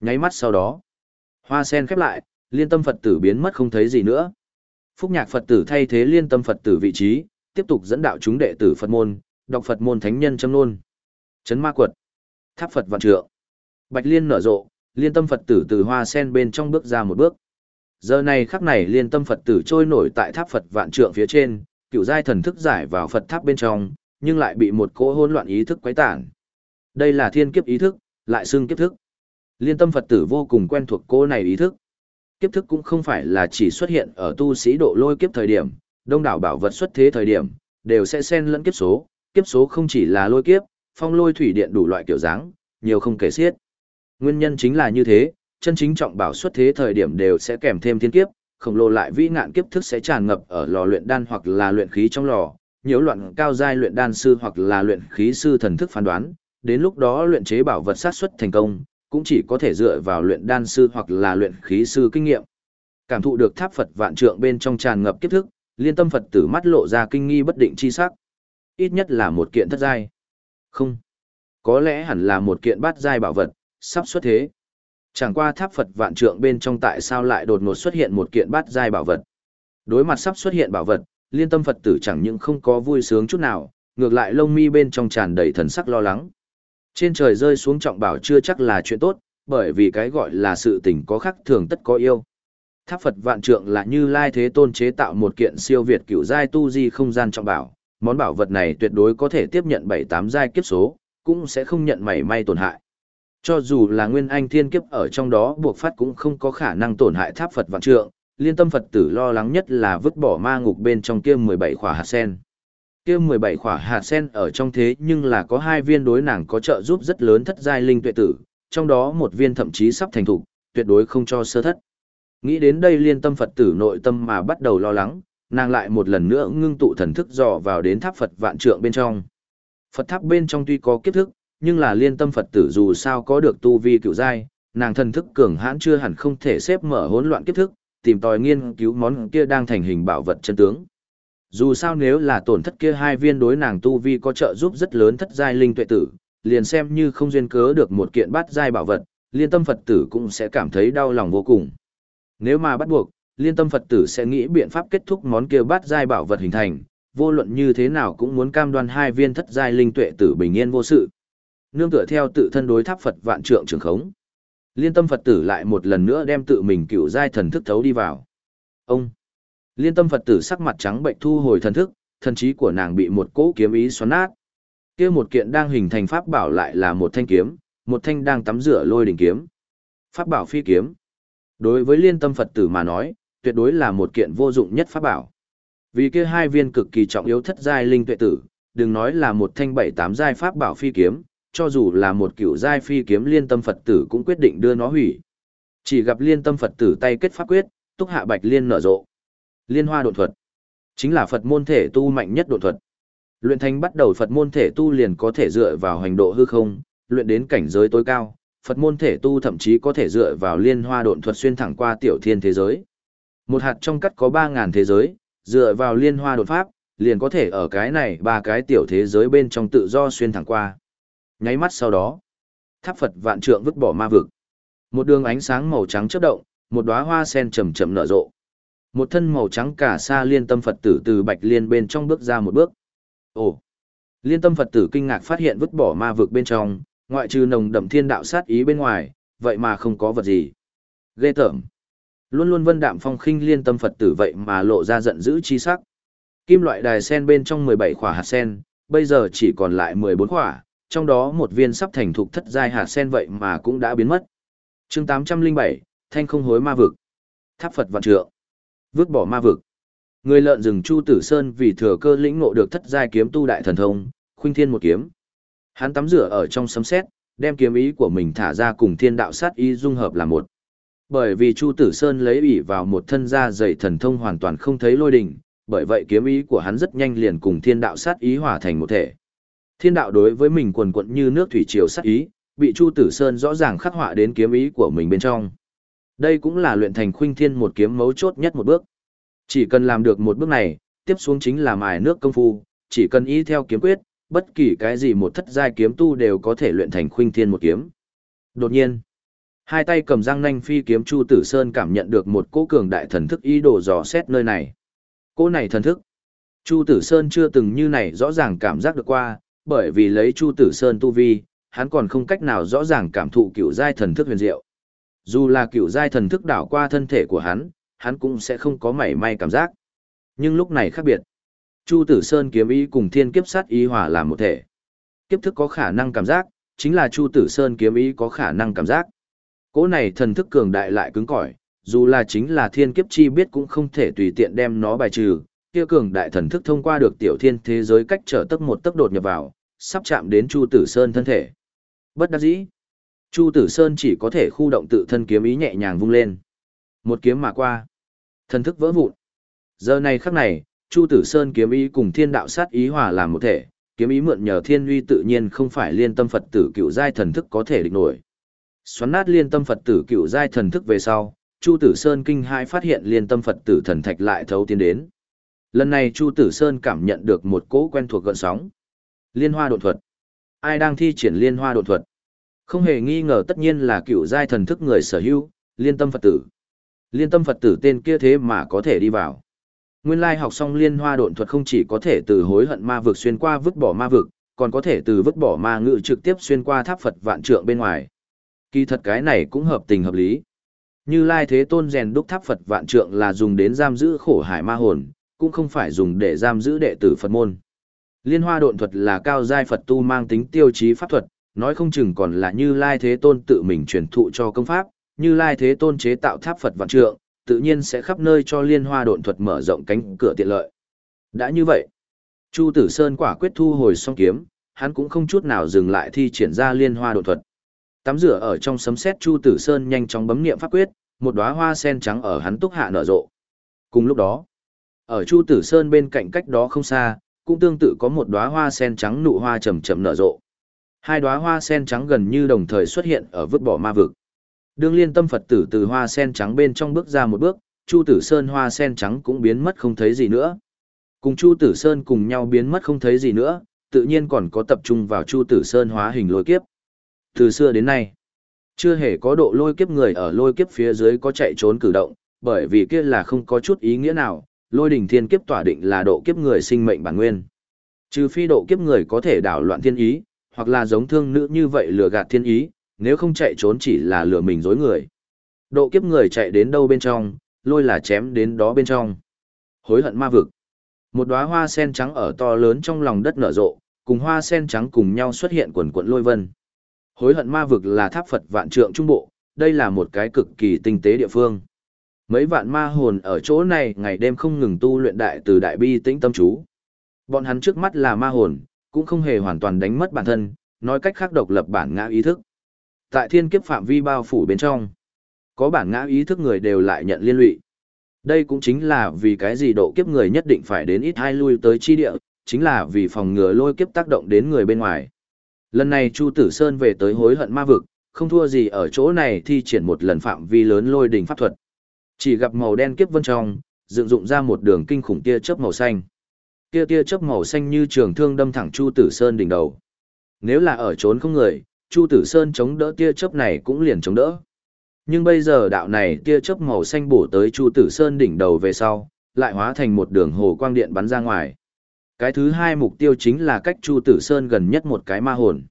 Nháy mắt sau đó, hoa sen khép lại, liên tâm Phật tử biến mất không thấy gì nữa. Phúc nhạc Phật tử thay thế liên tâm Phật tử vị trí, tiếp tục dẫn đạo chúng đệ tử Phật môn, đọc Phật môn thánh nhân châm nôn. Chấn ma quật, tháp Phật vạn trượng. Bạch liên nở rộ, liên tâm Phật tử từ hoa sen bên trong bước ra một bước. Giờ này khắc này liên tâm Phật tử trôi nổi tại tháp Phật vạn trượng phía trên, cựu giai thần thức giải vào Phật tháp bên trong, nhưng lại bị một cỗ hỗn loạn ý thức quấy tản. Đây là thiên kiếp ý thức, lại xưng kiếp thức. Liên tâm Phật tử vô cùng quen thuộc cô này ý thức. Kiếp thức cũng không phải là chỉ xuất hiện ở tu sĩ độ lôi kiếp thời điểm, đông đảo bảo vật xuất thế thời điểm, đều sẽ xen lẫn kiếp số, kiếp số không chỉ là lôi kiếp, phong lôi thủy điện đủ loại kiểu dáng, nhiều không kể xiết. Nguyên nhân chính là như thế, chân chính trọng bảo xuất thế thời điểm đều sẽ kèm thêm thiên kiếp, khổng lồ lại vĩ ngạn kiếp thức sẽ tràn ngập ở lò luyện đan hoặc là luyện khí trong lò, nhiễu loạn cao giai luyện đan sư hoặc là luyện khí sư thần thức phán đoán, đến lúc đó luyện chế bảo vật sát xuất thành công, cũng chỉ có thể dựa vào luyện đan sư hoặc là luyện khí sư kinh nghiệm. Cảm thụ được tháp Phật vạn trượng bên trong tràn ngập kiếp thức, liên tâm Phật tử mắt lộ ra kinh nghi bất định chi sắc. Ít nhất là một kiện thất giai. Không. Có lẽ hẳn là một kiện bát giai bảo vật, sắp xuất thế. Chẳng qua tháp Phật vạn trượng bên trong tại sao lại đột ngột xuất hiện một kiện bát giai bảo vật. Đối mặt sắp xuất hiện bảo vật, liên tâm Phật tử chẳng những không có vui sướng chút nào, ngược lại lông mi bên trong tràn đầy thần sắc lo lắng. Trên trời rơi xuống trọng bảo chưa chắc là chuyện tốt, bởi vì cái gọi là sự tình có khắc thường tất có yêu. Tháp Phật vạn trượng là như lai thế tôn chế tạo một kiện siêu việt cửu giai tu di không gian trọng bảo, món bảo vật này tuyệt đối có thể tiếp nhận 7-8 giai kiếp số, cũng sẽ không nhận mảy may tổn hại. Cho dù là nguyên anh thiên kiếp ở trong đó buộc phát cũng không có khả năng tổn hại tháp Phật vạn trượng, liên tâm Phật tử lo lắng nhất là vứt bỏ ma ngục bên trong kia 17 khỏa hạt sen. Kia 17 khỏa hạt sen ở trong thế nhưng là có hai viên đối nàng có trợ giúp rất lớn thất giai linh tuệ tử, trong đó một viên thậm chí sắp thành thục, tuyệt đối không cho sơ thất. Nghĩ đến đây liên tâm Phật tử nội tâm mà bắt đầu lo lắng, nàng lại một lần nữa ngưng tụ thần thức dò vào đến tháp Phật vạn trượng bên trong. Phật tháp bên trong tuy có kiếp thức, nhưng là liên tâm Phật tử dù sao có được tu vi cựu giai, nàng thần thức cường hãn chưa hẳn không thể xếp mở hỗn loạn kiếp thức, tìm tòi nghiên cứu món kia đang thành hình bảo vật chân tướng. Dù sao nếu là tổn thất kia hai viên đối nàng tu vi có trợ giúp rất lớn thất giai linh tuệ tử, liền xem như không duyên cớ được một kiện bát giai bảo vật, liên tâm Phật tử cũng sẽ cảm thấy đau lòng vô cùng. Nếu mà bắt buộc, liên tâm Phật tử sẽ nghĩ biện pháp kết thúc món kia bát giai bảo vật hình thành, vô luận như thế nào cũng muốn cam đoan hai viên thất giai linh tuệ tử bình yên vô sự. Nương tựa theo tự thân đối tháp Phật vạn trượng trường khống. Liên tâm Phật tử lại một lần nữa đem tự mình cựu giai thần thức thấu đi vào. Ông! Liên tâm Phật tử sắc mặt trắng bệnh thu hồi thần thức, thần trí của nàng bị một cỗ kiếm ý xoắn nát. kia một kiện đang hình thành pháp bảo lại là một thanh kiếm, một thanh đang tắm rửa lôi đỉnh kiếm. Pháp bảo phi kiếm. Đối với liên tâm Phật tử mà nói, tuyệt đối là một kiện vô dụng nhất pháp bảo. Vì kia hai viên cực kỳ trọng yếu thất giai linh tuệ tử, đừng nói là một thanh bảy tám giai pháp bảo phi kiếm, cho dù là một cựu giai phi kiếm liên tâm Phật tử cũng quyết định đưa nó hủy. Chỉ gặp liên tâm Phật tử tay kết pháp quyết, túc hạ bạch liên nở rộ. Liên hoa độn thuật, chính là Phật môn thể tu mạnh nhất độn thuật. Luyện thành bắt đầu Phật môn thể tu liền có thể dựa vào hành độ hư không, luyện đến cảnh giới tối cao, Phật môn thể tu thậm chí có thể dựa vào liên hoa độn thuật xuyên thẳng qua tiểu thiên thế giới. Một hạt trong cắt có 3.000 thế giới, dựa vào liên hoa đột pháp, liền có thể ở cái này ba cái tiểu thế giới bên trong tự do xuyên thẳng qua. Nháy mắt sau đó, tháp Phật vạn trượng vứt bỏ ma vực. Một đường ánh sáng màu trắng chớp động, một đóa hoa sen chậm chậm nở rộ. Một thân màu trắng cả sa liên tâm Phật tử từ bạch liên bên trong bước ra một bước. Ồ! Liên tâm Phật tử kinh ngạc phát hiện vứt bỏ ma vực bên trong, ngoại trừ nồng đậm thiên đạo sát ý bên ngoài, vậy mà không có vật gì. Ghê tởm! Luôn luôn vân đạm phong khinh liên tâm Phật tử vậy mà lộ ra giận dữ chi sắc. Kim loại đài sen bên trong 17 khỏa hạt sen, bây giờ chỉ còn lại 14 khỏa, trong đó một viên sắp thành thục thất giai hạt sen vậy mà cũng đã biến mất. chương 807, Thanh không hối ma vực. Tháp Phật vạn trượng. Vứt bỏ ma vực. Người lợn rừng Chu Tử Sơn vì thừa cơ lĩnh ngộ được thất giai kiếm tu đại thần thông, khuynh thiên một kiếm. Hắn tắm rửa ở trong sấm sét, đem kiếm ý của mình thả ra cùng thiên đạo sát ý dung hợp là một. Bởi vì Chu Tử Sơn lấy ủy vào một thân da dày thần thông hoàn toàn không thấy lôi đỉnh, bởi vậy kiếm ý của hắn rất nhanh liền cùng thiên đạo sát ý hòa thành một thể. Thiên đạo đối với mình quần quận như nước thủy triều sát ý, bị Chu Tử Sơn rõ ràng khắc họa đến kiếm ý của mình bên trong. Đây cũng là luyện thành khuynh thiên một kiếm mấu chốt nhất một bước. Chỉ cần làm được một bước này, tiếp xuống chính là mài nước công phu, chỉ cần y theo kiếm quyết, bất kỳ cái gì một thất giai kiếm tu đều có thể luyện thành khuynh thiên một kiếm. Đột nhiên, Hai tay cầm răng nanh phi kiếm Chu Tử Sơn cảm nhận được một cỗ cường đại thần thức ý đồ dò xét nơi này. Cỗ này thần thức. Chu Tử Sơn chưa từng như này rõ ràng cảm giác được qua, bởi vì lấy Chu Tử Sơn tu vi, hắn còn không cách nào rõ ràng cảm thụ cựu giai thần thức huyền diệu. Dù là cựu giai thần thức đảo qua thân thể của hắn, hắn cũng sẽ không có mảy may cảm giác. Nhưng lúc này khác biệt. Chu Tử Sơn kiếm ý cùng thiên kiếp sát ý hòa làm một thể. Kiếp thức có khả năng cảm giác, chính là Chu Tử Sơn kiếm ý có khả năng cảm giác. Cỗ này thần thức cường đại lại cứng cỏi, dù là chính là thiên kiếp chi biết cũng không thể tùy tiện đem nó bài trừ, kia cường đại thần thức thông qua được tiểu thiên thế giới cách trở tốc một tốc đột nhập vào, sắp chạm đến Chu Tử Sơn thân thể. Bất đắc dĩ, Chu Tử Sơn chỉ có thể khu động tự thân kiếm ý nhẹ nhàng vung lên. Một kiếm mà qua, thần thức vỡ vụn. Giờ này khắc này, Chu Tử Sơn kiếm ý cùng thiên đạo sát ý hòa làm một thể, kiếm ý mượn nhờ thiên uy tự nhiên không phải liên tâm Phật tử cựu giai thần thức có thể địch nổi. Xoắn nát liên tâm Phật tử cựu giai thần thức về sau, Chu Tử Sơn kinh hai phát hiện liên tâm Phật tử thần thạch lại thấu tiến đến. Lần này Chu Tử Sơn cảm nhận được một cỗ quen thuộc gợn sóng. Liên hoa độn thuật. Ai đang thi triển liên hoa độn thuật? Không hề nghi ngờ tất nhiên là cựu giai thần thức người sở hữu, liên tâm Phật tử. Liên tâm Phật tử tên kia thế mà có thể đi vào. Nguyên lai học xong liên hoa độn thuật không chỉ có thể từ hối hận ma vực xuyên qua vứt bỏ ma vực, còn có thể từ vứt bỏ ma ngự trực tiếp xuyên qua tháp Phật vạn trượng bên ngoài. Kỳ thật cái này cũng hợp tình hợp lý. Như Lai Thế Tôn rèn đúc tháp Phật vạn trượng là dùng đến giam giữ khổ hải ma hồn, cũng không phải dùng để giam giữ đệ tử Phật môn. Liên hoa độn thuật là cao giai Phật tu mang tính tiêu chí pháp thuật, nói không chừng còn là Như Lai Thế Tôn tự mình truyền thụ cho công pháp, Như Lai Thế Tôn chế tạo tháp Phật vạn trượng, tự nhiên sẽ khắp nơi cho liên hoa độn thuật mở rộng cánh cửa tiện lợi. Đã như vậy, Chu Tử Sơn quả quyết thu hồi song kiếm, hắn cũng không chút nào dừng lại thi triển ra liên hoa độn thuật. Tắm rửa ở trong sấm sét Chu Tử Sơn nhanh chóng bấm niệm pháp quyết, một đóa hoa sen trắng ở hắn túc hạ nở rộ. Cùng lúc đó, ở Chu Tử Sơn bên cạnh cách đó không xa, cũng tương tự có một đóa hoa sen trắng nụ hoa chậm chậm nở rộ. Hai đóa hoa sen trắng gần như đồng thời xuất hiện ở vứt bỏ ma vực. Đương liên tâm Phật tử từ hoa sen trắng bên trong bước ra một bước, Chu Tử Sơn hoa sen trắng cũng biến mất không thấy gì nữa. Cùng Chu Tử Sơn cùng nhau biến mất không thấy gì nữa, tự nhiên còn có tập trung vào Chu Tử Sơn hóa hình lôi kiếp. Từ xưa đến nay, chưa hề có độ lôi kiếp người ở lôi kiếp phía dưới có chạy trốn cử động, bởi vì kia là không có chút ý nghĩa nào, lôi đỉnh thiên kiếp tỏa định là độ kiếp người sinh mệnh bản nguyên. Trừ phi độ kiếp người có thể đảo loạn thiên ý, hoặc là giống thương nữ như vậy lừa gạt thiên ý, nếu không chạy trốn chỉ là lừa mình dối người. Độ kiếp người chạy đến đâu bên trong, lôi là chém đến đó bên trong. Hối hận ma vực. Một đóa hoa sen trắng ở to lớn trong lòng đất nở rộ, cùng hoa sen trắng cùng nhau xuất hiện quần quần lôi vân. Hối hận ma vực là tháp Phật vạn trượng trung bộ, đây là một cái cực kỳ tinh tế địa phương. Mấy vạn ma hồn ở chỗ này ngày đêm không ngừng tu luyện đại từ đại bi tĩnh tâm chú. Bọn hắn trước mắt là ma hồn, cũng không hề hoàn toàn đánh mất bản thân, nói cách khác độc lập bản ngã ý thức. Tại thiên kiếp phạm vi bao phủ bên trong, có bản ngã ý thức người đều lại nhận liên lụy. Đây cũng chính là vì cái gì độ kiếp người nhất định phải đến ít hai lui tới chi địa, chính là vì phòng ngừa lôi kiếp tác động đến người bên ngoài. Lần này Chu Tử Sơn về tới hối hận ma vực, không thua gì ở chỗ này thi triển một lần phạm vi lớn lôi đỉnh pháp thuật. Chỉ gặp màu đen kiếp vân trong, dựng dụng ra một đường kinh khủng tia chớp màu xanh. Kia tia chớp màu xanh như trường thương đâm thẳng Chu Tử Sơn đỉnh đầu. Nếu là ở trốn không người, Chu Tử Sơn chống đỡ tia chớp này cũng liền chống đỡ. Nhưng bây giờ đạo này tia chớp màu xanh bổ tới Chu Tử Sơn đỉnh đầu về sau, lại hóa thành một đường hồ quang điện bắn ra ngoài. Cái thứ hai mục tiêu chính là cách Chu Tử Sơn gần nhất một cái ma hồn.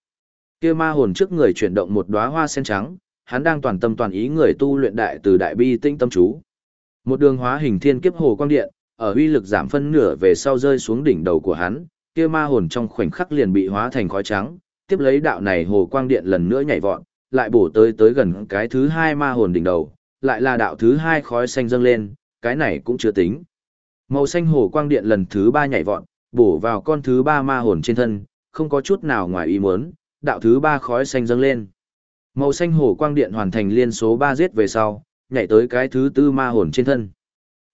Kia ma hồn trước người chuyển động một đóa hoa sen trắng, hắn đang toàn tâm toàn ý người tu luyện đại từ đại bi tinh tâm chú. Một đường hóa hình thiên kiếp hồ quang điện, ở uy lực giảm phân nửa về sau rơi xuống đỉnh đầu của hắn, kia ma hồn trong khoảnh khắc liền bị hóa thành khói trắng, tiếp lấy đạo này hồ quang điện lần nữa nhảy vọt, lại bổ tới tới gần cái thứ hai ma hồn đỉnh đầu, lại là đạo thứ hai khói xanh dâng lên, cái này cũng chưa tính. Màu xanh hồ quang điện lần thứ ba nhảy vọt, bổ vào con thứ ba ma hồn trên thân, không có chút nào ngoài ý muốn, đạo thứ ba khói xanh dâng lên. Màu xanh hồ quang điện hoàn thành liên số 3 giết về sau, nhảy tới cái thứ tư ma hồn trên thân.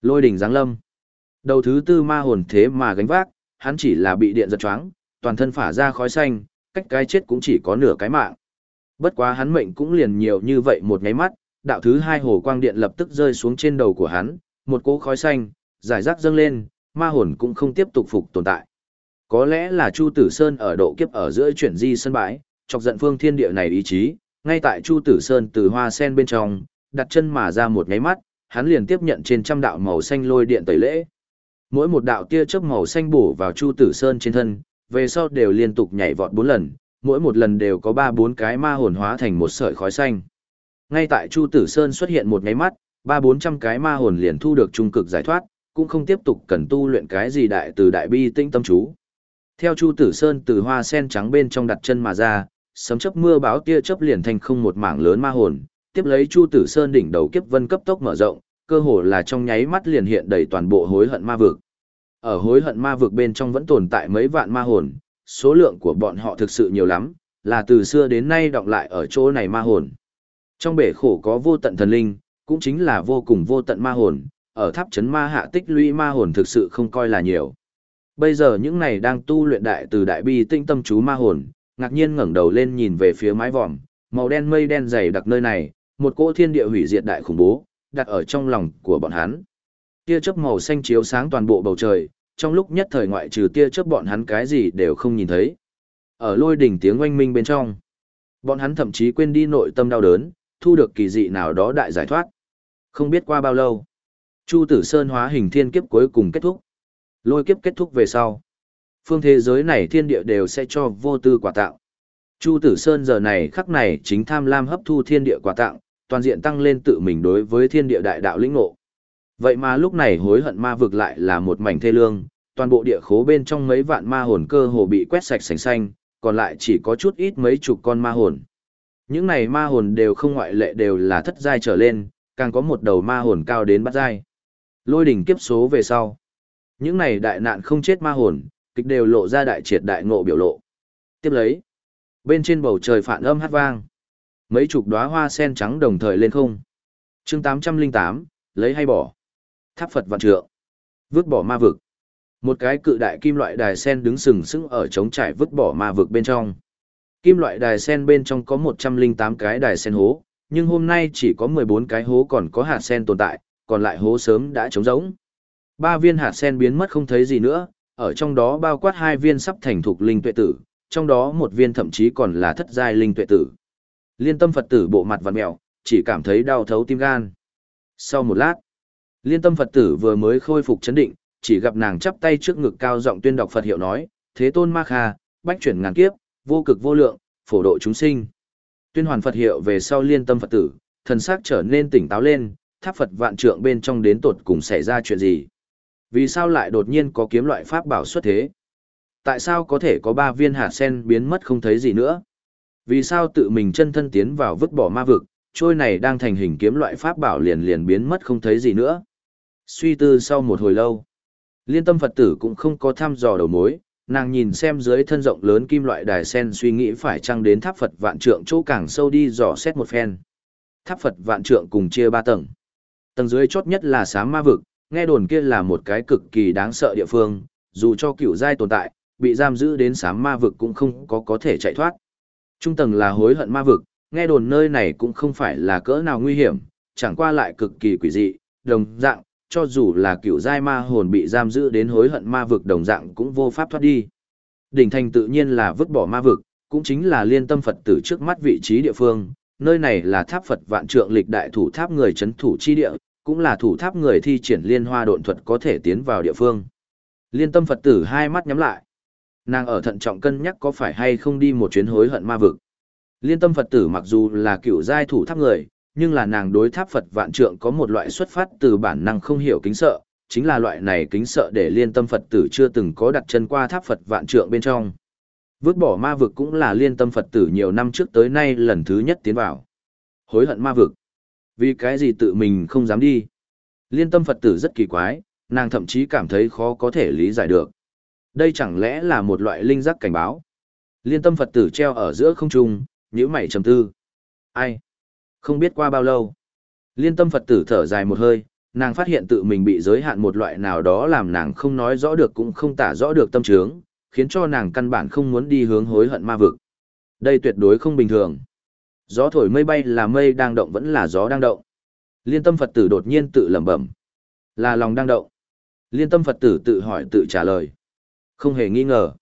Lôi đỉnh giáng lâm. Đầu thứ tư ma hồn thế mà gánh vác, hắn chỉ là bị điện giật choáng, toàn thân phả ra khói xanh, cách cái chết cũng chỉ có nửa cái mạng. Bất quá hắn mệnh cũng liền nhiều như vậy một nháy mắt, đạo thứ hai hồ quang điện lập tức rơi xuống trên đầu của hắn, một cỗ khói xanh, giải rác dâng lên, ma hồn cũng không tiếp tục phục tồn tại. Có lẽ là Chu Tử Sơn ở độ kiếp ở giữa chuyển di sân bãi, chọc giận phương thiên địa này ý chí, ngay tại Chu Tử Sơn từ hoa sen bên trong, đặt chân mà ra một nháy mắt, hắn liền tiếp nhận trên trăm đạo màu xanh lôi điện tẩy lễ. Mỗi một đạo tia chớp màu xanh bổ vào Chu Tử Sơn trên thân, về sau đều liên tục nhảy vọt bốn lần, mỗi một lần đều có ba bốn cái ma hồn hóa thành một sợi khói xanh. Ngay tại Chu Tử Sơn xuất hiện một nháy mắt, ba bốn trăm cái ma hồn liền thu được trung cực giải thoát, cũng không tiếp tục cần tu luyện cái gì đại từ đại bi tinh tâm chú. Theo Chu Tử Sơn từ hoa sen trắng bên trong đặt chân mà ra, sấm chớp mưa báo tia chớp liền thành không một mảng lớn ma hồn, tiếp lấy Chu Tử Sơn đỉnh đầu kiếp vân cấp tốc mở rộng, cơ hồ là trong nháy mắt liền hiện đầy toàn bộ hối hận ma vực. Ở hối hận ma vực bên trong vẫn tồn tại mấy vạn ma hồn, số lượng của bọn họ thực sự nhiều lắm, là từ xưa đến nay đọng lại ở chỗ này ma hồn. Trong bể khổ có vô tận thần linh, cũng chính là vô cùng vô tận ma hồn, ở tháp chấn ma hạ tích lũy ma hồn thực sự không coi là nhiều. Bây giờ những này đang tu luyện đại từ đại bi tinh tâm chú ma hồn, ngạc nhiên ngẩng đầu lên nhìn về phía mái vòm, màu đen mây đen dày đặc nơi này, một cỗ thiên địa hủy diệt đại khủng bố, đặt ở trong lòng của bọn hắn. Tia chớp màu xanh chiếu sáng toàn bộ bầu trời, trong lúc nhất thời ngoại trừ tia chớp bọn hắn cái gì đều không nhìn thấy. Ở lôi đỉnh tiếng oanh minh bên trong, bọn hắn thậm chí quên đi nội tâm đau đớn, thu được kỳ dị nào đó đại giải thoát. Không biết qua bao lâu, Chu Tử Sơn hóa hình thiên kiếp cuối cùng kết thúc. Lôi kiếp kết thúc về sau, phương thế giới này thiên địa đều sẽ cho vô tư quả tạo. Chu Tử Sơn giờ này khắc này chính tham lam hấp thu thiên địa quả tặng, toàn diện tăng lên tự mình đối với thiên địa đại đạo lĩnh ngộ. Vậy mà lúc này hối hận ma vực lại là một mảnh thê lương, toàn bộ địa khố bên trong mấy vạn ma hồn cơ hồ bị quét sạch sành xanh, còn lại chỉ có chút ít mấy chục con ma hồn. Những này ma hồn đều không ngoại lệ đều là thất giai trở lên, càng có một đầu ma hồn cao đến bát giai. Lôi đỉnh kiếp số về sau. Những này đại nạn không chết ma hồn, kịch đều lộ ra đại triệt đại ngộ biểu lộ. Tiếp lấy, bên trên bầu trời phản âm hát vang. Mấy chục đóa hoa sen trắng đồng thời lên không. chương 808, lấy hay bỏ. Tháp Phật vạn trượng. Vứt bỏ ma vực. Một cái cự đại kim loại đài sen đứng sừng sững ở trống trải vứt bỏ ma vực bên trong. Kim loại đài sen bên trong có 108 cái đài sen hố, nhưng hôm nay chỉ có 14 cái hố còn có hạt sen tồn tại, còn lại hố sớm đã trống rỗng. Ba viên hạt sen biến mất không thấy gì nữa, ở trong đó bao quát hai viên sắp thành thục linh tuệ tử, trong đó một viên thậm chí còn là thất giai linh tuệ tử. Liên tâm Phật tử bộ mặt vặn mẹo, chỉ cảm thấy đau thấu tim gan. Sau một lát, liên tâm Phật tử vừa mới khôi phục chấn định, chỉ gặp nàng chắp tay trước ngực cao giọng tuyên đọc Phật hiệu nói, thế tôn ma kha, bách chuyển ngàn kiếp, vô cực vô lượng, phổ độ chúng sinh. Tuyên hoàn Phật hiệu về sau liên tâm Phật tử, thần sắc trở nên tỉnh táo lên, tháp Phật vạn trượng bên trong đến tột cùng xảy ra chuyện gì. Vì sao lại đột nhiên có kiếm loại pháp bảo xuất thế? Tại sao có thể có ba viên hạt sen biến mất không thấy gì nữa? Vì sao tự mình chân thân tiến vào vứt bỏ ma vực, trôi này đang thành hình kiếm loại pháp bảo liền liền biến mất không thấy gì nữa? Suy tư sau một hồi lâu, liên tâm Phật tử cũng không có thăm dò đầu mối, nàng nhìn xem dưới thân rộng lớn kim loại đài sen suy nghĩ phải chăng đến tháp Phật vạn trượng chỗ càng sâu đi dò xét một phen. Tháp Phật vạn trượng cùng chia ba tầng. Tầng dưới chót nhất là sám ma vực, nghe đồn kia là một cái cực kỳ đáng sợ địa phương, dù cho cựu giai tồn tại, bị giam giữ đến sám ma vực cũng không có có thể chạy thoát. Trung tầng là hối hận ma vực, nghe đồn nơi này cũng không phải là cỡ nào nguy hiểm, chẳng qua lại cực kỳ quỷ dị, đồng dạng, cho dù là cựu giai ma hồn bị giam giữ đến hối hận ma vực đồng dạng cũng vô pháp thoát đi. Đỉnh thành tự nhiên là vứt bỏ ma vực, cũng chính là liên tâm Phật tử trước mắt vị trí địa phương, nơi này là tháp Phật vạn trượng lịch đại thủ tháp người chấn thủ chi địa, cũng là thủ tháp người thi triển liên hoa độn thuật có thể tiến vào địa phương. Liên tâm Phật tử hai mắt nhắm lại. Nàng ở thận trọng cân nhắc có phải hay không đi một chuyến hối hận ma vực. Liên tâm Phật tử mặc dù là cựu giai thủ tháp người, nhưng là nàng đối tháp Phật vạn trượng có một loại xuất phát từ bản năng không hiểu kính sợ, chính là loại này kính sợ để liên tâm Phật tử chưa từng có đặt chân qua tháp Phật vạn trượng bên trong. Vứt bỏ ma vực cũng là liên tâm Phật tử nhiều năm trước tới nay lần thứ nhất tiến vào. Hối hận ma vực. Vì cái gì tự mình không dám đi? Liên tâm Phật tử rất kỳ quái, nàng thậm chí cảm thấy khó có thể lý giải được. Đây chẳng lẽ là một loại linh giác cảnh báo? Liên tâm Phật tử treo ở giữa không trung, nhíu mày trầm tư. Ai? Không biết qua bao lâu. Liên tâm Phật tử thở dài một hơi, nàng phát hiện tự mình bị giới hạn một loại nào đó làm nàng không nói rõ được cũng không tả rõ được tâm trướng, khiến cho nàng căn bản không muốn đi hướng hối hận ma vực. Đây tuyệt đối không bình thường. Gió thổi mây bay là mây đang động vẫn là gió đang động. Liên tâm Phật tử đột nhiên tự lẩm bẩm. Là lòng đang động. Liên tâm Phật tử tự hỏi tự trả lời. Không hề nghi ngờ.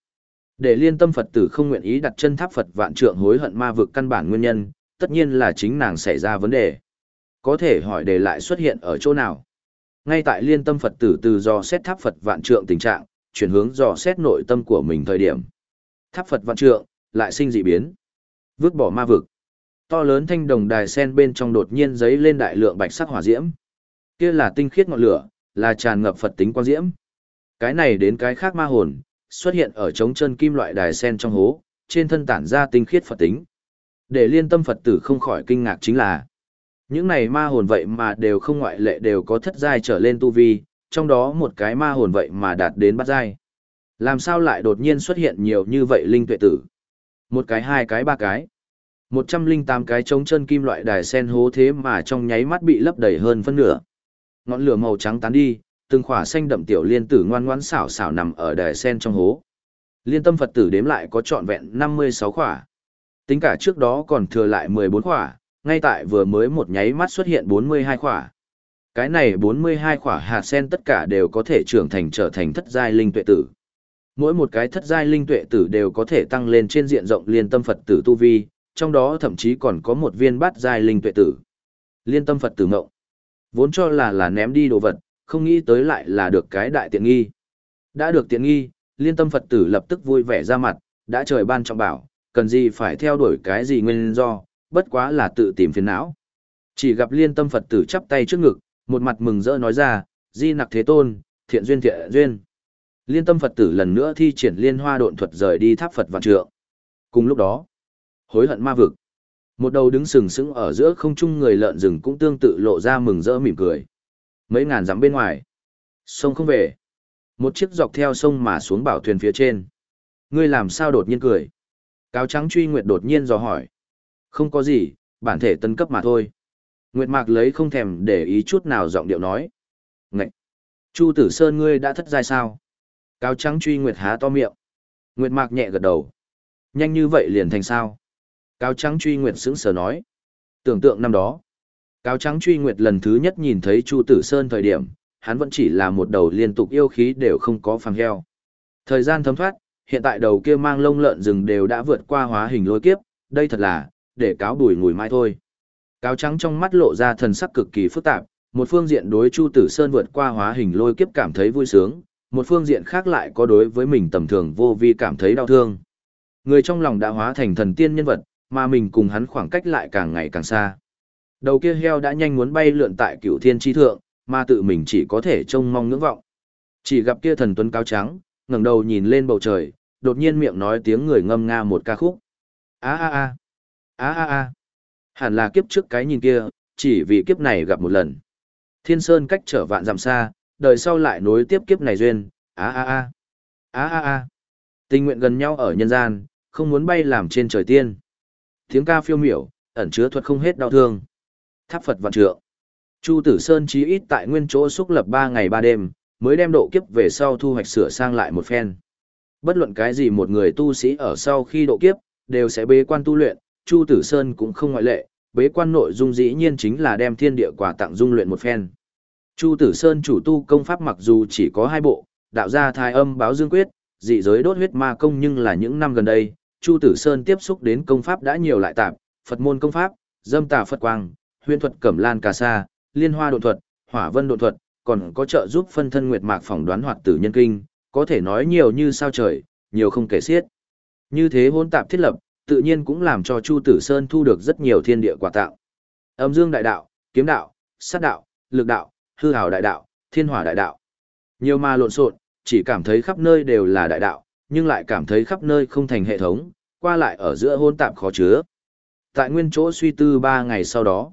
Để liên tâm Phật tử không nguyện ý đặt chân tháp Phật vạn trượng hối hận ma vực căn bản nguyên nhân, tất nhiên là chính nàng xảy ra vấn đề. Có thể hỏi đề lại xuất hiện ở chỗ nào. Ngay tại liên tâm Phật tử từ dò xét tháp Phật vạn trượng tình trạng, chuyển hướng dò xét nội tâm của mình thời điểm. Tháp Phật vạn trượng, lại sinh dị biến. Vứt bỏ ma vực. To lớn thanh đồng đài sen bên trong đột nhiên giấy lên đại lượng bạch sắc hỏa diễm. Kia là tinh khiết ngọn lửa, là tràn ngập Phật tính quang diễm. Cái này đến cái khác ma hồn, xuất hiện ở trống chân kim loại đài sen trong hố, trên thân tản ra tinh khiết Phật tính. Để liên tâm Phật tử không khỏi kinh ngạc chính là, những này ma hồn vậy mà đều không ngoại lệ đều có thất giai trở lên tu vi, trong đó một cái ma hồn vậy mà đạt đến bát giai. Làm sao lại đột nhiên xuất hiện nhiều như vậy linh tuệ tử? Một cái hai cái ba cái. một trăm linh tám cái trống chân kim loại đài sen hố thế mà trong nháy mắt bị lấp đầy hơn phân nửa. Ngọn lửa màu trắng tán đi, từng khỏa xanh đậm tiểu liên tử ngoan ngoãn xảo xảo nằm ở đài sen trong hố. Liên tâm Phật tử đếm lại có trọn vẹn năm mươi sáu khỏa. Tính cả trước đó còn thừa lại mười bốn khỏa, ngay tại vừa mới một nháy mắt xuất hiện bốn mươi hai khỏa. Cái này bốn mươi hai khỏa hạt sen tất cả đều có thể trưởng thành trở thành thất giai linh tuệ tử. Mỗi một cái thất giai linh tuệ tử đều có thể tăng lên trên diện rộng liên tâm Phật tử tu vi, trong đó thậm chí còn có một viên bát giai linh tuệ tử. Liên tâm Phật tử ngộng. Vốn cho là là ném đi đồ vật, không nghĩ tới lại là được cái đại tiện nghi. Đã được tiện nghi, liên tâm Phật tử lập tức vui vẻ ra mặt, đã trời ban trọng bảo, cần gì phải theo đuổi cái gì nguyên do, bất quá là tự tìm phiền não. Chỉ gặp liên tâm Phật tử chắp tay trước ngực, một mặt mừng rỡ nói ra, di nặc thế tôn, thiện duyên thiện duyên. Liên tâm Phật tử lần nữa thi triển liên hoa độn thuật rời đi tháp Phật vạn trượng. Cùng lúc đó, hối hận ma vực. Một đầu đứng sừng sững ở giữa không trung người lợn rừng cũng tương tự lộ ra mừng rỡ mỉm cười. Mấy ngàn dặm bên ngoài, sông không về. Một chiếc dọc theo sông mà xuống bảo thuyền phía trên. Ngươi làm sao đột nhiên cười? Cáo trắng truy nguyệt đột nhiên dò hỏi. Không có gì, bản thể tân cấp mà thôi. Nguyệt Mạc lấy không thèm để ý chút nào giọng điệu nói. Ngậy! Chu Tử Sơn ngươi đã thất giai sao? Cáo trắng truy Nguyệt há to miệng. Nguyệt Mạc nhẹ gật đầu. Nhanh như vậy liền thành sao? Cáo trắng truy Nguyệt sững sờ nói. Tưởng tượng năm đó. Cáo trắng truy Nguyệt lần thứ nhất nhìn thấy Chu Tử Sơn thời điểm, hắn vẫn chỉ là một đầu liên tục yêu khí đều không có phàng heo. Thời gian thấm thoát, hiện tại đầu kia mang lông lợn rừng đều đã vượt qua hóa hình lôi kiếp, đây thật là, để cáo bùi ngùi mai thôi. Cáo trắng trong mắt lộ ra thần sắc cực kỳ phức tạp, một phương diện đối Chu Tử Sơn vượt qua hóa hình lôi kiếp cảm thấy vui sướng, một phương diện khác lại có đối với mình tầm thường vô vi cảm thấy đau thương. Người trong lòng đã hóa thành thần tiên nhân vật, mà mình cùng hắn khoảng cách lại càng ngày càng xa. Đầu kia heo đã nhanh muốn bay lượn tại cửu thiên tri thượng, mà tự mình chỉ có thể trông mong ngưỡng vọng. Chỉ gặp kia thần tuấn cao trắng, ngẩng đầu nhìn lên bầu trời, đột nhiên miệng nói tiếng người ngâm nga một ca khúc. A a a, a a a. Hẳn là kiếp trước cái nhìn kia, chỉ vì kiếp này gặp một lần. Thiên Sơn cách trở vạn dặm xa, đời sau lại nối tiếp kiếp này duyên, a a a. A a a. Tình nguyện gần nhau ở nhân gian, không muốn bay làm trên trời tiên. Tiếng ca phiêu miểu, ẩn chứa thuật không hết đau thương. Tháp Phật vạn trượng. Chu Tử Sơn chí ít tại nguyên chỗ xúc lập 3 ngày 3 đêm, mới đem độ kiếp về sau thu hoạch sửa sang lại một phen. Bất luận cái gì một người tu sĩ ở sau khi độ kiếp, đều sẽ bế quan tu luyện, Chu Tử Sơn cũng không ngoại lệ, bế quan nội dung dĩ nhiên chính là đem thiên địa quả tặng dung luyện một phen. Chu Tử Sơn chủ tu công pháp mặc dù chỉ có hai bộ, đạo gia thai âm báo dương quyết, dị giới đốt huyết ma công nhưng là những năm gần đây, Chu Tử Sơn tiếp xúc đến công pháp đã nhiều lại tạp, Phật môn công pháp, dâm tà Phật quang, huyền thuật cẩm lan cà sa, liên hoa độ thuật, hỏa vân độ thuật, còn có trợ giúp phân thân nguyệt mạc phỏng đoán hoạt tử nhân kinh, có thể nói nhiều như sao trời, nhiều không kể xiết. Như thế hỗn tạp thiết lập, tự nhiên cũng làm cho Chu Tử Sơn thu được rất nhiều thiên địa quả tạo. Âm dương đại đạo, kiếm đạo, sát đạo, lực đạo, hư hào đại đạo, thiên hỏa đại đạo. Nhiều mà lộn xộn, chỉ cảm thấy khắp nơi đều là đại đạo, nhưng lại cảm thấy khắp nơi không thành hệ thống, qua lại ở giữa hôn tạp khó chứa. Tại nguyên chỗ suy tư ba ngày sau đó,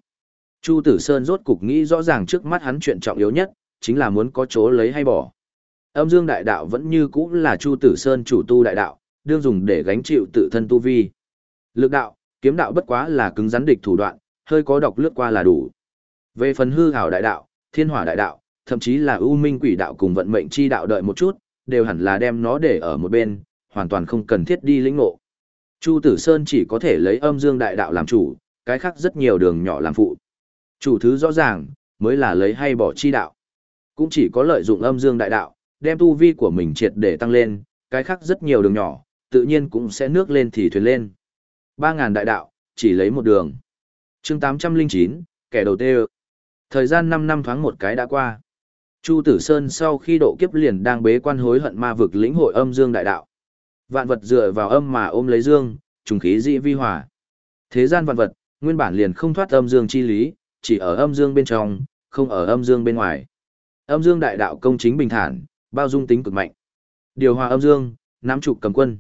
Chu Tử Sơn rốt cục nghĩ rõ ràng trước mắt hắn chuyện trọng yếu nhất, chính là muốn có chỗ lấy hay bỏ. Âm dương đại đạo vẫn như cũ là Chu Tử Sơn chủ tu đại đạo, đương dùng để gánh chịu tự thân tu vi. Lực đạo, kiếm đạo bất quá là cứng rắn địch thủ đoạn, hơi có độc lướt qua là đủ. Về phần hư hảo đại đạo, thiên hỏa đại đạo, thậm chí là ưu minh quỷ đạo cùng vận mệnh chi đạo đợi một chút, đều hẳn là đem nó để ở một bên, hoàn toàn không cần thiết đi lĩnh ngộ. Chu Tử Sơn chỉ có thể lấy âm dương đại đạo làm chủ, cái khác rất nhiều đường nhỏ làm phụ. Chủ thứ rõ ràng, mới là lấy hay bỏ chi đạo. Cũng chỉ có lợi dụng âm dương đại đạo, đem tu vi của mình triệt để tăng lên, cái khác rất nhiều đường nhỏ, tự nhiên cũng sẽ nước lên thì thuyền lên. Ba ngàn đại đạo, chỉ lấy một đường. chương 809, kẻ đầu tê Thời gian 5 năm thoáng một cái đã qua. Chu Tử Sơn sau khi độ kiếp liền đang bế quan hối hận ma vực lĩnh hội âm dương đại đạo. Vạn vật dựa vào âm mà ôm lấy dương, trùng khí dị vi hòa. Thế gian vạn vật, nguyên bản liền không thoát âm dương chi lý, chỉ ở âm dương bên trong, không ở âm dương bên ngoài. Âm dương đại đạo công chính bình thản, bao dung tính cực mạnh. Điều hòa âm dương, nắm trục cầm quân.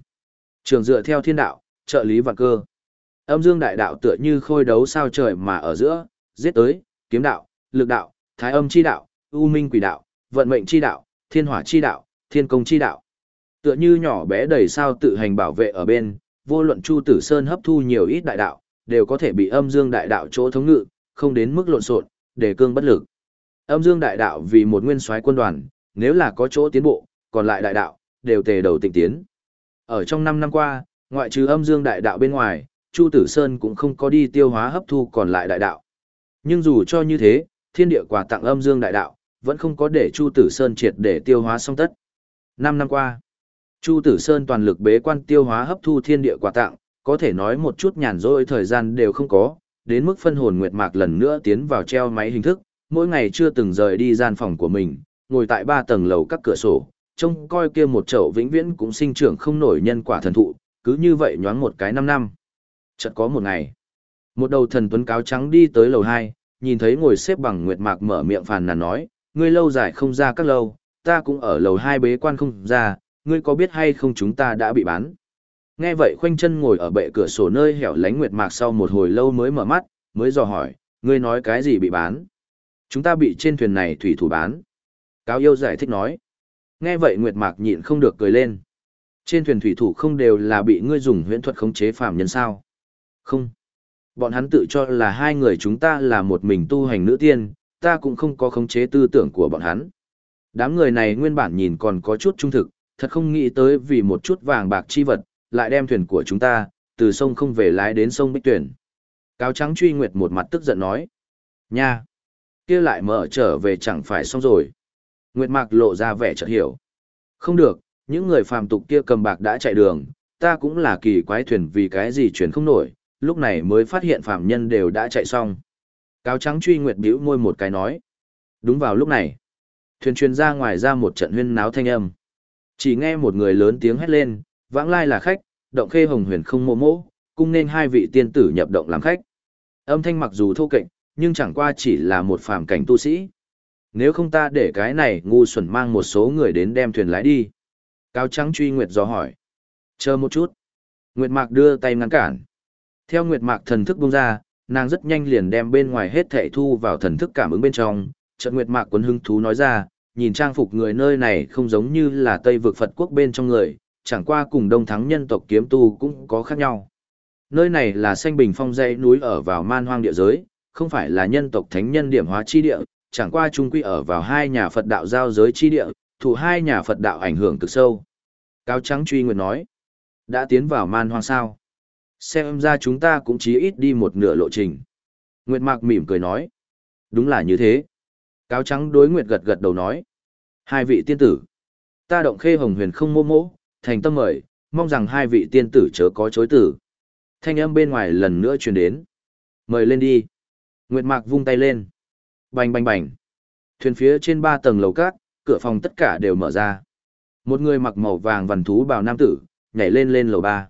Trường dựa theo thiên đạo, trợ lý và cơ. Âm dương đại đạo tựa như khôi đấu sao trời mà ở giữa, giết tới, kiếm đạo, lực đạo, thái âm chi đạo, u minh quỷ đạo, vận mệnh chi đạo, thiên hỏa chi đạo, thiên công chi đạo. Tựa như nhỏ bé đầy sao tự hành bảo vệ ở bên, vô luận Chu Tử Sơn hấp thu nhiều ít đại đạo, đều có thể bị âm dương đại đạo chỗ thống ngự, không đến mức lộn xộn, để cương bất lực. Âm dương đại đạo vì một nguyên soái quân đoàn, nếu là có chỗ tiến bộ, còn lại đại đạo đều tề đầu tịnh tiến. Ở trong 5 năm qua, ngoại trừ âm dương đại đạo bên ngoài, Chu Tử Sơn cũng không có đi tiêu hóa hấp thu còn lại đại đạo. Nhưng dù cho như thế, thiên địa quà tặng âm dương đại đạo, vẫn không có để Chu Tử Sơn triệt để tiêu hóa xong tất. 5 năm qua, Chu Tử Sơn toàn lực bế quan tiêu hóa hấp thu thiên địa quà tặng, có thể nói một chút nhàn rỗi thời gian đều không có, đến mức phân hồn nguyệt mạc lần nữa tiến vào treo máy hình thức, mỗi ngày chưa từng rời đi gian phòng của mình, ngồi tại ba tầng lầu các cửa sổ, trông coi kia một chậu vĩnh viễn cũng sinh trưởng không nổi nhân quả thần thụ, cứ như vậy nhoáng một cái năm năm. Chợt có một ngày, một đầu thần tuấn cáo trắng đi tới lầu 2, nhìn thấy ngồi xếp bằng nguyệt mạc mở miệng phàn nàn nói, ngươi lâu dài không ra các lâu, ta cũng ở lầu 2 bế quan không ra, ngươi có biết hay không chúng ta đã bị bán. Nghe vậy khoanh chân ngồi ở bệ cửa sổ nơi hẻo lánh nguyệt mạc sau một hồi lâu mới mở mắt, mới dò hỏi, ngươi nói cái gì bị bán? Chúng ta bị trên thuyền này thủy thủ bán. Cáo yêu giải thích nói. Nghe vậy nguyệt mạc nhịn không được cười lên. Trên thuyền thủy thủ không đều là bị ngươi dùng huyễn thuật khống chế phạm nhân sao? Không. Bọn hắn tự cho là hai người chúng ta là một mình tu hành nữ tiên, ta cũng không có khống chế tư tưởng của bọn hắn. Đám người này nguyên bản nhìn còn có chút trung thực, thật không nghĩ tới vì một chút vàng bạc chi vật, lại đem thuyền của chúng ta, từ sông không về lái đến sông Bích Tuyển. Cáo trắng truy nguyệt một mặt tức giận nói. Nha! kia lại mở trở về chẳng phải xong rồi. Nguyệt mạc lộ ra vẻ chợt hiểu. Không được, những người phàm tục kia cầm bạc đã chạy đường, ta cũng là kỳ quái thuyền vì cái gì chuyển không nổi, lúc này mới phát hiện phàm nhân đều đã chạy xong. Cáo trắng truy nguyệt bĩu môi một cái nói. Đúng vào lúc này, thuyền truyền ra ngoài ra một trận huyên náo thanh âm. Chỉ nghe một người lớn tiếng hét lên, vãng lai là khách, động khê hồng huyền không mô mỗ, cung nên hai vị tiên tử nhập động làm khách. Âm thanh mặc dù thô kệch, nhưng chẳng qua chỉ là một phàm cảnh tu sĩ. Nếu không ta để cái này ngu xuẩn mang một số người đến đem thuyền lái đi. Cao trắng truy Nguyệt do hỏi. Chờ một chút. Nguyệt Mạc đưa tay ngăn cản. Theo Nguyệt Mạc thần thức bung ra, nàng rất nhanh liền đem bên ngoài hết thảy thu vào thần thức cảm ứng bên trong. Trận Nguyệt Mạc quấn hứng thú nói ra, nhìn trang phục người nơi này không giống như là Tây vực Phật quốc bên trong người, chẳng qua cùng đông thắng nhân tộc kiếm tu cũng có khác nhau. Nơi này là xanh bình phong dãy núi ở vào man hoang địa giới, không phải là nhân tộc thánh nhân điểm hóa chi địa, chẳng qua trung quy ở vào hai nhà Phật đạo giao giới chi địa, thủ hai nhà Phật đạo ảnh hưởng cực sâu. Cao Trắng truy nguyện nói, đã tiến vào man hoang sao. Xem ra chúng ta cũng chỉ ít đi một nửa lộ trình. Nguyệt Mạc mỉm cười nói, đúng là như thế. Cao Trắng đối Nguyệt gật gật đầu nói, hai vị tiên tử, ta động khê hồng huyền không mô mô, thành tâm mời, mong rằng hai vị tiên tử chớ có chối tử. Thanh âm bên ngoài lần nữa truyền đến. Mời lên đi. Nguyệt Mạc vung tay lên. Bành bành bành. Thuyền phía trên ba tầng lầu cát, cửa phòng tất cả đều mở ra. Một người mặc màu vàng vằn thú bào nam tử, nhảy lên lên lầu ba.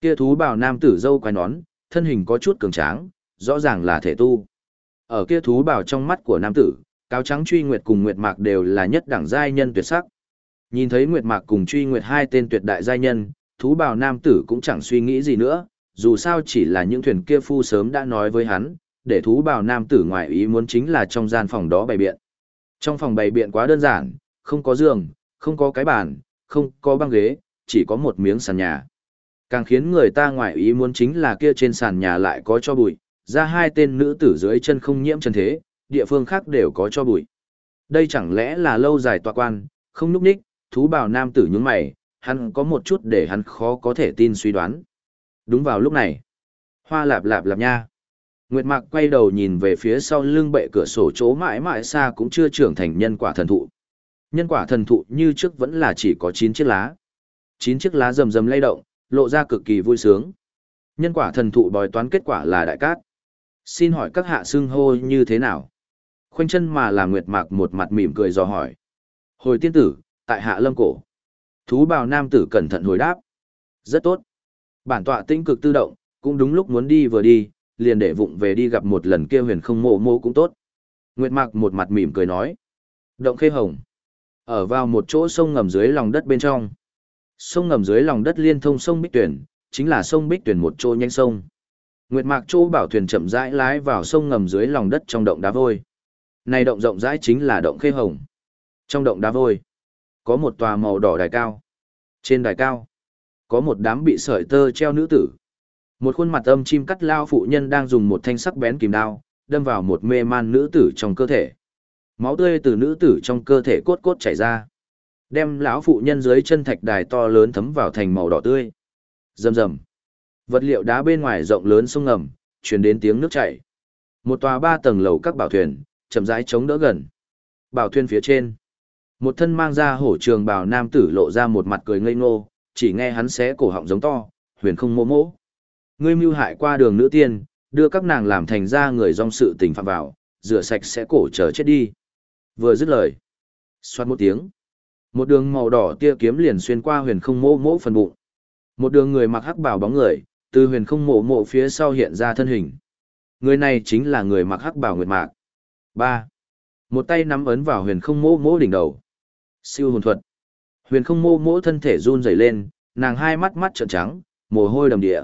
Kia thú bào nam tử dâu quai nón, thân hình có chút cường tráng, rõ ràng là thể tu. Ở kia thú bào trong mắt của nam tử, cáo trắng truy nguyệt cùng nguyệt mạc đều là nhất đẳng giai nhân tuyệt sắc. Nhìn thấy nguyệt mạc cùng truy nguyệt hai tên tuyệt đại giai nhân, thú bào nam tử cũng chẳng suy nghĩ gì nữa, dù sao chỉ là những thuyền kia phu sớm đã nói với hắn, để thú bào nam tử ngoại ý muốn chính là trong gian phòng đó bày biện. Trong phòng bày biện quá đơn giản, không có giường, không có cái bàn, không có băng ghế, chỉ có một miếng sàn nhà. Càng khiến người ta ngoại ý muốn chính là kia trên sàn nhà lại có cho bụi, ra hai tên nữ tử dưới chân không nhiễm chân thế, địa phương khác đều có cho bụi. Đây chẳng lẽ là lâu dài tọa quan, không núp ních, thú bào nam tử nhướng mày, hắn có một chút để hắn khó có thể tin suy đoán. Đúng vào lúc này, hoa lạp lạp lạp nha. Nguyệt Mạc quay đầu nhìn về phía sau lưng bệ cửa sổ chỗ mãi mãi xa cũng chưa trưởng thành nhân quả thần thụ. Nhân quả thần thụ như trước vẫn là chỉ có 9 chiếc lá. 9 chiếc lá rầm rầm lay động, lộ ra cực kỳ vui sướng. Nhân quả thần thụ bói toán kết quả là đại cát. Xin hỏi các hạ xưng hô như thế nào? Khoanh chân mà là nguyệt mạc một mặt mỉm cười dò hỏi. Hồi tiên tử, tại hạ lâm cổ. Thú bào nam tử cẩn thận hồi đáp. Rất tốt. Bản tọa tinh cực tự động, cũng đúng lúc muốn đi vừa đi, liền để vụng về đi gặp một lần kia huyền không mộ mộ cũng tốt. Nguyệt mạc một mặt mỉm cười nói. Động khê hồng. Ở vào một chỗ sông ngầm dưới lòng đất bên trong. Sông ngầm dưới lòng đất liên thông sông Bích Tuyển, chính là sông Bích Tuyển một chỗ nhanh sông. Nguyệt Mạc chỗ bảo thuyền chậm rãi lái vào sông ngầm dưới lòng đất trong động đá vôi. Này động rộng rãi chính là động khê hồng. Trong động đá vôi, có một tòa màu đỏ đài cao. Trên đài cao, có một đám bị sợi tơ treo nữ tử. Một khuôn mặt âm chim cắt lao phụ nhân đang dùng một thanh sắc bén kìm đao, đâm vào một mê man nữ tử trong cơ thể. Máu tươi từ nữ tử trong cơ thể cốt cốt chảy ra. Đem lão phụ nhân dưới chân thạch đài to lớn thấm vào thành màu đỏ tươi. Rầm rầm. Vật liệu đá bên ngoài rộng lớn sông ngầm, truyền đến tiếng nước chảy. Một tòa ba tầng lầu các bảo thuyền, chậm rãi chống đỡ gần. Bảo thuyền phía trên, một thân mang ra hổ trường bào nam tử lộ ra một mặt cười ngây ngô, chỉ nghe hắn xé cổ họng giống to, huyền không mô mỗ. Ngươi mưu hại qua đường nữ tiên, đưa các nàng làm thành ra người dòng sự tình phạm vào, rửa sạch sẽ cổ chờ chết đi. Vừa dứt lời, xoát một tiếng, một đường màu đỏ tia kiếm liền xuyên qua huyền không mô mỗ phần bụng. Một đường người mặc hắc bào bóng người, từ huyền không mộ mộ phía sau hiện ra thân hình. Người này chính là người mặc hắc bào nguyệt mạc. ba Một tay nắm ấn vào huyền không mô mỗ đỉnh đầu. Siêu hồn thuật. Huyền không Mô Mỗ thân thể run rẩy lên, nàng hai mắt mắt trợn trắng, mồ hôi đầm địa.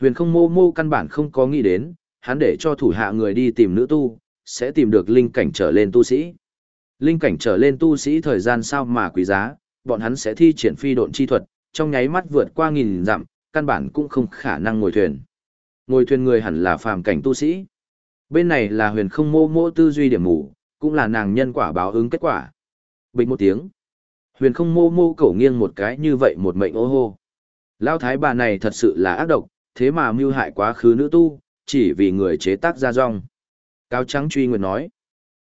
Huyền không mô mô căn bản không có nghĩ đến, hắn để cho thủ hạ người đi tìm nữ tu, sẽ tìm được linh cảnh trở lên tu sĩ. Linh cảnh trở lên tu sĩ thời gian sao mà quý giá, bọn hắn sẽ thi triển phi độn chi thuật, trong nháy mắt vượt qua nghìn dặm, căn bản cũng không khả năng ngồi thuyền. Ngồi thuyền người hẳn là phàm cảnh tu sĩ. Bên này là huyền không mô mô tư duy điểm mù, cũng là nàng nhân quả báo ứng kết quả. Bình một tiếng. Huyền không mô mô cổ nghiêng một cái như vậy một mệnh ô hô. Lao thái bà này thật sự là ác độc, thế mà mưu hại quá khứ nữ tu, chỉ vì người chế tác ra rong. Cao Trắng truy nguyệt nói.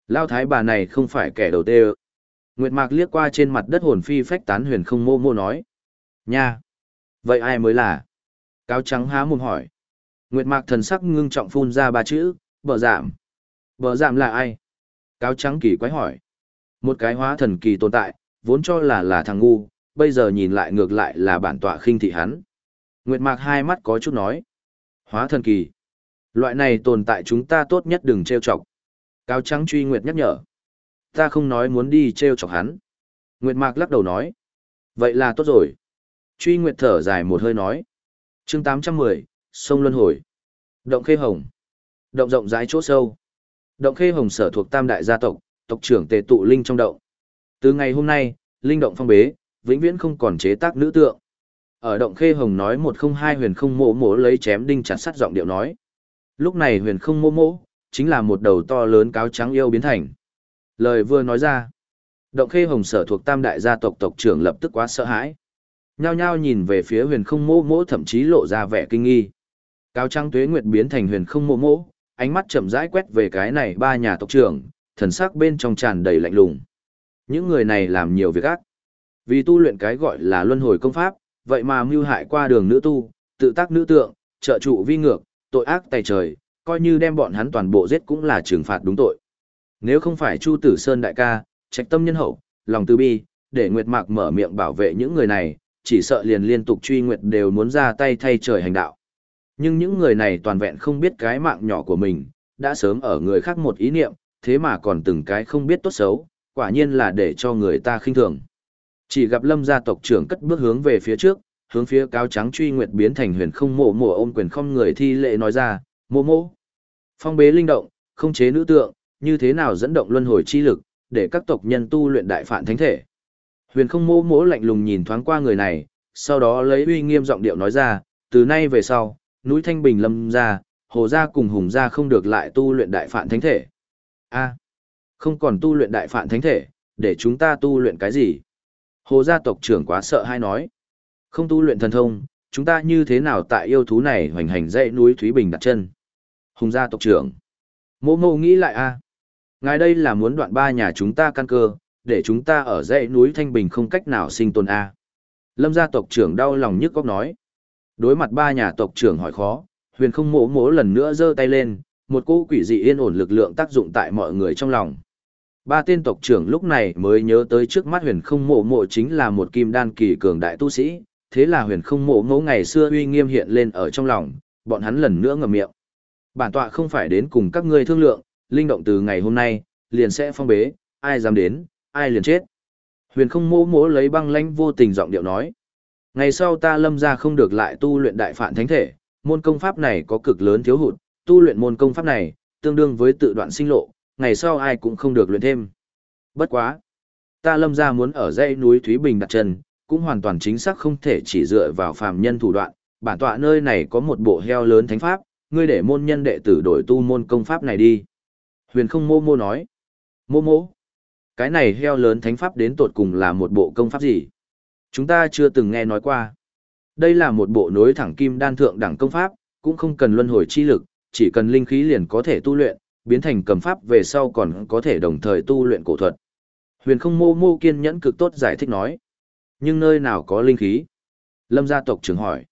Lao thái bà này không phải kẻ đầu tê Nguyệt Mạc liếc qua trên mặt đất hồn phi phách tán huyền không mô mô nói. Nha! Vậy ai mới là? Cáo trắng há mồm hỏi. Nguyệt mạc thần sắc ngưng trọng phun ra ba chữ, bờ giảm. Bờ giảm là ai? Cáo trắng kỳ quái hỏi. Một cái hóa thần kỳ tồn tại, vốn cho là là thằng ngu, bây giờ nhìn lại ngược lại là bản tọa khinh thị hắn. Nguyệt mạc hai mắt có chút nói. Hóa thần kỳ. Loại này tồn tại chúng ta tốt nhất đừng trêu chọc. cao trắng truy Nguyệt nhắc nhở. Ta không nói muốn đi trêu chọc hắn. Nguyệt mạc lắc đầu nói. Vậy là tốt rồi. Truy Nguyệt thở dài một hơi nói. chương 810, sông Luân Hồi. Động Khê Hồng. Động rộng rãi chỗ sâu. Động Khê Hồng sở thuộc tam đại gia tộc, tộc trưởng tề tụ linh trong động. Từ ngày hôm nay, linh động phong bế, vĩnh viễn không còn chế tác nữ tượng. Ở động Khê Hồng nói một không hai huyền không mộ mộ lấy chém đinh chặt sắt giọng điệu nói. Lúc này huyền không mộ mộ, chính là một đầu to lớn cáo trắng yêu biến thành. Lời vừa nói ra. Động Khê Hồng sở thuộc tam đại gia tộc tộc trưởng lập tức quá sợ hãi. Nhao nhao nhìn về phía huyền không mô mỗ thậm chí lộ ra vẻ kinh nghi. Cáo trắng tuế nguyệt biến thành huyền không mô mỗ, ánh mắt chậm rãi quét về cái này ba nhà tộc trưởng, thần sắc bên trong tràn đầy lạnh lùng. Những người này làm nhiều việc ác. Vì tu luyện cái gọi là luân hồi công pháp, vậy mà mưu hại qua đường nữ tu, tự tác nữ tượng, trợ trụ vi ngược, tội ác tay trời, coi như đem bọn hắn toàn bộ giết cũng là trừng phạt đúng tội. Nếu không phải Chu Tử Sơn đại ca, trách tâm nhân hậu, lòng từ bi, để Nguyệt Mạc mở miệng bảo vệ những người này, chỉ sợ liền liên tục truy nguyệt đều muốn ra tay thay trời hành đạo. Nhưng những người này toàn vẹn không biết cái mạng nhỏ của mình, đã sớm ở người khác một ý niệm, thế mà còn từng cái không biết tốt xấu, quả nhiên là để cho người ta khinh thường. Chỉ gặp lâm gia tộc trưởng cất bước hướng về phía trước, hướng phía cáo trắng truy nguyệt biến thành huyền không mộ mộ ôm quyền không người thi lệ nói ra, mộ mộ. Phong bế linh động, không chế nữ tượng, như thế nào dẫn động luân hồi chi lực, để các tộc nhân tu luyện đại phản thánh thể. Huyền không mô mỗ lạnh lùng nhìn thoáng qua người này, sau đó lấy uy nghiêm giọng điệu nói ra, từ nay về sau, núi Thanh Bình lâm ra, hồ gia cùng hùng gia không được lại tu luyện đại phản thánh thể a không còn tu luyện đại phạn thánh thể, để chúng ta tu luyện cái gì? Hồ gia tộc trưởng quá sợ hay nói. Không tu luyện thần thông, chúng ta như thế nào tại yêu thú này hoành hành dãy núi Thúy Bình đặt chân? Hùng gia tộc trưởng. Mô mô nghĩ lại a Ngài đây là muốn đoạn ba nhà chúng ta căn cơ, để chúng ta ở dãy núi Thanh Bình không cách nào sinh tồn A. Lâm gia tộc trưởng đau lòng nhức góc nói. Đối mặt ba nhà tộc trưởng hỏi khó, huyền không mỗ mỗ lần nữa giơ tay lên, một cỗ quỷ dị yên ổn lực lượng tác dụng tại mọi người trong lòng. Ba tên tộc trưởng lúc này mới nhớ tới trước mắt huyền không mộ mộ chính là một kim đan kỳ cường đại tu sĩ, thế là huyền không mộ mộ ngày xưa uy nghiêm hiện lên ở trong lòng, bọn hắn lần nữa ngậm miệng. Bản tọa không phải đến cùng các ngươi thương lượng, linh động từ ngày hôm nay, liền sẽ phong bế, ai dám đến, ai liền chết. Huyền không mộ mộ lấy băng lãnh vô tình giọng điệu nói. Ngày sau ta lâm ra không được lại tu luyện đại phản thánh thể, môn công pháp này có cực lớn thiếu hụt, tu luyện môn công pháp này, tương đương với tự đoạn sinh lộ, ngày sau ai cũng không được luyện thêm. Bất quá. Ta lâm ra muốn ở dãy núi Thúy Bình đặt chân, cũng hoàn toàn chính xác không thể chỉ dựa vào phàm nhân thủ đoạn, bản tọa nơi này có một bộ heo lớn thánh pháp, ngươi để môn nhân đệ tử đổi tu môn công pháp này đi. Huyền không mô mô nói. Mô mô. Cái này heo lớn thánh pháp đến tột cùng là một bộ công pháp gì? Chúng ta chưa từng nghe nói qua. Đây là một bộ nối thẳng kim đan thượng đẳng công pháp, cũng không cần luân hồi chi lực, chỉ cần linh khí liền có thể tu luyện, biến thành cầm pháp về sau còn có thể đồng thời tu luyện cổ thuật. Huyền không mô mô kiên nhẫn cực tốt giải thích nói. Nhưng nơi nào có linh khí? Lâm gia tộc trưởng hỏi.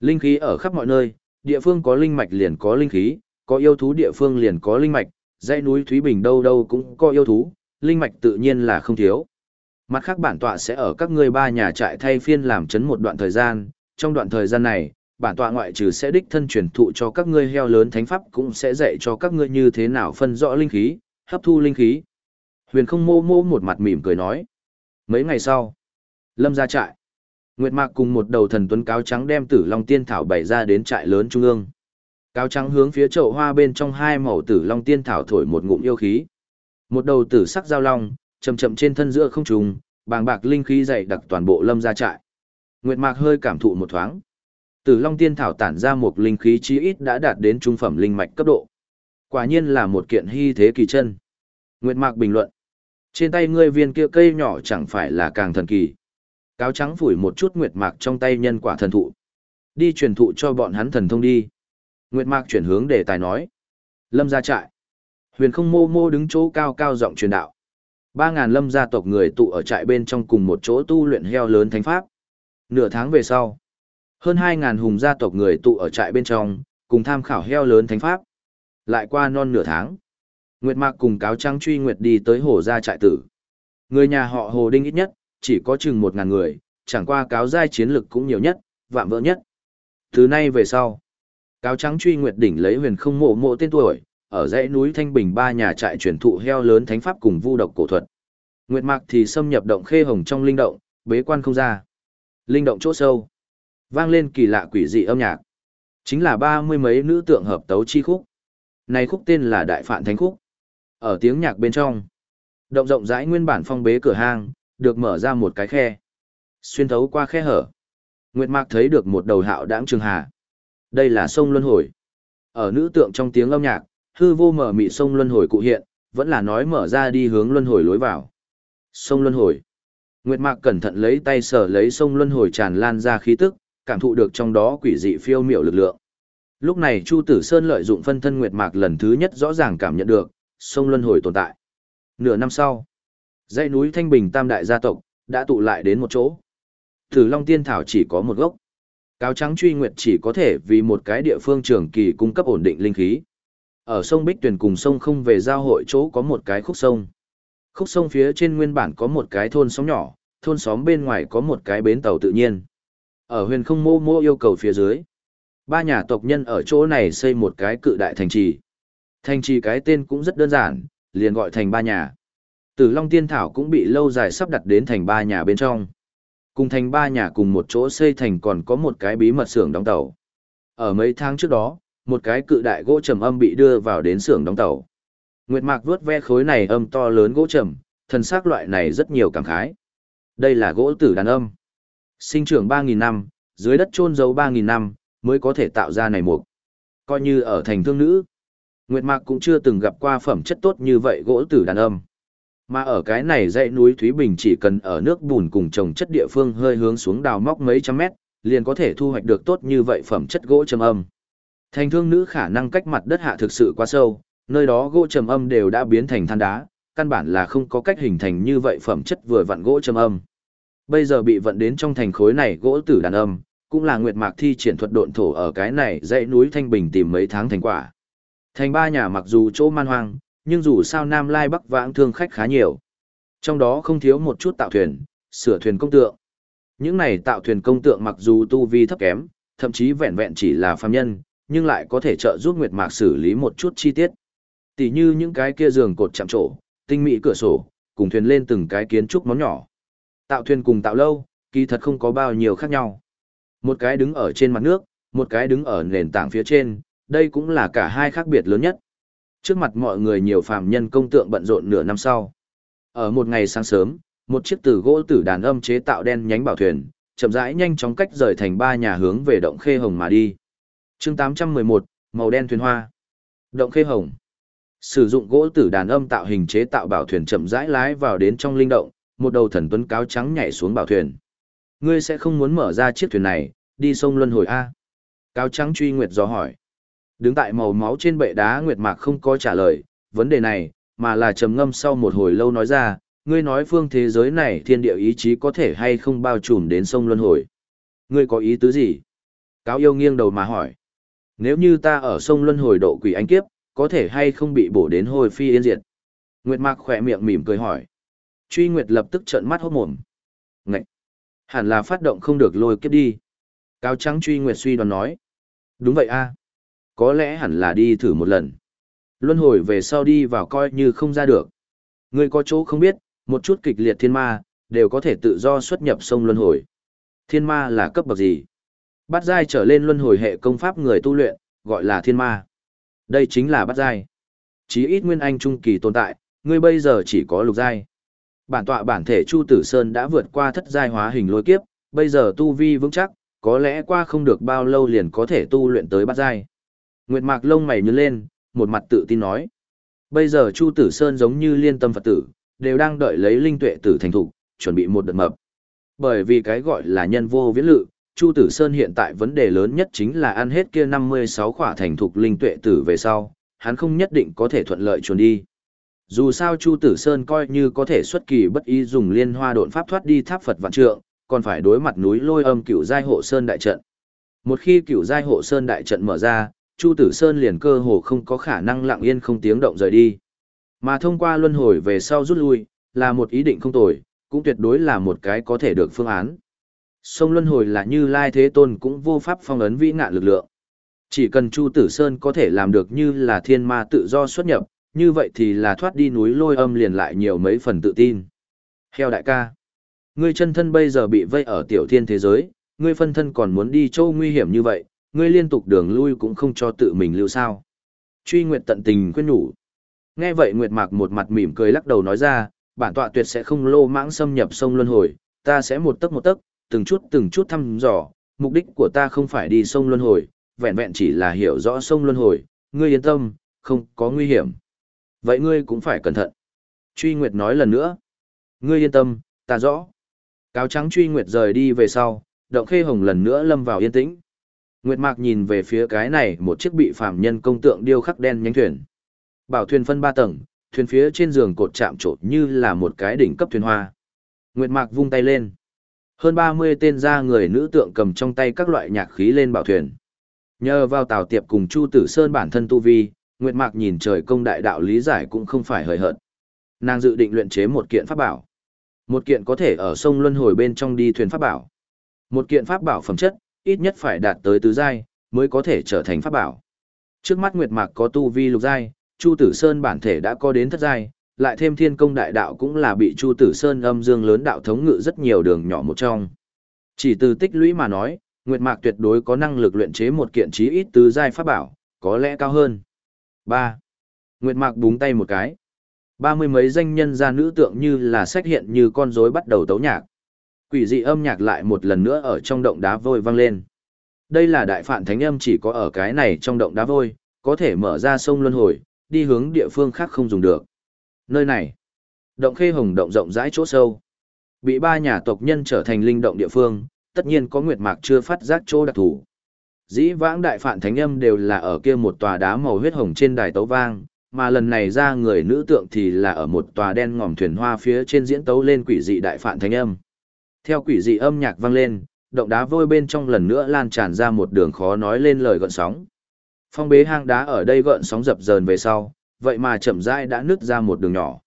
Linh khí ở khắp mọi nơi, địa phương có linh mạch liền có linh khí, có yêu thú địa phương liền có linh mạch, dãy núi Thúy Bình đâu đâu cũng có yêu thú, linh mạch tự nhiên là không thiếu. Mặt khác bản tọa sẽ ở các ngươi ba nhà trại thay phiên làm chấn một đoạn thời gian, trong đoạn thời gian này, bản tọa ngoại trừ sẽ đích thân truyền thụ cho các ngươi heo lớn thánh pháp cũng sẽ dạy cho các ngươi như thế nào phân rõ linh khí, hấp thu linh khí. Huyền không mô mô một mặt mỉm cười nói. Mấy ngày sau, lâm ra trại. Nguyệt Mạc cùng một đầu thần tuấn cáo trắng đem tử long tiên thảo bày ra đến trại lớn trung ương. Cáo trắng hướng phía chậu hoa bên trong hai màu tử long tiên thảo thổi một ngụm yêu khí. Một đầu tử sắc giao long, chậm chậm trên thân giữa không trùng, bàng bạc linh khí dày đặc toàn bộ lâm ra trại. Nguyệt Mạc hơi cảm thụ một thoáng. Tử Long Tiên thảo tản ra một linh khí chí ít đã đạt đến trung phẩm linh mạch cấp độ. Quả nhiên là một kiện hy thế kỳ chân. Nguyệt Mạc bình luận. Trên tay ngươi viên kia cây nhỏ chẳng phải là càng thần kỳ. Cáo trắng phủi một chút Nguyệt Mạc trong tay nhân quả thần thụ. Đi truyền thụ cho bọn hắn thần thông đi. Nguyệt Mạc chuyển hướng để tài nói. Lâm gia trại. Huyền không mô mô đứng chỗ cao cao giọng truyền đạo. Ba ngàn lâm gia tộc người tụ ở trại bên trong cùng một chỗ tu luyện heo lớn thánh pháp. Nửa tháng về sau, hơn 2.000 hùng gia tộc người tụ ở trại bên trong, cùng tham khảo heo lớn thánh pháp. Lại qua non nửa tháng, Nguyệt Mạc cùng cáo trắng truy Nguyệt đi tới hồ gia trại tử. Người nhà họ Hồ Đinh ít nhất, chỉ có chừng 1.000 người, chẳng qua cáo giai chiến lực cũng nhiều nhất, vạm vỡ nhất. Từ nay về sau, cáo trắng truy Nguyệt đỉnh lấy huyền không mộ mộ tên tuổi, ở dãy núi Thanh Bình ba nhà trại truyền thụ heo lớn thánh pháp cùng vu độc cổ thuật. Nguyệt Mạc thì xâm nhập động khê hồng trong linh động, bế quan không ra. Linh động chỗ sâu, vang lên kỳ lạ quỷ dị âm nhạc. Chính là ba mươi mấy nữ tượng hợp tấu chi khúc. Này khúc tên là Đại Phạn Thánh Khúc. Ở tiếng nhạc bên trong, động rộng rãi nguyên bản phong bế cửa hang, được mở ra một cái khe. Xuyên thấu qua khe hở. Nguyệt Mạc thấy được một đầu hạo đãng trường hà. Đây là sông Luân Hồi. Ở nữ tượng trong tiếng âm nhạc, hư vô mở mị sông Luân Hồi cụ hiện, vẫn là nói mở ra đi hướng Luân Hồi lối vào. Sông Luân Hồi. Nguyệt Mạc cẩn thận lấy tay sờ lấy sông luân hồi tràn lan ra khí tức, cảm thụ được trong đó quỷ dị phiêu miểu lực lượng. Lúc này Chu Tử Sơn lợi dụng phân thân Nguyệt Mạc lần thứ nhất rõ ràng cảm nhận được sông luân hồi tồn tại. Nửa năm sau, dãy núi Thanh Bình Tam đại gia tộc đã tụ lại đến một chỗ. Tử Long Tiên thảo chỉ có một gốc. Cáo trắng truy nguyệt chỉ có thể vì một cái địa phương trường kỳ cung cấp ổn định linh khí. Ở sông Bích Tuyền cùng sông không về giao hội chỗ có một cái khúc sông. Khúc sông phía trên nguyên bản có một cái thôn xóm nhỏ, thôn xóm bên ngoài có một cái bến tàu tự nhiên. Ở huyền không mô mô yêu cầu phía dưới. Ba nhà tộc nhân ở chỗ này xây một cái cự đại thành trì. Thành trì cái tên cũng rất đơn giản, liền gọi thành ba nhà. Tử Long Tiên Thảo cũng bị lâu dài sắp đặt đến thành ba nhà bên trong. Cùng thành ba nhà cùng một chỗ xây thành còn có một cái bí mật xưởng đóng tàu. Ở mấy tháng trước đó, một cái cự đại gỗ trầm âm bị đưa vào đến xưởng đóng tàu. Nguyệt Mạc vuốt ve khối này âm to lớn gỗ trầm, thần sắc loại này rất nhiều cảm khái. Đây là gỗ tử đàn âm. Sinh trưởng 3.000 năm, dưới đất chôn giấu 3.000 năm, mới có thể tạo ra này mục. Coi như ở thành thương nữ. Nguyệt Mạc cũng chưa từng gặp qua phẩm chất tốt như vậy gỗ tử đàn âm. Mà ở cái này dãy núi Thúy Bình chỉ cần ở nước bùn cùng trồng chất địa phương hơi hướng xuống đào móc mấy trăm mét, liền có thể thu hoạch được tốt như vậy phẩm chất gỗ trầm âm. Thành thương nữ khả năng cách mặt đất hạ thực sự quá sâu, nơi đó gỗ trầm âm đều đã biến thành than đá, căn bản là không có cách hình thành như vậy phẩm chất vừa vặn gỗ trầm âm. Bây giờ bị vận đến trong thành khối này gỗ tử đàn âm, cũng là Nguyệt Mạc thi triển thuật độn thổ ở cái này dãy núi Thanh Bình tìm mấy tháng thành quả. Thành ba nhà mặc dù chỗ man hoang, nhưng dù sao Nam Lai Bắc vãng thương khách khá nhiều. Trong đó không thiếu một chút tạo thuyền, sửa thuyền công tượng. Những này tạo thuyền công tượng mặc dù tu vi thấp kém, thậm chí vẹn vẹn chỉ là phàm nhân, nhưng lại có thể trợ giúp Nguyệt Mạc xử lý một chút chi tiết. Tỷ như những cái kia giường cột chạm trổ, tinh mỹ cửa sổ, cùng thuyền lên từng cái kiến trúc món nhỏ. Tạo thuyền cùng tạo lâu, kỳ thật không có bao nhiêu khác nhau. Một cái đứng ở trên mặt nước, một cái đứng ở nền tảng phía trên, đây cũng là cả hai khác biệt lớn nhất. Trước mặt mọi người nhiều phàm nhân công tượng bận rộn nửa năm sau. Ở một ngày sáng sớm, một chiếc từ gỗ tử đàn âm chế tạo đen nhánh bảo thuyền, chậm rãi nhanh chóng cách rời thành ba nhà hướng về động khê hồng mà đi. chương 811, màu đen thuyền hoa. Động khê hồng. Sử dụng gỗ tử đàn âm tạo hình chế tạo bảo thuyền chậm rãi lái vào đến trong linh động, một đầu thần tuấn cáo trắng nhảy xuống bảo thuyền. Ngươi sẽ không muốn mở ra chiếc thuyền này, đi sông Luân Hồi A. Cáo trắng truy Nguyệt do hỏi. Đứng tại màu máu trên bệ đá Nguyệt Mạc không có trả lời, vấn đề này, mà là trầm ngâm sau một hồi lâu nói ra, ngươi nói phương thế giới này thiên địa ý chí có thể hay không bao trùm đến sông Luân Hồi. Ngươi có ý tứ gì? Cáo yêu nghiêng đầu mà hỏi. Nếu như ta ở sông Luân Hồi độ quỷ anh kiếp, có thể hay không bị bổ đến hồi phi yên diệt? Nguyệt Mạc khỏe miệng mỉm cười hỏi. Truy Nguyệt lập tức trợn mắt hốt mồm. Ngậy! Hẳn là phát động không được lôi kiếp đi. Cáo trắng Truy Nguyệt suy đoán nói. Đúng vậy a Có lẽ hẳn là đi thử một lần. Luân hồi về sau đi vào coi như không ra được. Ngươi có chỗ không biết, một chút kịch liệt thiên ma, đều có thể tự do xuất nhập sông luân hồi. Thiên ma là cấp bậc gì? Bát giai trở lên luân hồi hệ công pháp người tu luyện, gọi là thiên ma. Đây chính là bát giai. Chí ít nguyên anh trung kỳ tồn tại, ngươi bây giờ chỉ có lục giai. Bản tọa bản thể Chu Tử Sơn đã vượt qua thất giai hóa hình lôi kiếp, bây giờ tu vi vững chắc, có lẽ qua không được bao lâu liền có thể tu luyện tới bát giai. Nguyệt Mạc lông mày nhướng lên, một mặt tự tin nói. Bây giờ Chu Tử Sơn giống như liên tâm Phật tử, đều đang đợi lấy linh tuệ tử thành thục, chuẩn bị một đợt mập. Bởi vì cái gọi là nhân vô viễn lự, Chu Tử Sơn hiện tại vấn đề lớn nhất chính là ăn hết kia 56 khỏa thành thục linh tuệ tử về sau, hắn không nhất định có thể thuận lợi chuồn đi. Dù sao Chu Tử Sơn coi như có thể xuất kỳ bất ý dùng liên hoa độn pháp thoát đi tháp Phật vạn trượng, còn phải đối mặt núi lôi âm cửu giai hộ sơn đại trận. Một khi cửu giai hộ sơn đại trận mở ra, Chu Tử Sơn liền cơ hồ không có khả năng lặng yên không tiếng động rời đi. Mà thông qua luân hồi về sau rút lui, là một ý định không tồi, cũng tuyệt đối là một cái có thể được phương án. Sông luân hồi là như Lai Thế Tôn cũng vô pháp phong ấn vĩ ngạn lực lượng. Chỉ cần Chu Tử Sơn có thể làm được như là thiên ma tự do xuất nhập, như vậy thì là thoát đi núi lôi âm liền lại nhiều mấy phần tự tin. Heo đại ca, ngươi chân thân bây giờ bị vây ở tiểu thiên thế giới, ngươi phân thân còn muốn đi châu nguy hiểm như vậy, ngươi liên tục đường lui cũng không cho tự mình lưu sao. Truy Nguyệt tận tình khuyên nhủ. Nghe vậy Nguyệt Mạc một mặt mỉm cười lắc đầu nói ra, bản tọa tuyệt sẽ không lô mãng xâm nhập sông luân hồi, ta sẽ một tấc một tấc, từng chút từng chút thăm dò, mục đích của ta không phải đi sông luân hồi, vẹn vẹn chỉ là hiểu rõ sông luân hồi, ngươi yên tâm, không có nguy hiểm. Vậy ngươi cũng phải cẩn thận. Truy Nguyệt nói lần nữa. Ngươi yên tâm, ta rõ. Cáo trắng Truy Nguyệt rời đi về sau, động khê hồng lần nữa lâm vào yên tĩnh. Nguyệt Mạc nhìn về phía cái này một chiếc bị phạm nhân công tượng điêu khắc đen nhánh thuyền. Bảo thuyền phân ba tầng, thuyền phía trên giường cột chạm trộn như là một cái đỉnh cấp thuyền hoa. Nguyệt Mạc vung tay lên. Hơn 30 tên gia người nữ tượng cầm trong tay các loại nhạc khí lên bảo thuyền. Nhờ vào Tào Tiệp cùng Chu Tử Sơn bản thân tu vi, Nguyệt Mạc nhìn trời công đại đạo lý giải cũng không phải hời hợt. Nàng dự định luyện chế một kiện pháp bảo. Một kiện có thể ở sông Luân Hồi bên trong đi thuyền pháp bảo. Một kiện pháp bảo phẩm chất, ít nhất phải đạt tới tứ giai, mới có thể trở thành pháp bảo. Trước mắt Nguyệt Mạc có tu vi lục giai, Chu Tử Sơn bản thể đã có đến thất giai, lại thêm thiên công đại đạo cũng là bị Chu Tử Sơn âm dương lớn đạo thống ngự rất nhiều đường nhỏ một trong. Chỉ từ tích lũy mà nói, Nguyệt Mạc tuyệt đối có năng lực luyện chế một kiện chí ít tứ giai pháp bảo, có lẽ cao hơn. Ba, Nguyệt Mạc búng tay một cái. Ba mươi mấy danh nhân ra nữ tượng như là sách hiện như con rối bắt đầu tấu nhạc. Quỷ dị âm nhạc lại một lần nữa ở trong động đá vôi vang lên. Đây là đại phạn thánh âm chỉ có ở cái này trong động đá vôi, có thể mở ra sông luân hồi, đi hướng địa phương khác không dùng được. Nơi này, động khê hồng động rộng rãi chỗ sâu. Bị ba nhà tộc nhân trở thành linh động địa phương, tất nhiên có nguyệt mạc chưa phát giác chỗ đặc thù. Dĩ vãng đại phạn thánh âm đều là ở kia một tòa đá màu huyết hồng trên đài tấu vang, mà lần này ra người nữ tượng thì là ở một tòa đen ngòm thuyền hoa phía trên diễn tấu lên quỷ dị đại phạn thánh âm. Theo quỷ dị âm nhạc vang lên, động đá vôi bên trong lần nữa lan tràn ra một đường khó nói lên lời gợn sóng. Phong bế hang đá ở đây gợn sóng dập dờn về sau, vậy mà chậm rãi đã nứt ra một đường nhỏ.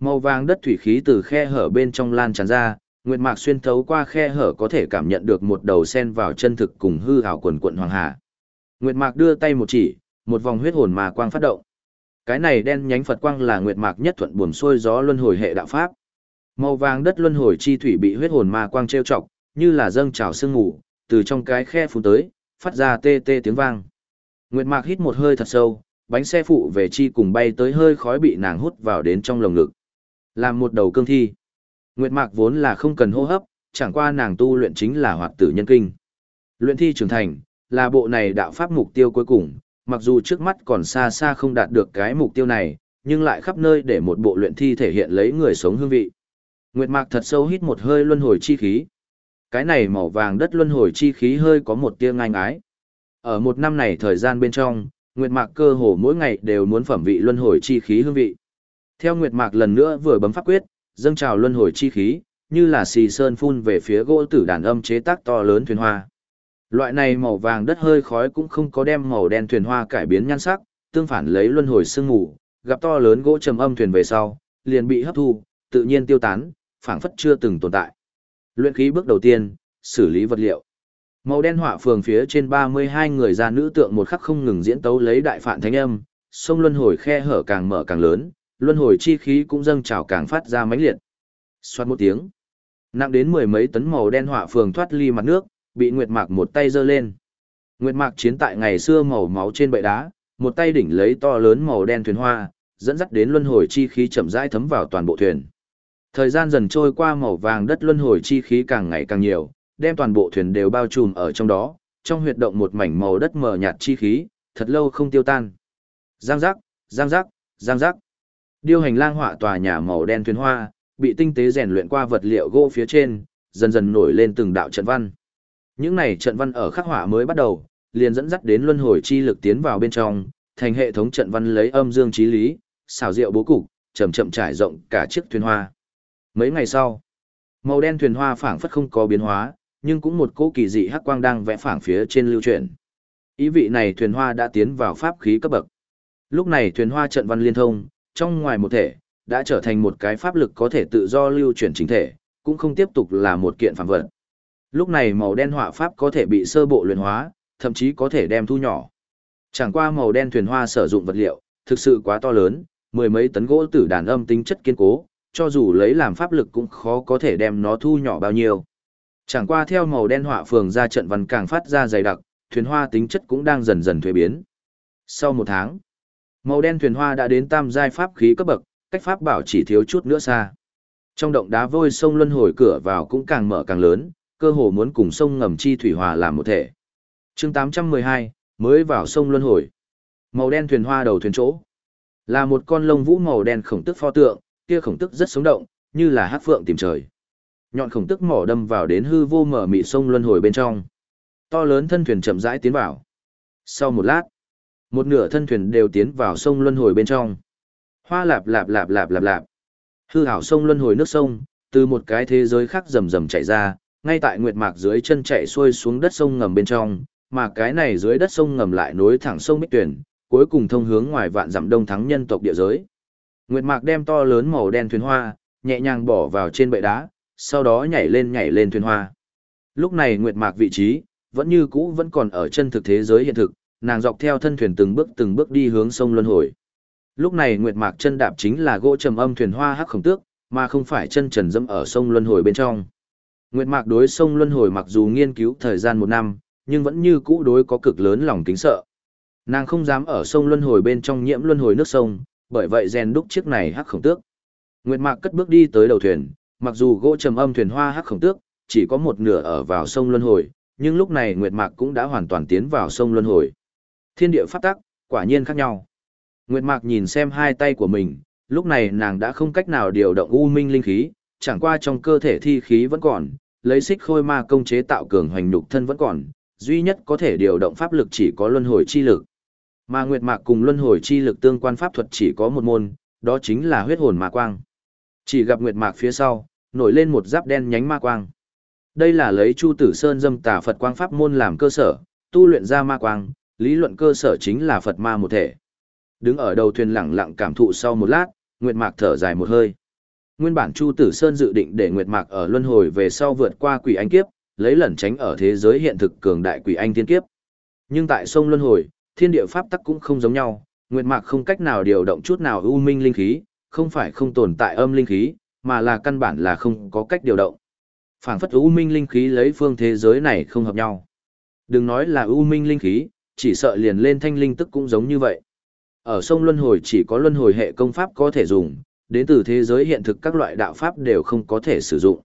Màu vàng đất thủy khí từ khe hở bên trong lan tràn ra, Nguyệt Mạc xuyên thấu qua khe hở có thể cảm nhận được một đầu sen vào chân thực cùng hư ảo quần quận hoàng hà. Nguyệt Mạc đưa tay một chỉ, một vòng huyết hồn mà quang phát động. Cái này đen nhánh Phật quang là Nguyệt Mạc nhất thuận buồm xuôi gió luân hồi hệ đạo pháp. Màu vàng đất luân hồi chi thủy bị huyết hồn ma quang trêu chọc, như là dâng trào sương ngủ, từ trong cái khe phun tới, phát ra tê tê tiếng vang. Nguyệt Mạc hít một hơi thật sâu, bánh xe phụ về chi cùng bay tới hơi khói bị nàng hút vào đến trong lồng ngực. Làm một đầu cương thi. Nguyệt Mạc vốn là không cần hô hấp, chẳng qua nàng tu luyện chính là hoạt tử nhân kinh. Luyện thi trưởng thành, là bộ này đạo pháp mục tiêu cuối cùng, mặc dù trước mắt còn xa xa không đạt được cái mục tiêu này, nhưng lại khắp nơi để một bộ luyện thi thể hiện lấy người sống hương vị. Nguyệt Mạc thật sâu hít một hơi luân hồi chi khí. Cái này màu vàng đất luân hồi chi khí hơi có một tia ngai ngái. Ở một năm này thời gian bên trong, Nguyệt Mạc cơ hồ mỗi ngày đều muốn phẩm vị luân hồi chi khí hương vị. Theo Nguyệt Mạc lần nữa vừa bấm pháp quyết, dâng trào luân hồi chi khí, như là xì sơn phun về phía gỗ tử đàn âm chế tác to lớn thuyền hoa. Loại này màu vàng đất hơi khói cũng không có đem màu đen thuyền hoa cải biến nhan sắc, tương phản lấy luân hồi sương mù, gặp to lớn gỗ trầm âm thuyền về sau, liền bị hấp thu, tự nhiên tiêu tán, phảng phất chưa từng tồn tại. Luyện khí bước đầu tiên, xử lý vật liệu. Màu đen họa phường phía trên 32 người già nữ tượng một khắc không ngừng diễn tấu lấy đại phạn thánh âm, sông luân hồi khe hở càng mở càng lớn, luân hồi chi khí cũng dâng trào càng phát ra mãnh liệt. Xoát một tiếng, nặng đến mười mấy tấn màu đen hỏa phường thoát ly mặt nước, bị Nguyệt Mạc một tay giơ lên. Nguyệt Mạc chiến tại ngày xưa màu máu trên bệ đá, một tay đỉnh lấy to lớn màu đen thuyền hoa, dẫn dắt đến luân hồi chi khí chậm rãi thấm vào toàn bộ thuyền. Thời gian dần trôi qua màu vàng đất luân hồi chi khí càng ngày càng nhiều, đem toàn bộ thuyền đều bao trùm ở trong đó, trong huyệt động một mảnh màu đất mờ nhạt chi khí, thật lâu không tiêu tan. Giang giác, giang giác, giang giác. Điêu hành lang họa tòa nhà màu đen thuyền hoa, bị tinh tế rèn luyện qua vật liệu gỗ phía trên, dần dần nổi lên từng đạo trận văn. Những này trận văn ở khắc họa mới bắt đầu, liền dẫn dắt đến luân hồi chi lực tiến vào bên trong, thành hệ thống trận văn lấy âm dương trí lý, xảo diệu bố cục, chậm chậm trải rộng cả chiếc thuyền hoa. Mấy ngày sau, màu đen thuyền hoa phảng phất không có biến hóa, nhưng cũng một cỗ kỳ dị hắc quang đang vẽ phảng phía trên lưu chuyển. Ý vị này thuyền hoa đã tiến vào pháp khí cấp bậc. Lúc này thuyền hoa trận văn liên thông, trong ngoài một thể, đã trở thành một cái pháp lực có thể tự do lưu chuyển chính thể, cũng không tiếp tục là một kiện phản vật. Lúc này màu đen hỏa pháp có thể bị sơ bộ luyện hóa, thậm chí có thể đem thu nhỏ. Chẳng qua màu đen thuyền hoa sử dụng vật liệu, thực sự quá to lớn, mười mấy tấn gỗ tử đàn âm tính chất kiên cố, cho dù lấy làm pháp lực cũng khó có thể đem nó thu nhỏ bao nhiêu. Chẳng qua theo màu đen hỏa phường ra trận văn càng phát ra dày đặc, thuyền hoa tính chất cũng đang dần dần thuế biến. Sau một tháng, màu đen thuyền hoa đã đến tam giai pháp khí cấp bậc, cách pháp bảo chỉ thiếu chút nữa xa. Trong động đá vôi sông luân hồi cửa vào cũng càng mở càng lớn, cơ hồ muốn cùng sông ngầm chi thủy hòa làm một thể. Chương 812, mới vào sông luân hồi. Màu đen thuyền hoa đầu thuyền chỗ, là một con lông vũ màu đen khổng tức pho tượng, kia khổng tức rất sống động, như là hát phượng tìm trời. Nhọn khổng tức mỏ đâm vào đến hư vô mở mị sông luân hồi bên trong. To lớn thân thuyền chậm rãi tiến vào. Sau một lát, một nửa thân thuyền đều tiến vào sông luân hồi bên trong. Hoa lạp lạp lạp lạp lạp lạp. Hư hảo sông luân hồi nước sông, từ một cái thế giới khác rầm rầm chảy ra, ngay tại nguyệt mạc dưới chân chạy xuôi xuống đất sông ngầm bên trong, mà cái này dưới đất sông ngầm lại nối thẳng sông Bích Tuyển, cuối cùng thông hướng ngoài vạn dặm đông thắng nhân tộc địa giới. Nguyệt Mạc đem to lớn màu đen thuyền hoa, nhẹ nhàng bỏ vào trên bệ đá, sau đó nhảy lên nhảy lên thuyền hoa. Lúc này Nguyệt Mạc vị trí, vẫn như cũ vẫn còn ở chân thực thế giới hiện thực, nàng dọc theo thân thuyền từng bước từng bước đi hướng sông Luân Hồi. Lúc này Nguyệt Mạc chân đạp chính là gỗ trầm âm thuyền hoa hắc khổng tước, mà không phải chân trần dẫm ở sông Luân Hồi bên trong. Nguyệt Mạc đối sông Luân Hồi mặc dù nghiên cứu thời gian một năm, nhưng vẫn như cũ đối có cực lớn lòng kính sợ. Nàng không dám ở sông Luân Hồi bên trong nhiễm Luân Hồi nước sông, bởi vậy rèn đúc chiếc này hắc khổng tước. Nguyệt Mạc cất bước đi tới đầu thuyền, mặc dù gỗ trầm âm thuyền hoa hắc khổng tước, chỉ có một nửa ở vào sông Luân Hồi, nhưng lúc này Nguyệt Mạc cũng đã hoàn toàn tiến vào sông Luân Hồi. Thiên địa pháp tắc, quả nhiên khác nhau. Nguyệt Mạc nhìn xem hai tay của mình, lúc này nàng đã không cách nào điều động u minh linh khí, chẳng qua trong cơ thể thi khí vẫn còn, lấy xích khôi ma công chế tạo cường hoành nhục thân vẫn còn, duy nhất có thể điều động pháp lực chỉ có luân hồi chi lực. Mà Nguyệt Mạc cùng luân hồi chi lực tương quan pháp thuật chỉ có một môn, đó chính là huyết hồn ma quang. Chỉ gặp Nguyệt Mạc phía sau, nổi lên một giáp đen nhánh ma quang. Đây là lấy Chu Tử Sơn dâm tà Phật quang pháp môn làm cơ sở, tu luyện ra ma quang, lý luận cơ sở chính là Phật ma một thể. Đứng ở đầu thuyền lặng lặng cảm thụ sau một lát, Nguyệt Mạc thở dài một hơi. Nguyên bản Chu Tử Sơn dự định để Nguyệt Mạc ở luân hồi về sau vượt qua quỷ anh kiếp, lấy lẩn tránh ở thế giới hiện thực cường đại quỷ anh thiên kiếp. Nhưng tại sông luân hồi, thiên địa pháp tắc cũng không giống nhau, Nguyệt Mạc không cách nào điều động chút nào u minh linh khí, không phải không tồn tại âm linh khí, mà là căn bản là không có cách điều động. Phảng phất u minh linh khí lấy phương thế giới này không hợp nhau. Đừng nói là u minh linh khí, chỉ sợ liền lên thanh linh tức cũng giống như vậy. Ở sông Luân Hồi chỉ có Luân Hồi hệ công pháp có thể dùng, đến từ thế giới hiện thực các loại đạo pháp đều không có thể sử dụng.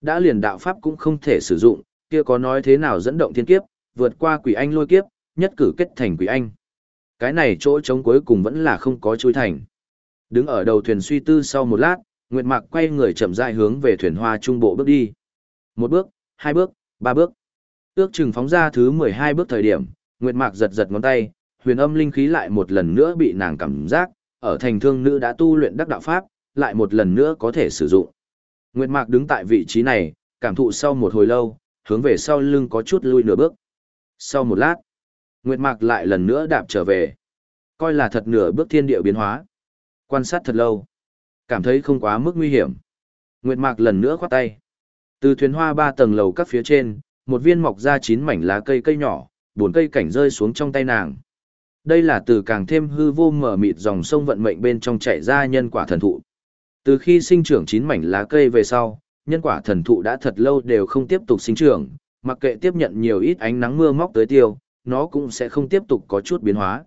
Đã liền đạo pháp cũng không thể sử dụng, kia có nói thế nào dẫn động thiên kiếp, vượt qua quỷ anh lôi kiếp, nhất cử kết thành quỷ anh. Cái này chỗ trống cuối cùng vẫn là không có chui thành. Đứng ở đầu thuyền suy tư sau một lát, Nguyệt Mạc quay người chậm rãi hướng về thuyền hoa trung bộ bước đi. Một bước, hai bước, ba bước. Ước chừng phóng ra thứ 12 bước thời điểm, Nguyệt Mạc giật giật ngón tay, huyền âm linh khí lại một lần nữa bị nàng cảm giác, ở thành thương nữ đã tu luyện đắc đạo pháp, lại một lần nữa có thể sử dụng. Nguyệt Mạc đứng tại vị trí này, cảm thụ sau một hồi lâu, hướng về sau lưng có chút lui nửa bước. Sau một lát, Nguyệt Mạc lại lần nữa đạp trở về. Coi là thật nửa bước thiên địa biến hóa. Quan sát thật lâu, cảm thấy không quá mức nguy hiểm. Nguyệt Mạc lần nữa khoát tay. Từ thuyền hoa ba tầng lầu các phía trên, một viên mọc ra chín mảnh lá cây cây nhỏ, buồn cây cảnh rơi xuống trong tay nàng. Đây là từ càng thêm hư vô mở mịt dòng sông vận mệnh bên trong chảy ra nhân quả thần thụ. Từ khi sinh trưởng chín mảnh lá cây về sau, nhân quả thần thụ đã thật lâu đều không tiếp tục sinh trưởng, mặc kệ tiếp nhận nhiều ít ánh nắng mưa móc tới tiêu, nó cũng sẽ không tiếp tục có chút biến hóa.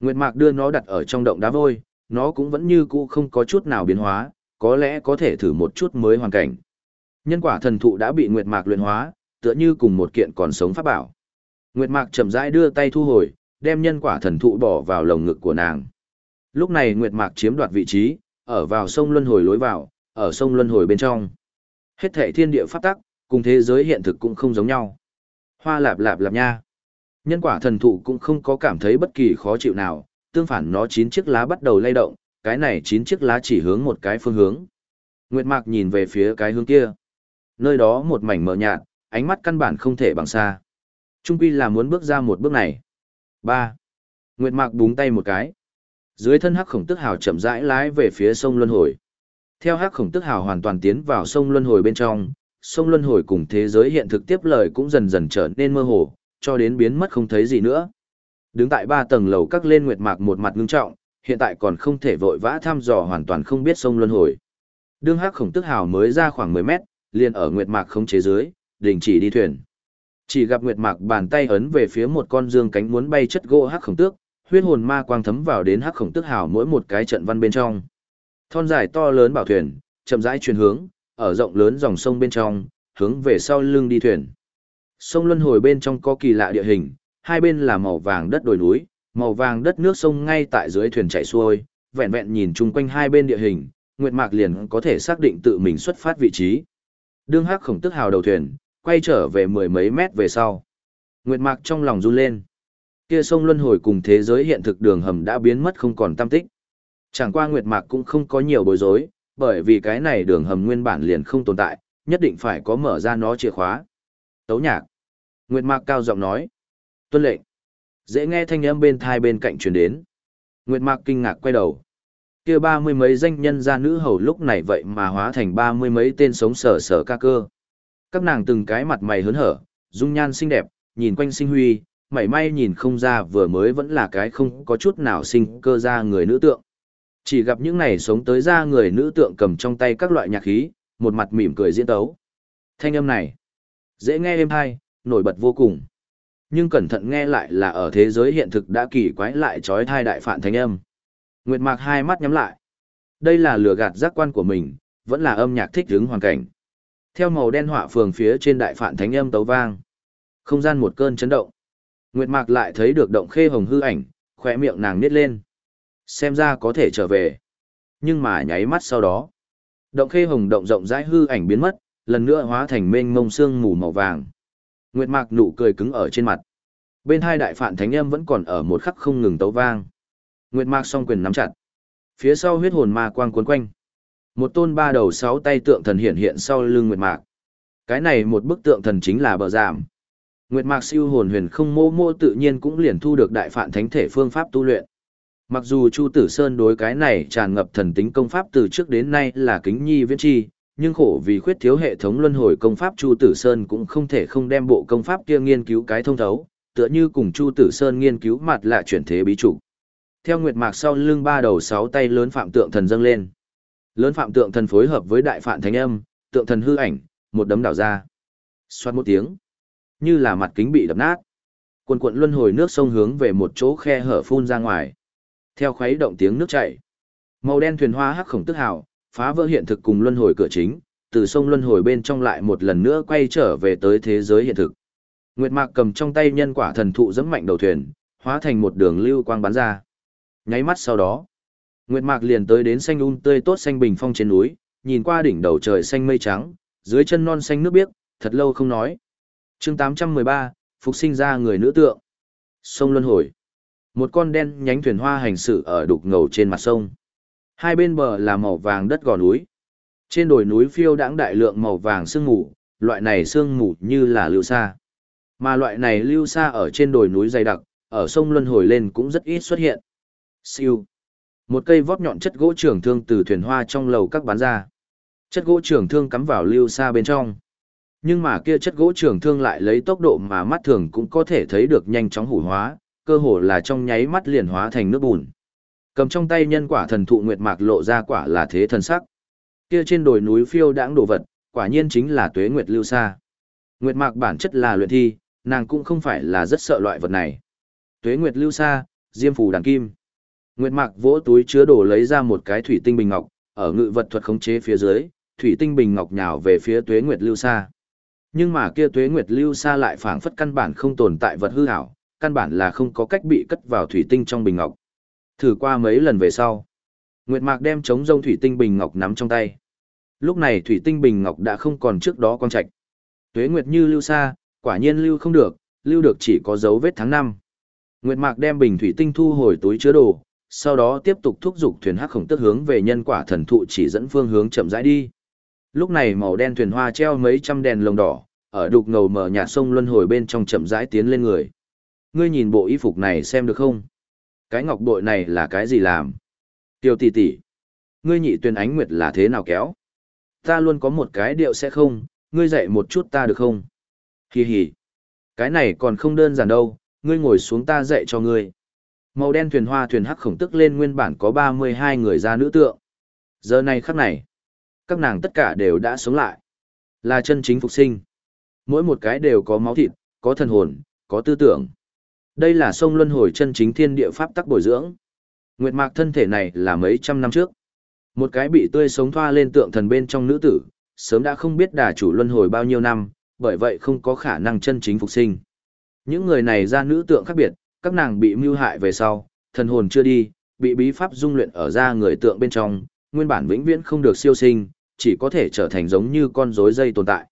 Nguyệt Mạc đưa nó đặt ở trong động đá vôi, nó cũng vẫn như cũ không có chút nào biến hóa, có lẽ có thể thử một chút mới hoàn cảnh. Nhân quả thần thụ đã bị Nguyệt Mạc luyện hóa, tựa như cùng một kiện còn sống pháp bảo. Nguyệt Mạc chậm rãi đưa tay thu hồi, đem nhân quả thần thụ bỏ vào lồng ngực của nàng. Lúc này Nguyệt Mạc chiếm đoạt vị trí, ở vào sông Luân Hồi lối vào, ở sông Luân Hồi bên trong. Hết thảy thiên địa pháp tắc, cùng thế giới hiện thực cũng không giống nhau. Hoa lạp lạp lạp nha. Nhân quả thần thụ cũng không có cảm thấy bất kỳ khó chịu nào, tương phản nó chín chiếc lá bắt đầu lay động, cái này chín chiếc lá chỉ hướng một cái phương hướng. Nguyệt Mạc nhìn về phía cái hướng kia. Nơi đó một mảnh mờ nhạt, ánh mắt căn bản không thể bằng xa. Trung quy là muốn bước ra một bước này. ba Nguyệt Mạc búng tay một cái. Dưới thân hắc khổng tức hào chậm rãi lái về phía sông Luân Hồi. Theo hắc khổng tức hào hoàn toàn tiến vào sông Luân Hồi bên trong, sông Luân Hồi cùng thế giới hiện thực tiếp lời cũng dần dần trở nên mơ hồ, cho đến biến mất không thấy gì nữa. Đứng tại ba tầng lầu các lên Nguyệt Mạc một mặt ngưng trọng, hiện tại còn không thể vội vã thăm dò hoàn toàn không biết sông Luân Hồi. Đương hắc khổng tức hào mới ra khoảng 10 mét, liền ở Nguyệt Mạc không chế dưới, đình chỉ đi thuyền. Chỉ gặp Nguyệt Mạc bàn tay ấn về phía một con dương cánh muốn bay chất gỗ hắc khổng tước, huyết hồn ma quang thấm vào đến hắc khổng tước hào mỗi một cái trận văn bên trong. Thon dài to lớn bảo thuyền, chậm rãi chuyển hướng, ở rộng lớn dòng sông bên trong, hướng về sau lưng đi thuyền. Sông luân hồi bên trong có kỳ lạ địa hình, hai bên là màu vàng đất đồi núi, màu vàng đất nước sông ngay tại dưới thuyền chảy xuôi, vẹn vẹn nhìn chung quanh hai bên địa hình, Nguyệt Mạc liền có thể xác định tự mình xuất phát vị trí. Đương Hắc Khổng Tức hào đầu thuyền, quay trở về mười mấy mét về sau. Nguyệt Mạc trong lòng run lên. Kia sông luân hồi cùng thế giới hiện thực đường hầm đã biến mất không còn tam tích. Chẳng qua Nguyệt Mạc cũng không có nhiều bối rối, bởi vì cái này đường hầm nguyên bản liền không tồn tại, nhất định phải có mở ra nó chìa khóa. Tấu nhạc. Nguyệt Mạc cao giọng nói. Tuân lệnh. Dễ nghe thanh âm bên thai bên cạnh truyền đến. Nguyệt Mạc kinh ngạc quay đầu. Kia ba mươi mấy danh nhân gia nữ hầu lúc này vậy mà hóa thành ba mươi mấy tên sống sở sở ca cơ. Các nàng từng cái mặt mày hớn hở, dung nhan xinh đẹp, nhìn quanh sinh huy, mảy may nhìn không ra vừa mới vẫn là cái không có chút nào sinh cơ ra người nữ tượng. Chỉ gặp những này sống tới ra người nữ tượng cầm trong tay các loại nhạc khí, một mặt mỉm cười diễn tấu. Thanh âm này, dễ nghe êm hay, nổi bật vô cùng. Nhưng cẩn thận nghe lại là ở thế giới hiện thực đã kỳ quái lại trói thai đại phản thanh âm. Nguyệt Mạc hai mắt nhắm lại. Đây là lừa gạt giác quan của mình, vẫn là âm nhạc thích ứng hoàn cảnh. Theo màu đen họa phường phía trên đại phản thánh âm tấu vang. Không gian một cơn chấn động. Nguyệt Mạc lại thấy được động khê hồng hư ảnh, khỏe miệng nàng nít lên. Xem ra có thể trở về. Nhưng mà nháy mắt sau đó. Động khê hồng động rộng rãi hư ảnh biến mất, lần nữa hóa thành mênh mông xương mù màu vàng. Nguyệt Mạc nụ cười cứng ở trên mặt. Bên hai đại phản thánh âm vẫn còn ở một khắc không ngừng tấu vang. Nguyệt Mạc song quyền nắm chặt. Phía sau huyết hồn ma quang cuốn quanh. Một tôn ba đầu sáu tay tượng thần hiện hiện sau lưng Nguyệt Mạc. Cái này một bức tượng thần chính là bờ giảm. Nguyệt Mạc siêu hồn huyền không mô mô tự nhiên cũng liền thu được đại phạn thánh thể phương pháp tu luyện. Mặc dù Chu Tử Sơn đối cái này tràn ngập thần tính công pháp từ trước đến nay là kính nhi viễn chi, nhưng khổ vì khuyết thiếu hệ thống luân hồi công pháp Chu Tử Sơn cũng không thể không đem bộ công pháp kia nghiên cứu cái thông thấu, tựa như cùng Chu Tử Sơn nghiên cứu mặt lạ chuyển thế bí trụ. Theo Nguyệt Mạc sau lưng ba đầu sáu tay lớn phạm tượng thần dâng lên. Lớn phạm tượng thần phối hợp với đại phạn thánh âm, tượng thần hư ảnh, một đấm đảo ra. Xoát một tiếng, như là mặt kính bị đập nát. Quần cuộn luân hồi nước sông hướng về một chỗ khe hở phun ra ngoài. Theo khuấy động tiếng nước chảy, màu đen thuyền hoa hắc khổng tức hào, phá vỡ hiện thực cùng luân hồi cửa chính, từ sông luân hồi bên trong lại một lần nữa quay trở về tới thế giới hiện thực. Nguyệt Mạc cầm trong tay nhân quả thần thụ dẫm mạnh đầu thuyền, hóa thành một đường lưu quang bắn ra. Nháy mắt sau đó, Nguyệt Mạc liền tới đến xanh Un tươi tốt xanh bình phong trên núi, nhìn qua đỉnh đầu trời xanh mây trắng, dưới chân non xanh nước biếc, thật lâu không nói. Chương 813, phục sinh ra người nữ tượng. Sông Luân Hồi. Một con đen nhánh thuyền hoa hành xử ở đục ngầu trên mặt sông. Hai bên bờ là màu vàng đất gò núi. Trên đồi núi phiêu đãng đại lượng màu vàng sương mù, loại này sương mù như là lưu sa. Mà loại này lưu sa ở trên đồi núi dày đặc, ở sông Luân Hồi lên cũng rất ít xuất hiện. Siêu. Một cây vót nhọn chất gỗ trường thương từ thuyền hoa trong lầu các bán ra. Chất gỗ trường thương cắm vào lưu xa bên trong. Nhưng mà kia chất gỗ trường thương lại lấy tốc độ mà mắt thường cũng có thể thấy được nhanh chóng hủ hóa, cơ hồ là trong nháy mắt liền hóa thành nước bùn. Cầm trong tay nhân quả thần thụ nguyệt mạc lộ ra quả là thế thần sắc. Kia trên đồi núi phiêu đãng đồ vật, quả nhiên chính là tuế nguyệt lưu xa. Nguyệt mạc bản chất là luyện thi, nàng cũng không phải là rất sợ loại vật này. Tuế nguyệt lưu xa, diêm phù đàn kim. Nguyệt Mạc vỗ túi chứa đồ lấy ra một cái thủy tinh bình ngọc, ở ngự vật thuật khống chế phía dưới, thủy tinh bình ngọc nhào về phía Tuế Nguyệt Lưu Sa. Nhưng mà kia Tuế Nguyệt Lưu Sa lại phảng phất căn bản không tồn tại vật hư ảo, căn bản là không có cách bị cất vào thủy tinh trong bình ngọc. Thử qua mấy lần về sau, Nguyệt Mạc đem chống rông thủy tinh bình ngọc nắm trong tay. Lúc này thủy tinh bình ngọc đã không còn trước đó quang trạch. Tuế Nguyệt như lưu Sa, quả nhiên lưu không được, lưu được chỉ có dấu vết tháng năm. Nguyệt Mạc đem bình thủy tinh thu hồi túi chứa đồ, sau đó tiếp tục thúc giục thuyền hắc khổng tức hướng về nhân quả thần thụ chỉ dẫn phương hướng chậm rãi đi. Lúc này màu đen thuyền hoa treo mấy trăm đèn lồng đỏ, ở đục ngầu mở nhà sông luân hồi bên trong chậm rãi tiến lên người. Ngươi nhìn bộ y phục này xem được không? Cái ngọc bội này là cái gì làm? Tiêu tỷ tỷ, ngươi nhị tuyên ánh nguyệt là thế nào kéo? Ta luôn có một cái điệu sẽ không, ngươi dạy một chút ta được không? Hì hì, cái này còn không đơn giản đâu, ngươi ngồi xuống ta dạy cho ngươi. Màu đen thuyền hoa thuyền hắc khổng tức lên nguyên bản có 32 người ra nữ tượng. Giờ này khắc này, các nàng tất cả đều đã sống lại. Là chân chính phục sinh. Mỗi một cái đều có máu thịt, có thần hồn, có tư tưởng. Đây là sông luân hồi chân chính thiên địa pháp tắc bồi dưỡng. Nguyệt mạc thân thể này là mấy trăm năm trước. Một cái bị tươi sống thoa lên tượng thần bên trong nữ tử, sớm đã không biết đà chủ luân hồi bao nhiêu năm, bởi vậy không có khả năng chân chính phục sinh. Những người này ra nữ tượng khác biệt, các nàng bị mưu hại về sau, thần hồn chưa đi, bị bí pháp dung luyện ở ra người tượng bên trong, nguyên bản vĩnh viễn không được siêu sinh, chỉ có thể trở thành giống như con rối dây tồn tại.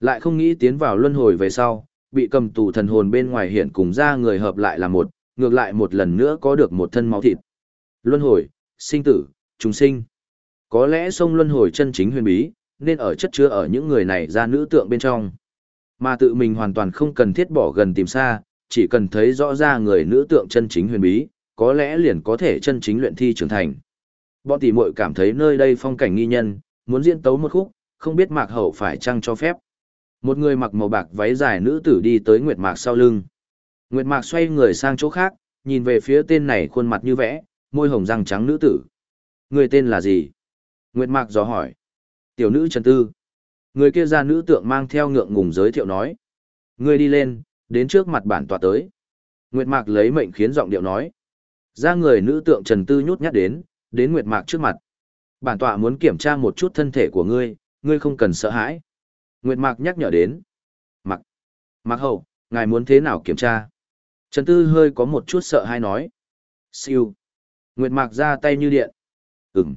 Lại không nghĩ tiến vào luân hồi về sau, bị cầm tù thần hồn bên ngoài hiện cùng ra người hợp lại là một, ngược lại một lần nữa có được một thân máu thịt. Luân hồi, sinh tử, chúng sinh. Có lẽ sông luân hồi chân chính huyền bí, nên ở chất chứa ở những người này ra nữ tượng bên trong. Mà tự mình hoàn toàn không cần thiết bỏ gần tìm xa, chỉ cần thấy rõ ra người nữ tượng chân chính huyền bí, có lẽ liền có thể chân chính luyện thi trưởng thành. Bọn tỷ muội cảm thấy nơi đây phong cảnh nghi nhân, muốn diễn tấu một khúc, không biết Mạc Hậu phải chăng cho phép. Một người mặc màu bạc váy dài nữ tử đi tới Nguyệt Mạc sau lưng. Nguyệt Mạc xoay người sang chỗ khác, nhìn về phía tên này khuôn mặt như vẽ, môi hồng răng trắng nữ tử. Người tên là gì? Nguyệt Mạc dò hỏi. Tiểu nữ Trần Tư. Người kia ra nữ tượng mang theo ngượng ngùng giới thiệu nói. Người đi lên, đến trước mặt bản tọa tới. Nguyệt Mạc lấy mệnh khiến giọng điệu nói. Ra người nữ tượng Trần Tư nhút nhát đến, đến Nguyệt Mạc trước mặt. Bản tọa muốn kiểm tra một chút thân thể của ngươi, ngươi không cần sợ hãi. Nguyệt Mạc nhắc nhở đến. Mạc. Mạc hậu, ngài muốn thế nào kiểm tra? Trần Tư hơi có một chút sợ hãi nói. Siêu. Nguyệt Mạc ra tay như điện. Ừm.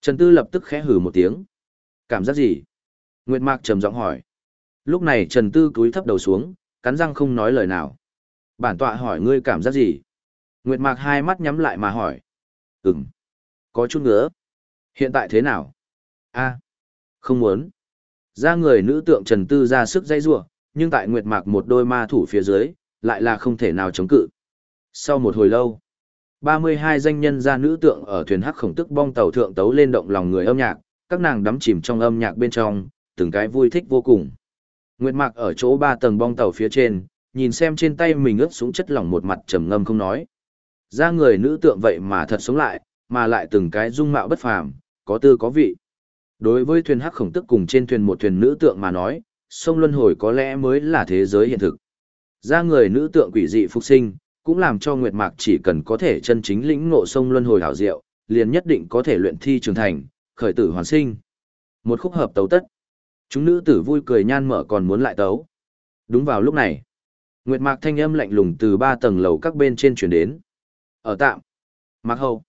Trần Tư lập tức khẽ hử một tiếng. Cảm giác gì? Nguyệt Mạc trầm giọng hỏi. Lúc này Trần Tư cúi thấp đầu xuống, cắn răng không nói lời nào. Bản tọa hỏi ngươi cảm giác gì? Nguyệt Mạc hai mắt nhắm lại mà hỏi. Ừm. Có chút ngứa. Hiện tại thế nào? a không muốn. Ra người nữ tượng Trần Tư ra sức dây rủa nhưng tại Nguyệt Mạc một đôi ma thủ phía dưới, lại là không thể nào chống cự. Sau một hồi lâu, 32 danh nhân ra nữ tượng ở thuyền hắc khổng tức bong tàu thượng tấu lên động lòng người âm nhạc, các nàng đắm chìm trong âm nhạc bên trong, từng cái vui thích vô cùng. Nguyệt Mạc ở chỗ ba tầng bong tàu phía trên, nhìn xem trên tay mình ướt xuống chất lỏng một mặt trầm ngâm không nói. Ra người nữ tượng vậy mà thật sống lại, mà lại từng cái dung mạo bất phàm, có tư có vị. Đối với thuyền hắc khổng tức cùng trên thuyền một thuyền nữ tượng mà nói, sông Luân Hồi có lẽ mới là thế giới hiện thực. Ra người nữ tượng quỷ dị phục sinh, cũng làm cho Nguyệt Mạc chỉ cần có thể chân chính lĩnh ngộ sông Luân Hồi hảo diệu, liền nhất định có thể luyện thi trưởng thành, khởi tử hoàn sinh. Một khúc hợp tấu tất. Chúng nữ tử vui cười nhan mở còn muốn lại tấu. Đúng vào lúc này, Nguyệt Mạc thanh âm lạnh lùng từ ba tầng lầu các bên trên truyền đến. Ở tạm. Mạc Hầu.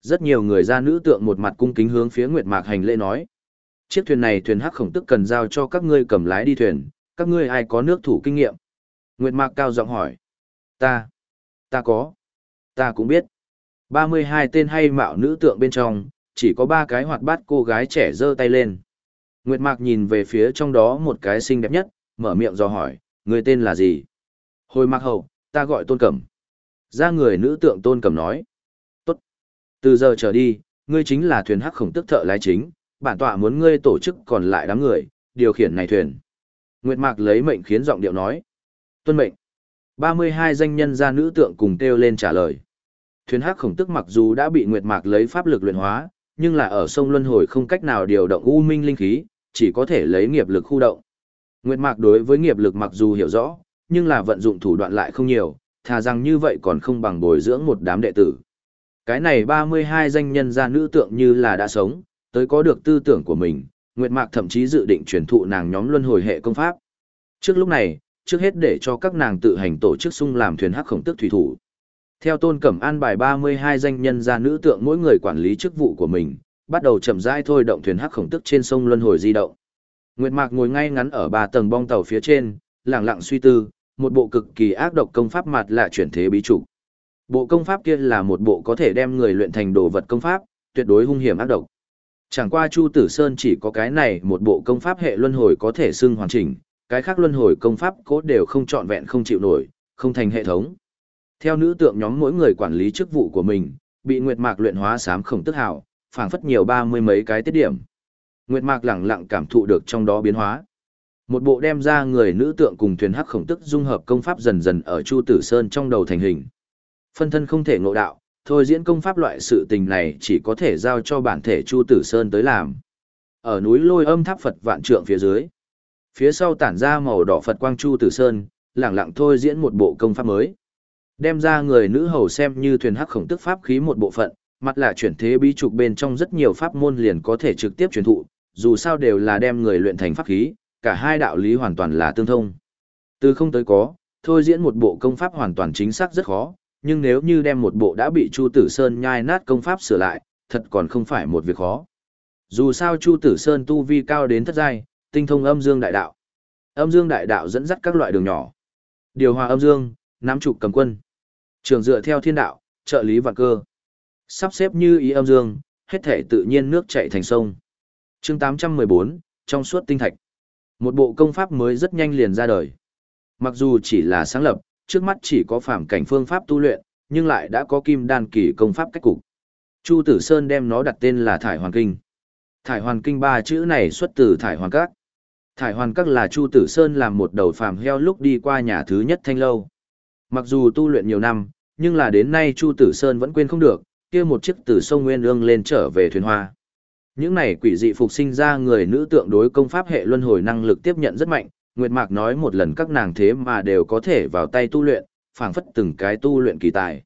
Rất nhiều người ra nữ tượng một mặt cung kính hướng phía Nguyệt Mạc hành lễ nói. Chiếc thuyền này thuyền hắc khổng tức cần giao cho các ngươi cầm lái đi thuyền, các ngươi ai có nước thủ kinh nghiệm? Nguyệt Mạc cao giọng hỏi. Ta. Ta có. Ta cũng biết. 32 tên hay mạo nữ tượng bên trong, chỉ có ba cái hoạt bát cô gái trẻ giơ tay lên. Nguyệt Mạc nhìn về phía trong đó một cái xinh đẹp nhất, mở miệng do hỏi, người tên là gì? Hồi Mạc Hậu, ta gọi Tôn Cẩm. Ra người nữ tượng Tôn Cẩm nói. Tốt. Từ giờ trở đi, ngươi chính là thuyền hắc khổng tức thợ lái chính, bản tọa muốn ngươi tổ chức còn lại đám người, điều khiển này thuyền. Nguyệt Mạc lấy mệnh khiến giọng điệu nói. Tuân mệnh. 32 danh nhân gia nữ tượng cùng kêu lên trả lời. Thuyền hắc khổng tức mặc dù đã bị Nguyệt Mạc lấy pháp lực luyện hóa, nhưng là ở sông Luân Hồi không cách nào điều động u minh linh khí, chỉ có thể lấy nghiệp lực khu động. Nguyệt Mạc đối với nghiệp lực mặc dù hiểu rõ, nhưng là vận dụng thủ đoạn lại không nhiều, thà rằng như vậy còn không bằng bồi dưỡng một đám đệ tử. Cái này 32 danh nhân gia nữ tượng như là đã sống, tới có được tư tưởng của mình, Nguyệt Mạc thậm chí dự định truyền thụ nàng nhóm luân hồi hệ công pháp. Trước lúc này, trước hết để cho các nàng tự hành tổ chức sung làm thuyền hắc khổng tức thủy thủ. Theo Tôn Cẩm An bài 32 danh nhân gia nữ tượng mỗi người quản lý chức vụ của mình, bắt đầu chậm rãi thôi động thuyền hắc khổng tức trên sông luân hồi di động. Nguyệt Mạc ngồi ngay ngắn ở ba tầng bong tàu phía trên, lặng lặng suy tư, một bộ cực kỳ ác độc công pháp mặt lạ chuyển thế bí chủ. Bộ công pháp kia là một bộ có thể đem người luyện thành đồ vật công pháp, tuyệt đối hung hiểm ác độc. Chẳng qua Chu Tử Sơn chỉ có cái này một bộ công pháp hệ luân hồi có thể xưng hoàn chỉnh, cái khác luân hồi công pháp cốt đều không trọn vẹn không chịu nổi, không thành hệ thống. Theo nữ tượng nhóm mỗi người quản lý chức vụ của mình, bị Nguyệt Mạc luyện hóa sám khổng tức hảo, phảng phất nhiều ba mươi mấy cái tiết điểm. Nguyệt Mạc lẳng lặng cảm thụ được trong đó biến hóa. Một bộ đem ra người nữ tượng cùng thuyền hắc khổng tức dung hợp công pháp dần dần ở Chu Tử Sơn trong đầu thành hình. Phân thân không thể ngộ đạo, thôi diễn công pháp loại sự tình này chỉ có thể giao cho bản thể Chu Tử Sơn tới làm. Ở núi lôi âm tháp Phật vạn trượng phía dưới, phía sau tản ra màu đỏ Phật quang Chu Tử Sơn, lẳng lặng thôi diễn một bộ công pháp mới. Đem ra người nữ hầu xem như thuyền hắc khổng tức pháp khí một bộ phận, mặt là chuyển thế bí trục bên trong rất nhiều pháp môn liền có thể trực tiếp truyền thụ, dù sao đều là đem người luyện thành pháp khí, cả hai đạo lý hoàn toàn là tương thông. Từ không tới có, thôi diễn một bộ công pháp hoàn toàn chính xác rất khó, nhưng nếu như đem một bộ đã bị Chu Tử Sơn nhai nát công pháp sửa lại, thật còn không phải một việc khó. Dù sao Chu Tử Sơn tu vi cao đến thất giai, tinh thông âm dương đại đạo. Âm dương đại đạo dẫn dắt các loại đường nhỏ. Điều hòa âm dương, nắm trục cầm quân. Trường dựa theo thiên đạo, trợ lý và cơ. Sắp xếp như ý âm dương, hết thể tự nhiên nước chảy thành sông. chương 814, trong suốt tinh thạch. Một bộ công pháp mới rất nhanh liền ra đời. Mặc dù chỉ là sáng lập, trước mắt chỉ có phạm cảnh phương pháp tu luyện, nhưng lại đã có kim đan kỳ công pháp cách cục. Chu Tử Sơn đem nó đặt tên là Thải Hoàn Kinh. Thải Hoàn Kinh ba chữ này xuất từ Thải Hoàn Các. Thải Hoàn Các là Chu Tử Sơn làm một đầu phàm heo lúc đi qua nhà thứ nhất thanh lâu. Mặc dù tu luyện nhiều năm, nhưng là đến nay Chu Tử Sơn vẫn quên không được, kia một chiếc từ sông Nguyên Ương lên trở về thuyền hoa. Những này quỷ dị phục sinh ra người nữ tượng đối công pháp hệ luân hồi năng lực tiếp nhận rất mạnh, Nguyệt Mạc nói một lần các nàng thế mà đều có thể vào tay tu luyện, phảng phất từng cái tu luyện kỳ tài.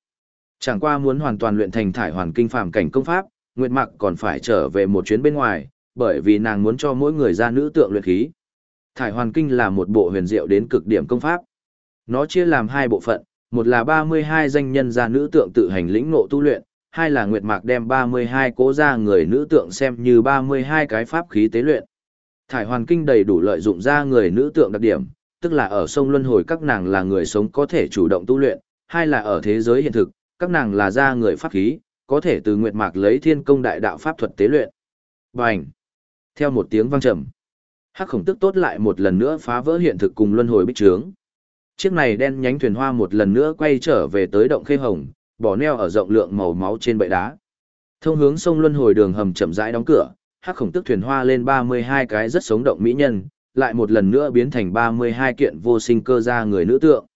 Chẳng qua muốn hoàn toàn luyện thành thải hoàn kinh phàm cảnh công pháp, Nguyệt Mạc còn phải trở về một chuyến bên ngoài, bởi vì nàng muốn cho mỗi người ra nữ tượng luyện khí. Thải hoàn kinh là một bộ huyền diệu đến cực điểm công pháp. Nó chia làm hai bộ phận, một là 32 danh nhân ra nữ tượng tự hành lĩnh ngộ tu luyện, hai là Nguyệt Mạc đem 32 cố ra người nữ tượng xem như 32 cái pháp khí tế luyện. Thải hoàn kinh đầy đủ lợi dụng ra người nữ tượng đặc điểm, tức là ở sông Luân Hồi các nàng là người sống có thể chủ động tu luyện, hai là ở thế giới hiện thực, các nàng là ra người pháp khí, có thể từ Nguyệt Mạc lấy thiên công đại đạo pháp thuật tế luyện. Bành! Theo một tiếng vang trầm, Hắc khổng tức tốt lại một lần nữa phá vỡ hiện thực cùng luân hồi bích trướng. Chiếc này đen nhánh thuyền hoa một lần nữa quay trở về tới động khê hồng, bỏ neo ở rộng lượng màu máu trên bệ đá. Thông hướng sông luân hồi đường hầm chậm rãi đóng cửa, hắc khổng tức thuyền hoa lên 32 cái rất sống động mỹ nhân, lại một lần nữa biến thành 32 kiện vô sinh cơ ra người nữ tượng.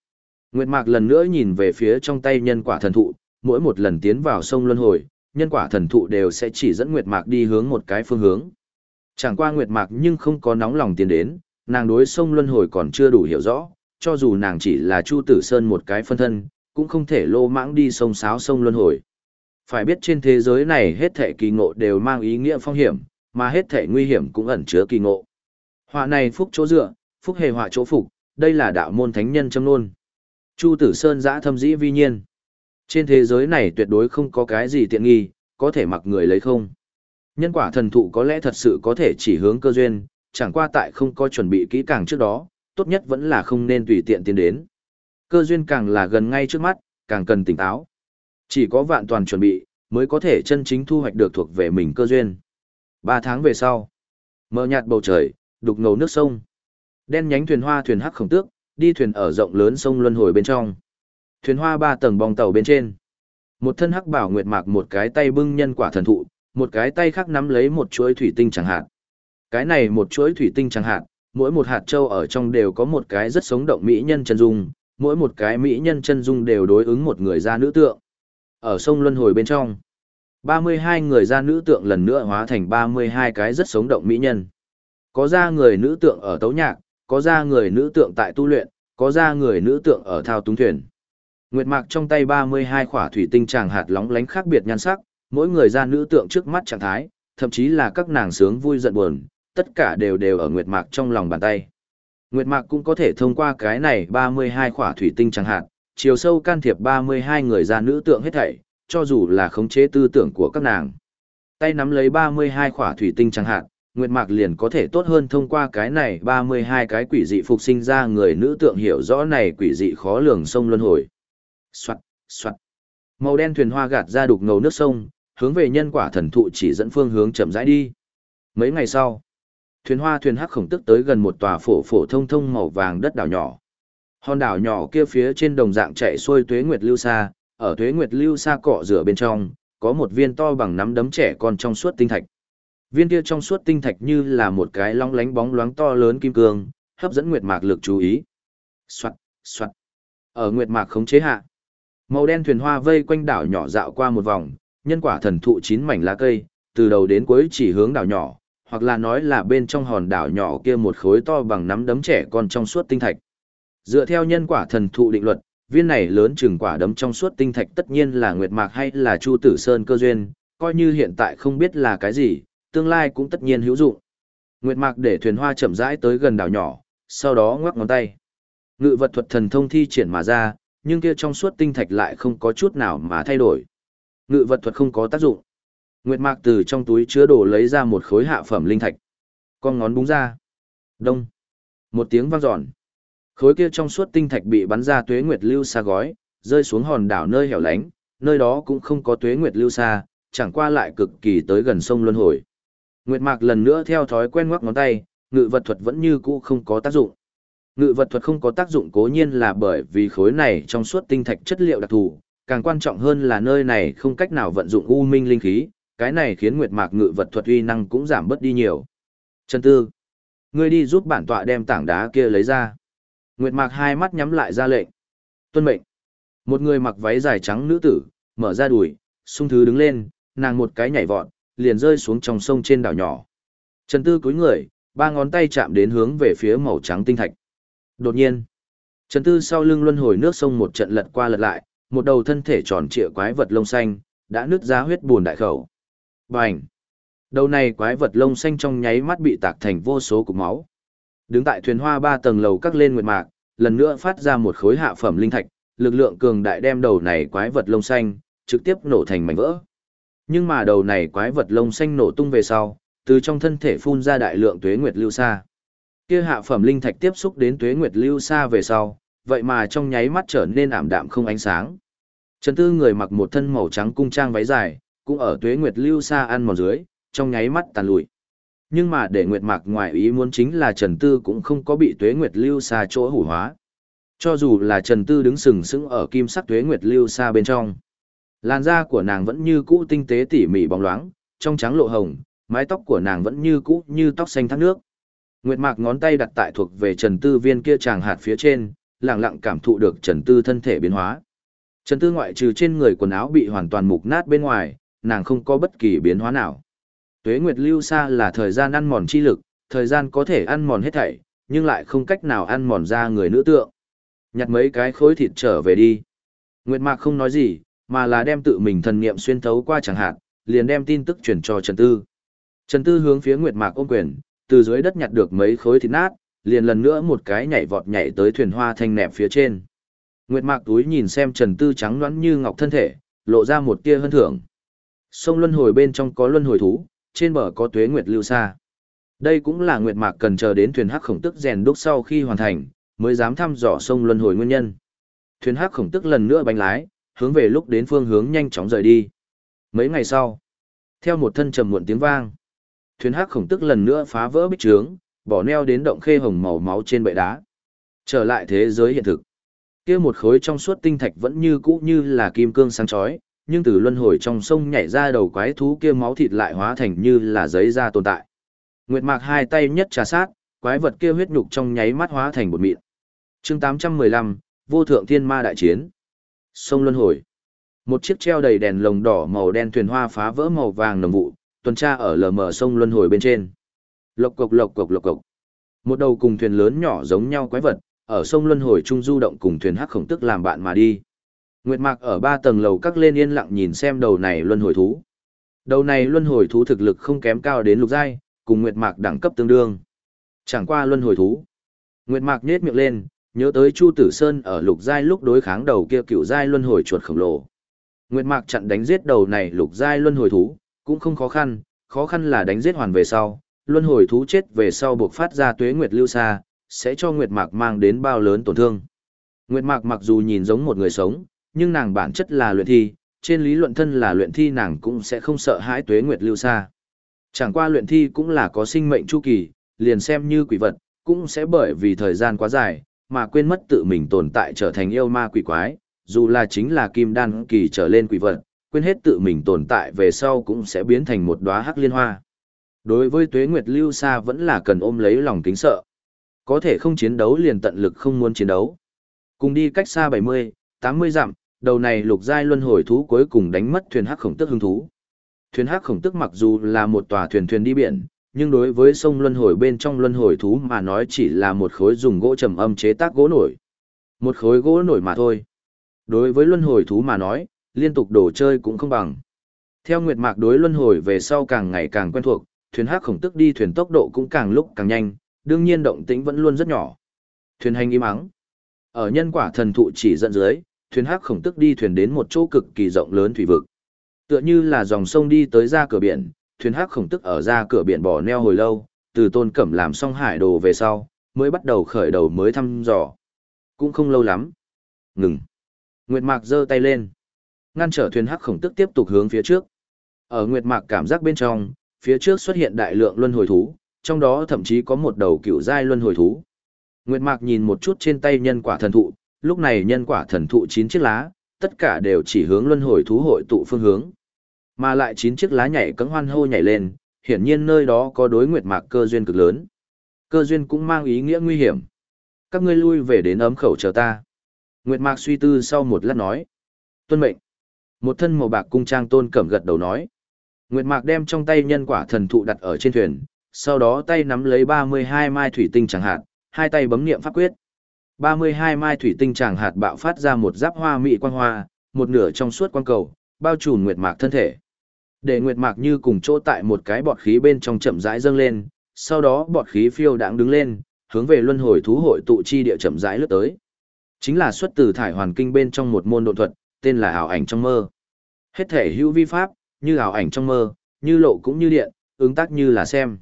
Nguyệt Mạc lần nữa nhìn về phía trong tay nhân quả thần thụ, mỗi một lần tiến vào sông luân hồi, nhân quả thần thụ đều sẽ chỉ dẫn Nguyệt Mạc đi hướng một cái phương hướng. Chẳng qua Nguyệt Mạc nhưng không có nóng lòng tiến đến, nàng đối sông luân hồi còn chưa đủ hiểu rõ, cho dù nàng chỉ là Chu Tử Sơn một cái phân thân, cũng không thể lô mãng đi sông sáo sông luân hồi. Phải biết trên thế giới này hết thể kỳ ngộ đều mang ý nghĩa phong hiểm, mà hết thể nguy hiểm cũng ẩn chứa kỳ ngộ. Họa này phúc chỗ dựa, phúc hề họa chỗ phục, đây là đạo môn thánh nhân châm luôn. Chu Tử Sơn giã thâm dĩ vi nhiên. Trên thế giới này tuyệt đối không có cái gì tiện nghi, có thể mặc người lấy không. Nhân quả thần thụ có lẽ thật sự có thể chỉ hướng cơ duyên, chẳng qua tại không có chuẩn bị kỹ càng trước đó, tốt nhất vẫn là không nên tùy tiện tiến đến. Cơ duyên càng là gần ngay trước mắt, càng cần tỉnh táo. Chỉ có vạn toàn chuẩn bị, mới có thể chân chính thu hoạch được thuộc về mình cơ duyên. Ba tháng về sau, mờ nhạt bầu trời, đục ngầu nước sông. Đen nhánh thuyền hoa thuyền hắc khổng tước, đi thuyền ở rộng lớn sông luân hồi bên trong. Thuyền hoa ba tầng bong tàu bên trên. Một thân hắc bảo nguyệt mạc một cái tay bưng nhân quả thần thụ, một cái tay khác nắm lấy một chuỗi thủy tinh chẳng hạn. Cái này một chuỗi thủy tinh chẳng hạn, mỗi một hạt châu ở trong đều có một cái rất sống động mỹ nhân chân dung, mỗi một cái mỹ nhân chân dung đều đối ứng một người da nữ tượng. Ở sông Luân Hồi bên trong, 32 người da nữ tượng lần nữa hóa thành 32 cái rất sống động mỹ nhân. Có da người nữ tượng ở tấu nhạc, có da người nữ tượng tại tu luyện, có da người nữ tượng ở thao túng thuyền. Nguyệt mạc trong tay 32 khỏa thủy tinh tràng hạt lóng lánh khác biệt nhan sắc, mỗi người da nữ tượng trước mắt trạng thái, thậm chí là các nàng sướng vui giận buồn, tất cả đều đều ở Nguyệt mạc trong lòng bàn tay. Nguyệt mạc cũng có thể thông qua cái này 32 khỏa thủy tinh chẳng hạt, chiều sâu can thiệp 32 người da nữ tượng hết thảy, cho dù là khống chế tư tưởng của các nàng. Tay nắm lấy 32 khỏa thủy tinh chẳng hạt, Nguyệt Mạc liền có thể tốt hơn thông qua cái này 32 cái quỷ dị phục sinh ra người nữ tượng hiểu rõ này quỷ dị khó lường sông luân hồi. Soạt, soạt. Màu đen thuyền hoa gạt ra đục ngầu nước sông, hướng về nhân quả thần thụ chỉ dẫn phương hướng chậm rãi đi. Mấy ngày sau, thuyền hoa thuyền hắc khổng tức tới gần một tòa phổ phổ thông thông màu vàng đất đảo nhỏ. Hòn đảo nhỏ kia phía trên đồng dạng chạy xuôi tuế nguyệt lưu xa, ở tuế nguyệt lưu xa cọ rửa bên trong, có một viên to bằng nắm đấm trẻ con trong suốt tinh thạch. Viên kia trong suốt tinh thạch như là một cái long lánh bóng loáng to lớn kim cương, hấp dẫn nguyệt mạc lực chú ý. Soạt, soạt. Ở nguyệt mạc khống chế hạ, màu đen thuyền hoa vây quanh đảo nhỏ dạo qua một vòng, nhân quả thần thụ chín mảnh lá cây, từ đầu đến cuối chỉ hướng đảo nhỏ, hoặc là nói là bên trong hòn đảo nhỏ kia một khối to bằng nắm đấm trẻ con trong suốt tinh thạch. Dựa theo nhân quả thần thụ định luật, viên này lớn chừng quả đấm trong suốt tinh thạch tất nhiên là Nguyệt Mạc hay là Chu Tử Sơn cơ duyên, coi như hiện tại không biết là cái gì, tương lai cũng tất nhiên hữu dụng. Nguyệt Mạc để thuyền hoa chậm rãi tới gần đảo nhỏ, sau đó ngoắc ngón tay. Ngự vật thuật thần thông thi triển mà ra, nhưng kia trong suốt tinh thạch lại không có chút nào mà thay đổi. Ngự vật thuật không có tác dụng. Nguyệt Mạc từ trong túi chứa đồ lấy ra một khối hạ phẩm linh thạch. Con ngón búng ra. Đông. Một tiếng vang dọn. Khối kia trong suốt tinh thạch bị bắn ra tuế nguyệt lưu xa gói, rơi xuống hòn đảo nơi hẻo lánh, nơi đó cũng không có tuế nguyệt lưu xa, chẳng qua lại cực kỳ tới gần sông luân hồi. Nguyệt Mạc lần nữa theo thói quen ngoắc ngón tay, ngự vật thuật vẫn như cũ không có tác dụng. Ngự vật thuật không có tác dụng cố nhiên là bởi vì khối này trong suốt tinh thạch chất liệu đặc thù, càng quan trọng hơn là nơi này không cách nào vận dụng u minh linh khí, cái này khiến Nguyệt Mạc ngự vật thuật uy năng cũng giảm bớt đi nhiều. Chân tư, ngươi đi giúp bản tọa đem tảng đá kia lấy ra. Nguyệt Mạc hai mắt nhắm lại ra lệnh. Tuân mệnh. Một người mặc váy dài trắng nữ tử, mở ra đùi, sung thứ đứng lên, nàng một cái nhảy vọt, liền rơi xuống trong sông trên đảo nhỏ. Trần Tư cúi người, ba ngón tay chạm đến hướng về phía màu trắng tinh thạch. Đột nhiên, Trần Tư sau lưng luân hồi nước sông một trận lật qua lật lại, một đầu thân thể tròn trịa quái vật lông xanh, đã nứt ra huyết buồn đại khẩu. Bành! Đầu này quái vật lông xanh trong nháy mắt bị tạc thành vô số cục máu. Đứng tại thuyền hoa ba tầng lầu các lên nguyệt mạc, lần nữa phát ra một khối hạ phẩm linh thạch, lực lượng cường đại đem đầu này quái vật lông xanh, trực tiếp nổ thành mảnh vỡ. Nhưng mà đầu này quái vật lông xanh nổ tung về sau, từ trong thân thể phun ra đại lượng tuế nguyệt lưu sa. Kia hạ phẩm linh thạch tiếp xúc đến tuế nguyệt lưu sa về sau, vậy mà trong nháy mắt trở nên ảm đạm không ánh sáng. Trần Tư người mặc một thân màu trắng cung trang váy dài, cũng ở tuế nguyệt lưu xa ăn mòn dưới, trong nháy mắt tàn lụi. Nhưng mà để Nguyệt Mạc ngoài ý muốn chính là Trần Tư cũng không có bị Tuế Nguyệt Lưu xa chỗ hủ hóa. Cho dù là Trần Tư đứng sừng sững ở kim sắc Tuế Nguyệt Lưu xa bên trong. Làn da của nàng vẫn như cũ tinh tế tỉ mỉ bóng loáng, trong trắng lộ hồng, mái tóc của nàng vẫn như cũ như tóc xanh thác nước. Nguyệt Mạc ngón tay đặt tại thuộc về Trần Tư viên kia chàng hạt phía trên, lặng lặng cảm thụ được Trần Tư thân thể biến hóa. Trần Tư ngoại trừ trên người quần áo bị hoàn toàn mục nát bên ngoài, nàng không có bất kỳ biến hóa nào. Tuế Nguyệt lưu xa là thời gian ăn mòn chi lực, thời gian có thể ăn mòn hết thảy, nhưng lại không cách nào ăn mòn ra người nữ tượng. Nhặt mấy cái khối thịt trở về đi. Nguyệt Mạc không nói gì, mà là đem tự mình thần niệm xuyên thấu qua chẳng hạn, liền đem tin tức truyền cho Trần Tư. Trần Tư hướng phía Nguyệt Mạc ôm quyền, từ dưới đất nhặt được mấy khối thịt nát, liền lần nữa một cái nhảy vọt nhảy tới thuyền hoa thanh nẹp phía trên. Nguyệt Mạc túi nhìn xem Trần Tư trắng nõn như ngọc thân thể, lộ ra một tia hân thưởng. Sông luân hồi bên trong có luân hồi thú, trên bờ có tuế nguyệt lưu xa. Đây cũng là Nguyệt Mạc cần chờ đến thuyền hắc khổng tức rèn đúc sau khi hoàn thành, mới dám thăm dò sông luân hồi nguyên nhân. Thuyền hắc khổng tức lần nữa bánh lái, hướng về lúc đến phương hướng nhanh chóng rời đi. Mấy ngày sau, theo một thân trầm muộn tiếng vang, thuyền hắc khổng tức lần nữa phá vỡ bích trướng, bỏ neo đến động khê hồng màu máu trên bệ đá. Trở lại thế giới hiện thực. Kia một khối trong suốt tinh thạch vẫn như cũ như là kim cương sáng chói, nhưng từ luân hồi trong sông nhảy ra đầu quái thú kia máu thịt lại hóa thành như là giấy da tồn tại. Nguyệt Mạc hai tay nhất trà sát, quái vật kia huyết nhục trong nháy mắt hóa thành bột mịn. Chương 815, Vô thượng thiên ma đại chiến. Sông luân hồi. Một chiếc treo đầy đèn lồng đỏ màu đen thuyền hoa phá vỡ màu vàng nồng vụ, tuần tra ở lờ mờ sông luân hồi bên trên. Lộc cộc lộc cộc lộc cộc. Một đầu cùng thuyền lớn nhỏ giống nhau quái vật, ở sông luân hồi trung du động cùng thuyền hắc khổng tức làm bạn mà đi. Nguyệt Mạc ở ba tầng lầu các lên yên lặng nhìn xem đầu này luân hồi thú. Đầu này luân hồi thú thực lực không kém cao đến lục giai, cùng Nguyệt Mạc đẳng cấp tương đương. Chẳng qua luân hồi thú. Nguyệt Mạc nhếch miệng lên, nhớ tới Chu Tử Sơn ở lục giai lúc đối kháng đầu kia cựu giai luân hồi chuột khổng lồ. Nguyệt Mạc chặn đánh giết đầu này lục giai luân hồi thú, cũng không khó khăn, khó khăn là đánh giết hoàn về sau, luân hồi thú chết về sau buộc phát ra tuế nguyệt lưu xa, sẽ cho Nguyệt Mạc mang đến bao lớn tổn thương. Nguyệt Mạc mặc dù nhìn giống một người sống, nhưng nàng bản chất là luyện thi, trên lý luận thân là luyện thi nàng cũng sẽ không sợ hãi tuế nguyệt lưu xa. Chẳng qua luyện thi cũng là có sinh mệnh chu kỳ, liền xem như quỷ vật, cũng sẽ bởi vì thời gian quá dài, mà quên mất tự mình tồn tại trở thành yêu ma quỷ quái, dù là chính là kim đan kỳ trở lên quỷ vật, quên hết tự mình tồn tại về sau cũng sẽ biến thành một đóa hắc liên hoa. Đối với tuế nguyệt lưu xa vẫn là cần ôm lấy lòng kính sợ. Có thể không chiến đấu liền tận lực không muốn chiến đấu. Cùng đi cách xa 70, 80 dặm, đầu này lục giai luân hồi thú cuối cùng đánh mất thuyền hắc khổng tức hứng thú. Thuyền hắc khổng tức mặc dù là một tòa thuyền thuyền đi biển, nhưng đối với sông luân hồi bên trong luân hồi thú mà nói chỉ là một khối dùng gỗ trầm âm chế tác gỗ nổi. Một khối gỗ nổi mà thôi. Đối với luân hồi thú mà nói, liên tục đổ chơi cũng không bằng. Theo Nguyệt Mạc đối luân hồi về sau càng ngày càng quen thuộc, thuyền hắc khổng tức đi thuyền tốc độ cũng càng lúc càng nhanh, đương nhiên động tĩnh vẫn luôn rất nhỏ. Thuyền hành im ắng. Ở nhân quả thần thụ chỉ dẫn dưới, thuyền hắc khổng tức đi thuyền đến một chỗ cực kỳ rộng lớn thủy vực. Tựa như là dòng sông đi tới ra cửa biển, thuyền hắc khổng tức ở ra cửa biển bỏ neo hồi lâu, từ tôn cẩm làm xong hải đồ về sau, mới bắt đầu khởi đầu mới thăm dò. Cũng không lâu lắm. Ngừng. Nguyệt Mạc giơ tay lên. Ngăn trở thuyền hắc khổng tức tiếp tục hướng phía trước. Ở Nguyệt Mạc cảm giác bên trong, phía trước xuất hiện đại lượng luân hồi thú, trong đó thậm chí có một đầu cựu giai luân hồi thú. Nguyệt Mạc nhìn một chút trên tay nhân quả thần thụ, lúc này nhân quả thần thụ chín chiếc lá, tất cả đều chỉ hướng luân hồi thú hội tụ phương hướng. Mà lại chín chiếc lá nhảy cẫng hoan hô nhảy lên, hiển nhiên nơi đó có đối Nguyệt Mạc cơ duyên cực lớn. Cơ duyên cũng mang ý nghĩa nguy hiểm. Các ngươi lui về đến ấm khẩu chờ ta. Nguyệt Mạc suy tư sau một lát nói. Tuân mệnh. Một thân màu bạc cung trang tôn cẩm gật đầu nói. Nguyệt Mạc đem trong tay nhân quả thần thụ đặt ở trên thuyền, sau đó tay nắm lấy 32 mai thủy tinh chẳng hạn hai tay bấm niệm pháp quyết. 32 mai thủy tinh tràng hạt bạo phát ra một giáp hoa mỹ quang hoa, một nửa trong suốt quang cầu, bao trùm Nguyệt Mạc thân thể. Để Nguyệt Mạc như cùng chỗ tại một cái bọt khí bên trong chậm rãi dâng lên, sau đó bọt khí phiêu đãng đứng lên, hướng về luân hồi thú hội tụ chi địa chậm rãi lướt tới. Chính là xuất từ thải hoàn kinh bên trong một môn độ thuật, tên là ảo ảnh trong mơ. Hết thể hữu vi pháp, như ảo ảnh trong mơ, như lộ cũng như điện, ứng tác như là xem.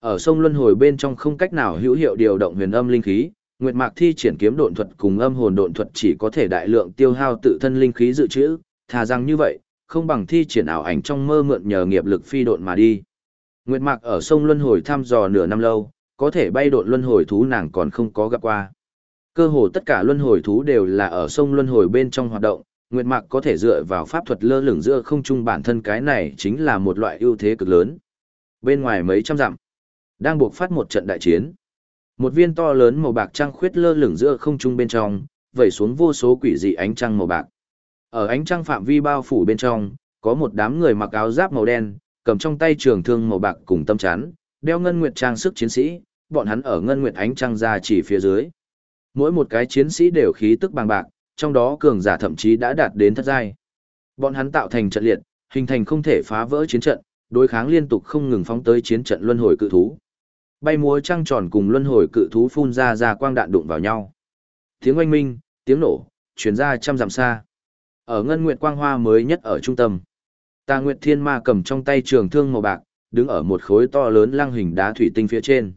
Ở sông Luân Hồi bên trong không cách nào hữu hiệu điều động huyền âm linh khí, Nguyệt Mạc thi triển kiếm độn thuật cùng âm hồn độn thuật chỉ có thể đại lượng tiêu hao tự thân linh khí dự trữ, thà rằng như vậy, không bằng thi triển ảo ảnh trong mơ mượn nhờ nghiệp lực phi độn mà đi. Nguyệt Mạc ở sông Luân Hồi thăm dò nửa năm lâu, có thể bay độn Luân Hồi thú nàng còn không có gặp qua. Cơ hồ tất cả Luân Hồi thú đều là ở sông Luân Hồi bên trong hoạt động, Nguyệt Mạc có thể dựa vào pháp thuật lơ lửng giữa không trung bản thân cái này chính là một loại ưu thế cực lớn. Bên ngoài mấy trăm dặm, đang buộc phát một trận đại chiến. Một viên to lớn màu bạc trăng khuyết lơ lửng giữa không trung bên trong, vẩy xuống vô số quỷ dị ánh trăng màu bạc. Ở ánh trăng phạm vi bao phủ bên trong, có một đám người mặc áo giáp màu đen, cầm trong tay trường thương màu bạc cùng tâm chắn, đeo ngân nguyệt trang sức chiến sĩ, bọn hắn ở ngân nguyệt ánh trăng ra chỉ phía dưới. Mỗi một cái chiến sĩ đều khí tức bằng bạc, trong đó cường giả thậm chí đã đạt đến thất giai. Bọn hắn tạo thành trận liệt, hình thành không thể phá vỡ chiến trận, đối kháng liên tục không ngừng phóng tới chiến trận luân hồi cự thú. Bay múa trăng tròn cùng luân hồi cự thú phun ra ra quang đạn đụng vào nhau. Tiếng oanh minh, tiếng nổ, truyền ra trăm dặm xa. Ở ngân nguyệt quang hoa mới nhất ở trung tâm. Tà Nguyệt Thiên Ma cầm trong tay trường thương màu bạc, đứng ở một khối to lớn lăng hình đá thủy tinh phía trên.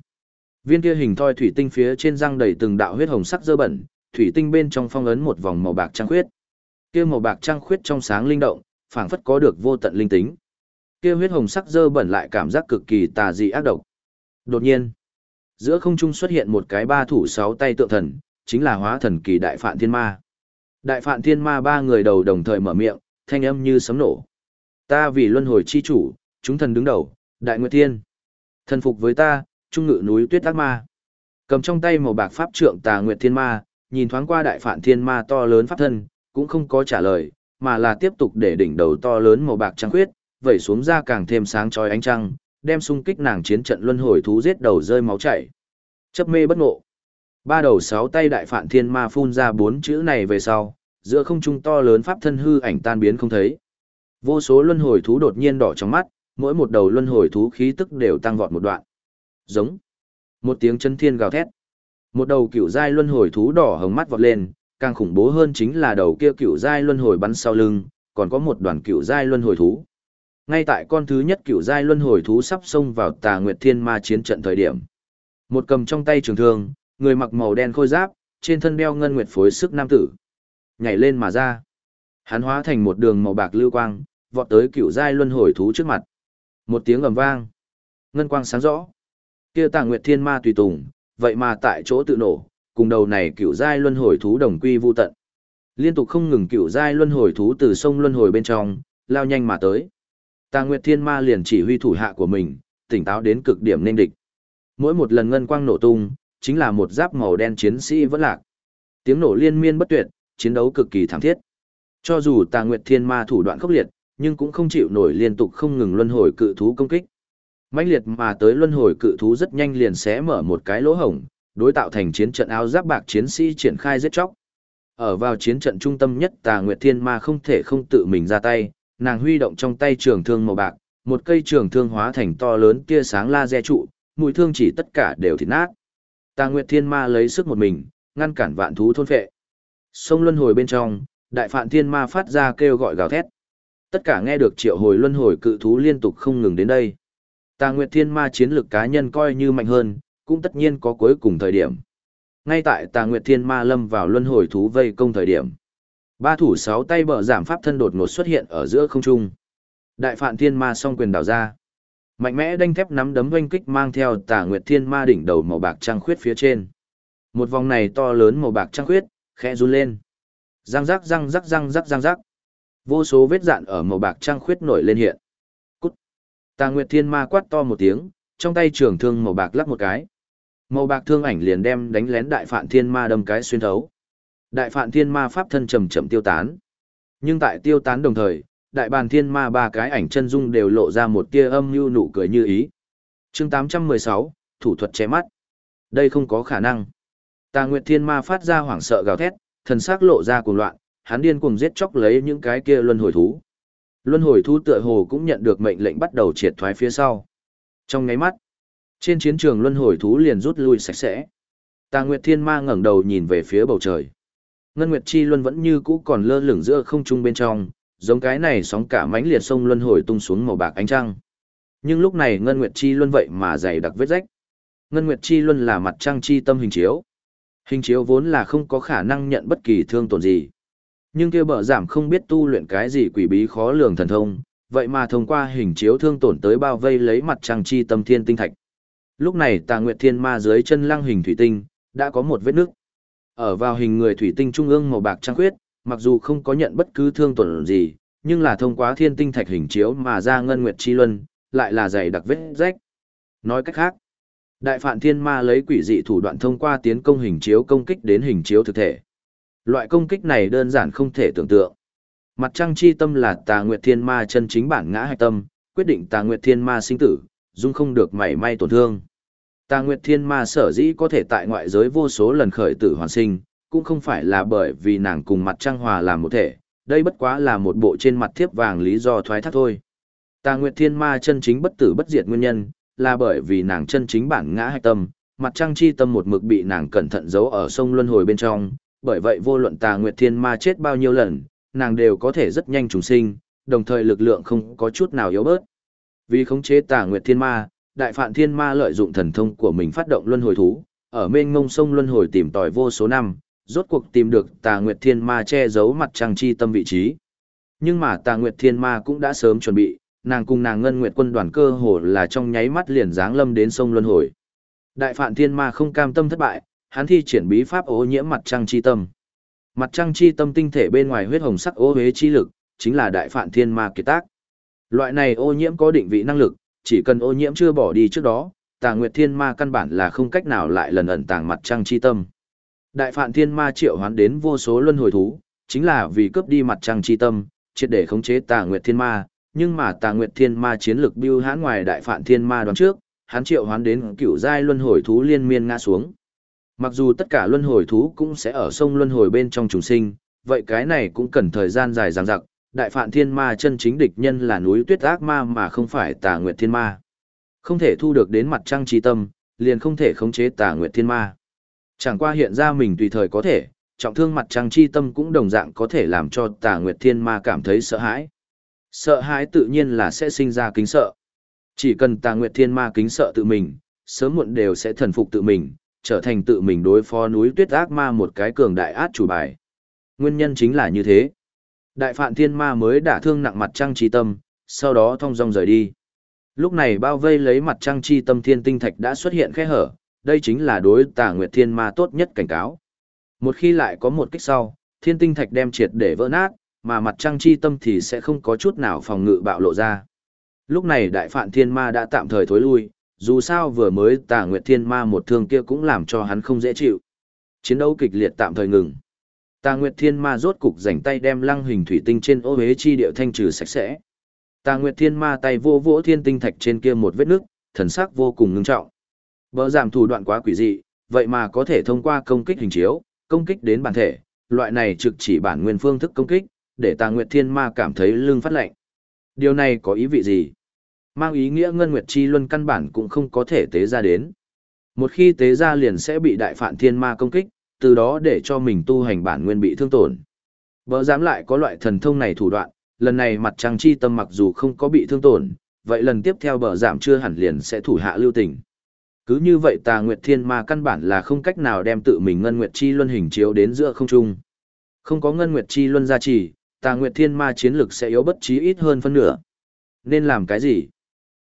Viên kia hình thoi thủy tinh phía trên răng đầy từng đạo huyết hồng sắc dơ bẩn, thủy tinh bên trong phong ấn một vòng màu bạc trăng khuyết. Kia màu bạc trăng khuyết trong sáng linh động, phảng phất có được vô tận linh tính. Kia huyết hồng sắc dơ bẩn lại cảm giác cực kỳ tà dị ác độc. Đột nhiên, giữa không trung xuất hiện một cái ba thủ sáu tay tượng thần, chính là hóa thần kỳ đại phạn thiên ma. Đại phạn thiên ma ba người đầu đồng thời mở miệng, thanh âm như sấm nổ. Ta vì luân hồi chi chủ, chúng thần đứng đầu, đại nguyệt thiên. Thần phục với ta, trung ngự núi tuyết ác ma. Cầm trong tay màu bạc pháp trượng tà nguyệt thiên ma, nhìn thoáng qua đại phạn thiên ma to lớn pháp thân, cũng không có trả lời, mà là tiếp tục để đỉnh đầu to lớn màu bạc trăng khuyết, vẩy xuống ra càng thêm sáng chói ánh trăng, đem xung kích nàng chiến trận luân hồi thú giết đầu rơi máu chảy. Chấp mê bất ngộ. Ba đầu sáu tay đại phạn thiên ma phun ra bốn chữ này về sau, giữa không trung to lớn pháp thân hư ảnh tan biến không thấy. Vô số luân hồi thú đột nhiên đỏ trong mắt, mỗi một đầu luân hồi thú khí tức đều tăng vọt một đoạn. Giống. Một tiếng chân thiên gào thét. Một đầu cựu giai luân hồi thú đỏ hồng mắt vọt lên, càng khủng bố hơn chính là đầu kia cựu giai luân hồi bắn sau lưng, còn có một đoàn cựu giai luân hồi thú. Ngay tại con thứ nhất cựu giai luân hồi thú sắp xông vào Tà Nguyệt Thiên Ma chiến trận thời điểm, một cầm trong tay trường thương, người mặc màu đen khôi giáp, trên thân đeo ngân nguyệt phối sức nam tử, nhảy lên mà ra. Hắn hóa thành một đường màu bạc lưu quang, vọt tới cựu giai luân hồi thú trước mặt. Một tiếng ầm vang, ngân quang sáng rõ. Kia Tà Nguyệt Thiên Ma tùy tùng, vậy mà tại chỗ tự nổ, cùng đầu này cựu giai luân hồi thú đồng quy vu tận. Liên tục không ngừng cựu giai luân hồi thú từ sông luân hồi bên trong, lao nhanh mà tới. Tà Nguyệt Thiên Ma liền chỉ huy thủ hạ của mình, tỉnh táo đến cực điểm nên địch. Mỗi một lần ngân quang nổ tung, chính là một giáp màu đen chiến sĩ vẫn lạc. Tiếng nổ liên miên bất tuyệt, chiến đấu cực kỳ thảm thiết. Cho dù Tà Nguyệt Thiên Ma thủ đoạn khốc liệt, nhưng cũng không chịu nổi liên tục không ngừng luân hồi cự thú công kích mãnh liệt mà tới luân hồi cự thú rất nhanh liền sẽ mở một cái lỗ hổng, đối tạo thành chiến trận áo giáp bạc chiến sĩ triển khai giết chóc. Ở vào chiến trận trung tâm nhất Tà Nguyệt Thiên Ma không thể không tự mình ra tay, nàng huy động trong tay trường thương màu bạc, một cây trường thương hóa thành to lớn tia sáng laser trụ, mũi thương chỉ tất cả đều thịt nát. Tà Nguyệt Thiên Ma lấy sức một mình, ngăn cản vạn thú thôn phệ. Sông luân hồi bên trong, Đại Phạn Thiên Ma phát ra kêu gọi gào thét. Tất cả nghe được triệu hồi luân hồi cự thú liên tục không ngừng đến đây. Tà Nguyệt Thiên Ma chiến lực cá nhân coi như mạnh hơn, cũng tất nhiên có cuối cùng thời điểm. Ngay tại Tà Nguyệt Thiên Ma lâm vào luân hồi thú vây công thời điểm, ba thủ sáu tay bờ giảm pháp thân đột ngột xuất hiện ở giữa không trung. Đại Phạn Thiên Ma song quyền đảo ra, mạnh mẽ đanh thép nắm đấm oanh kích mang theo Tà Nguyệt Thiên Ma đỉnh đầu màu bạc trăng khuyết phía trên. Một vòng này to lớn màu bạc trăng khuyết, khẽ run lên. Răng rắc răng rắc răng rắc răng rắc. Vô số vết dạn ở màu bạc trăng khuyết nổi lên hiện. Tà Nguyệt Thiên Ma quát to một tiếng, trong tay trường thương màu bạc lắc một cái. Màu bạc thương ảnh liền đem đánh lén Đại Phạn Thiên Ma đâm cái xuyên thấu. Đại Phạn Thiên Ma pháp thân chậm chậm tiêu tán. Nhưng tại tiêu tán đồng thời, Đại Bàn Thiên Ma ba cái ảnh chân dung đều lộ ra một tia âm mưu nụ cười như ý. Chương 816, thủ thuật che mắt. Đây không có khả năng. Tà Nguyệt Thiên Ma phát ra hoảng sợ gào thét, thần sắc lộ ra cuồng loạn, hắn điên cuồng giết chóc lấy những cái kia luân hồi thú. Luân hồi thú tựa hồ cũng nhận được mệnh lệnh bắt đầu triệt thoái phía sau. Trong ngáy mắt, trên chiến trường luân hồi thú liền rút lui sạch sẽ. Tà Nguyệt Thiên Ma ngẩng đầu nhìn về phía bầu trời. Ngân Nguyệt Chi Luân vẫn như cũ còn lơ lửng giữa không trung bên trong, giống cái này sóng cả mãnh liệt sông luân hồi tung xuống màu bạc ánh trăng. Nhưng lúc này Ngân Nguyệt Chi Luân vậy mà dày đặc vết rách. Ngân Nguyệt Chi Luân là mặt trăng chi tâm hình chiếu. Hình chiếu vốn là không có khả năng nhận bất kỳ thương tổn gì. Nhưng kia bờ giảm không biết tu luyện cái gì quỷ bí khó lường thần thông, vậy mà thông qua hình chiếu thương tổn tới bao vây lấy mặt trăng chi tâm thiên tinh thạch. Lúc này Tà Nguyệt Thiên Ma dưới chân lăng hình thủy tinh đã có một vết nước. Ở vào hình người thủy tinh trung ương màu bạc trăng khuyết, mặc dù không có nhận bất cứ thương tổn gì, nhưng là thông qua thiên tinh thạch hình chiếu mà ra ngân nguyệt chi luân, lại là dày đặc vết rách. Nói cách khác, Đại Phạn Thiên Ma lấy quỷ dị thủ đoạn thông qua tiến công hình chiếu công kích đến hình chiếu thực thể. Loại công kích này đơn giản không thể tưởng tượng. Mặt trăng chi tâm là Tà Nguyệt Thiên Ma chân chính bản ngã hạch tâm, quyết định Tà Nguyệt Thiên Ma sinh tử, dung không được mảy may tổn thương. Tà Nguyệt Thiên Ma sở dĩ có thể tại ngoại giới vô số lần khởi tử hoàn sinh, cũng không phải là bởi vì nàng cùng mặt trăng hòa làm một thể, đây bất quá là một bộ trên mặt thiếp vàng lý do thoái thác thôi. Tà Nguyệt Thiên Ma chân chính bất tử bất diệt nguyên nhân, là bởi vì nàng chân chính bản ngã hạch tâm, mặt trăng chi tâm một mực bị nàng cẩn thận giấu ở sông luân hồi bên trong, bởi vậy vô luận Tà Nguyệt Thiên Ma chết bao nhiêu lần, nàng đều có thể rất nhanh trùng sinh, đồng thời lực lượng không có chút nào yếu bớt. Vì khống chế Tà Nguyệt Thiên Ma, Đại Phạn Thiên Ma lợi dụng thần thông của mình phát động luân hồi thú, ở mênh mông sông luân hồi tìm tòi vô số năm, rốt cuộc tìm được Tà Nguyệt Thiên Ma che giấu mặt trăng chi tâm vị trí. Nhưng mà Tà Nguyệt Thiên Ma cũng đã sớm chuẩn bị, nàng cùng nàng Ngân Nguyệt quân đoàn cơ hồ là trong nháy mắt liền giáng lâm đến sông luân hồi. Đại Phạn Thiên Ma không cam tâm thất bại, hắn thi triển bí pháp ô nhiễm mặt trăng chi tâm. Mặt trăng chi tâm tinh thể bên ngoài huyết hồng sắc ô huế chi lực, chính là Đại Phạn Thiên Ma kiệt tác. Loại này ô nhiễm có định vị năng lực, chỉ cần ô nhiễm chưa bỏ đi trước đó, Tà Nguyệt Thiên Ma căn bản là không cách nào lại lần ẩn tàng mặt trăng chi tâm. Đại Phạn Thiên Ma triệu hoán đến vô số luân hồi thú, chính là vì cướp đi mặt trăng chi tâm, triệt để khống chế Tà Nguyệt Thiên Ma, nhưng mà Tà Nguyệt Thiên Ma chiến lực bưu hãn ngoài Đại Phạn Thiên Ma đoán trước, hắn triệu hoán đến cựu giai luân hồi thú liên miên ngã xuống. Mặc dù tất cả luân hồi thú cũng sẽ ở sông luân hồi bên trong trùng sinh, vậy cái này cũng cần thời gian dài dằng dặc, đại phạn thiên ma chân chính địch nhân là núi tuyết ác ma mà không phải tà nguyệt thiên ma. Không thể thu được đến mặt trăng trí tâm, liền không thể khống chế tà nguyệt thiên ma. Chẳng qua hiện ra mình tùy thời có thể, trọng thương mặt trăng chi tâm cũng đồng dạng có thể làm cho tà nguyệt thiên ma cảm thấy sợ hãi. Sợ hãi tự nhiên là sẽ sinh ra kính sợ. Chỉ cần tà nguyệt thiên ma kính sợ tự mình, sớm muộn đều sẽ thần phục tự mình, trở thành tự mình đối phó núi tuyết ác ma một cái cường đại át chủ bài. Nguyên nhân chính là như thế. Đại phạn thiên ma mới đả thương nặng mặt trăng chi tâm, sau đó thong dong rời đi. Lúc này bao vây lấy mặt trăng chi tâm thiên tinh thạch đã xuất hiện khe hở, đây chính là đối tà nguyệt thiên ma tốt nhất cảnh cáo. Một khi lại có một kích sau, thiên tinh thạch đem triệt để vỡ nát, mà mặt trăng chi tâm thì sẽ không có chút nào phòng ngự bạo lộ ra. Lúc này đại phạn thiên ma đã tạm thời thối lui, dù sao vừa mới tà nguyệt thiên ma một thương kia cũng làm cho hắn không dễ chịu. Chiến đấu kịch liệt tạm thời ngừng. Tà Nguyệt Thiên Ma rốt cục rảnh tay đem lăng hình thủy tinh trên ô hế chi điệu thanh trừ sạch sẽ. Tà Nguyệt Thiên Ma tay vô vỗ thiên tinh thạch trên kia một vết nước, thần sắc vô cùng ngưng trọng. Bỡ giảm thủ đoạn quá quỷ dị, vậy mà có thể thông qua công kích hình chiếu, công kích đến bản thể, loại này trực chỉ bản nguyên phương thức công kích, để Tà Nguyệt Thiên Ma cảm thấy lưng phát lạnh. Điều này có ý vị gì? Mang ý nghĩa Ngân Nguyệt Chi Luân căn bản cũng không có thể tế ra đến. Một khi tế ra liền sẽ bị Đại Phạn Thiên Ma công kích, từ đó để cho mình tu hành bản nguyên bị thương tổn. Bỡ dám lại có loại thần thông này thủ đoạn, lần này mặt trăng chi tâm mặc dù không có bị thương tổn, vậy lần tiếp theo bờ giảm chưa hẳn liền sẽ thủ hạ lưu tình. Cứ như vậy tà nguyệt thiên ma căn bản là không cách nào đem tự mình ngân nguyệt chi luân hình chiếu đến giữa không trung. Không có ngân nguyệt chi luân gia trì, tà nguyệt thiên ma chiến lực sẽ yếu bất chí ít hơn phân nửa. Nên làm cái gì?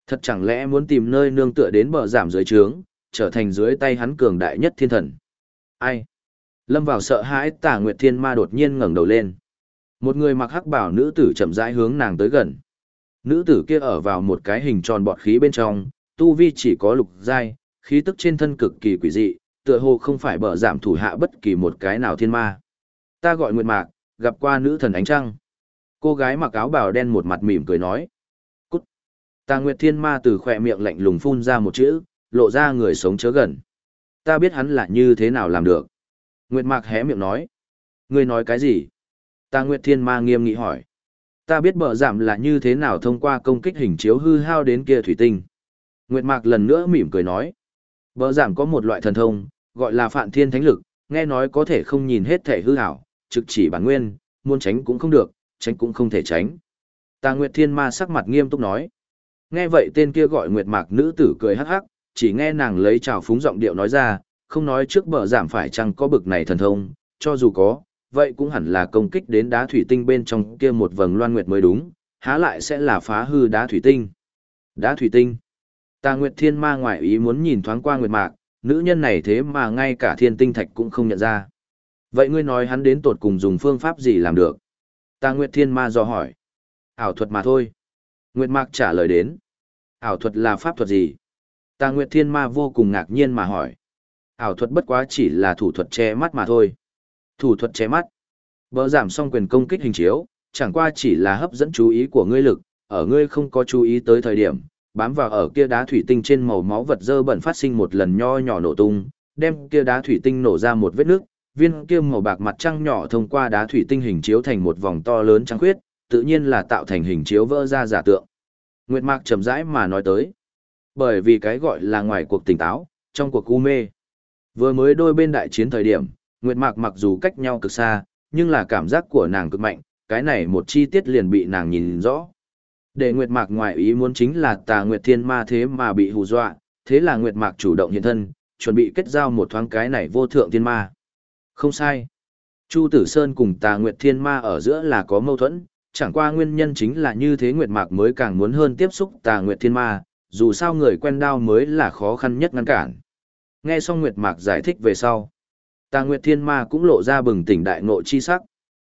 Thật chẳng lẽ muốn tìm nơi nương tựa đến bờ giảm dưới trướng, trở thành dưới tay hắn cường đại nhất thiên thần? Ai? Lâm vào sợ hãi tà nguyệt thiên ma đột nhiên ngẩng đầu lên. Một người mặc hắc bảo nữ tử chậm rãi hướng nàng tới gần. Nữ tử kia ở vào một cái hình tròn bọt khí bên trong, tu vi chỉ có lục giai, khí tức trên thân cực kỳ quỷ dị, tựa hồ không phải bở giảm thủ hạ bất kỳ một cái nào thiên ma. Ta gọi Nguyệt Mạc, gặp qua nữ thần ánh trăng. Cô gái mặc áo bào đen một mặt mỉm cười nói. Cút. Ta Nguyệt Thiên Ma từ khỏe miệng lạnh lùng phun ra một chữ, lộ ra người sống chớ gần. Ta biết hắn là như thế nào làm được. Nguyệt Mạc hé miệng nói. Ngươi nói cái gì? Ta Nguyệt Thiên Ma nghiêm nghị hỏi. Ta biết bờ giảm là như thế nào thông qua công kích hình chiếu hư hao đến kia thủy tinh. Nguyệt Mạc lần nữa mỉm cười nói. Bờ giảm có một loại thần thông, gọi là phạn thiên thánh lực, nghe nói có thể không nhìn hết thể hư hảo, trực chỉ bản nguyên, muốn tránh cũng không được, tránh cũng không thể tránh. Ta Nguyệt Thiên Ma sắc mặt nghiêm túc nói. Nghe vậy tên kia gọi Nguyệt Mạc nữ tử cười hắc hắc, chỉ nghe nàng lấy trào phúng giọng điệu nói ra, không nói trước bờ giảm phải chăng có bực này thần thông, cho dù có, vậy cũng hẳn là công kích đến đá thủy tinh bên trong kia một vầng loan nguyệt mới đúng, há lại sẽ là phá hư đá thủy tinh. Đá thủy tinh. Tà Nguyệt Thiên Ma ngoại ý muốn nhìn thoáng qua Nguyệt Mạc, nữ nhân này thế mà ngay cả thiên tinh thạch cũng không nhận ra. Vậy ngươi nói hắn đến tột cùng dùng phương pháp gì làm được? Tà Nguyệt Thiên Ma dò hỏi. Ảo thuật mà thôi. Nguyệt Mạc trả lời đến. Ảo thuật là pháp thuật gì? Tà Nguyệt Thiên Ma vô cùng ngạc nhiên mà hỏi. Ảo thuật bất quá chỉ là thủ thuật che mắt mà thôi. Thủ thuật che mắt. Bỡ giảm xong quyền công kích hình chiếu, chẳng qua chỉ là hấp dẫn chú ý của ngươi lực, ở ngươi không có chú ý tới thời điểm, bám vào ở kia đá thủy tinh trên màu máu vật dơ bẩn phát sinh một lần nho nhỏ nổ tung, đem kia đá thủy tinh nổ ra một vết nước, viên kia màu bạc mặt trăng nhỏ thông qua đá thủy tinh hình chiếu thành một vòng to lớn trắng khuyết, tự nhiên là tạo thành hình chiếu vỡ ra giả tượng. Nguyệt Mạc chậm rãi mà nói tới. Bởi vì cái gọi là ngoài cuộc tỉnh táo, trong cuộc u mê. Vừa mới đôi bên đại chiến thời điểm, Nguyệt Mạc mặc dù cách nhau cực xa, nhưng là cảm giác của nàng cực mạnh, cái này một chi tiết liền bị nàng nhìn rõ. Để Nguyệt Mạc ngoài ý muốn chính là Tà Nguyệt Thiên Ma thế mà bị hù dọa, thế là Nguyệt Mạc chủ động hiện thân, chuẩn bị kết giao một thoáng cái này vô thượng thiên ma. Không sai. Chu Tử Sơn cùng Tà Nguyệt Thiên Ma ở giữa là có mâu thuẫn, chẳng qua nguyên nhân chính là như thế Nguyệt Mạc mới càng muốn hơn tiếp xúc Tà Nguyệt Thiên Ma, dù sao người quen đao mới là khó khăn nhất ngăn cản. Nghe xong Nguyệt Mạc giải thích về sau, Tà Nguyệt Thiên Ma cũng lộ ra bừng tỉnh đại ngộ chi sắc.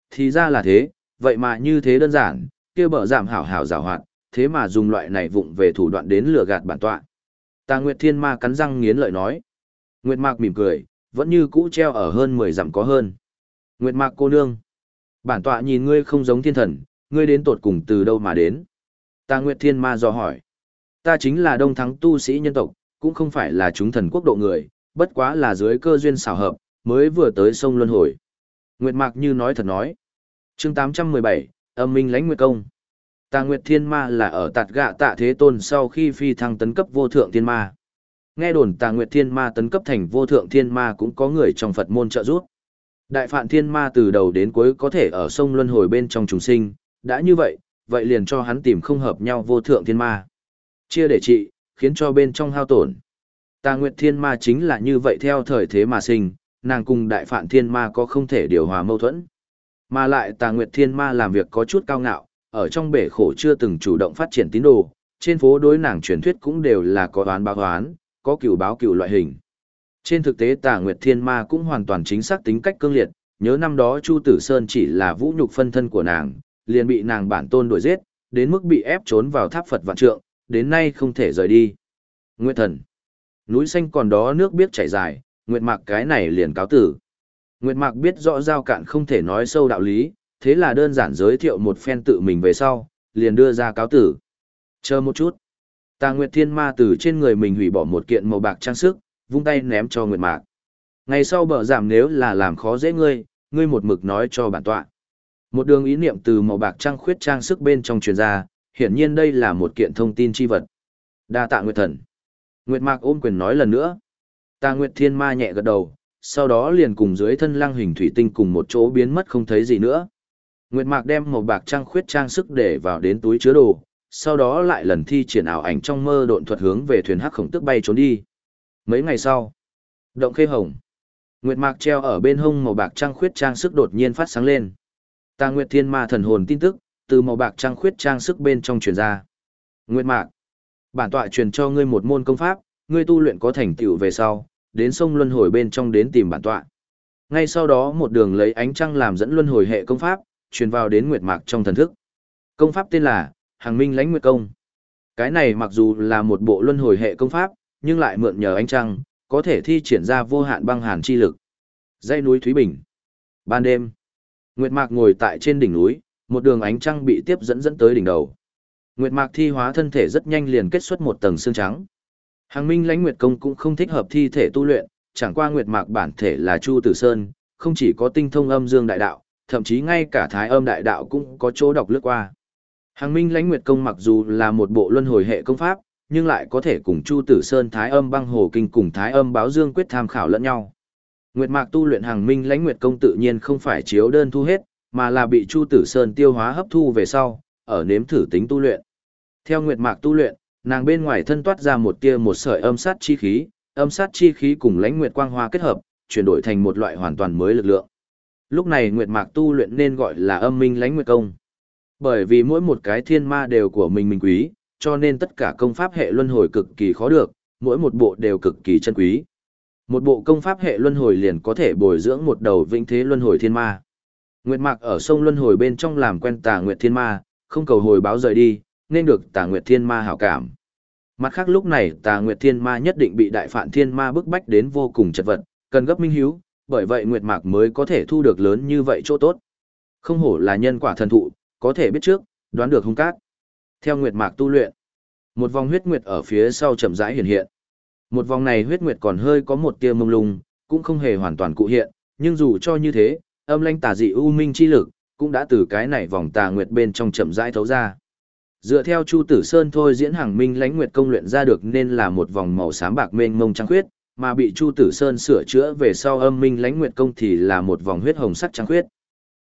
Thì ra là thế, vậy mà như thế đơn giản, kia bở giảm hảo hảo rào hoạt, thế mà dùng loại này vụng về thủ đoạn đến lừa gạt bản tọa. Tà Nguyệt Thiên Ma cắn răng nghiến lợi nói. Nguyệt Mạc mỉm cười, vẫn như cũ treo ở hơn 10 dặm có hơn. Nguyệt Mạc cô nương, bản tọa nhìn ngươi không giống thiên thần, ngươi đến tột cùng từ đâu mà đến? Tà Nguyệt Thiên Ma dò hỏi. Ta chính là đông thắng tu sĩ nhân tộc, cũng không phải là chúng thần quốc độ người, bất quá là dưới cơ duyên xảo hợp, mới vừa tới sông Luân Hồi. Nguyệt Mạc như nói thật nói. chương 817, âm minh lãnh nguyệt công. Tà Nguyệt Thiên Ma là ở tạt gạ tạ thế tôn sau khi phi thăng tấn cấp vô thượng thiên ma. Nghe đồn Tà Nguyệt Thiên Ma tấn cấp thành vô thượng thiên ma cũng có người trong Phật môn trợ giúp. Đại Phạn Thiên Ma từ đầu đến cuối có thể ở sông Luân Hồi bên trong trùng sinh, đã như vậy, vậy liền cho hắn tìm không hợp nhau vô thượng thiên ma. Chia để trị, khiến cho bên trong hao tổn. Tà Nguyệt Thiên Ma chính là như vậy theo thời thế mà sinh, nàng cùng Đại Phạn Thiên Ma có không thể điều hòa mâu thuẫn. Mà lại Tà Nguyệt Thiên Ma làm việc có chút cao ngạo, ở trong bể khổ chưa từng chủ động phát triển tín đồ, trên phố đối nàng truyền thuyết cũng đều là có oán báo oán, có cửu báo cửu loại hình. Trên thực tế Tà Nguyệt Thiên Ma cũng hoàn toàn chính xác tính cách cương liệt, nhớ năm đó Chu Tử Sơn chỉ là vũ nhục phân thân của nàng, liền bị nàng bản tôn đuổi giết, đến mức bị ép trốn vào tháp Phật vạn trượng, đến nay không thể rời đi. Nguyệt thần. Núi xanh còn đó nước biết chảy dài, Nguyệt Mạc cái này liền cáo tử. Nguyệt Mạc biết rõ giao cạn không thể nói sâu đạo lý, thế là đơn giản giới thiệu một phen tự mình về sau, liền đưa ra cáo tử. Chờ một chút. Tà Nguyệt Thiên Ma từ trên người mình hủy bỏ một kiện màu bạc trang sức, vung tay ném cho Nguyệt Mạc. Ngày sau bở giảm nếu là làm khó dễ ngươi, ngươi một mực nói cho bản tọa. Một đường ý niệm từ màu bạc trang khuyết trang sức bên trong truyền ra, hiển nhiên đây là một kiện thông tin chi vật. Đa tạ Nguyệt Thần. Nguyệt Mạc ôm quyền nói lần nữa. ta Nguyệt Thiên Ma nhẹ gật đầu, sau đó liền cùng dưới thân lăng hình thủy tinh cùng một chỗ biến mất không thấy gì nữa. Nguyệt Mạc đem màu bạc trang khuyết trang sức để vào đến túi chứa đồ, sau đó lại lần thi triển ảo ảnh trong mơ độn thuật hướng về thuyền hắc khổng tức bay trốn đi. Mấy ngày sau, động khê hồng. Nguyệt Mạc treo ở bên hông màu bạc trang khuyết trang sức đột nhiên phát sáng lên. Ta Nguyệt Thiên Ma thần hồn tin tức từ màu bạc trang khuyết trang sức bên trong truyền ra. Nguyệt Mạc, bản tọa truyền cho ngươi một môn công pháp, ngươi tu luyện có thành tựu về sau, đến sông luân hồi bên trong đến tìm bản tọa. Ngay sau đó một đường lấy ánh trăng làm dẫn luân hồi hệ công pháp, truyền vào đến nguyệt mạc trong thần thức. Công pháp tên là Hàng Minh Lãnh Nguyệt Công. Cái này mặc dù là một bộ luân hồi hệ công pháp, nhưng lại mượn nhờ ánh trăng, có thể thi triển ra vô hạn băng hàn chi lực. Dãy núi Thúy Bình. Ban đêm, Nguyệt Mạc ngồi tại trên đỉnh núi, một đường ánh trăng bị tiếp dẫn dẫn tới đỉnh đầu. Nguyệt Mạc thi hóa thân thể rất nhanh liền kết xuất một tầng xương trắng. Hàng Minh Lãnh Nguyệt Công cũng không thích hợp thi thể tu luyện, chẳng qua Nguyệt Mạc bản thể là Chu Tử Sơn, không chỉ có tinh thông âm dương đại đạo, thậm chí ngay cả thái âm đại đạo cũng có chỗ đọc lướt qua. Hàng Minh Lãnh Nguyệt Công mặc dù là một bộ luân hồi hệ công pháp, nhưng lại có thể cùng Chu Tử Sơn Thái Âm Băng Hồ Kinh cùng Thái Âm Báo Dương quyết tham khảo lẫn nhau. Nguyệt Mạc tu luyện Hàng Minh Lãnh Nguyệt Công tự nhiên không phải chiếu đơn thu hết, mà là bị Chu Tử Sơn tiêu hóa hấp thu về sau, ở nếm thử tính tu luyện. Theo Nguyệt Mạc tu luyện, nàng bên ngoài thân toát ra một tia một sợi âm sát chi khí, âm sát chi khí cùng lãnh nguyệt quang hoa kết hợp, chuyển đổi thành một loại hoàn toàn mới lực lượng. Lúc này Nguyệt Mạc tu luyện nên gọi là âm minh lãnh nguyệt công. Bởi vì mỗi một cái thiên ma đều của mình mình quý, cho nên tất cả công pháp hệ luân hồi cực kỳ khó được, mỗi một bộ đều cực kỳ chân quý. Một bộ công pháp hệ luân hồi liền có thể bồi dưỡng một đầu vĩnh thế luân hồi thiên ma. Nguyệt Mạc ở sông luân hồi bên trong làm quen Tà Nguyệt Thiên Ma, không cầu hồi báo rời đi, nên được Tà Nguyệt Thiên Ma hảo cảm. Mặt khác lúc này Tà Nguyệt Thiên Ma nhất định bị Đại Phạn Thiên Ma bức bách đến vô cùng chật vật, cần gấp minh hiếu, bởi vậy Nguyệt Mạc mới có thể thu được lớn như vậy chỗ tốt. Không hổ là nhân quả thần thụ, có thể biết trước, đoán được hung cát. Theo Nguyệt Mạc tu luyện, một vòng huyết nguyệt ở phía sau chậm rãi hiện hiện. Một vòng này huyết nguyệt còn hơi có một tia mông lung, cũng không hề hoàn toàn cụ hiện, nhưng dù cho như thế, âm lãnh tà dị u minh chi lực, cũng đã từ cái này vòng tà nguyệt bên trong chậm rãi thấu ra. Dựa theo Chu Tử Sơn thôi diễn hàng minh lãnh nguyệt công luyện ra được nên là một vòng màu xám bạc mênh mông trắng khuyết, mà bị Chu Tử Sơn sửa chữa về sau âm minh lãnh nguyệt công thì là một vòng huyết hồng sắc trắng khuyết.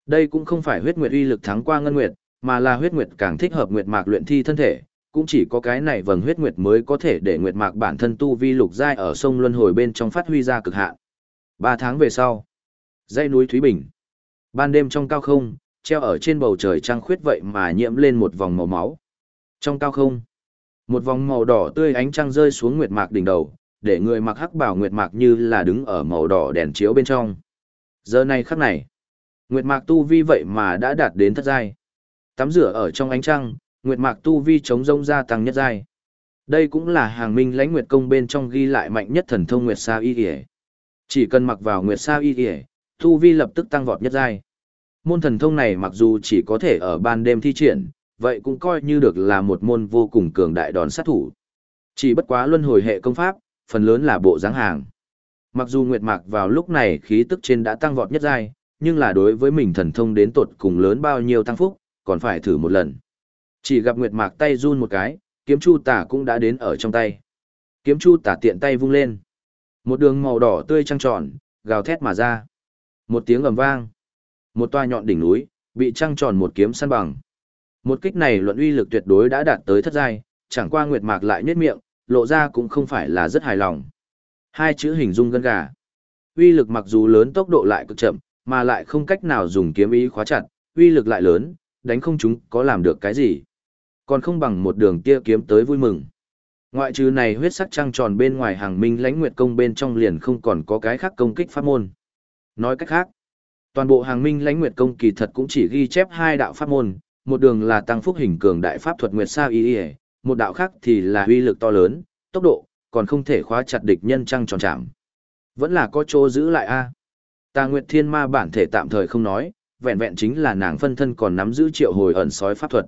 Đây cũng không phải huyết nguyệt uy lực thắng qua ngân nguyệt, mà là huyết nguyệt càng thích hợp nguyệt mạc luyện thi thân thể, cũng chỉ có cái này vầng huyết nguyệt mới có thể để nguyệt mạc bản thân tu vi lục giai ở sông luân hồi bên trong phát huy ra cực hạn. Ba tháng về sau, dãy núi Thúy Bình. Ban đêm trong cao không, treo ở trên bầu trời trăng khuyết vậy mà nhiễm lên một vòng màu máu. Trong cao không, một vòng màu đỏ tươi ánh trăng rơi xuống nguyệt mạc đỉnh đầu, để người mặc hắc bảo nguyệt mạc như là đứng ở màu đỏ đèn chiếu bên trong. Giờ này khắc này, nguyệt mạc tu vi vậy mà đã đạt đến thất giai. Tắm rửa ở trong ánh trăng, nguyệt mạc tu vi chống rông gia tăng nhất giai. Đây cũng là hàng minh lãnh nguyệt công bên trong ghi lại mạnh nhất thần thông nguyệt sa y y. Chỉ cần mặc vào nguyệt sa y y, Thu vi lập tức tăng vọt nhất giai. Môn thần thông này mặc dù chỉ có thể ở ban đêm thi triển, vậy cũng coi như được là một môn vô cùng cường đại đòn sát thủ. Chỉ bất quá luân hồi hệ công pháp, phần lớn là bộ dáng hàng. Mặc dù Nguyệt Mạc vào lúc này khí tức trên đã tăng vọt nhất giai, nhưng là đối với mình thần thông đến tột cùng lớn bao nhiêu tăng phúc, còn phải thử một lần. Chỉ gặp Nguyệt Mạc tay run một cái, kiếm chu tả cũng đã đến ở trong tay. Kiếm chu tả tiện tay vung lên. Một đường màu đỏ tươi trăng tròn, gào thét mà ra. Một tiếng ầm vang. Một toa nhọn đỉnh núi, bị trăng tròn một kiếm săn bằng. Một kích này luận uy lực tuyệt đối đã đạt tới thất giai, chẳng qua Nguyệt Mạc lại nhếch miệng, lộ ra cũng không phải là rất hài lòng. Hai chữ hình dung gân gà. Uy lực mặc dù lớn tốc độ lại cực chậm, mà lại không cách nào dùng kiếm ý khóa chặt, uy lực lại lớn, đánh không chúng có làm được cái gì. Còn không bằng một đường kia kiếm tới vui mừng. Ngoại trừ này huyết sắc trăng tròn bên ngoài hàng minh lãnh nguyệt công bên trong liền không còn có cái khác công kích pháp môn. Nói cách khác, toàn bộ hàng minh lãnh nguyệt công kỳ thật cũng chỉ ghi chép hai đạo pháp môn, một đường là tăng phúc hình cường đại pháp thuật nguyệt sa y y, một đạo khác thì là uy lực to lớn, tốc độ, còn không thể khóa chặt địch nhân trăng tròn chạm. Vẫn là có chỗ giữ lại a. Tà Nguyệt Thiên Ma bản thể tạm thời không nói, vẹn vẹn chính là nàng phân thân còn nắm giữ triệu hồi ẩn sói pháp thuật.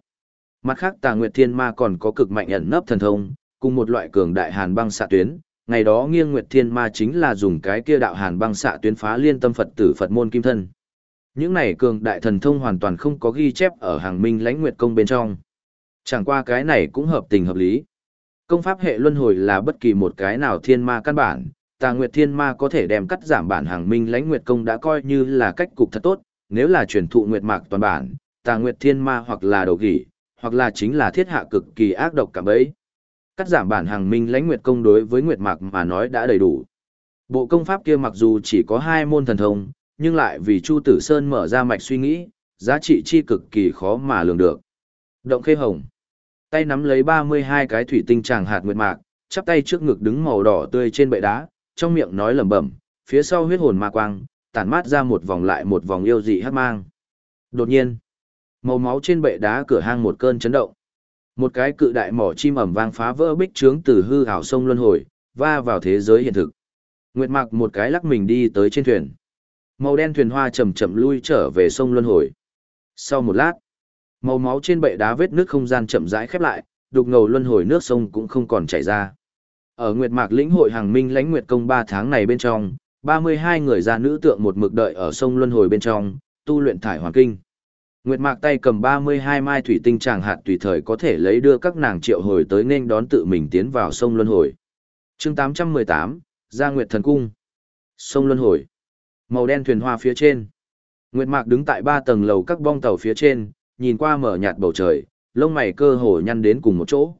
Mặt khác Tà Nguyệt Thiên Ma còn có cực mạnh ẩn nấp thần thông, cùng một loại cường đại hàn băng xạ tuyến, ngày đó nghiêng Nguyệt Thiên Ma chính là dùng cái kia đạo hàn băng xạ tuyến phá liên tâm Phật tử Phật môn kim thân. Những này cường đại thần thông hoàn toàn không có ghi chép ở hàng minh lãnh nguyệt công bên trong. Chẳng qua cái này cũng hợp tình hợp lý. Công pháp hệ luân hồi là bất kỳ một cái nào thiên ma căn bản, tà nguyệt thiên ma có thể đem cắt giảm bản hàng minh lãnh nguyệt công đã coi như là cách cục thật tốt, nếu là truyền thụ nguyệt mạc toàn bản, tà nguyệt thiên ma hoặc là đầu gỉ, hoặc là chính là thiết hạ cực kỳ ác độc cả bấy. Cắt giảm bản hàng minh lãnh nguyệt công đối với nguyệt mạc mà nói đã đầy đủ. Bộ công pháp kia mặc dù chỉ có hai môn thần thông, nhưng lại vì Chu Tử Sơn mở ra mạch suy nghĩ, giá trị chi cực kỳ khó mà lường được. Động khê hồng. Tay nắm lấy 32 cái thủy tinh tràng hạt nguyệt mạc, chắp tay trước ngực đứng màu đỏ tươi trên bệ đá, trong miệng nói lẩm bẩm, phía sau huyết hồn ma quang, tản mát ra một vòng lại một vòng yêu dị hắc mang. Đột nhiên, màu máu trên bệ đá cửa hang một cơn chấn động. Một cái cự đại mỏ chim ẩm vang phá vỡ bích trướng từ hư ảo sông luân hồi, va vào thế giới hiện thực. Nguyệt Mạc một cái lắc mình đi tới trên thuyền. Màu đen thuyền hoa chậm chậm lui trở về sông luân hồi. Sau một lát, màu máu trên bệ đá vết nước không gian chậm rãi khép lại, đục ngầu luân hồi nước sông cũng không còn chảy ra. Ở Nguyệt Mạc lĩnh hội hàng minh lãnh nguyệt công 3 tháng này bên trong, 32 người già nữ tượng một mực đợi ở sông luân hồi bên trong, tu luyện thải hoàn kinh. Nguyệt Mạc tay cầm 32 mai thủy tinh tràng hạt tùy thời có thể lấy đưa các nàng triệu hồi tới nên đón tự mình tiến vào sông luân hồi. Chương 818, Gia Nguyệt Thần Cung. Sông luân hồi. Màu đen thuyền hoa phía trên. Nguyệt Mạc đứng tại ba tầng lầu các bong tàu phía trên, nhìn qua mở nhạt bầu trời, lông mày cơ hồ nhăn đến cùng một chỗ.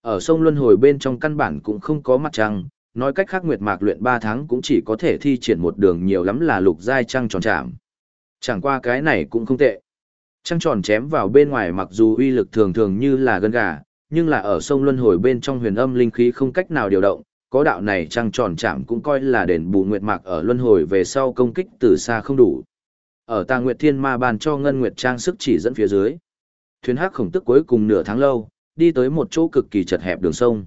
Ở sông Luân Hồi bên trong căn bản cũng không có mặt trăng, nói cách khác Nguyệt Mạc luyện 3 tháng cũng chỉ có thể thi triển một đường nhiều lắm là lục giai trăng tròn trạm. Chẳng qua cái này cũng không tệ. Trăng tròn chém vào bên ngoài mặc dù uy lực thường thường như là gân gà, nhưng là ở sông Luân Hồi bên trong huyền âm linh khí không cách nào điều động, có đạo này trăng tròn chạm cũng coi là đền bù nguyệt mạc ở Luân Hồi về sau công kích từ xa không đủ. Ở tà nguyệt thiên ma bàn cho ngân nguyệt trang sức chỉ dẫn phía dưới. Thuyền hắc khổng tức cuối cùng nửa tháng lâu, đi tới một chỗ cực kỳ chật hẹp đường sông.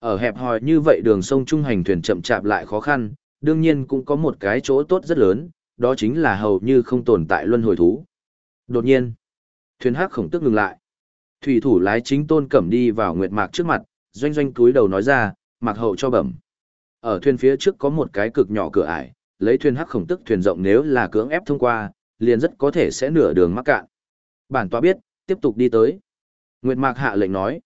Ở hẹp hòi như vậy đường sông trung hành thuyền chậm chạp lại khó khăn, đương nhiên cũng có một cái chỗ tốt rất lớn, đó chính là hầu như không tồn tại luân hồi thú. Đột nhiên, thuyền hắc khổng tức ngừng lại. Thủy thủ lái chính tôn cẩm đi vào nguyệt mạc trước mặt, doanh doanh túi đầu nói ra, mặc hậu cho bẩm. Ở thuyền phía trước có một cái cực nhỏ cửa ải, lấy thuyền hắc khổng tức thuyền rộng nếu là cưỡng ép thông qua, liền rất có thể sẽ nửa đường mắc cạn. Bản tọa biết, tiếp tục đi tới. Nguyệt mạc hạ lệnh nói.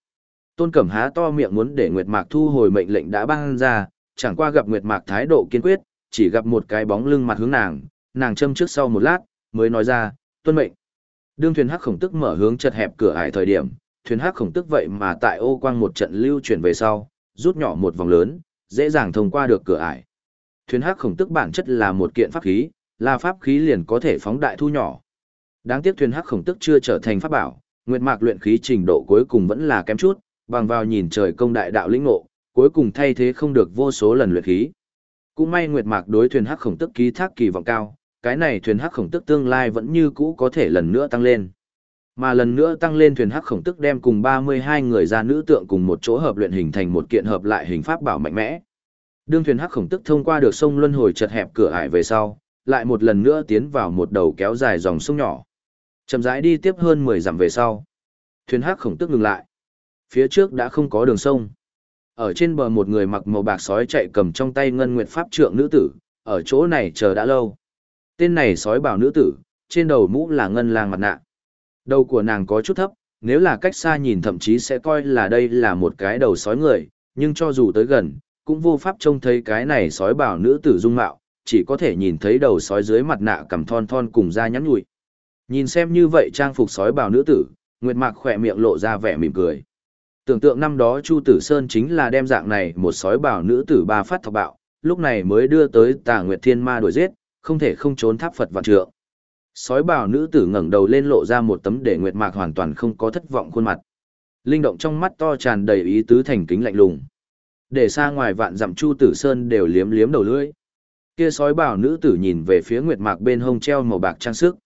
Tôn cẩm há to miệng muốn để Nguyệt mạc thu hồi mệnh lệnh đã ban ra, chẳng qua gặp Nguyệt mạc thái độ kiên quyết, chỉ gặp một cái bóng lưng mặt hướng nàng, nàng châm trước sau một lát, mới nói ra, tuân mệnh. Đương thuyền hắc khổng tức mở hướng chật hẹp cửa ải thời điểm, thuyền hắc khổng tức vậy mà tại ô quang một trận lưu chuyển về sau, rút nhỏ một vòng lớn, dễ dàng thông qua được cửa ải. Thuyền hắc khổng tức bản chất là một kiện pháp khí, là pháp khí liền có thể phóng đại thu nhỏ. Đáng tiếc thuyền hắc khổng tức chưa trở thành pháp bảo, nguyệt mạc luyện khí trình độ cuối cùng vẫn là kém chút, bằng vào nhìn trời công đại đạo lĩnh ngộ, cuối cùng thay thế không được vô số lần luyện khí. Cũng may nguyệt mạc đối thuyền hắc khổng tức ký thác kỳ vọng cao, cái này thuyền hắc khổng tức tương lai vẫn như cũ có thể lần nữa tăng lên. Mà lần nữa tăng lên thuyền hắc khổng tức đem cùng 32 người ra nữ tượng cùng một chỗ hợp luyện hình thành một kiện hợp lại hình pháp bảo mạnh mẽ. Đương thuyền hắc khổng tức thông qua được sông luân hồi chật hẹp cửa ải về sau, lại một lần nữa tiến vào một đầu kéo dài dòng sông nhỏ. Chậm rãi đi tiếp hơn 10 dặm về sau. Thuyền hắc khổng tức ngừng lại. Phía trước đã không có đường sông. Ở trên bờ một người mặc màu bạc sói chạy cầm trong tay ngân nguyệt pháp trượng nữ tử, ở chỗ này chờ đã lâu. Tên này sói bảo nữ tử, trên đầu mũ là ngân lang mặt nạ. Đầu của nàng có chút thấp, nếu là cách xa nhìn thậm chí sẽ coi là đây là một cái đầu sói người, nhưng cho dù tới gần, cũng vô pháp trông thấy cái này sói bảo nữ tử dung mạo, chỉ có thể nhìn thấy đầu sói dưới mặt nạ cầm thon thon cùng da nhắn nhụi. Nhìn xem như vậy trang phục sói bảo nữ tử, Nguyệt Mạc khỏe miệng lộ ra vẻ mỉm cười. Tưởng tượng năm đó Chu Tử Sơn chính là đem dạng này một sói bảo nữ tử ba phát thọc bạo, lúc này mới đưa tới Tà Nguyệt Thiên Ma đuổi giết, không thể không trốn tháp Phật vạn trượng. Sói bào nữ tử ngẩng đầu lên lộ ra một tấm để Nguyệt Mạc hoàn toàn không có thất vọng khuôn mặt. Linh động trong mắt to tràn đầy ý tứ thành kính lạnh lùng. Để xa ngoài vạn dặm Chu Tử Sơn đều liếm liếm đầu lưỡi. Kia sói bào nữ tử nhìn về phía Nguyệt Mạc bên hông treo màu bạc trang sức.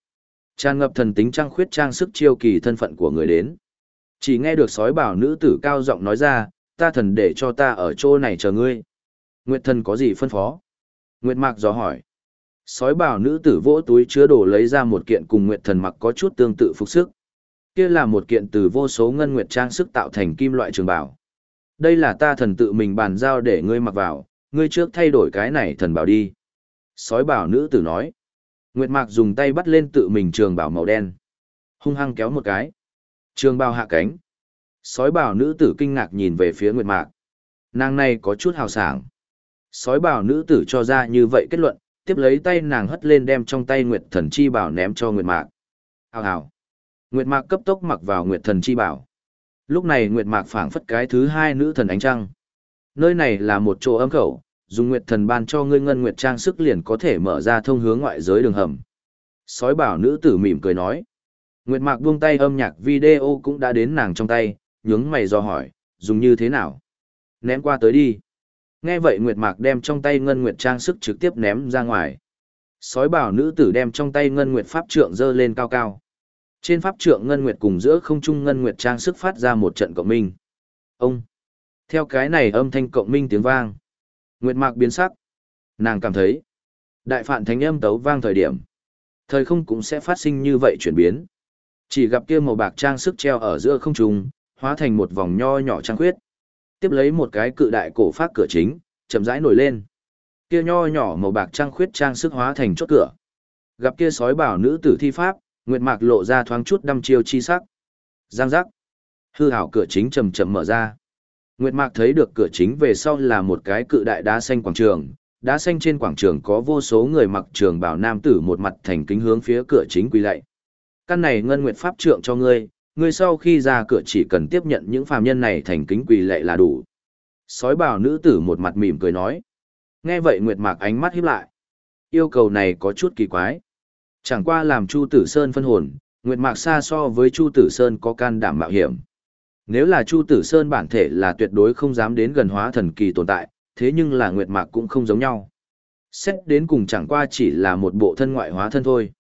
Tràn ngập thần tính trang khuyết trang sức chiêu kỳ thân phận của người đến. Chỉ nghe được sói bào nữ tử cao giọng nói ra, ta thần để cho ta ở chỗ này chờ ngươi. Nguyệt thần có gì phân phó? Nguyệt Mạc dò hỏi. Sói bảo nữ tử vỗ túi chứa đồ lấy ra một kiện cùng Nguyệt thần mặc có chút tương tự phục sức. Kia là một kiện từ vô số ngân nguyệt trang sức tạo thành kim loại trường bảo. Đây là ta thần tự mình bàn giao để ngươi mặc vào, ngươi trước thay đổi cái này thần bảo đi. Sói bảo nữ tử nói. Nguyệt Mạc dùng tay bắt lên tự mình trường bảo màu đen. Hung hăng kéo một cái. Trường bảo hạ cánh. Sói bảo nữ tử kinh ngạc nhìn về phía Nguyệt Mạc. Nàng này có chút hào sảng. Sói bảo nữ tử cho ra như vậy kết luận, tiếp lấy tay nàng hất lên đem trong tay Nguyệt thần chi bảo ném cho Nguyệt Mạc. Hào hào. Nguyệt Mạc cấp tốc mặc vào Nguyệt thần chi bảo. Lúc này Nguyệt Mạc phảng phất cái thứ hai nữ thần ánh trăng. Nơi này là một chỗ ấm khẩu, dùng Nguyệt thần ban cho ngươi ngân Nguyệt trang sức liền có thể mở ra thông hướng ngoại giới đường hầm. Sói bảo nữ tử mỉm cười nói. Nguyệt Mạc buông tay âm nhạc video cũng đã đến nàng trong tay, nhướng mày do hỏi, dùng như thế nào? Ném qua tới đi. Nghe vậy Nguyệt Mạc đem trong tay ngân nguyệt trang sức trực tiếp ném ra ngoài. Sói bảo nữ tử đem trong tay ngân nguyệt pháp trượng dơ lên cao cao. Trên pháp trượng ngân nguyệt cùng giữa không trung ngân nguyệt trang sức phát ra một trận cộng minh. Ông! Theo cái này âm thanh cộng minh tiếng vang. Nguyệt Mạc biến sắc. Nàng cảm thấy, đại phạn thánh âm tấu vang thời điểm. Thời không cũng sẽ phát sinh như vậy chuyển biến. Chỉ gặp kia màu bạc trang sức treo ở giữa không trung, hóa thành một vòng nho nhỏ trang khuyết. Tiếp lấy một cái cự đại cổ phát cửa chính, chậm rãi nổi lên. Kia nho nhỏ màu bạc trang khuyết trang sức hóa thành chốt cửa. Gặp kia sói bảo nữ tử thi pháp, Nguyệt Mạc lộ ra thoáng chút đăm chiêu chi sắc. Giang giác. Hư hảo cửa chính chậm chậm mở ra. Nguyệt Mạc thấy được cửa chính về sau là một cái cự đại đá xanh quảng trường. Đá xanh trên quảng trường có vô số người mặc trường bảo nam tử một mặt thành kính hướng phía cửa chính quỳ lạy căn này ngân nguyệt pháp trượng cho ngươi, ngươi sau khi ra cửa chỉ cần tiếp nhận những phàm nhân này thành kính quỳ lệ là đủ. Sói bảo nữ tử một mặt mỉm cười nói. Nghe vậy Nguyệt Mạc ánh mắt híp lại. Yêu cầu này có chút kỳ quái. Chẳng qua làm Chu Tử Sơn phân hồn, Nguyệt Mạc xa so với Chu Tử Sơn có can đảm mạo hiểm. Nếu là Chu Tử Sơn bản thể là tuyệt đối không dám đến gần hóa thần kỳ tồn tại, thế nhưng là Nguyệt Mạc cũng không giống nhau. Xét đến cùng chẳng qua chỉ là một bộ thân ngoại hóa thân thôi.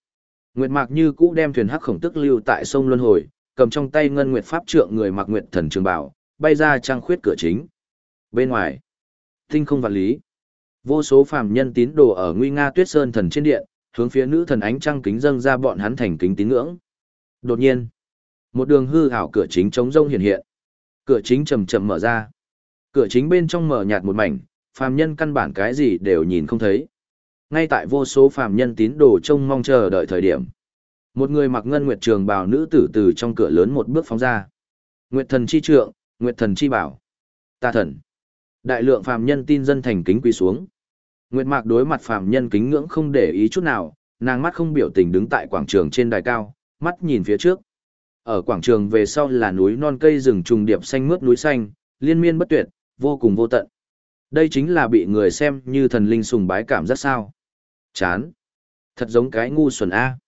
Nguyệt Mạc như cũ đem thuyền hắc khổng tức lưu tại sông Luân Hồi, cầm trong tay ngân nguyệt pháp trượng người mặc nguyệt thần trường bảo, bay ra trang khuyết cửa chính. Bên ngoài, tinh không vạn lý. Vô số phàm nhân tín đồ ở nguy nga tuyết sơn thần trên điện, hướng phía nữ thần ánh trăng kính dâng ra bọn hắn thành kính tín ngưỡng. Đột nhiên, một đường hư ảo cửa chính trống rông hiện hiện. Cửa chính chậm chậm mở ra. Cửa chính bên trong mở nhạt một mảnh, phàm nhân căn bản cái gì đều nhìn không thấy. Ngay tại vô số phàm nhân tín đồ trông mong chờ đợi thời điểm, một người mặc ngân nguyệt trường bào nữ tử từ trong cửa lớn một bước phóng ra. Nguyệt thần chi trượng, nguyệt thần chi bảo. Ta thần. Đại lượng phàm nhân tin dân thành kính quỳ xuống. Nguyệt Mạc đối mặt phàm nhân kính ngưỡng không để ý chút nào, nàng mắt không biểu tình đứng tại quảng trường trên đài cao, mắt nhìn phía trước. Ở quảng trường về sau là núi non cây rừng trùng điệp xanh mướt núi xanh, liên miên bất tuyệt, vô cùng vô tận. Đây chính là bị người xem như thần linh sùng bái cảm giác sao. Chán. Thật giống cái ngu xuẩn A.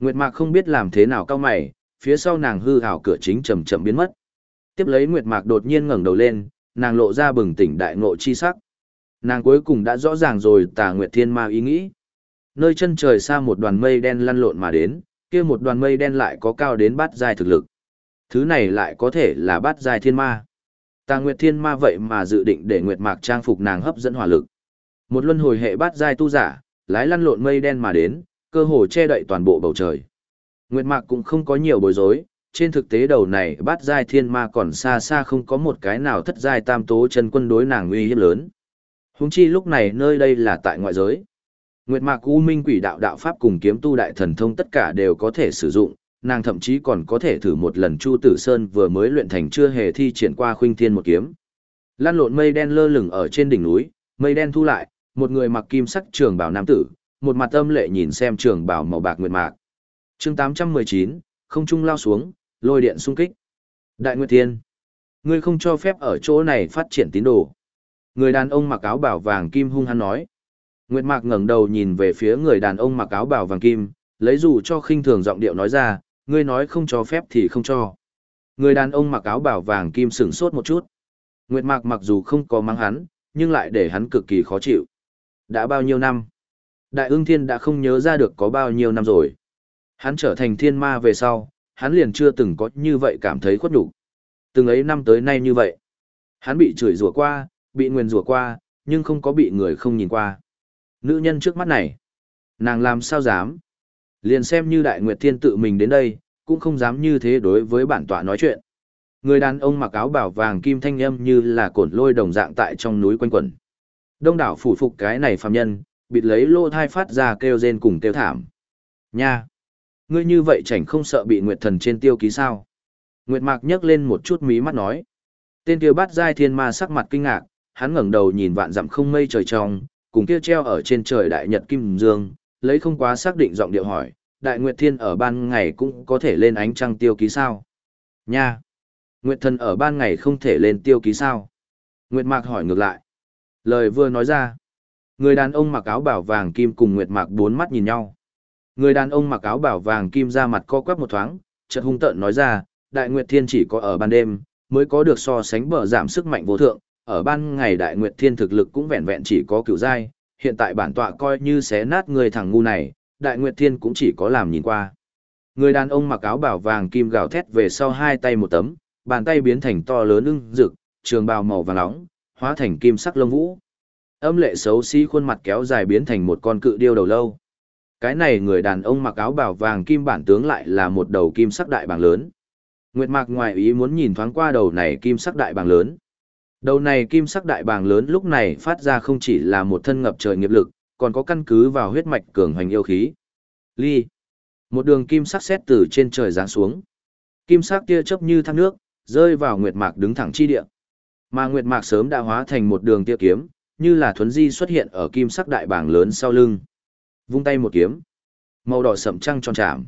Nguyệt Mạc không biết làm thế nào cao mày, phía sau nàng hư hảo cửa chính chậm chậm biến mất. Tiếp lấy Nguyệt Mạc đột nhiên ngẩng đầu lên, nàng lộ ra bừng tỉnh đại ngộ chi sắc. Nàng cuối cùng đã rõ ràng rồi tà Nguyệt Thiên Ma ý nghĩ. Nơi chân trời xa một đoàn mây đen lăn lộn mà đến, kia một đoàn mây đen lại có cao đến bát giai thực lực. Thứ này lại có thể là bát giai thiên ma. Tà Nguyệt Thiên Ma vậy mà dự định để Nguyệt Mạc trang phục nàng hấp dẫn hỏa lực. Một luân hồi hệ bát giai tu giả, lái lăn lộn mây đen mà đến, cơ hồ che đậy toàn bộ bầu trời. Nguyệt Mạc cũng không có nhiều bối rối, trên thực tế đầu này bát giai thiên ma còn xa xa không có một cái nào thất giai tam tố chân quân đối nàng uy hiếp lớn. Húng chi lúc này nơi đây là tại ngoại giới. Nguyệt Mạc U Minh Quỷ Đạo Đạo Pháp cùng kiếm tu đại thần thông tất cả đều có thể sử dụng, nàng thậm chí còn có thể thử một lần Chu Tử Sơn vừa mới luyện thành chưa hề thi triển qua khuynh thiên một kiếm. Lan lộn mây đen lơ lửng ở trên đỉnh núi, mây đen thu lại, một người mặc kim sắc trường bào nam tử, một mặt âm lệ nhìn xem trường bảo màu bạc nguyệt mạc. Chương 819, không trung lao xuống, lôi điện xung kích. Đại Nguyệt Thiên, ngươi không cho phép ở chỗ này phát triển tín đồ. Người đàn ông mặc áo bảo vàng kim hung hăng nói. Nguyệt Mạc ngẩng đầu nhìn về phía người đàn ông mặc áo bảo vàng kim, lấy dù cho khinh thường giọng điệu nói ra, ngươi nói không cho phép thì không cho. Người đàn ông mặc áo bảo vàng kim sửng sốt một chút. Nguyệt Mạc mặc dù không có mang hắn, nhưng lại để hắn cực kỳ khó chịu. Đã bao nhiêu năm? Đại ương thiên đã không nhớ ra được có bao nhiêu năm rồi. Hắn trở thành thiên ma về sau, hắn liền chưa từng có như vậy cảm thấy khuất nhục. Từng ấy năm tới nay như vậy. Hắn bị chửi rủa qua, bị nguyền rủa qua, nhưng không có bị người không nhìn qua. Nữ nhân trước mắt này, nàng làm sao dám? Liền xem như đại nguyệt thiên tự mình đến đây, cũng không dám như thế đối với bản tọa nói chuyện. Người đàn ông mặc áo bảo vàng kim thanh âm như là cổn lôi đồng dạng tại trong núi quanh quẩn. Đông đảo phủ phục cái này phàm nhân, bịt lấy lô thai phát ra kêu rên cùng kêu thảm. Nha! Ngươi như vậy chảnh không sợ bị Nguyệt thần trên tiêu ký sao? Nguyệt mạc nhấc lên một chút mí mắt nói. Tên kia bát giai thiên ma sắc mặt kinh ngạc, hắn ngẩng đầu nhìn vạn dặm không mây trời trong, cùng kia treo ở trên trời đại nhật kim dương, lấy không quá xác định giọng điệu hỏi, đại nguyệt thiên ở ban ngày cũng có thể lên ánh trăng tiêu ký sao? Nha! Nguyệt thần ở ban ngày không thể lên tiêu ký sao? Nguyệt mạc hỏi ngược lại. Lời vừa nói ra. Người đàn ông mặc áo bảo vàng kim cùng Nguyệt mạc bốn mắt nhìn nhau. Người đàn ông mặc áo bảo vàng kim ra mặt co quắp một thoáng, chợt hung tợn nói ra, đại nguyệt thiên chỉ có ở ban đêm, mới có được so sánh bờ giảm sức mạnh vô thượng, ở ban ngày đại nguyệt thiên thực lực cũng vẹn vẹn chỉ có cửu giai, hiện tại bản tọa coi như xé nát người thằng ngu này, đại nguyệt thiên cũng chỉ có làm nhìn qua. Người đàn ông mặc áo bảo vàng kim gào thét về sau hai tay một tấm, bàn tay biến thành to lớn ưng rực, trường bào màu vàng nóng, hóa thành kim sắc lông vũ. Âm lệ xấu xí khuôn mặt kéo dài biến thành một con cự điêu đầu lâu. Cái này người đàn ông mặc áo bào vàng kim bản tướng lại là một đầu kim sắc đại bàng lớn. Nguyệt Mạc ngoài ý muốn nhìn thoáng qua đầu này kim sắc đại bàng lớn. Đầu này kim sắc đại bàng lớn lúc này phát ra không chỉ là một thân ngập trời nghiệp lực, còn có căn cứ vào huyết mạch cường hoành yêu khí. Ly. Một đường kim sắc xét từ trên trời giáng xuống. Kim sắc tia chớp như thác nước, rơi vào Nguyệt Mạc đứng thẳng chi địa. Mà Nguyệt Mạc sớm đã hóa thành một đường tia kiếm, như là thuấn di xuất hiện ở kim sắc đại bảng lớn sau lưng. Vung tay một kiếm. Màu đỏ sậm trăng tròn chạm.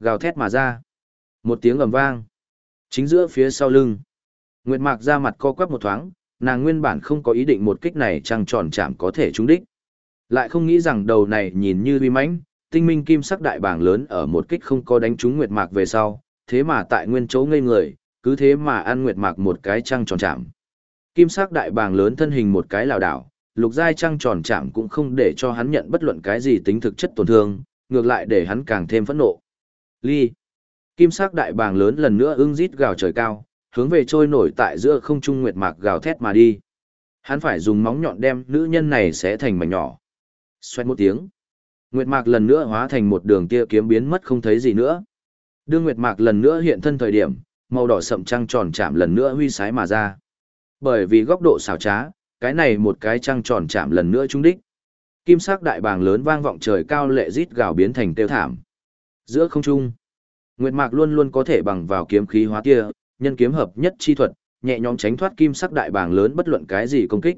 Gào thét mà ra. Một tiếng ầm vang. Chính giữa phía sau lưng. Nguyệt Mạc ra mặt co quắp một thoáng, nàng nguyên bản không có ý định một kích này trăng tròn chạm có thể trúng đích. Lại không nghĩ rằng đầu này nhìn như uy mãnh, tinh minh kim sắc đại bảng lớn ở một kích không có đánh trúng nguyệt mạc về sau, thế mà tại nguyên chỗ ngây người, cứ thế mà ăn nguyệt mạc một cái trăng tròn chạm. Kim sắc đại bàng lớn thân hình một cái lảo đảo, lục giai trăng tròn chạm cũng không để cho hắn nhận bất luận cái gì tính thực chất tổn thương, ngược lại để hắn càng thêm phẫn nộ. Ly. Kim sắc đại bàng lớn lần nữa ưng rít gào trời cao, hướng về trôi nổi tại giữa không trung nguyệt mạc gào thét mà đi. Hắn phải dùng móng nhọn đem nữ nhân này sẽ thành mảnh nhỏ. Xoẹt một tiếng. Nguyệt mạc lần nữa hóa thành một đường tia kiếm biến mất không thấy gì nữa. Đương Nguyệt mạc lần nữa hiện thân thời điểm, màu đỏ sậm trăng tròn chạm lần nữa huy sái mà ra. Bởi vì góc độ xảo trá, cái này một cái trăng tròn chạm lần nữa trúng đích. Kim sắc đại bàng lớn vang vọng trời cao lệ rít gào biến thành tiêu thảm. Giữa không trung, Nguyệt Mạc luôn luôn có thể bằng vào kiếm khí hóa tia, nhân kiếm hợp nhất chi thuật, nhẹ nhõm tránh thoát kim sắc đại bàng lớn bất luận cái gì công kích.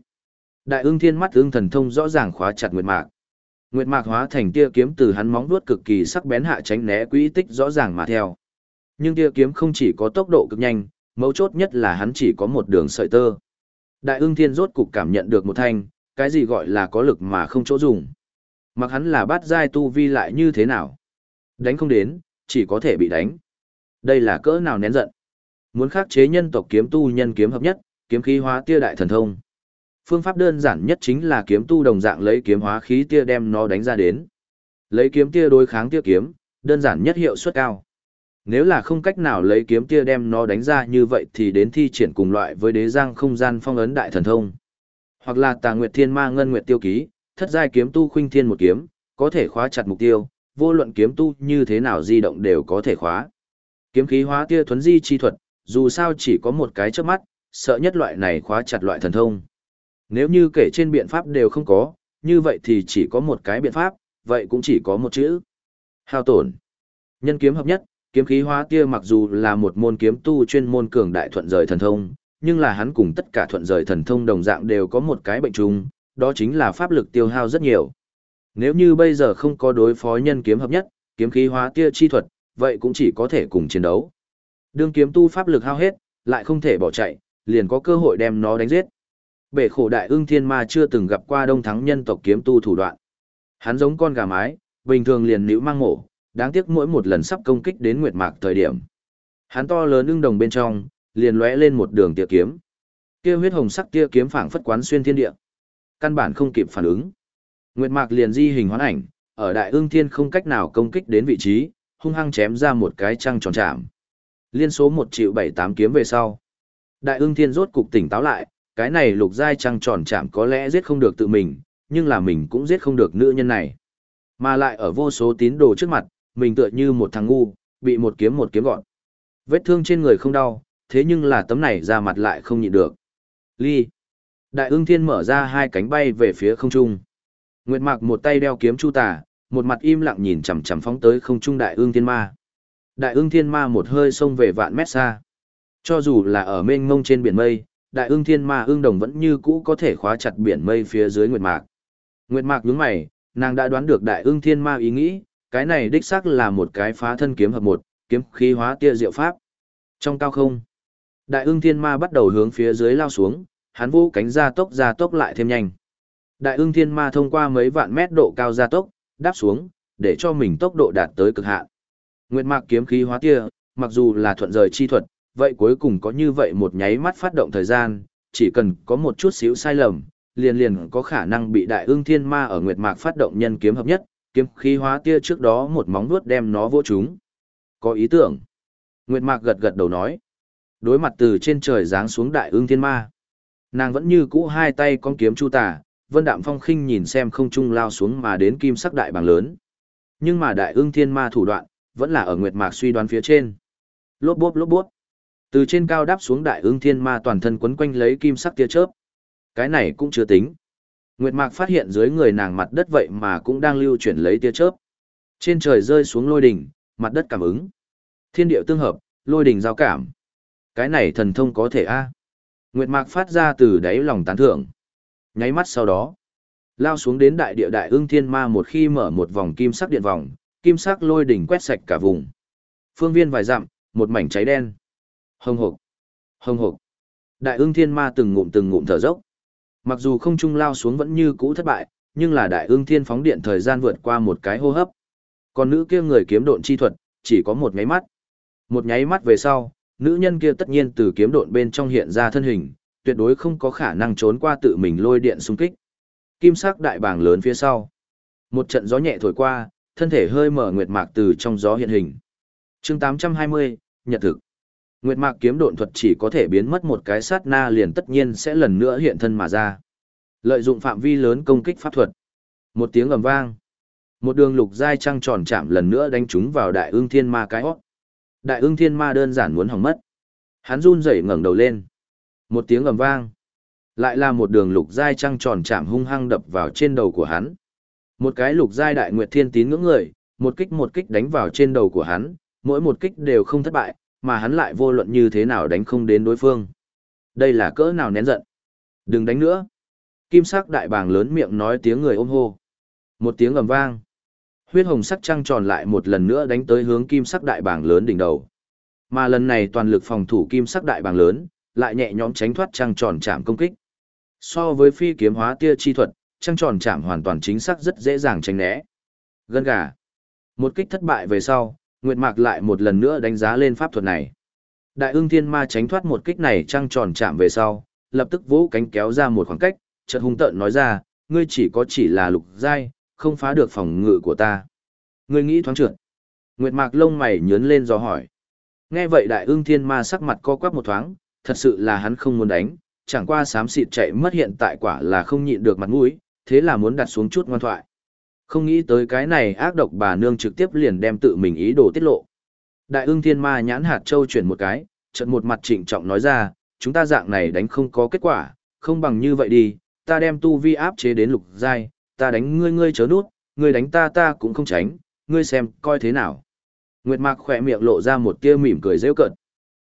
Đại ương thiên mắt ương thần thông rõ ràng khóa chặt Nguyệt Mạc. Nguyệt Mạc hóa thành tia kiếm từ hắn móng vuốt cực kỳ sắc bén hạ tránh né quỹ tích rõ ràng mà theo. Nhưng tia kiếm không chỉ có tốc độ cực nhanh, mấu chốt nhất là hắn chỉ có một đường sợi tơ. Đại Ưng thiên rốt cục cảm nhận được một thanh, cái gì gọi là có lực mà không chỗ dùng. Mặc hắn là bát giai tu vi lại như thế nào. Đánh không đến, chỉ có thể bị đánh. Đây là cỡ nào nén giận. Muốn khắc chế nhân tộc kiếm tu nhân kiếm hợp nhất, kiếm khí hóa tia đại thần thông. Phương pháp đơn giản nhất chính là kiếm tu đồng dạng lấy kiếm hóa khí tia đem nó đánh ra đến. Lấy kiếm tia đối kháng tia kiếm, đơn giản nhất hiệu suất cao. Nếu là không cách nào lấy kiếm tia đem nó đánh ra như vậy thì đến thi triển cùng loại với đế giang không gian phong ấn đại thần thông. Hoặc là tà nguyệt thiên ma ngân nguyệt tiêu ký, thất giai kiếm tu khuynh thiên một kiếm, có thể khóa chặt mục tiêu, vô luận kiếm tu như thế nào di động đều có thể khóa. Kiếm khí hóa tia thuấn di chi thuật, dù sao chỉ có một cái trước mắt, sợ nhất loại này khóa chặt loại thần thông. Nếu như kể trên biện pháp đều không có, như vậy thì chỉ có một cái biện pháp, vậy cũng chỉ có một chữ. Hao tổn. Nhân kiếm hợp nhất, kiếm khí hóa tia mặc dù là một môn kiếm tu chuyên môn cường đại thuận rời thần thông, nhưng là hắn cùng tất cả thuận rời thần thông đồng dạng đều có một cái bệnh chung, đó chính là pháp lực tiêu hao rất nhiều. Nếu như bây giờ không có đối phó nhân kiếm hợp nhất, kiếm khí hóa tia chi thuật, vậy cũng chỉ có thể cùng chiến đấu. Đương kiếm tu pháp lực hao hết, lại không thể bỏ chạy, liền có cơ hội đem nó đánh giết. Bể khổ đại ưng thiên ma chưa từng gặp qua đông thắng nhân tộc kiếm tu thủ đoạn. Hắn giống con gà mái, bình thường liền nữ mang mổ, đáng tiếc mỗi một lần sắp công kích đến nguyệt mạc thời điểm. Hắn to lớn ưng đồng bên trong, liền lóe lên một đường tia kiếm. Kia huyết hồng sắc tia kiếm phảng phất quán xuyên thiên địa. Căn bản không kịp phản ứng. Nguyệt mạc liền di hình hoán ảnh, ở đại ương thiên không cách nào công kích đến vị trí, hung hăng chém ra một cái trăng tròn chạm. Liên số một triệu bảy tám kiếm về sau. Đại ương thiên rốt cục tỉnh táo lại, cái này lục giai trăng tròn chạm có lẽ giết không được tự mình, nhưng là mình cũng giết không được nữ nhân này. Mà lại ở vô số tín đồ trước mặt, mình tựa như một thằng ngu, bị một kiếm một kiếm gọn. Vết thương trên người không đau, thế nhưng là tấm này ra mặt lại không nhịn được. Ly. Đại ưng thiên mở ra hai cánh bay về phía không trung. Nguyệt Mạc một tay đeo kiếm chu tà, một mặt im lặng nhìn chằm chằm phóng tới không trung đại ưng thiên ma. Đại ưng thiên ma một hơi xông về vạn mét xa. Cho dù là ở mênh mông trên biển mây, đại ưng thiên ma ương đồng vẫn như cũ có thể khóa chặt biển mây phía dưới Nguyệt Mạc. Nguyệt Mạc nhướng mày, nàng đã đoán được đại ưng thiên ma ý nghĩ, cái này đích xác là một cái phá thân kiếm hợp một, kiếm khí hóa tia diệu pháp. Trong cao không, đại Ưng thiên ma bắt đầu hướng phía dưới lao xuống, hắn vũ cánh ra tốc ra tốc lại thêm nhanh. Đại Ưng thiên ma thông qua mấy vạn mét độ cao ra tốc, đáp xuống, để cho mình tốc độ đạt tới cực hạn. Nguyệt mạc kiếm khí hóa tia, mặc dù là thuận rời chi thuật, vậy cuối cùng có như vậy một nháy mắt phát động thời gian, chỉ cần có một chút xíu sai lầm, liền liền có khả năng bị đại ương thiên ma ở Nguyệt mạc phát động nhân kiếm hợp nhất, kiếm khí hóa tia trước đó một móng vuốt đem nó vô chúng. Có ý tưởng. Nguyệt mạc gật gật đầu nói. Đối mặt từ trên trời giáng xuống đại ương thiên ma. Nàng vẫn như cũ hai tay con kiếm chu tà, Vân Đạm Phong khinh nhìn xem không trung lao xuống mà đến kim sắc đại bàng lớn. Nhưng mà đại ương thiên ma thủ đoạn, vẫn là ở Nguyệt Mạc suy đoán phía trên. Lốp bốp lốp bốp. Từ trên cao đáp xuống đại ương thiên ma toàn thân quấn quanh lấy kim sắc tia chớp. Cái này cũng chưa tính. Nguyệt Mạc phát hiện dưới người nàng mặt đất vậy mà cũng đang lưu chuyển lấy tia chớp. Trên trời rơi xuống lôi đỉnh, mặt đất cảm ứng. Thiên điệu tương hợp, lôi đỉnh giao cảm. Cái này thần thông có thể a. Nguyệt Mạc phát ra từ đáy lòng tán thưởng. Nháy mắt sau đó, lao xuống đến đại địa đại ương thiên ma một khi mở một vòng kim sắc điện vòng, kim sắc lôi đỉnh quét sạch cả vùng. Phương viên vài dặm, một mảnh cháy đen. Hồng hộc, hồng hộc. Đại ương thiên ma từng ngụm từng ngụm thở dốc. Mặc dù không trung lao xuống vẫn như cũ thất bại, nhưng là đại ương thiên phóng điện thời gian vượt qua một cái hô hấp. Còn nữ kia người kiếm độn chi thuật, chỉ có một nháy mắt. Một nháy mắt về sau, nữ nhân kia tất nhiên từ kiếm độn bên trong hiện ra thân hình, tuyệt đối không có khả năng trốn qua tự mình lôi điện xung kích. Kim sắc đại bảng lớn phía sau. Một trận gió nhẹ thổi qua, thân thể hơi mở nguyệt mạc từ trong gió hiện hình. chương 820, nhật thực. Nguyệt mạc kiếm độn thuật chỉ có thể biến mất một cái sát na liền tất nhiên sẽ lần nữa hiện thân mà ra. Lợi dụng phạm vi lớn công kích pháp thuật. Một tiếng ầm vang. Một đường lục dai trăng tròn chạm lần nữa đánh trúng vào đại ương thiên ma cái hót. Đại ương thiên ma đơn giản muốn hỏng mất. Hắn run rẩy ngẩng đầu lên. Một tiếng ầm vang. Lại là một đường lục dai trăng tròn chạm hung hăng đập vào trên đầu của hắn. Một cái lục giai đại nguyệt thiên tín ngưỡng người, một kích một kích đánh vào trên đầu của hắn, mỗi một kích đều không thất bại, mà hắn lại vô luận như thế nào đánh không đến đối phương. Đây là cỡ nào nén giận. Đừng đánh nữa. Kim sắc đại bàng lớn miệng nói tiếng người ôm hô. Một tiếng ầm vang. Huyết hồng sắc trăng tròn lại một lần nữa đánh tới hướng kim sắc đại bàng lớn đỉnh đầu. Mà lần này toàn lực phòng thủ kim sắc đại bàng lớn, lại nhẹ nhõm tránh thoát trăng tròn chạm công kích. So với phi kiếm hóa tia chi thuật, trăng tròn chạm hoàn toàn chính xác rất dễ dàng tránh né. Gân gà. Một kích thất bại về sau, Nguyệt Mạc lại một lần nữa đánh giá lên pháp thuật này. Đại ưng thiên ma tránh thoát một kích này trăng tròn chạm về sau, lập tức vỗ cánh kéo ra một khoảng cách, chợt hung tợn nói ra, ngươi chỉ có chỉ là lục giai, không phá được phòng ngự của ta. Ngươi nghĩ thoáng trượt. Nguyệt Mạc lông mày nhướng lên do hỏi. Nghe vậy đại ưng thiên ma sắc mặt co quắp một thoáng, thật sự là hắn không muốn đánh, chẳng qua xám xịt chạy mất hiện tại quả là không nhịn được mặt mũi, thế là muốn đặt xuống chút ngoan thoại. Không nghĩ tới cái này ác độc bà nương trực tiếp liền đem tự mình ý đồ tiết lộ. Đại ương thiên ma nhãn hạt châu chuyển một cái, trận một mặt trịnh trọng nói ra, chúng ta dạng này đánh không có kết quả, không bằng như vậy đi, ta đem tu vi áp chế đến lục giai, ta đánh ngươi ngươi chớ nút, ngươi đánh ta ta cũng không tránh, ngươi xem coi thế nào. Nguyệt Mạc khỏe miệng lộ ra một tia mỉm cười rêu cợt.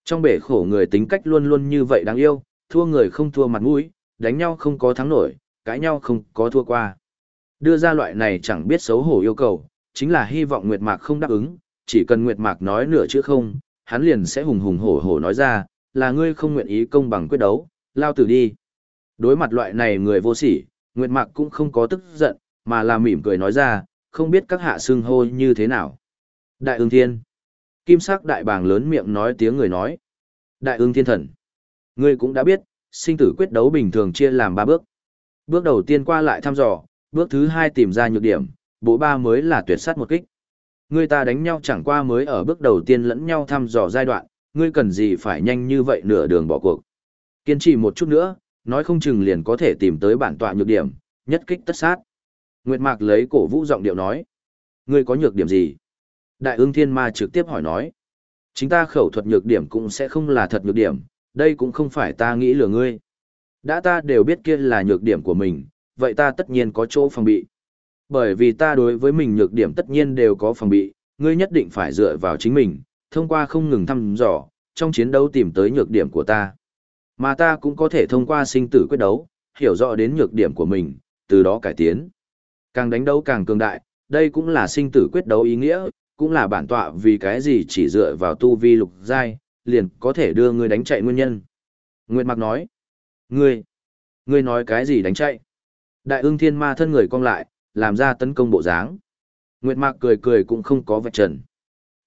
Trong bể khổ người tính cách luôn luôn như vậy đáng yêu, thua người không thua mặt mũi, đánh nhau không có thắng nổi, cãi nhau không có thua qua. Đưa ra loại này chẳng biết xấu hổ yêu cầu, chính là hy vọng Nguyệt Mạc không đáp ứng, chỉ cần Nguyệt Mạc nói nửa chữ không, hắn liền sẽ hùng hùng hổ hổ nói ra, là ngươi không nguyện ý công bằng quyết đấu, lao tử đi. Đối mặt loại này người vô sỉ, Nguyệt Mạc cũng không có tức giận, mà là mỉm cười nói ra, không biết các hạ xưng hô như thế nào. Đại ương thiên. Kim sắc đại bàng lớn miệng nói tiếng người nói. Đại ương thiên thần. Ngươi cũng đã biết, sinh tử quyết đấu bình thường chia làm ba bước. Bước đầu tiên qua lại thăm dò, bước thứ hai tìm ra nhược điểm, bộ ba mới là tuyệt sát một kích. Ngươi ta đánh nhau chẳng qua mới ở bước đầu tiên lẫn nhau thăm dò giai đoạn, ngươi cần gì phải nhanh như vậy nửa đường bỏ cuộc. Kiên trì một chút nữa, nói không chừng liền có thể tìm tới bản tọa nhược điểm, nhất kích tất sát. Nguyệt Mạc lấy cổ vũ giọng điệu nói. Ngươi có nhược điểm gì? Đại ương thiên ma trực tiếp hỏi nói. Chính ta khẩu thuật nhược điểm cũng sẽ không là thật nhược điểm, đây cũng không phải ta nghĩ lừa ngươi. Đã ta đều biết kia là nhược điểm của mình, vậy ta tất nhiên có chỗ phòng bị. Bởi vì ta đối với mình nhược điểm tất nhiên đều có phòng bị, ngươi nhất định phải dựa vào chính mình, thông qua không ngừng thăm dò, trong chiến đấu tìm tới nhược điểm của ta. Mà ta cũng có thể thông qua sinh tử quyết đấu, hiểu rõ đến nhược điểm của mình, từ đó cải tiến. Càng đánh đấu càng cường đại, đây cũng là sinh tử quyết đấu ý nghĩa, cũng là bản tọa vì cái gì chỉ dựa vào tu vi lục giai, liền có thể đưa ngươi đánh chạy nguyên nhân. Nguyệt mặc nói, ngươi, ngươi nói cái gì đánh chạy? Đại ưng thiên ma thân người cong lại, làm ra tấn công bộ dáng. Nguyệt Mạc cười cười cũng không có vạch trần.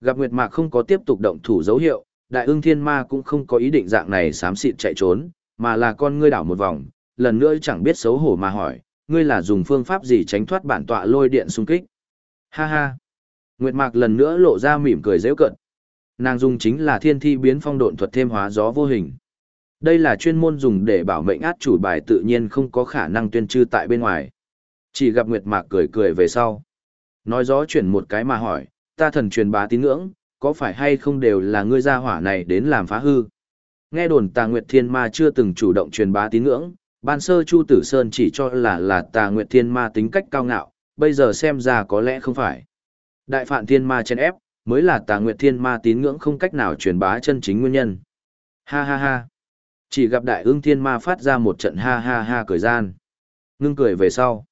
Gặp Nguyệt Mạc không có tiếp tục động thủ dấu hiệu, Đại ưng thiên ma cũng không có ý định dạng này xám xịt chạy trốn, mà là con ngươi đảo một vòng, lần nữa chẳng biết xấu hổ mà hỏi, ngươi là dùng phương pháp gì tránh thoát bản tọa lôi điện xung kích. Ha ha. Nguyệt Mạc lần nữa lộ ra mỉm cười dễ cận. Nàng dùng chính là thiên thi biến phong độn thuật thêm hóa gió vô hình. Đây là chuyên môn dùng để bảo mệnh át chủ bài tự nhiên không có khả năng tuyên trư tại bên ngoài. Chỉ gặp Nguyệt Mạc cười cười về sau. Nói gió chuyển một cái mà hỏi, ta thần truyền bá tín ngưỡng, có phải hay không đều là ngươi gia hỏa này đến làm phá hư? Nghe đồn Tà Nguyệt Thiên Ma chưa từng chủ động truyền bá tín ngưỡng, ban sơ Chu Tử Sơn chỉ cho là là Tà Nguyệt Thiên Ma tính cách cao ngạo, bây giờ xem ra có lẽ không phải. Đại Phạn Thiên Ma chen ép, mới là Tà Nguyệt Thiên Ma tín ngưỡng không cách nào truyền bá chân chính nguyên nhân. Ha ha ha. Chỉ gặp đại ương thiên ma phát ra một trận ha ha ha cười gian. Ngưng cười về sau.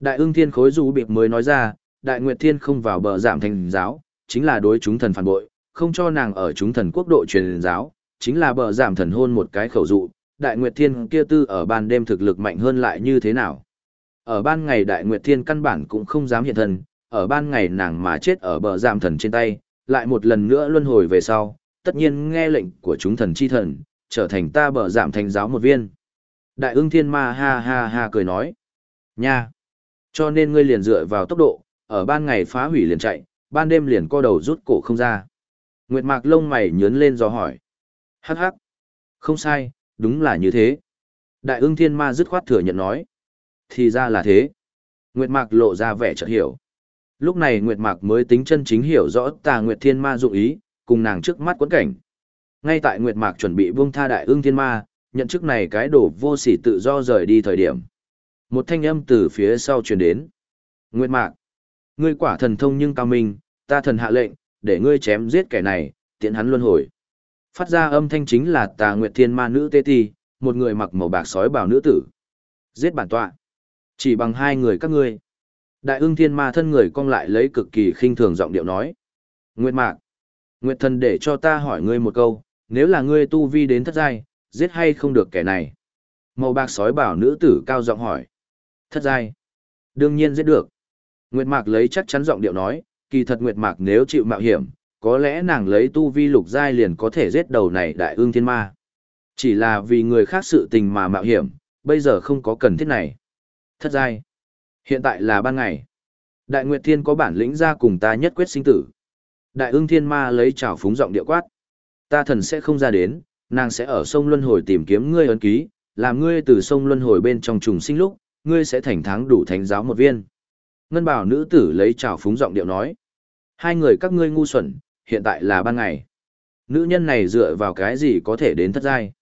Đại ương thiên khối rũ biệt mới nói ra, đại nguyệt thiên không vào bờ giảm thành giáo, chính là đối chúng thần phản bội, không cho nàng ở chúng thần quốc độ truyền giáo, chính là bờ giảm thần hôn một cái khẩu dụ. Đại nguyệt thiên kia tư ở ban đêm thực lực mạnh hơn lại như thế nào? Ở ban ngày đại nguyệt thiên căn bản cũng không dám hiện thân, ở ban ngày nàng mà chết ở bờ giảm thần trên tay, lại một lần nữa luân hồi về sau, tất nhiên nghe lệnh của chúng thần chi thần, trở thành ta bờ giảm thành giáo một viên. Đại ưng thiên ma ha ha ha cười nói. Nha! Cho nên ngươi liền dựa vào tốc độ, ở ban ngày phá hủy liền chạy, ban đêm liền co đầu rút cổ không ra. Nguyệt mạc lông mày nhướn lên do hỏi. Hắc hắc! Không sai, đúng là như thế. Đại ưng thiên ma dứt khoát thừa nhận nói. Thì ra là thế. Nguyệt mạc lộ ra vẻ chợt hiểu. Lúc này Nguyệt mạc mới tính chân chính hiểu rõ tà Nguyệt thiên ma dụng ý, cùng nàng trước mắt quấn cảnh. Ngay tại Nguyệt mạc chuẩn bị buông tha đại ương thiên ma, nhận chức này cái đổ vô sỉ tự do rời đi thời điểm. Một thanh âm từ phía sau truyền đến. Nguyệt mạc, ngươi quả thần thông nhưng cao minh, ta thần hạ lệnh, để ngươi chém giết kẻ này, tiện hắn luân hồi. Phát ra âm thanh chính là tà Nguyệt thiên ma nữ tê ti, một người mặc màu bạc sói bảo nữ tử. Giết bản tọa. Chỉ bằng hai người các ngươi. Đại ưng thiên ma thân người cong lại lấy cực kỳ khinh thường giọng điệu nói. Nguyệt mạc. Nguyệt thần để cho ta hỏi ngươi một câu, nếu là ngươi tu vi đến thất giai, giết hay không được kẻ này? Màu bạc sói bảo nữ tử cao giọng hỏi. Thất giai. Đương nhiên giết được. Nguyệt mạc lấy chắc chắn giọng điệu nói, kỳ thật Nguyệt mạc nếu chịu mạo hiểm, có lẽ nàng lấy tu vi lục giai liền có thể giết đầu này đại ương thiên ma. Chỉ là vì người khác sự tình mà mạo hiểm, bây giờ không có cần thiết này. Thất giai. Hiện tại là ban ngày. Đại Nguyệt Thiên có bản lĩnh ra cùng ta nhất quyết sinh tử. Đại ương thiên ma lấy trào phúng giọng điệu quát. Ta thần sẽ không ra đến, nàng sẽ ở sông Luân Hồi tìm kiếm ngươi ấn ký, làm ngươi từ sông Luân Hồi bên trong trùng sinh lúc, ngươi sẽ thành thắng đủ thánh giáo một viên. Ngân bảo nữ tử lấy trào phúng giọng điệu nói. Hai người các ngươi ngu xuẩn, hiện tại là ban ngày. Nữ nhân này dựa vào cái gì có thể đến thất giai.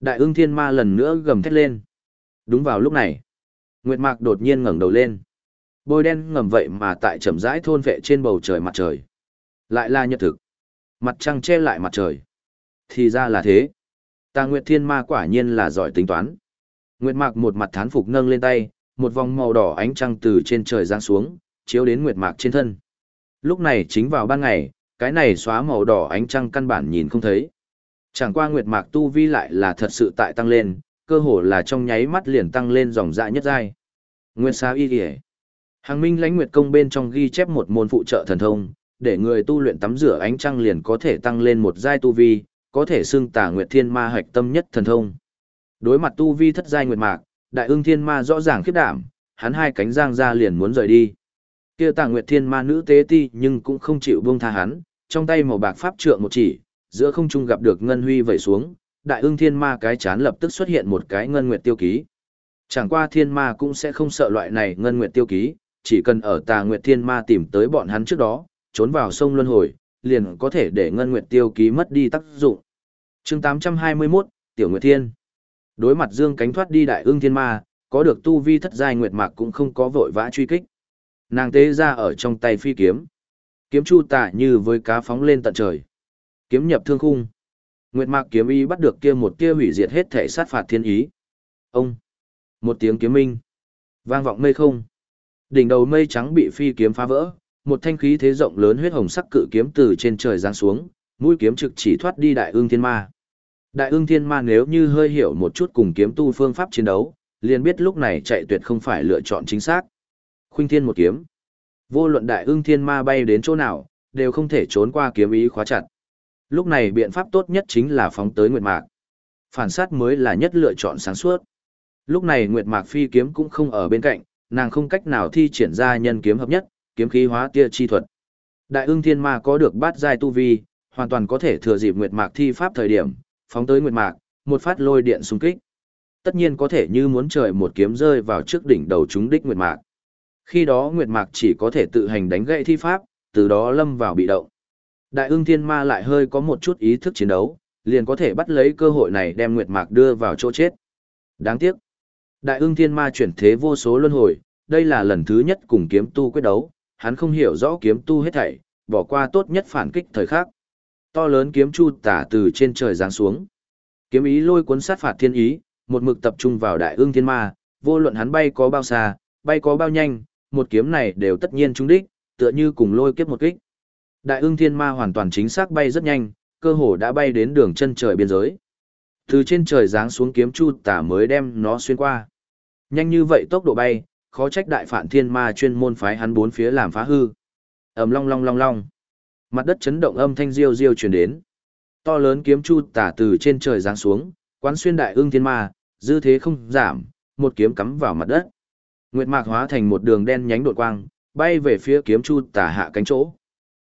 Đại ưng thiên ma lần nữa gầm thét lên. Đúng vào lúc này, Nguyệt Mạc đột nhiên ngẩng đầu lên. Bôi đen ngầm vậy mà tại chậm rãi thôn vệ trên bầu trời mặt trời. Lại là nhật thực. Mặt trăng che lại mặt trời. Thì ra là thế. Ta Nguyệt Thiên Ma quả nhiên là giỏi tính toán. Nguyệt Mạc một mặt thán phục nâng lên tay, một vòng màu đỏ ánh trăng từ trên trời giáng xuống, chiếu đến Nguyệt Mạc trên thân. Lúc này chính vào ban ngày, cái này xóa màu đỏ ánh trăng căn bản nhìn không thấy. Chẳng qua Nguyệt Mạc tu vi lại là thật sự tại tăng lên, cơ hồ là trong nháy mắt liền tăng lên dòng dạ nhất giai. Nguyệt Sa Y Liễu. Hàng Minh Lãnh Nguyệt công bên trong ghi chép một môn phụ trợ thần thông, để người tu luyện tắm rửa ánh trăng liền có thể tăng lên một giai tu vi, có thể xưng tả Nguyệt Thiên Ma hạch tâm nhất thần thông. Đối mặt tu vi thất giai nguyệt mạc, Đại Ưng Thiên Ma rõ ràng khiếp đảm, hắn hai cánh giang ra liền muốn rời đi. Kia tả Nguyệt Thiên Ma nữ tế ti nhưng cũng không chịu buông tha hắn, trong tay màu bạc pháp trượng một chỉ, giữa không trung gặp được ngân huy vẩy xuống, Đại Ưng Thiên Ma cái chán lập tức xuất hiện một cái ngân nguyệt tiêu ký. Chẳng qua Thiên Ma cũng sẽ không sợ loại này ngân nguyệt tiêu ký, chỉ cần ở Tà Nguyệt Thiên Ma tìm tới bọn hắn trước đó, trốn vào sông luân hồi, liền có thể để ngân nguyệt tiêu ký mất đi tác dụng. chương 821, Tiểu Nguyệt Thiên. Đối mặt dương cánh thoát đi đại ương thiên ma, có được tu vi thất giai nguyệt mạc cũng không có vội vã truy kích. Nàng tế ra ở trong tay phi kiếm. Kiếm chu tạ như với cá phóng lên tận trời. Kiếm nhập thương khung. Nguyệt mạc kiếm ý bắt được kia một kia hủy diệt hết thể sát phạt thiên ý. Ông. Một tiếng kiếm minh. Vang vọng mây không. Đỉnh đầu mây trắng bị phi kiếm phá vỡ, một thanh khí thế rộng lớn huyết hồng sắc cự kiếm từ trên trời giáng xuống, mũi kiếm trực chỉ thoát đi đại ương thiên ma. Đại ương thiên ma nếu như hơi hiểu một chút cùng kiếm tu phương pháp chiến đấu, liền biết lúc này chạy tuyệt không phải lựa chọn chính xác. Khuynh thiên một kiếm. Vô luận đại ương thiên ma bay đến chỗ nào, đều không thể trốn qua kiếm ý khóa chặt. Lúc này biện pháp tốt nhất chính là phóng tới Nguyệt Mạc. Phản sát mới là nhất lựa chọn sáng suốt. Lúc này Nguyệt Mạc phi kiếm cũng không ở bên cạnh, nàng không cách nào thi triển ra nhân kiếm hợp nhất, kiếm khí hóa tia chi thuật. Đại ưng thiên ma có được bát giai tu vi, hoàn toàn có thể thừa dịp nguyệt mạc thi pháp thời điểm, phóng tới nguyệt mạc, một phát lôi điện xung kích. Tất nhiên có thể như muốn trời một kiếm rơi vào trước đỉnh đầu chúng đích nguyệt mạc. Khi đó nguyệt mạc chỉ có thể tự hành đánh gậy thi pháp, từ đó lâm vào bị động. Đại ưng thiên ma lại hơi có một chút ý thức chiến đấu, liền có thể bắt lấy cơ hội này đem nguyệt mạc đưa vào chỗ chết. Đáng tiếc. Đại ưng thiên ma chuyển thế vô số luân hồi, đây là lần thứ nhất cùng kiếm tu quyết đấu, hắn không hiểu rõ kiếm tu hết thảy, bỏ qua tốt nhất phản kích thời khắc. To lớn kiếm chu tả từ trên trời giáng xuống. Kiếm ý lôi cuốn sát phạt thiên ý, một mực tập trung vào đại ương thiên ma, vô luận hắn bay có bao xa, bay có bao nhanh, một kiếm này đều tất nhiên trúng đích, tựa như cùng lôi kiếp một kích. Đại ương thiên ma hoàn toàn chính xác bay rất nhanh, cơ hồ đã bay đến đường chân trời biên giới. Từ trên trời giáng xuống kiếm chu tả mới đem nó xuyên qua. Nhanh như vậy tốc độ bay, khó trách đại phản thiên ma chuyên môn phái hắn bốn phía làm phá hư. ầm long long long long. Mặt đất chấn động âm thanh riêu riêu truyền đến. To lớn kiếm chu tả từ trên trời giáng xuống, quán xuyên đại ương thiên ma, dư thế không giảm, một kiếm cắm vào mặt đất. Nguyệt mạc hóa thành một đường đen nhánh đột quang, bay về phía kiếm chu tả hạ cánh chỗ.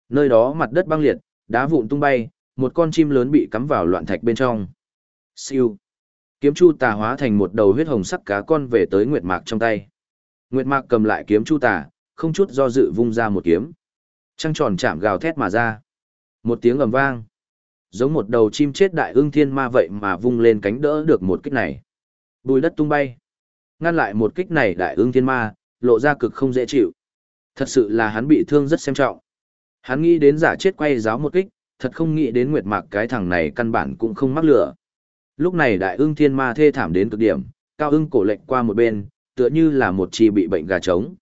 Nơi đó mặt đất băng liệt, đá vụn tung bay, một con chim lớn bị cắm vào loạn thạch bên trong. Siêu. Kiếm chu tà hóa thành một đầu huyết hồng sắc cá con về tới Nguyệt Mạc trong tay. Nguyệt Mạc cầm lại kiếm chu tà, không chút do dự vung ra một kiếm. Trăng tròn chạm gào thét mà ra. Một tiếng ầm vang. Giống một đầu chim chết đại ương thiên ma vậy mà vung lên cánh đỡ được một kích này. Bùi đất tung bay. Ngăn lại một kích này đại ương thiên ma, lộ ra cực không dễ chịu. Thật sự là hắn bị thương rất xem trọng. Hắn nghĩ đến giả chết quay giáo một kích, thật không nghĩ đến Nguyệt Mạc cái thằng này căn bản cũng không mắc lửa. Lúc này đại ưng thiên ma thê thảm đến cực điểm, cao ưng cổ lệnh qua một bên, tựa như là một chi bị bệnh gà trống.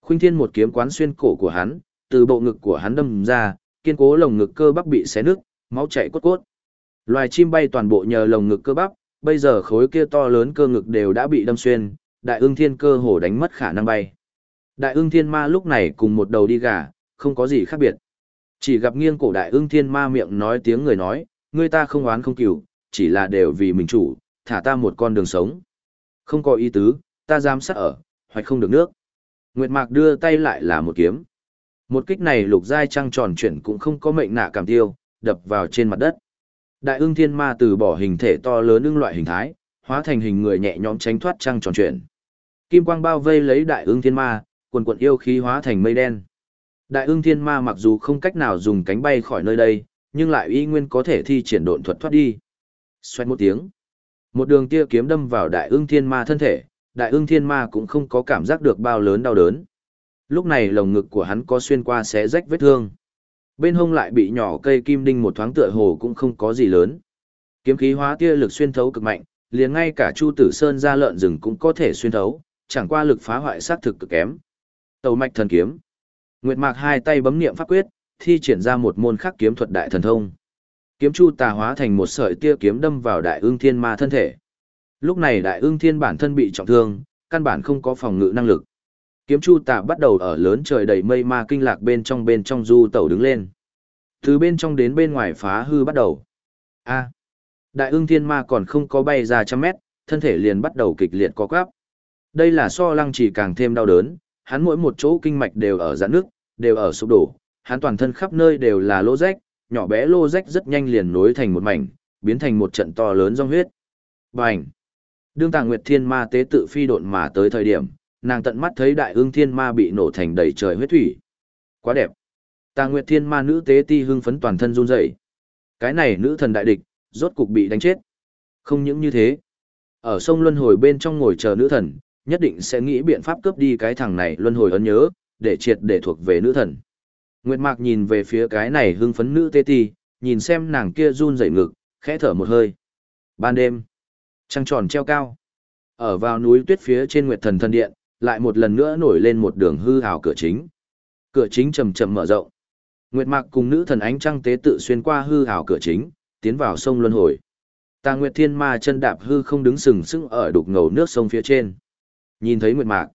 Khuynh thiên một kiếm quán xuyên cổ của hắn, từ bộ ngực của hắn đâm ra, kiên cố lồng ngực cơ bắp bị xé nứt, máu chảy cốt cốt. Loài chim bay toàn bộ nhờ lồng ngực cơ bắp, bây giờ khối kia to lớn cơ ngực đều đã bị đâm xuyên, đại ưng thiên cơ hồ đánh mất khả năng bay. Đại ưng thiên ma lúc này cùng một đầu đi gà, không có gì khác biệt. Chỉ gặp nghiêng cổ đại ưng thiên ma miệng nói tiếng người nói, người ta không oán không cửu, chỉ là đều vì mình chủ, thả ta một con đường sống. Không có ý tứ, ta dám sát ở, hoặc không được nước. Nguyệt Mạc đưa tay lại là một kiếm. Một kích này lục giai trăng tròn chuyển cũng không có mệnh nạ cảm tiêu, đập vào trên mặt đất. Đại ưng thiên ma từ bỏ hình thể to lớn ưng loại hình thái, hóa thành hình người nhẹ nhõm tránh thoát trăng tròn chuyển. Kim quang bao vây lấy đại ưng thiên ma, quần quần yêu khí hóa thành mây đen. Đại ưng thiên ma mặc dù không cách nào dùng cánh bay khỏi nơi đây, nhưng lại y nguyên có thể thi triển độn thuật thoát đi. Xoẹt một tiếng. Một đường tia kiếm đâm vào đại ưng thiên ma thân thể, đại ương thiên ma cũng không có cảm giác được bao lớn đau đớn. Lúc này lồng ngực của hắn có xuyên qua xé rách vết thương. Bên hông lại bị nhỏ cây kim đinh một thoáng tựa hồ cũng không có gì lớn. Kiếm khí hóa tia lực xuyên thấu cực mạnh, liền ngay cả Chu Tử Sơn ra lợn rừng cũng có thể xuyên thấu, chẳng qua lực phá hoại sát thực cực kém. Tàu mạch thần kiếm. Nguyệt Mạc hai tay bấm niệm pháp quyết, thi triển ra một môn khắc kiếm thuật đại thần thông. Kiếm chu tà hóa thành một sợi tia kiếm đâm vào đại ương thiên ma thân thể. Lúc này đại ương thiên bản thân bị trọng thương, căn bản không có phòng ngự năng lực. Kiếm chu tạ bắt đầu ở lớn trời đầy mây ma kinh lạc bên trong bên trong du tẩu đứng lên. Từ bên trong đến bên ngoài phá hư bắt đầu. A. đại ương thiên ma còn không có bay ra trăm mét, thân thể liền bắt đầu kịch liệt co quắp. Đây là so lăng chỉ càng thêm đau đớn, hắn mỗi một chỗ kinh mạch đều ở giãn nước, đều ở sụp đổ, hắn toàn thân khắp nơi đều là lỗ rách, nhỏ bé lô rách rất nhanh liền nối thành một mảnh, biến thành một trận to lớn rong huyết. Bành! Đương Tàng Nguyệt Thiên Ma tế tự phi độn mà tới thời điểm, nàng tận mắt thấy Đại Ưng Thiên Ma bị nổ thành đầy trời huyết thủy. Quá đẹp! Tàng Nguyệt Thiên Ma nữ tế ti hưng phấn toàn thân run rẩy. Cái này nữ thần đại địch, rốt cục bị đánh chết. Không những như thế, ở sông luân hồi bên trong ngồi chờ nữ thần, nhất định sẽ nghĩ biện pháp cướp đi cái thằng này luân hồi ấn nhớ, để triệt để thuộc về nữ thần. Nguyệt Mạc nhìn về phía cái này hưng phấn nữ tê ti, nhìn xem nàng kia run rẩy ngực, khẽ thở một hơi. Ban đêm, trăng tròn treo cao. Ở vào núi tuyết phía trên Nguyệt Thần Thần Điện, lại một lần nữa nổi lên một đường hư hào cửa chính. Cửa chính chậm chậm mở rộng. Nguyệt Mạc cùng nữ thần ánh trăng tế tự xuyên qua hư hào cửa chính, tiến vào sông luân hồi. Tà Nguyệt Thiên Ma chân đạp hư không đứng sừng sững ở đục ngầu nước sông phía trên. Nhìn thấy Nguyệt Mạc,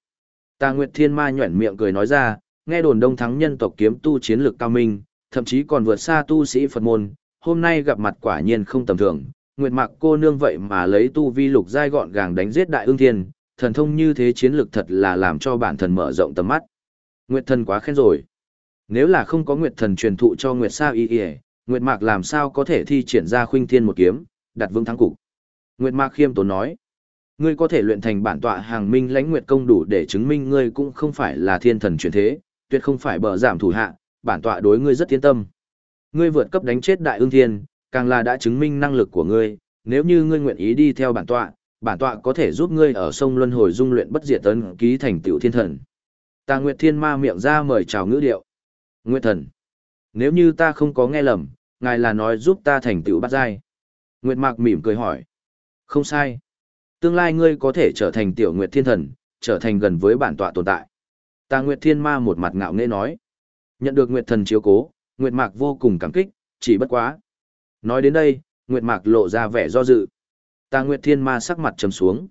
Tà Nguyệt Thiên Ma nhuyễn miệng cười nói ra, nghe đồn đông thắng nhân tộc kiếm tu chiến lược cao minh, thậm chí còn vượt xa tu sĩ Phật môn, hôm nay gặp mặt quả nhiên không tầm thường. Nguyệt Mạc cô nương vậy mà lấy tu vi lục giai gọn gàng đánh giết đại ương thiên, thần thông như thế chiến lược thật là làm cho bản thần mở rộng tầm mắt. Nguyệt thần quá khen rồi. Nếu là không có Nguyệt thần truyền thụ cho Nguyệt Sa y y, Nguyệt Mạc làm sao có thể thi triển ra khuynh thiên một kiếm, đặt vương thắng cục. Nguyệt Mạc khiêm tốn nói, ngươi có thể luyện thành bản tọa hàng minh lãnh nguyệt công đủ để chứng minh ngươi cũng không phải là thiên thần truyền thế, tuyệt không phải bờ giảm thủ hạ, bản tọa đối ngươi rất tiến tâm. Ngươi vượt cấp đánh chết đại ương thiên, càng là đã chứng minh năng lực của ngươi, nếu như ngươi nguyện ý đi theo bản tọa, bản tọa có thể giúp ngươi ở sông luân hồi dung luyện bất diệt tấn ký thành tiểu thiên thần. Ta Nguyệt Thiên Ma miệng ra mời chào ngữ điệu. Nguyệt thần, nếu như ta không có nghe lầm, ngài là nói giúp ta thành tiểu bắt giai. Nguyệt Mạc mỉm cười hỏi. Không sai. Tương lai ngươi có thể trở thành tiểu Nguyệt Thiên thần, trở thành gần với bản tọa tồn tại. Ta Nguyệt Thiên Ma một mặt ngạo nghễ nói. Nhận được Nguyệt Thần chiếu cố, Nguyệt Mạc vô cùng cảm kích, chỉ bất quá. Nói đến đây, Nguyệt Mạc lộ ra vẻ do dự. Ta Nguyệt Thiên Ma sắc mặt trầm xuống.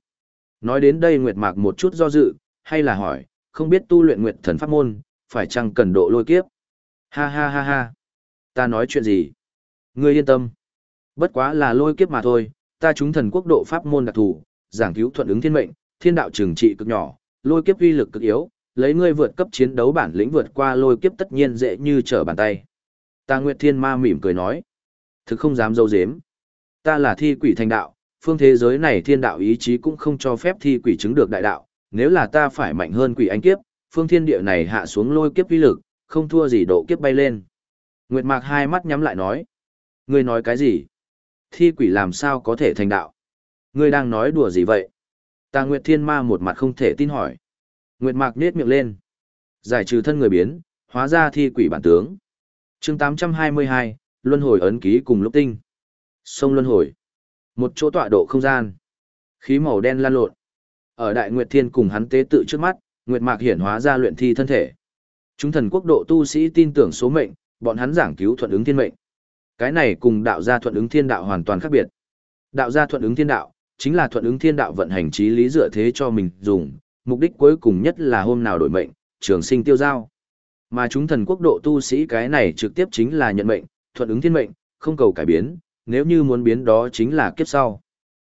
Nói đến đây Nguyệt Mạc một chút do dự, hay là hỏi, không biết tu luyện nguyệt thần pháp môn, phải chăng cần độ lôi kiếp? Ha ha ha ha. Ta nói chuyện gì? Ngươi yên tâm. Bất quá là lôi kiếp mà thôi, ta chúng thần quốc độ pháp môn đặc thù, giảng cứu thuận ứng thiên mệnh, thiên đạo trừng trị cực nhỏ, lôi kiếp uy lực cực yếu, lấy ngươi vượt cấp chiến đấu bản lĩnh vượt qua lôi kiếp tất nhiên dễ như trở bàn tay. Ta Nguyệt Thiên Ma mỉm cười nói, thực không dám dâu dếm. Ta là thi quỷ thành đạo, phương thế giới này thiên đạo ý chí cũng không cho phép thi quỷ chứng được đại đạo, nếu là ta phải mạnh hơn quỷ anh kiếp, phương thiên địa này hạ xuống lôi kiếp uy lực, không thua gì độ kiếp bay lên. Nguyệt Mạc hai mắt nhắm lại nói, ngươi nói cái gì? Thi quỷ làm sao có thể thành đạo? Ngươi đang nói đùa gì vậy? Ta Nguyệt Thiên Ma một mặt không thể tin hỏi. Nguyệt Mạc nết miệng lên. Giải trừ thân người biến, hóa ra thi quỷ bản tướng. chương 822, Luân hồi ấn ký cùng lúc tinh. Sông Luân hồi. Một chỗ tọa độ không gian. Khí màu đen lan lộn. Ở Đại Nguyệt Thiên cùng hắn tế tự trước mắt, Nguyệt Mạc hiển hóa ra luyện thi thân thể. Chúng thần quốc độ tu sĩ tin tưởng số mệnh, bọn hắn giảng cứu thuận ứng thiên mệnh. Cái này cùng đạo gia thuận ứng thiên đạo hoàn toàn khác biệt. Đạo gia thuận ứng thiên đạo, chính là thuận ứng thiên đạo vận hành trí lý dựa thế cho mình dùng, mục đích cuối cùng nhất là hôm nào đổi mệnh, trường sinh tiêu giao. Mà chúng thần quốc độ tu sĩ cái này trực tiếp chính là nhận mệnh, thuận ứng thiên mệnh, không cầu cải biến, nếu như muốn biến đó chính là kiếp sau.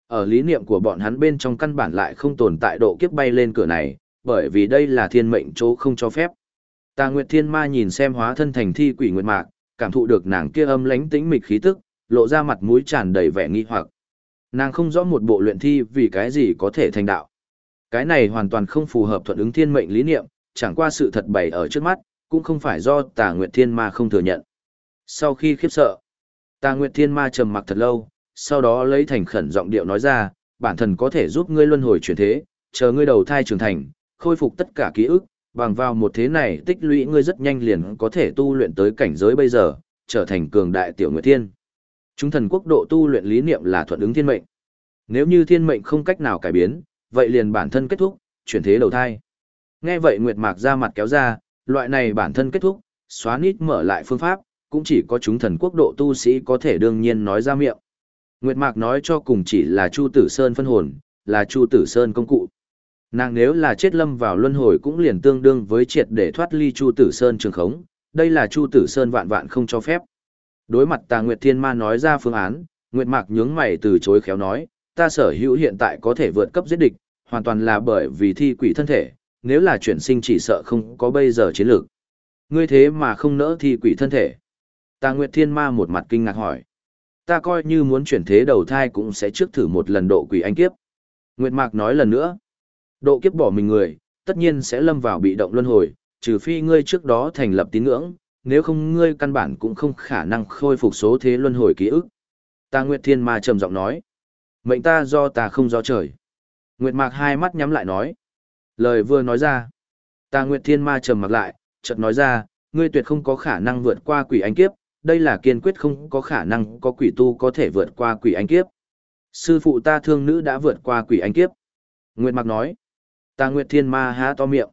Ở lý niệm của bọn hắn bên trong căn bản lại không tồn tại độ kiếp bay lên cửa này, bởi vì đây là thiên mệnh chỗ không cho phép. Tà Nguyệt Thiên Ma nhìn xem hóa thân thành thi quỷ nguyệt mạc, cảm thụ được nàng kia âm lãnh tĩnh mịch khí tức, lộ ra mặt mũi tràn đầy vẻ nghi hoặc. Nàng không rõ một bộ luyện thi vì cái gì có thể thành đạo. Cái này hoàn toàn không phù hợp thuận ứng thiên mệnh lý niệm, chẳng qua sự thật bày ở trước mắt, cũng không phải do Tà Nguyệt Thiên Ma không thừa nhận. Sau khi khiếp sợ, Tà Nguyệt Thiên Ma trầm mặc thật lâu, sau đó lấy thành khẩn giọng điệu nói ra, bản thân có thể giúp ngươi luân hồi chuyển thế, chờ ngươi đầu thai trưởng thành, khôi phục tất cả ký ức, bằng vào một thế này tích lũy ngươi rất nhanh liền có thể tu luyện tới cảnh giới bây giờ, trở thành cường đại tiểu nguyệt thiên. Chúng thần quốc độ tu luyện lý niệm là thuận ứng thiên mệnh. Nếu như thiên mệnh không cách nào cải biến, vậy liền bản thân kết thúc, chuyển thế đầu thai. Nghe vậy Nguyệt Mạc ra mặt kéo ra, loại này bản thân kết thúc, xóa nít mở lại phương pháp, cũng chỉ có chúng thần quốc độ tu sĩ có thể đương nhiên nói ra miệng. Nguyệt Mạc nói cho cùng chỉ là Chu Tử Sơn phân hồn, là Chu Tử Sơn công cụ. Nàng nếu là chết lâm vào luân hồi cũng liền tương đương với triệt để thoát ly Chu Tử Sơn trường khống, đây là Chu Tử Sơn vạn vạn không cho phép. Đối mặt Tà Nguyệt Thiên Ma nói ra phương án, Nguyệt Mạc nhướng mày từ chối khéo nói, ta sở hữu hiện tại có thể vượt cấp giết địch, hoàn toàn là bởi vì thi quỷ thân thể, nếu là chuyển sinh chỉ sợ không có bây giờ chiến lược. Ngươi thế mà không nỡ thi quỷ thân thể. Tà Nguyệt Thiên Ma một mặt kinh ngạc hỏi. Ta coi như muốn chuyển thế đầu thai cũng sẽ trước thử một lần độ quỷ anh kiếp. Nguyệt Mạc nói lần nữa. Độ kiếp bỏ mình người, tất nhiên sẽ lâm vào bị động luân hồi, trừ phi ngươi trước đó thành lập tín ngưỡng, nếu không ngươi căn bản cũng không khả năng khôi phục số thế luân hồi ký ức. Ta Nguyệt Thiên Ma trầm giọng nói. Mệnh ta do ta không do trời. Nguyệt Mạc hai mắt nhắm lại nói. Lời vừa nói ra. Ta Nguyệt Thiên Ma trầm mặc lại, chợt nói ra, ngươi tuyệt không có khả năng vượt qua quỷ anh kiếp, đây là kiên quyết không có khả năng có quỷ tu có thể vượt qua quỷ anh kiếp. Sư phụ ta thương nữ đã vượt qua quỷ anh kiếp. Nguyệt Mặc nói. Ta Nguyệt Thiên Ma há to miệng.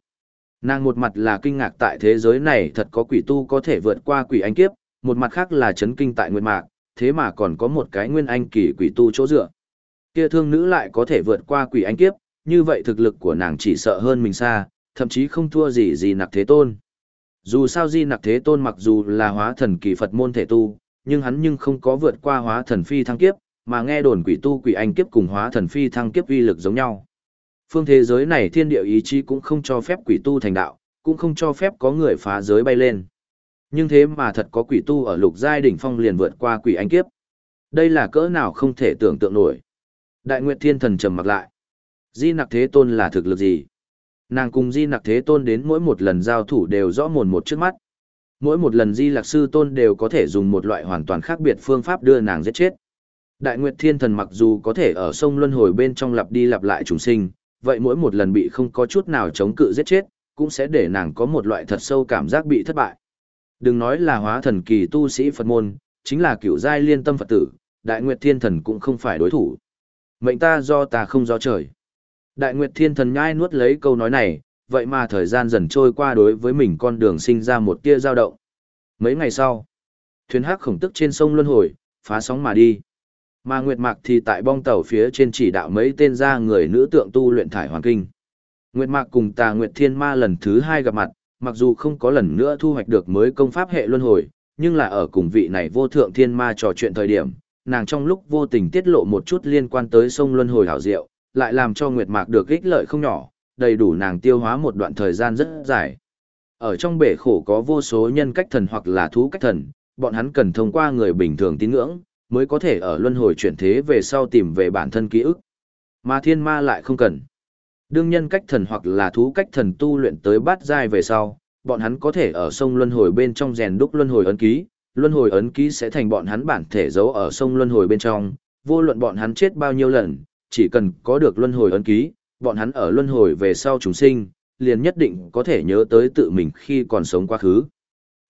Nàng một mặt là kinh ngạc tại thế giới này thật có quỷ tu có thể vượt qua quỷ anh kiếp, một mặt khác là chấn kinh tại Nguyệt Mạc, thế mà còn có một cái nguyên anh kỳ quỷ tu chỗ dựa. Kia thương nữ lại có thể vượt qua quỷ anh kiếp, như vậy thực lực của nàng chỉ sợ hơn mình xa, thậm chí không thua gì gì nặc thế tôn. Dù sao di nặc thế tôn mặc dù là hóa thần kỳ Phật môn thể tu, nhưng hắn nhưng không có vượt qua hóa thần phi thăng kiếp, mà nghe đồn quỷ tu quỷ anh kiếp cùng hóa thần phi thăng kiếp uy lực giống nhau. Phương thế giới này thiên địa ý chí cũng không cho phép quỷ tu thành đạo, cũng không cho phép có người phá giới bay lên. Nhưng thế mà thật có quỷ tu ở lục giai đỉnh phong liền vượt qua quỷ anh kiếp. Đây là cỡ nào không thể tưởng tượng nổi. Đại Nguyệt Thiên Thần trầm mặc lại. Di Nặc Thế Tôn là thực lực gì? Nàng cùng Di Nặc Thế Tôn đến mỗi một lần giao thủ đều rõ mồn một trước mắt. Mỗi một lần Di Lạc Sư Tôn đều có thể dùng một loại hoàn toàn khác biệt phương pháp đưa nàng giết chết. Đại Nguyệt Thiên Thần mặc dù có thể ở sông Luân Hồi bên trong lặp đi lặp lại trùng sinh, vậy mỗi một lần bị không có chút nào chống cự giết chết, cũng sẽ để nàng có một loại thật sâu cảm giác bị thất bại. Đừng nói là hóa thần kỳ tu sĩ Phật môn, chính là Cựu giai liên tâm Phật tử, Đại Nguyệt Thiên Thần cũng không phải đối thủ. Mệnh ta do ta không do trời. Đại Nguyệt Thiên Thần nhai nuốt lấy câu nói này, vậy mà thời gian dần trôi qua đối với mình con đường sinh ra một tia dao động. Mấy ngày sau, thuyền hắc khổng tức trên sông Luân Hồi, phá sóng mà đi. Mà Nguyệt Mạc thì tại bong tàu phía trên chỉ đạo mấy tên ra người nữ tượng tu luyện thải hoàng kinh. Nguyệt Mạc cùng Tà Nguyệt Thiên Ma lần thứ hai gặp mặt, mặc dù không có lần nữa thu hoạch được mới công pháp hệ luân hồi, nhưng là ở cùng vị này vô thượng thiên ma trò chuyện thời điểm, nàng trong lúc vô tình tiết lộ một chút liên quan tới sông luân hồi hảo diệu, lại làm cho Nguyệt Mạc được ích lợi không nhỏ, đầy đủ nàng tiêu hóa một đoạn thời gian rất dài. Ở trong bể khổ có vô số nhân cách thần hoặc là thú cách thần, bọn hắn cần thông qua người bình thường tín ngưỡng, mới có thể ở luân hồi chuyển thế về sau tìm về bản thân ký ức. Mà thiên ma lại không cần. Đương nhân cách thần hoặc là thú cách thần tu luyện tới bát giai về sau, bọn hắn có thể ở sông luân hồi bên trong rèn đúc luân hồi ấn ký, luân hồi ấn ký sẽ thành bọn hắn bản thể giấu ở sông luân hồi bên trong, vô luận bọn hắn chết bao nhiêu lần, chỉ cần có được luân hồi ấn ký, bọn hắn ở luân hồi về sau chúng sinh, liền nhất định có thể nhớ tới tự mình khi còn sống quá khứ.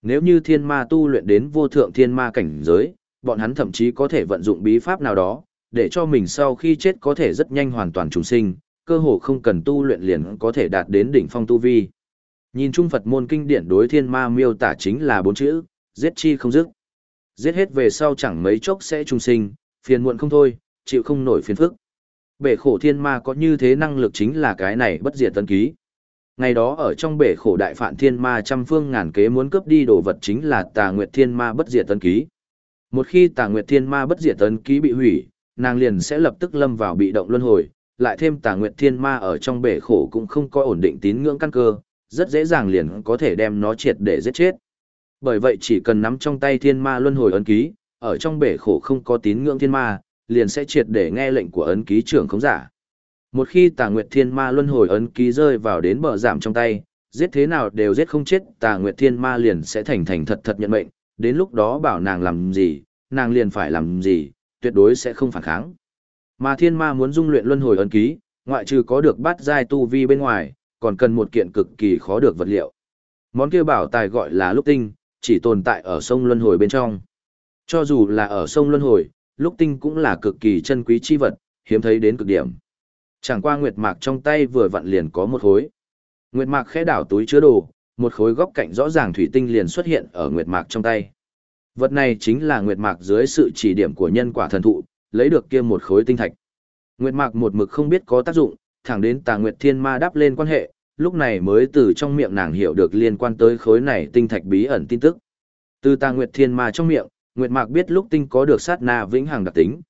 Nếu như thiên ma tu luyện đến vô thượng thiên ma cảnh giới, bọn hắn thậm chí có thể vận dụng bí pháp nào đó, để cho mình sau khi chết có thể rất nhanh hoàn toàn trùng sinh, cơ hồ không cần tu luyện liền có thể đạt đến đỉnh phong tu vi. Nhìn chung Phật môn kinh điển đối thiên ma miêu tả chính là bốn chữ, giết chi không dứt. Giết hết về sau chẳng mấy chốc sẽ trùng sinh, phiền muộn không thôi, chịu không nổi phiền phức. Bể khổ thiên ma có như thế năng lực chính là cái này bất diệt tân ký. Ngày đó ở trong bể khổ đại phạn thiên ma trăm phương ngàn kế muốn cướp đi đồ vật chính là tà nguyệt thiên ma bất diệt tân ký. Một khi tà nguyệt thiên ma bất diệt tân ký bị hủy, nàng liền sẽ lập tức lâm vào bị động luân hồi, lại thêm tà nguyệt thiên ma ở trong bể khổ cũng không có ổn định tín ngưỡng căn cơ, rất dễ dàng liền có thể đem nó triệt để giết chết. Bởi vậy chỉ cần nắm trong tay thiên ma luân hồi ấn ký, ở trong bể khổ không có tín ngưỡng thiên ma, liền sẽ triệt để nghe lệnh của ấn ký trưởng khống giả. Một khi tà nguyệt thiên ma luân hồi ấn ký rơi vào đến bờ giảm trong tay, giết thế nào đều giết không chết tà nguyệt thiên ma liền sẽ thành thành thật thật nhận mệnh, đến lúc đó bảo nàng làm gì, nàng liền phải làm gì, tuyệt đối sẽ không phản kháng. Mà thiên ma muốn dung luyện luân hồi ấn ký, ngoại trừ có được bát giai tu vi bên ngoài, còn cần một kiện cực kỳ khó được vật liệu. Món kia bảo tài gọi là lúc tinh, chỉ tồn tại ở sông luân hồi bên trong. Cho dù là ở sông luân hồi, lúc tinh cũng là cực kỳ chân quý chi vật, hiếm thấy đến cực điểm. Chẳng qua nguyệt mạc trong tay vừa vặn liền có một khối. Nguyệt mạc khẽ đảo túi chứa đồ, một khối góc cạnh rõ ràng thủy tinh liền xuất hiện ở nguyệt mạc trong tay. Vật này chính là nguyệt mạc dưới sự chỉ điểm của nhân quả thần thụ, lấy được kia một khối tinh thạch. Nguyệt mạc một mực không biết có tác dụng, thẳng đến tà nguyệt thiên ma đáp lên quan hệ, lúc này mới từ trong miệng nàng hiểu được liên quan tới khối này tinh thạch bí ẩn tin tức. Từ tà nguyệt thiên ma trong miệng, nguyệt mạc biết lúc tinh có được sát na vĩnh hằng đặc tính.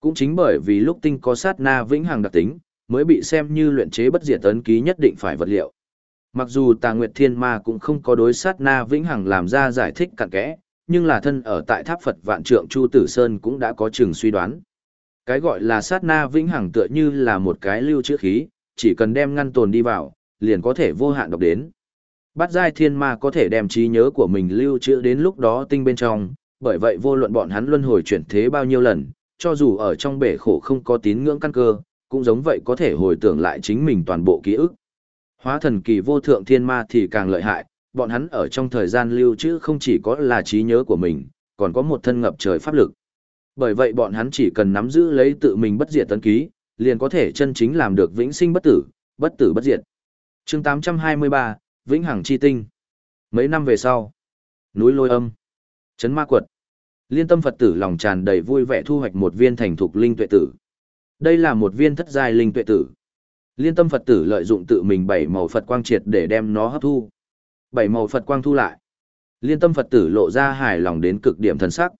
Cũng chính bởi vì lúc tinh có sát na vĩnh hằng đặc tính, mới bị xem như luyện chế bất diệt ấn ký nhất định phải vật liệu. Mặc dù Tà Nguyệt Thiên Ma cũng không có đối sát na vĩnh hằng làm ra giải thích cặn kẽ, nhưng là thân ở tại tháp Phật Vạn Trượng Chu Tử Sơn cũng đã có chừng suy đoán. Cái gọi là sát na vĩnh hằng tựa như là một cái lưu trữ khí, chỉ cần đem ngăn tồn đi vào, liền có thể vô hạn đọc đến. Bát giai thiên ma có thể đem trí nhớ của mình lưu trữ đến lúc đó tinh bên trong, bởi vậy vô luận bọn hắn luân hồi chuyển thế bao nhiêu lần, cho dù ở trong bể khổ không có tín ngưỡng căn cơ, cũng giống vậy có thể hồi tưởng lại chính mình toàn bộ ký ức. Hóa thần kỳ vô thượng thiên ma thì càng lợi hại, bọn hắn ở trong thời gian lưu trữ không chỉ có là trí nhớ của mình, còn có một thân ngập trời pháp lực. Bởi vậy bọn hắn chỉ cần nắm giữ lấy tự mình bất diệt tấn ký, liền có thể chân chính làm được vĩnh sinh bất tử, bất tử bất diệt. chương 823, Vĩnh Hằng Chi Tinh. Mấy năm về sau, núi lôi âm, trấn ma quật. Liên tâm Phật tử lòng tràn đầy vui vẻ thu hoạch một viên thành thục linh tuệ tử. Đây là một viên thất giai linh tuệ tử. Liên tâm Phật tử lợi dụng tự mình bảy màu Phật quang triệt để đem nó hấp thu. Bảy màu Phật quang thu lại. Liên tâm Phật tử lộ ra hài lòng đến cực điểm thần sắc.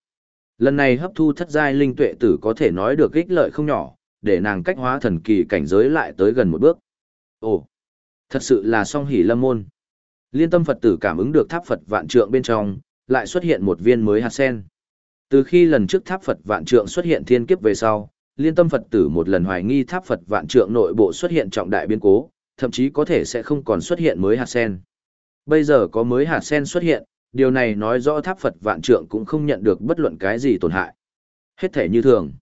Lần này hấp thu thất giai linh tuệ tử có thể nói được ích lợi không nhỏ, để nàng cách hóa thần kỳ cảnh giới lại tới gần một bước. Ồ, thật sự là song hỷ lâm môn. Liên tâm Phật tử cảm ứng được tháp Phật vạn trượng bên trong, lại xuất hiện một viên mới hạt sen. Từ khi lần trước tháp Phật vạn trượng xuất hiện thiên kiếp về sau, liên tâm Phật tử một lần hoài nghi tháp Phật vạn trượng nội bộ xuất hiện trọng đại biến cố, thậm chí có thể sẽ không còn xuất hiện mới hạt sen. Bây giờ có mới hạt sen xuất hiện, điều này nói rõ tháp Phật vạn trượng cũng không nhận được bất luận cái gì tổn hại. Hết thể như thường.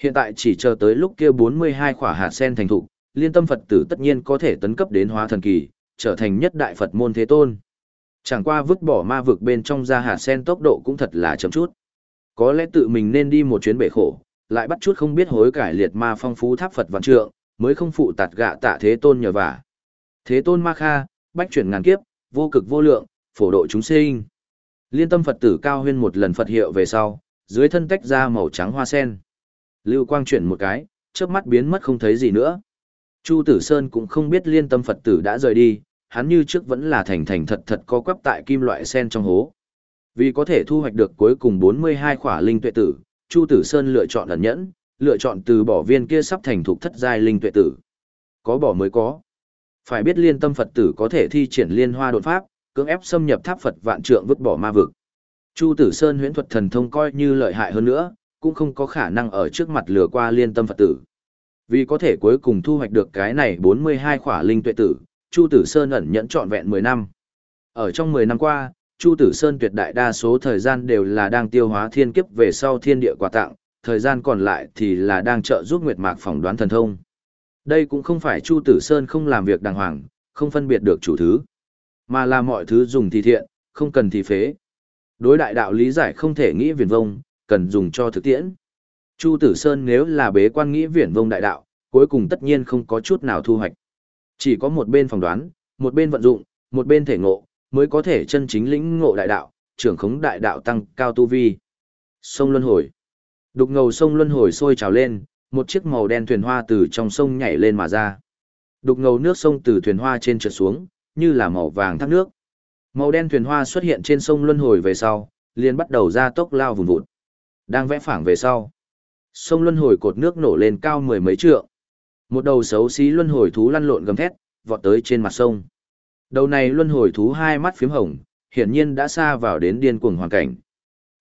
Hiện tại chỉ chờ tới lúc kia 42 khỏa hạt sen thành thục, liên tâm Phật tử tất nhiên có thể tấn cấp đến hóa thần kỳ, trở thành nhất đại Phật môn thế tôn. Chẳng qua vứt bỏ ma vực bên trong ra hạt sen tốc độ cũng thật là chậm chút. Có lẽ tự mình nên đi một chuyến bể khổ, lại bắt chút không biết hối cải liệt ma phong phú tháp Phật vạn trượng, mới không phụ tạt gạ tạ thế tôn nhờ vả. Thế tôn ma kha, bách chuyển ngàn kiếp, vô cực vô lượng, phổ độ chúng sinh. Liên tâm Phật tử cao huyên một lần Phật hiệu về sau, dưới thân tách ra màu trắng hoa sen. Lưu quang chuyển một cái, chớp mắt biến mất không thấy gì nữa. Chu Tử Sơn cũng không biết liên tâm Phật tử đã rời đi, hắn như trước vẫn là thành thành thật thật co quắp tại kim loại sen trong hố. Vì có thể thu hoạch được cuối cùng 42 khỏa linh tuệ tử, Chu Tử Sơn lựa chọn ẩn nhẫn, lựa chọn từ bỏ viên kia sắp thành thục thất giai linh tuệ tử. Có bỏ mới có. Phải biết liên tâm Phật tử có thể thi triển liên hoa đột pháp, cưỡng ép xâm nhập tháp Phật vạn trượng vứt bỏ ma vực. Chu Tử Sơn huyễn thuật thần thông coi như lợi hại hơn nữa, cũng không có khả năng ở trước mặt lừa qua liên tâm Phật tử. Vì có thể cuối cùng thu hoạch được cái này 42 khỏa linh tuệ tử, Chu Tử Sơn ẩn nhẫn trọn vẹn 10 năm. Ở trong 10 năm qua, Chu Tử Sơn tuyệt đại đa số thời gian đều là đang tiêu hóa thiên kiếp về sau thiên địa quà tặng, thời gian còn lại thì là đang trợ giúp Nguyệt Mạc phỏng đoán thần thông. Đây cũng không phải Chu Tử Sơn không làm việc đàng hoàng, không phân biệt được chủ thứ, mà là mọi thứ dùng thì thiện, không cần thì phế. Đối đại đạo lý giải không thể nghĩ viển vông, cần dùng cho thực tiễn. Chu Tử Sơn nếu là bế quan nghĩ viển vông đại đạo, cuối cùng tất nhiên không có chút nào thu hoạch. Chỉ có một bên phỏng đoán, một bên vận dụng, một bên thể ngộ, mới có thể chân chính lĩnh ngộ đại đạo, trưởng khống đại đạo tăng cao tu vi. Sông Luân Hồi Đục ngầu sông Luân Hồi sôi trào lên, một chiếc màu đen thuyền hoa từ trong sông nhảy lên mà ra. Đục ngầu nước sông từ thuyền hoa trên trượt xuống, như là màu vàng thác nước. Màu đen thuyền hoa xuất hiện trên sông Luân Hồi về sau, liền bắt đầu ra tốc lao vùng vụt. Đang vẽ phẳng về sau. Sông Luân Hồi cột nước nổ lên cao mười mấy trượng. Một đầu xấu xí Luân Hồi thú lăn lộn gầm thét, vọt tới trên mặt sông. Đầu này Luân Hồi thú hai mắt phím hồng, hiển nhiên đã xa vào đến điên cuồng hoàn cảnh.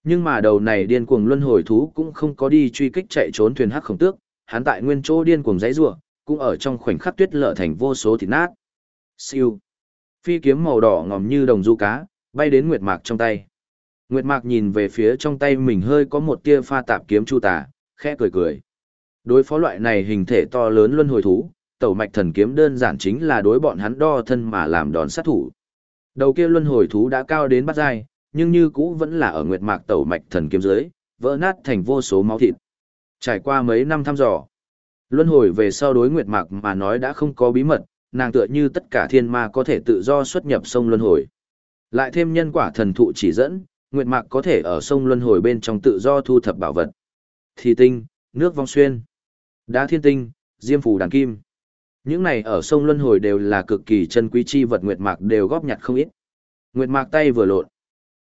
Nhưng mà đầu này điên cuồng Luân Hồi thú cũng không có đi truy kích chạy trốn thuyền hắc khổng tước, hắn tại nguyên chỗ điên cuồng giãy rủa, cũng ở trong khoảnh khắc tuyết lở thành vô số thịt nát. Siêu. Phi kiếm màu đỏ ngòm như đồng du cá, bay đến Nguyệt Mạc trong tay. Nguyệt Mạc nhìn về phía trong tay mình hơi có một tia pha tạp kiếm chu tà, khẽ cười cười. Đối phó loại này hình thể to lớn luân hồi thú, tẩu mạch thần kiếm đơn giản chính là đối bọn hắn đo thân mà làm đòn sát thủ. Đầu kia luân hồi thú đã cao đến bắt dai, nhưng như cũ vẫn là ở Nguyệt Mạc tẩu mạch thần kiếm dưới, vỡ nát thành vô số máu thịt. Trải qua mấy năm thăm dò, luân hồi về sau đối Nguyệt Mạc mà nói đã không có bí mật, nàng tựa như tất cả thiên ma có thể tự do xuất nhập sông luân hồi. Lại thêm nhân quả thần thụ chỉ dẫn, Nguyệt Mạc có thể ở sông luân hồi bên trong tự do thu thập bảo vật. Thì tinh, nước vong xuyên, đá thiên tinh, diêm phù đàn kim. Những này ở sông luân hồi đều là cực kỳ chân quý chi vật Nguyệt Mạc đều góp nhặt không ít. Nguyệt Mạc tay vừa lộn,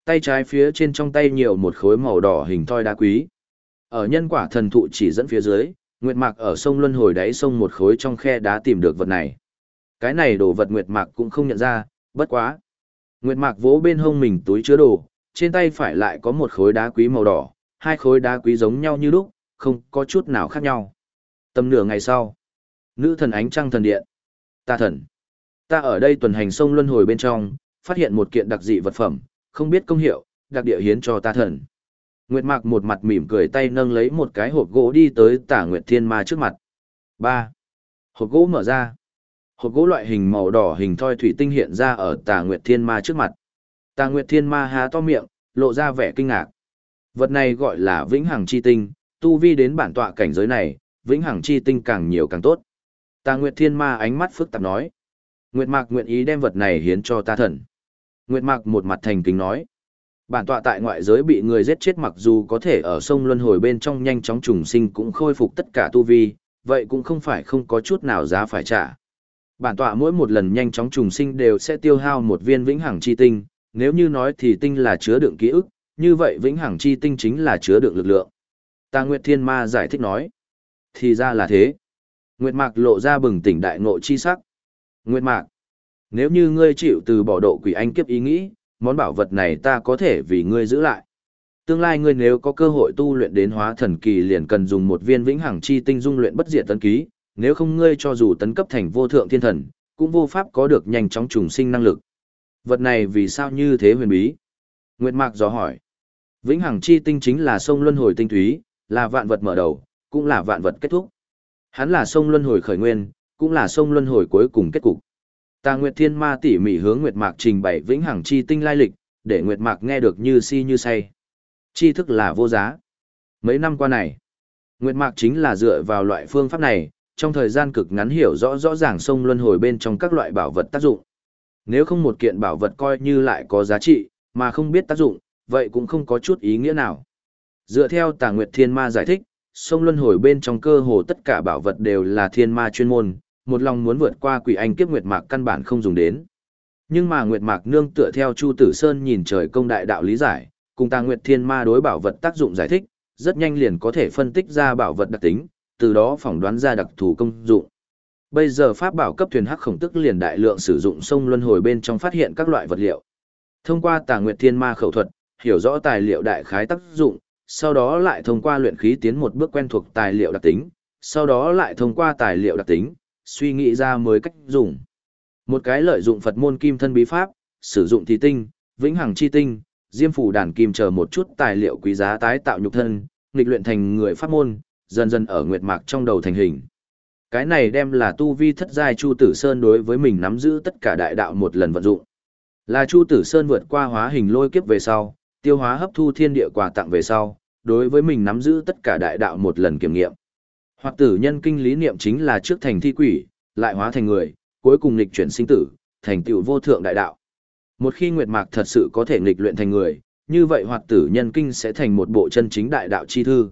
tay trái phía trên trong tay nhiều một khối màu đỏ hình thoi đá quý. Ở nhân quả thần thụ chỉ dẫn phía dưới, Nguyệt Mạc ở sông luân hồi đáy sông một khối trong khe đá tìm được vật này. Cái này đồ vật Nguyệt Mạc cũng không nhận ra, bất quá. Nguyệt Mạc vỗ bên hông mình túi chứa đồ, trên tay phải lại có một khối đá quý màu đỏ, hai khối đá quý giống nhau như lúc, không có chút nào khác nhau. Tầm nửa ngày sau, nữ thần ánh trăng thần điện. Ta thần. Ta ở đây tuần hành sông luân hồi bên trong, phát hiện một kiện đặc dị vật phẩm, không biết công hiệu, đặc địa hiến cho ta thần. Nguyệt Mạc một mặt mỉm cười tay nâng lấy một cái hộp gỗ đi tới Tả Nguyệt Thiên Ma trước mặt. Ba, Hộp gỗ mở ra. Hộp gỗ loại hình màu đỏ hình thoi thủy tinh hiện ra ở Tả Nguyệt Thiên Ma trước mặt. Tà Nguyệt Thiên Ma há to miệng, lộ ra vẻ kinh ngạc. Vật này gọi là Vĩnh Hằng Chi Tinh, tu vi đến bản tọa cảnh giới này, Vĩnh Hằng Chi Tinh càng nhiều càng tốt. Tà Nguyệt Thiên Ma ánh mắt phức tạp nói. Nguyệt Mạc nguyện ý đem vật này hiến cho ta thần. Nguyệt Mạc một mặt thành kính nói. Bản tọa tại ngoại giới bị người giết chết mặc dù có thể ở sông luân hồi bên trong nhanh chóng trùng sinh cũng khôi phục tất cả tu vi, vậy cũng không phải không có chút nào giá phải trả. Bản tọa mỗi một lần nhanh chóng trùng sinh đều sẽ tiêu hao một viên vĩnh hằng chi tinh, nếu như nói thì tinh là chứa đựng ký ức, như vậy vĩnh hằng chi tinh chính là chứa đựng lực lượng. Ta Nguyệt Thiên Ma giải thích nói. Thì ra là thế. Nguyệt Mạc lộ ra bừng tỉnh đại ngộ chi sắc. Nguyệt Mạc, nếu như ngươi chịu từ bỏ độ quỷ anh kiếp ý nghĩ, món bảo vật này ta có thể vì ngươi giữ lại. Tương lai ngươi nếu có cơ hội tu luyện đến hóa thần kỳ liền cần dùng một viên vĩnh hằng chi tinh dung luyện bất diệt tấn ký, nếu không ngươi cho dù tấn cấp thành vô thượng thiên thần, cũng vô pháp có được nhanh chóng trùng sinh năng lực. Vật này vì sao như thế huyền bí? Nguyệt Mạc dò hỏi. Vĩnh hằng chi tinh chính là sông luân hồi tinh túy, là vạn vật mở đầu, cũng là vạn vật kết thúc. Hắn là sông luân hồi khởi nguyên, cũng là sông luân hồi cuối cùng kết cục. Tà Nguyệt Thiên Ma tỉ mỉ hướng Nguyệt Mạc trình bày vĩnh hằng chi tinh lai lịch, để Nguyệt Mạc nghe được như si như say. Chi thức là vô giá. Mấy năm qua này, Nguyệt Mạc chính là dựa vào loại phương pháp này, trong thời gian cực ngắn hiểu rõ rõ ràng sông luân hồi bên trong các loại bảo vật tác dụng. Nếu không một kiện bảo vật coi như lại có giá trị, mà không biết tác dụng, vậy cũng không có chút ý nghĩa nào. Dựa theo Tà Nguyệt Thiên Ma giải thích, sông luân hồi bên trong cơ hồ tất cả bảo vật đều là thiên ma chuyên môn, một lòng muốn vượt qua quỷ anh kiếp nguyệt mạc căn bản không dùng đến. Nhưng mà nguyệt mạc nương tựa theo Chu Tử Sơn nhìn trời công đại đạo lý giải, cùng ta nguyệt thiên ma đối bảo vật tác dụng giải thích, rất nhanh liền có thể phân tích ra bảo vật đặc tính, từ đó phỏng đoán ra đặc thù công dụng. Bây giờ pháp bảo cấp thuyền hắc khổng tức liền đại lượng sử dụng sông luân hồi bên trong phát hiện các loại vật liệu. Thông qua Tà Nguyệt Thiên Ma khẩu thuật, hiểu rõ tài liệu đại khái tác dụng, sau đó lại thông qua luyện khí tiến một bước quen thuộc tài liệu đặc tính, sau đó lại thông qua tài liệu đặc tính, suy nghĩ ra mới cách dùng. Một cái lợi dụng Phật môn kim thân bí pháp, sử dụng thì tinh, vĩnh hằng chi tinh, diêm phủ đàn kim chờ một chút tài liệu quý giá tái tạo nhục thân, nghịch luyện thành người pháp môn, dần dần ở nguyệt mạc trong đầu thành hình. Cái này đem là tu vi thất giai Chu Tử Sơn đối với mình nắm giữ tất cả đại đạo một lần vận dụng. Là Chu Tử Sơn vượt qua hóa hình lôi kiếp về sau, tiêu hóa hấp thu thiên địa quà tặng về sau, đối với mình nắm giữ tất cả đại đạo một lần kiểm nghiệm. Hoặc tử nhân kinh lý niệm chính là trước thành thi quỷ, lại hóa thành người, cuối cùng nghịch chuyển sinh tử, thành tựu vô thượng đại đạo. Một khi Nguyệt Mạc thật sự có thể nghịch luyện thành người, như vậy hoạt tử nhân kinh sẽ thành một bộ chân chính đại đạo chi thư.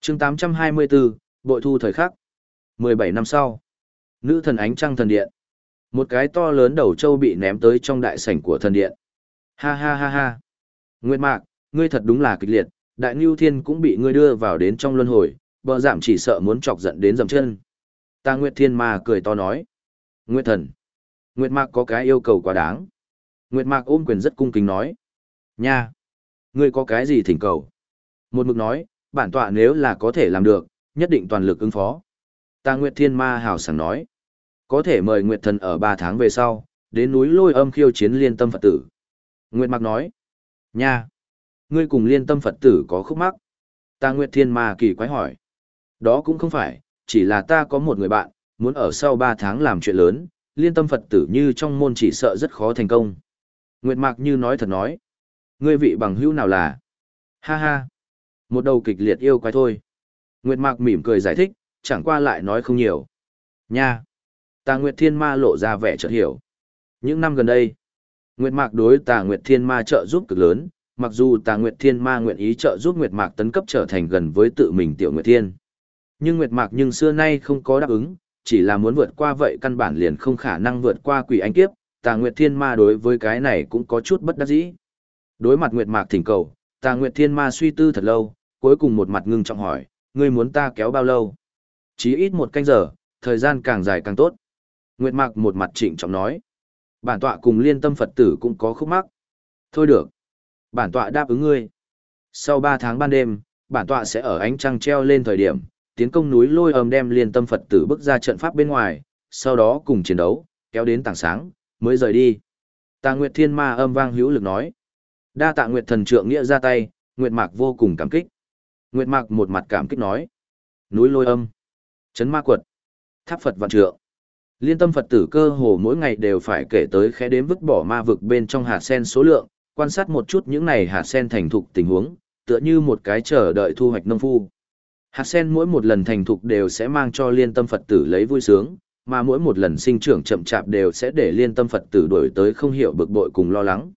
chương 824, Bội thu thời khắc. 17 năm sau, nữ thần ánh trăng thần điện. Một cái to lớn đầu trâu bị ném tới trong đại sảnh của thần điện. Ha ha ha ha. Nguyệt Mạc, ngươi thật đúng là kịch liệt, đại Nưu thiên cũng bị ngươi đưa vào đến trong luân hồi, bờ giảm chỉ sợ muốn chọc giận đến dầm chân. Ta Nguyệt Thiên mà cười to nói. Nguyệt thần. Nguyệt Mạc có cái yêu cầu quá đáng. Nguyệt Mạc ôm quyền rất cung kính nói. Nha. Ngươi có cái gì thỉnh cầu? Một mực nói, bản tọa nếu là có thể làm được, nhất định toàn lực ứng phó. Ta Nguyệt Thiên Ma hào sảng nói. Có thể mời Nguyệt thần ở ba tháng về sau, đến núi lôi âm khiêu chiến liên tâm Phật tử. Nguyệt Mạc nói. Nha. Ngươi cùng liên tâm Phật tử có khúc mắc. Ta Nguyệt Thiên Ma kỳ quái hỏi. Đó cũng không phải, chỉ là ta có một người bạn, muốn ở sau ba tháng làm chuyện lớn, liên tâm Phật tử như trong môn chỉ sợ rất khó thành công. Nguyệt Mạc như nói thật nói. Ngươi vị bằng hữu nào là? Ha ha. Một đầu kịch liệt yêu quái thôi. Nguyệt Mạc mỉm cười giải thích, chẳng qua lại nói không nhiều. Nha. ta Nguyệt Thiên Ma lộ ra vẻ chợt hiểu. Những năm gần đây, Nguyệt Mạc đối Tà Nguyệt Thiên Ma trợ giúp cực lớn, mặc dù Tà Nguyệt Thiên Ma nguyện ý trợ giúp Nguyệt Mạc tấn cấp trở thành gần với tự mình Tiểu Nguyệt Thiên. Nhưng Nguyệt Mạc nhưng xưa nay không có đáp ứng, chỉ là muốn vượt qua vậy căn bản liền không khả năng vượt qua quỷ anh kiếp, Tà Nguyệt Thiên Ma đối với cái này cũng có chút bất đắc dĩ. Đối mặt Nguyệt Mạc thỉnh cầu, Tà Nguyệt Thiên Ma suy tư thật lâu, cuối cùng một mặt ngưng trọng hỏi, ngươi muốn ta kéo bao lâu? Chí ít một canh giờ, thời gian càng dài càng tốt. Nguyệt Mạc một mặt trịnh trọng nói, bản tọa cùng liên tâm Phật tử cũng có khúc mắc. Thôi được. Bản tọa đáp ứng ngươi. Sau ba tháng ban đêm, bản tọa sẽ ở ánh trăng treo lên thời điểm, tiến công núi lôi ầm đem liên tâm Phật tử bước ra trận pháp bên ngoài, sau đó cùng chiến đấu, kéo đến tảng sáng, mới rời đi. Tà Nguyệt Thiên Ma âm vang hữu lực nói. Đa tạ Nguyệt thần trượng nghĩa ra tay, Nguyệt Mạc vô cùng cảm kích. Nguyệt Mạc một mặt cảm kích nói. Núi lôi âm, chấn ma quật, tháp Phật vạn trượng. Liên tâm Phật tử cơ hồ mỗi ngày đều phải kể tới khẽ đếm vứt bỏ ma vực bên trong hạt sen số lượng, quan sát một chút những này hạt sen thành thục tình huống, tựa như một cái chờ đợi thu hoạch nông phu. Hạt sen mỗi một lần thành thục đều sẽ mang cho liên tâm Phật tử lấy vui sướng, mà mỗi một lần sinh trưởng chậm chạp đều sẽ để liên tâm Phật tử đổi tới không hiểu bực bội cùng lo lắng.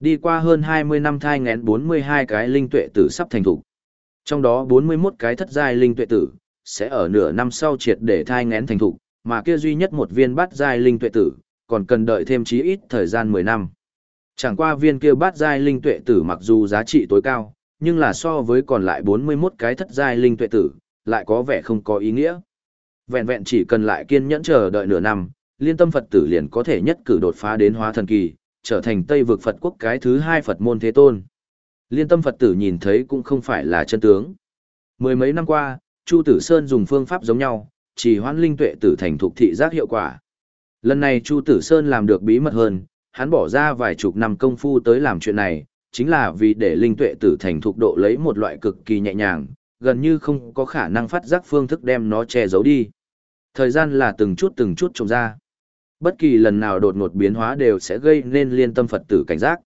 Đi qua hơn 20 năm thai ngén 42 cái linh tuệ tử sắp thành thục. Trong đó 41 cái thất giai linh tuệ tử sẽ ở nửa năm sau triệt để thai ngén thành thục, mà kia duy nhất một viên bát giai linh tuệ tử, còn cần đợi thêm chí ít thời gian 10 năm. Chẳng qua viên kia bát giai linh tuệ tử mặc dù giá trị tối cao, nhưng là so với còn lại 41 cái thất giai linh tuệ tử, lại có vẻ không có ý nghĩa. Vẹn vẹn chỉ cần lại kiên nhẫn chờ đợi nửa năm, liên tâm Phật tử liền có thể nhất cử đột phá đến hóa thần kỳ, trở thành Tây vực Phật quốc cái thứ hai Phật môn thế tôn. Liên tâm Phật tử nhìn thấy cũng không phải là chân tướng. Mười mấy năm qua, Chu Tử Sơn dùng phương pháp giống nhau, chỉ hoãn linh tuệ tử thành thục thị giác hiệu quả. Lần này Chu Tử Sơn làm được bí mật hơn, hắn bỏ ra vài chục năm công phu tới làm chuyện này, chính là vì để linh tuệ tử thành thục độ lấy một loại cực kỳ nhẹ nhàng, gần như không có khả năng phát giác phương thức đem nó che giấu đi. Thời gian là từng chút từng chút trồng ra. Bất kỳ lần nào đột ngột biến hóa đều sẽ gây nên liên tâm Phật tử cảnh giác.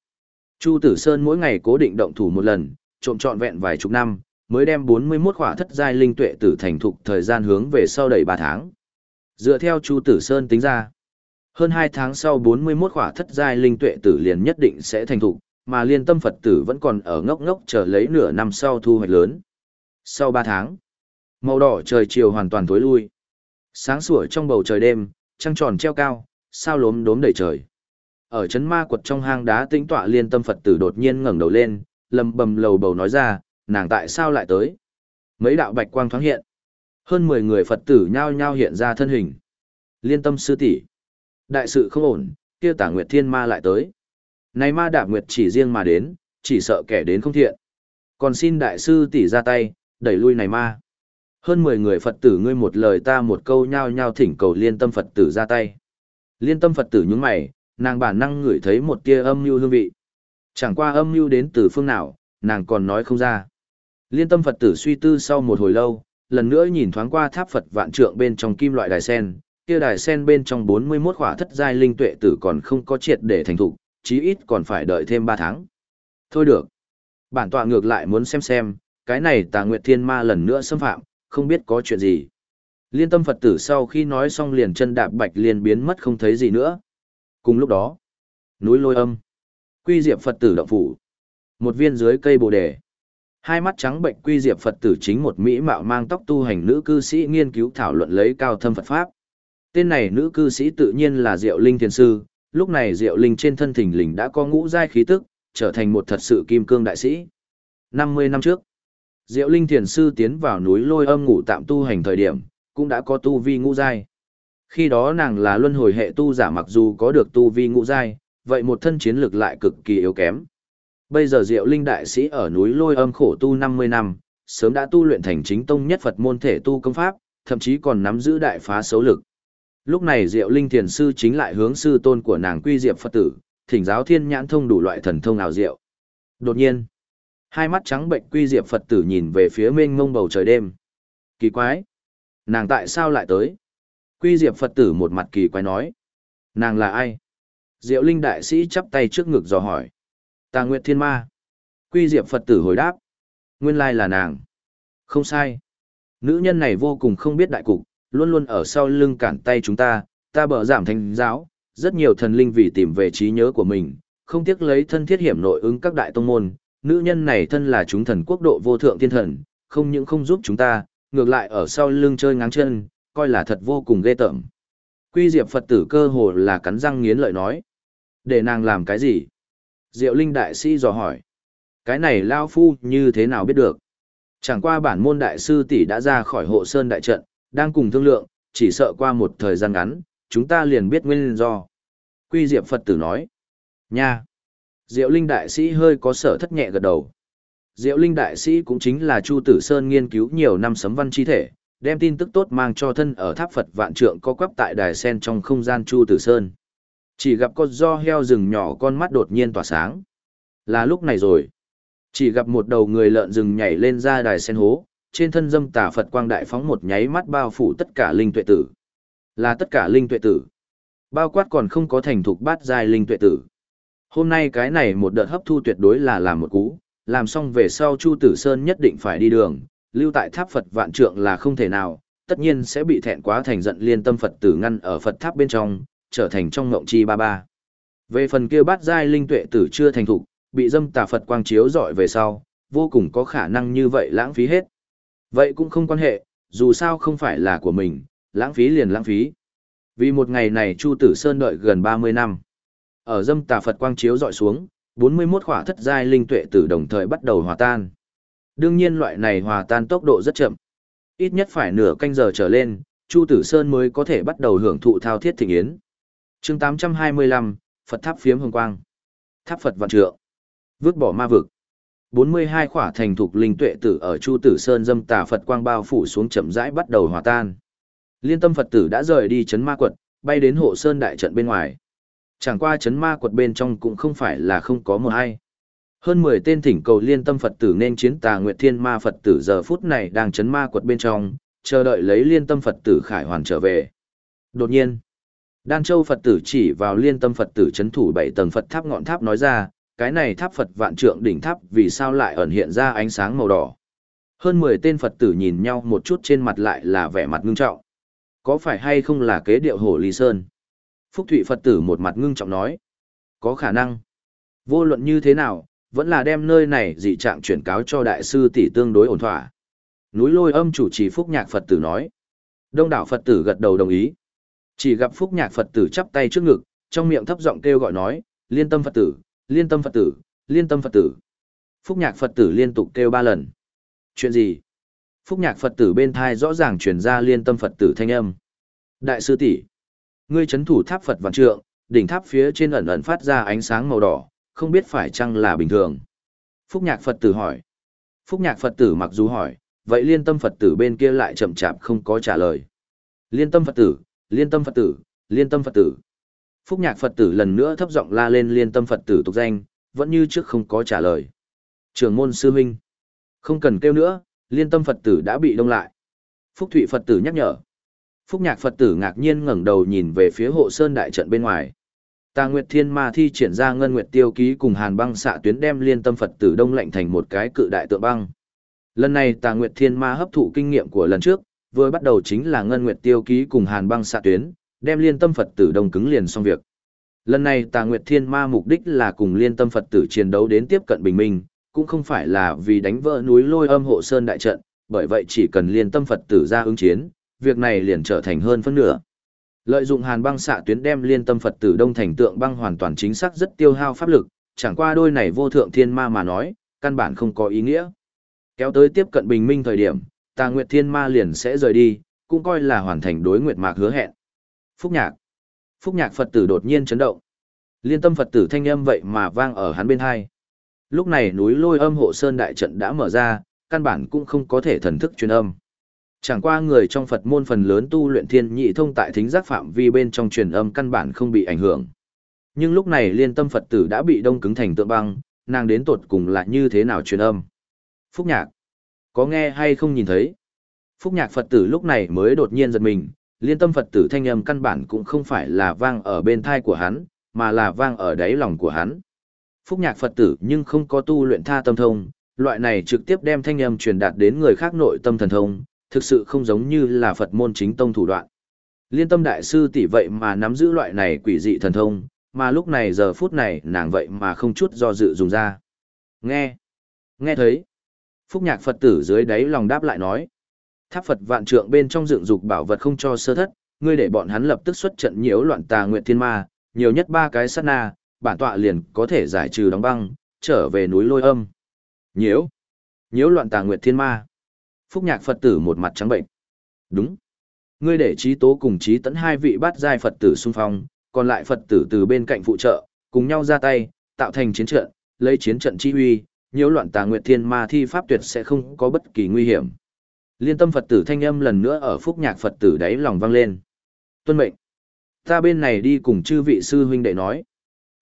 Chu Tử Sơn mỗi ngày cố định động thủ một lần, trộm trọn vẹn vài chục năm, mới đem 41 khỏa thất giai linh tuệ tử thành thục thời gian hướng về sau đầy 3 tháng. Dựa theo Chu Tử Sơn tính ra, hơn 2 tháng sau 41 khỏa thất giai linh tuệ tử liền nhất định sẽ thành thục, mà liên tâm Phật tử vẫn còn ở ngốc ngốc chờ lấy nửa năm sau thu hoạch lớn. Sau 3 tháng, màu đỏ trời chiều hoàn toàn tối lui. Sáng sủa trong bầu trời đêm, trăng tròn treo cao, sao lốm đốm đầy trời. Ở chấn ma quật trong hang đá tĩnh tọa liên tâm Phật tử đột nhiên ngẩng đầu lên, lầm bầm lầu bầu nói ra, nàng tại sao lại tới? Mấy đạo bạch quang thoáng hiện. Hơn 10 người Phật tử nhao nhao hiện ra thân hình. Liên tâm sư tỷ, Đại sự không ổn, kia tả nguyệt thiên ma lại tới. Này ma đạp nguyệt chỉ riêng mà đến, chỉ sợ kẻ đến không thiện. Còn xin đại sư tỷ ra tay, đẩy lui này ma. Hơn 10 người Phật tử ngươi một lời ta một câu nhao nhao thỉnh cầu liên tâm Phật tử ra tay. Liên tâm Phật tử nhướng mày, nàng bản năng ngửi thấy một tia âm mưu hương vị. Chẳng qua âm mưu đến từ phương nào, nàng còn nói không ra. Liên tâm Phật tử suy tư sau một hồi lâu, lần nữa nhìn thoáng qua tháp Phật vạn trượng bên trong kim loại đài sen, kia đài sen bên trong 41 khỏa thất giai linh tuệ tử còn không có triệt để thành thục, chí ít còn phải đợi thêm 3 tháng. Thôi được. Bản tọa ngược lại muốn xem xem, cái này tà nguyệt thiên ma lần nữa xâm phạm, không biết có chuyện gì. Liên tâm Phật tử sau khi nói xong liền chân đạp bạch liền biến mất không thấy gì nữa. Cùng lúc đó, núi lôi âm, quy diệp Phật tử động phủ, một viên dưới cây bồ đề. Hai mắt trắng bệnh quy diệp Phật tử chính một mỹ mạo mang tóc tu hành nữ cư sĩ nghiên cứu thảo luận lấy cao thâm Phật Pháp. Tên này nữ cư sĩ tự nhiên là Diệu Linh Thiền Sư, lúc này Diệu Linh trên thân thình lình đã có ngũ giai khí tức, trở thành một thật sự kim cương đại sĩ. 50 năm trước, Diệu Linh Thiền Sư tiến vào núi lôi âm ngủ tạm tu hành thời điểm, cũng đã có tu vi ngũ giai. Khi đó nàng là luân hồi hệ tu giả mặc dù có được tu vi ngũ giai, vậy một thân chiến lực lại cực kỳ yếu kém. Bây giờ Diệu Linh đại sĩ ở núi Lôi Âm khổ tu 50 năm, sớm đã tu luyện thành chính tông nhất Phật môn thể tu công pháp, thậm chí còn nắm giữ đại phá xấu lực. Lúc này Diệu Linh thiền sư chính lại hướng sư tôn của nàng Quy Diệp Phật tử, thỉnh giáo thiên nhãn thông đủ loại thần thông ảo diệu. Đột nhiên, hai mắt trắng bệnh Quy Diệp Phật tử nhìn về phía mênh mông bầu trời đêm. Kỳ quái, nàng tại sao lại tới? Quy Diệp Phật tử một mặt kỳ quái nói, nàng là ai? Diệu Linh đại sĩ chắp tay trước ngực dò hỏi. Tà Nguyệt Thiên Ma. Quy Diệp Phật tử hồi đáp. Nguyên lai là nàng. Không sai. Nữ nhân này vô cùng không biết đại cục, luôn luôn ở sau lưng cản tay chúng ta, ta bở giảm thành giáo, rất nhiều thần linh vì tìm về trí nhớ của mình, không tiếc lấy thân thiết hiểm nội ứng các đại tông môn, nữ nhân này thân là chúng thần quốc độ vô thượng thiên thần, không những không giúp chúng ta, ngược lại ở sau lưng chơi ngáng chân, coi là thật vô cùng ghê tởm. Quy Diệp Phật tử cơ hồ là cắn răng nghiến lợi nói. Để nàng làm cái gì? Diệu Linh đại sĩ dò hỏi. Cái này Lao Phu như thế nào biết được? Chẳng qua bản môn đại sư tỷ đã ra khỏi hộ sơn đại trận, đang cùng thương lượng, chỉ sợ qua một thời gian ngắn, chúng ta liền biết nguyên do. Quy Diệp Phật tử nói. Nha! Diệu Linh đại sĩ hơi có sở thất nhẹ gật đầu. Diệu Linh đại sĩ cũng chính là Chu Tử Sơn nghiên cứu nhiều năm sấm văn chi thể, đem tin tức tốt mang cho thân ở tháp Phật vạn trượng có quắp tại đài sen trong không gian Chu Tử Sơn. Chỉ gặp con do heo rừng nhỏ con mắt đột nhiên tỏa sáng. Là lúc này rồi. Chỉ gặp một đầu người lợn rừng nhảy lên ra đài sen hố, trên thân dâm tà Phật quang đại phóng một nháy mắt bao phủ tất cả linh tuệ tử. Là tất cả linh tuệ tử. Bao quát còn không có thành thục bát giai linh tuệ tử. Hôm nay cái này một đợt hấp thu tuyệt đối là làm một cú, làm xong về sau Chu Tử Sơn nhất định phải đi đường, lưu tại tháp Phật vạn trượng là không thể nào, tất nhiên sẽ bị thẹn quá thành giận liên tâm Phật tử ngăn ở Phật tháp bên trong, trở thành trong ngộng chi ba ba. Về phần kia bát giai linh tuệ tử chưa thành thục, bị dâm tà Phật quang chiếu dọi về sau, vô cùng có khả năng như vậy lãng phí hết. Vậy cũng không quan hệ, dù sao không phải là của mình, lãng phí liền lãng phí. Vì một ngày này Chu Tử Sơn đợi gần 30 năm. Ở dâm tà Phật quang chiếu dọi xuống, 41 khỏa thất giai linh tuệ tử đồng thời bắt đầu hòa tan. Đương nhiên loại này hòa tan tốc độ rất chậm. Ít nhất phải nửa canh giờ trở lên, Chu Tử Sơn mới có thể bắt đầu hưởng thụ thao thiết thịnh yến chương 825, Phật tháp phiếm hồng quang. Tháp Phật vạn trượng. Vứt bỏ ma vực. 42 khỏa thành thục linh tuệ tử ở Chu Tử Sơn dâm tà Phật quang bao phủ xuống chậm rãi bắt đầu hòa tan. Liên tâm Phật tử đã rời đi chấn ma quật, bay đến hộ sơn đại trận bên ngoài. Chẳng qua chấn ma quật bên trong cũng không phải là không có một ai. Hơn 10 tên thỉnh cầu liên tâm Phật tử nên chiến tà Nguyệt Thiên Ma Phật tử giờ phút này đang chấn ma quật bên trong, chờ đợi lấy liên tâm Phật tử khải hoàn trở về. Đột nhiên, Đan Châu Phật tử chỉ vào liên tâm Phật tử chấn thủ bảy tầng Phật tháp ngọn tháp nói ra, cái này tháp Phật vạn trượng đỉnh tháp vì sao lại ẩn hiện ra ánh sáng màu đỏ. Hơn 10 tên Phật tử nhìn nhau một chút trên mặt lại là vẻ mặt ngưng trọng. Có phải hay không là kế điệu Hổ Lý Sơn? Phúc Thụy Phật tử một mặt ngưng trọng nói. Có khả năng. Vô luận như thế nào, vẫn là đem nơi này dị trạng chuyển cáo cho đại sư tỷ tương đối ổn thỏa. Núi lôi âm chủ trì Phúc Nhạc Phật tử nói. Đông đảo Phật tử gật đầu đồng ý. Chỉ gặp Phúc Nhạc Phật tử chắp tay trước ngực, trong miệng thấp giọng kêu gọi nói, liên tâm Phật tử, liên tâm Phật tử, liên tâm Phật tử. Phúc Nhạc Phật tử liên tục kêu ba lần. Chuyện gì? Phúc Nhạc Phật tử bên thai rõ ràng truyền ra liên tâm Phật tử thanh âm. Đại sư tỷ, ngươi chấn thủ tháp Phật vạn trượng, đỉnh tháp phía trên ẩn ẩn phát ra ánh sáng màu đỏ, không biết phải chăng là bình thường. Phúc Nhạc Phật tử hỏi. Phúc Nhạc Phật tử mặc dù hỏi, vậy liên tâm Phật tử bên kia lại chậm chạp không có trả lời. Liên tâm Phật tử, liên tâm Phật tử, liên tâm Phật tử. Phúc Nhạc Phật tử lần nữa thấp giọng la lên liên tâm Phật tử tục danh, vẫn như trước không có trả lời. Trường môn sư huynh. Không cần kêu nữa, liên tâm Phật tử đã bị đông lại. Phúc Thụy Phật tử nhắc nhở. Phúc Nhạc Phật tử ngạc nhiên ngẩng đầu nhìn về phía hộ sơn đại trận bên ngoài. Tà Nguyệt Thiên Ma thi triển ra ngân nguyệt tiêu ký cùng Hàn Băng xạ tuyến đem liên tâm Phật tử đông lạnh thành một cái cự đại tượng băng. Lần này Tà Nguyệt Thiên Ma hấp thụ kinh nghiệm của lần trước, vừa bắt đầu chính là ngân nguyệt tiêu ký cùng Hàn Băng xạ tuyến, đem liên tâm Phật tử đông cứng liền xong việc. Lần này Tà Nguyệt Thiên Ma mục đích là cùng liên tâm Phật tử chiến đấu đến tiếp cận bình minh, cũng không phải là vì đánh vỡ núi lôi âm hộ sơn đại trận, bởi vậy chỉ cần liên tâm Phật tử ra ứng chiến, việc này liền trở thành hơn phân nửa. Lợi dụng hàn băng xạ tuyến đem liên tâm Phật tử đông thành tượng băng hoàn toàn chính xác rất tiêu hao pháp lực, chẳng qua đôi này vô thượng thiên ma mà nói, căn bản không có ý nghĩa. Kéo tới tiếp cận bình minh thời điểm, tà nguyệt thiên ma liền sẽ rời đi, cũng coi là hoàn thành đối nguyệt mạc hứa hẹn. Phúc nhạc. Phúc nhạc Phật tử đột nhiên chấn động. Liên tâm Phật tử thanh âm vậy mà vang ở hắn bên hai. Lúc này núi lôi âm hộ sơn đại trận đã mở ra, căn bản cũng không có thể thần thức truyền âm. Chẳng qua người trong Phật môn phần lớn tu luyện thiên nhị thông tại thính giác phạm vi bên trong truyền âm căn bản không bị ảnh hưởng. Nhưng lúc này liên tâm Phật tử đã bị đông cứng thành tượng băng, nàng đến tột cùng là như thế nào truyền âm. Phúc nhạc, có nghe hay không nhìn thấy? Phúc nhạc Phật tử lúc này mới đột nhiên giật mình, liên tâm Phật tử thanh âm căn bản cũng không phải là vang ở bên thai của hắn, mà là vang ở đáy lòng của hắn. Phúc nhạc Phật tử nhưng không có tu luyện tha tâm thông, loại này trực tiếp đem thanh âm truyền đạt đến người khác nội tâm thần thông, thực sự không giống như là Phật môn chính tông thủ đoạn. Liên tâm đại sư tỷ vậy mà nắm giữ loại này quỷ dị thần thông, mà lúc này giờ phút này nàng vậy mà không chút do dự dùng ra. Nghe, nghe thấy. Phúc nhạc Phật tử dưới đáy lòng đáp lại nói. Tháp Phật vạn trượng bên trong dựng dục bảo vật không cho sơ thất, ngươi để bọn hắn lập tức xuất trận nhiễu loạn tà nguyện thiên ma, nhiều nhất ba cái sát na, bản tọa liền có thể giải trừ đóng băng, trở về núi lôi âm. Nhiễu, nhiễu loạn tà nguyện thiên ma. Phúc nhạc Phật tử một mặt trắng bệnh. Đúng. Ngươi để trí tố cùng trí tấn hai vị bát giai Phật tử xung phong, còn lại Phật tử từ bên cạnh phụ trợ, cùng nhau ra tay, tạo thành chiến trận, lấy chiến trận chi huy, nhiễu loạn tà nguyệt thiên ma thi pháp tuyệt sẽ không có bất kỳ nguy hiểm. Liên tâm Phật tử thanh âm lần nữa ở phúc nhạc Phật tử đáy lòng vang lên. Tuân mệnh. Ta bên này đi cùng chư vị sư huynh đệ nói.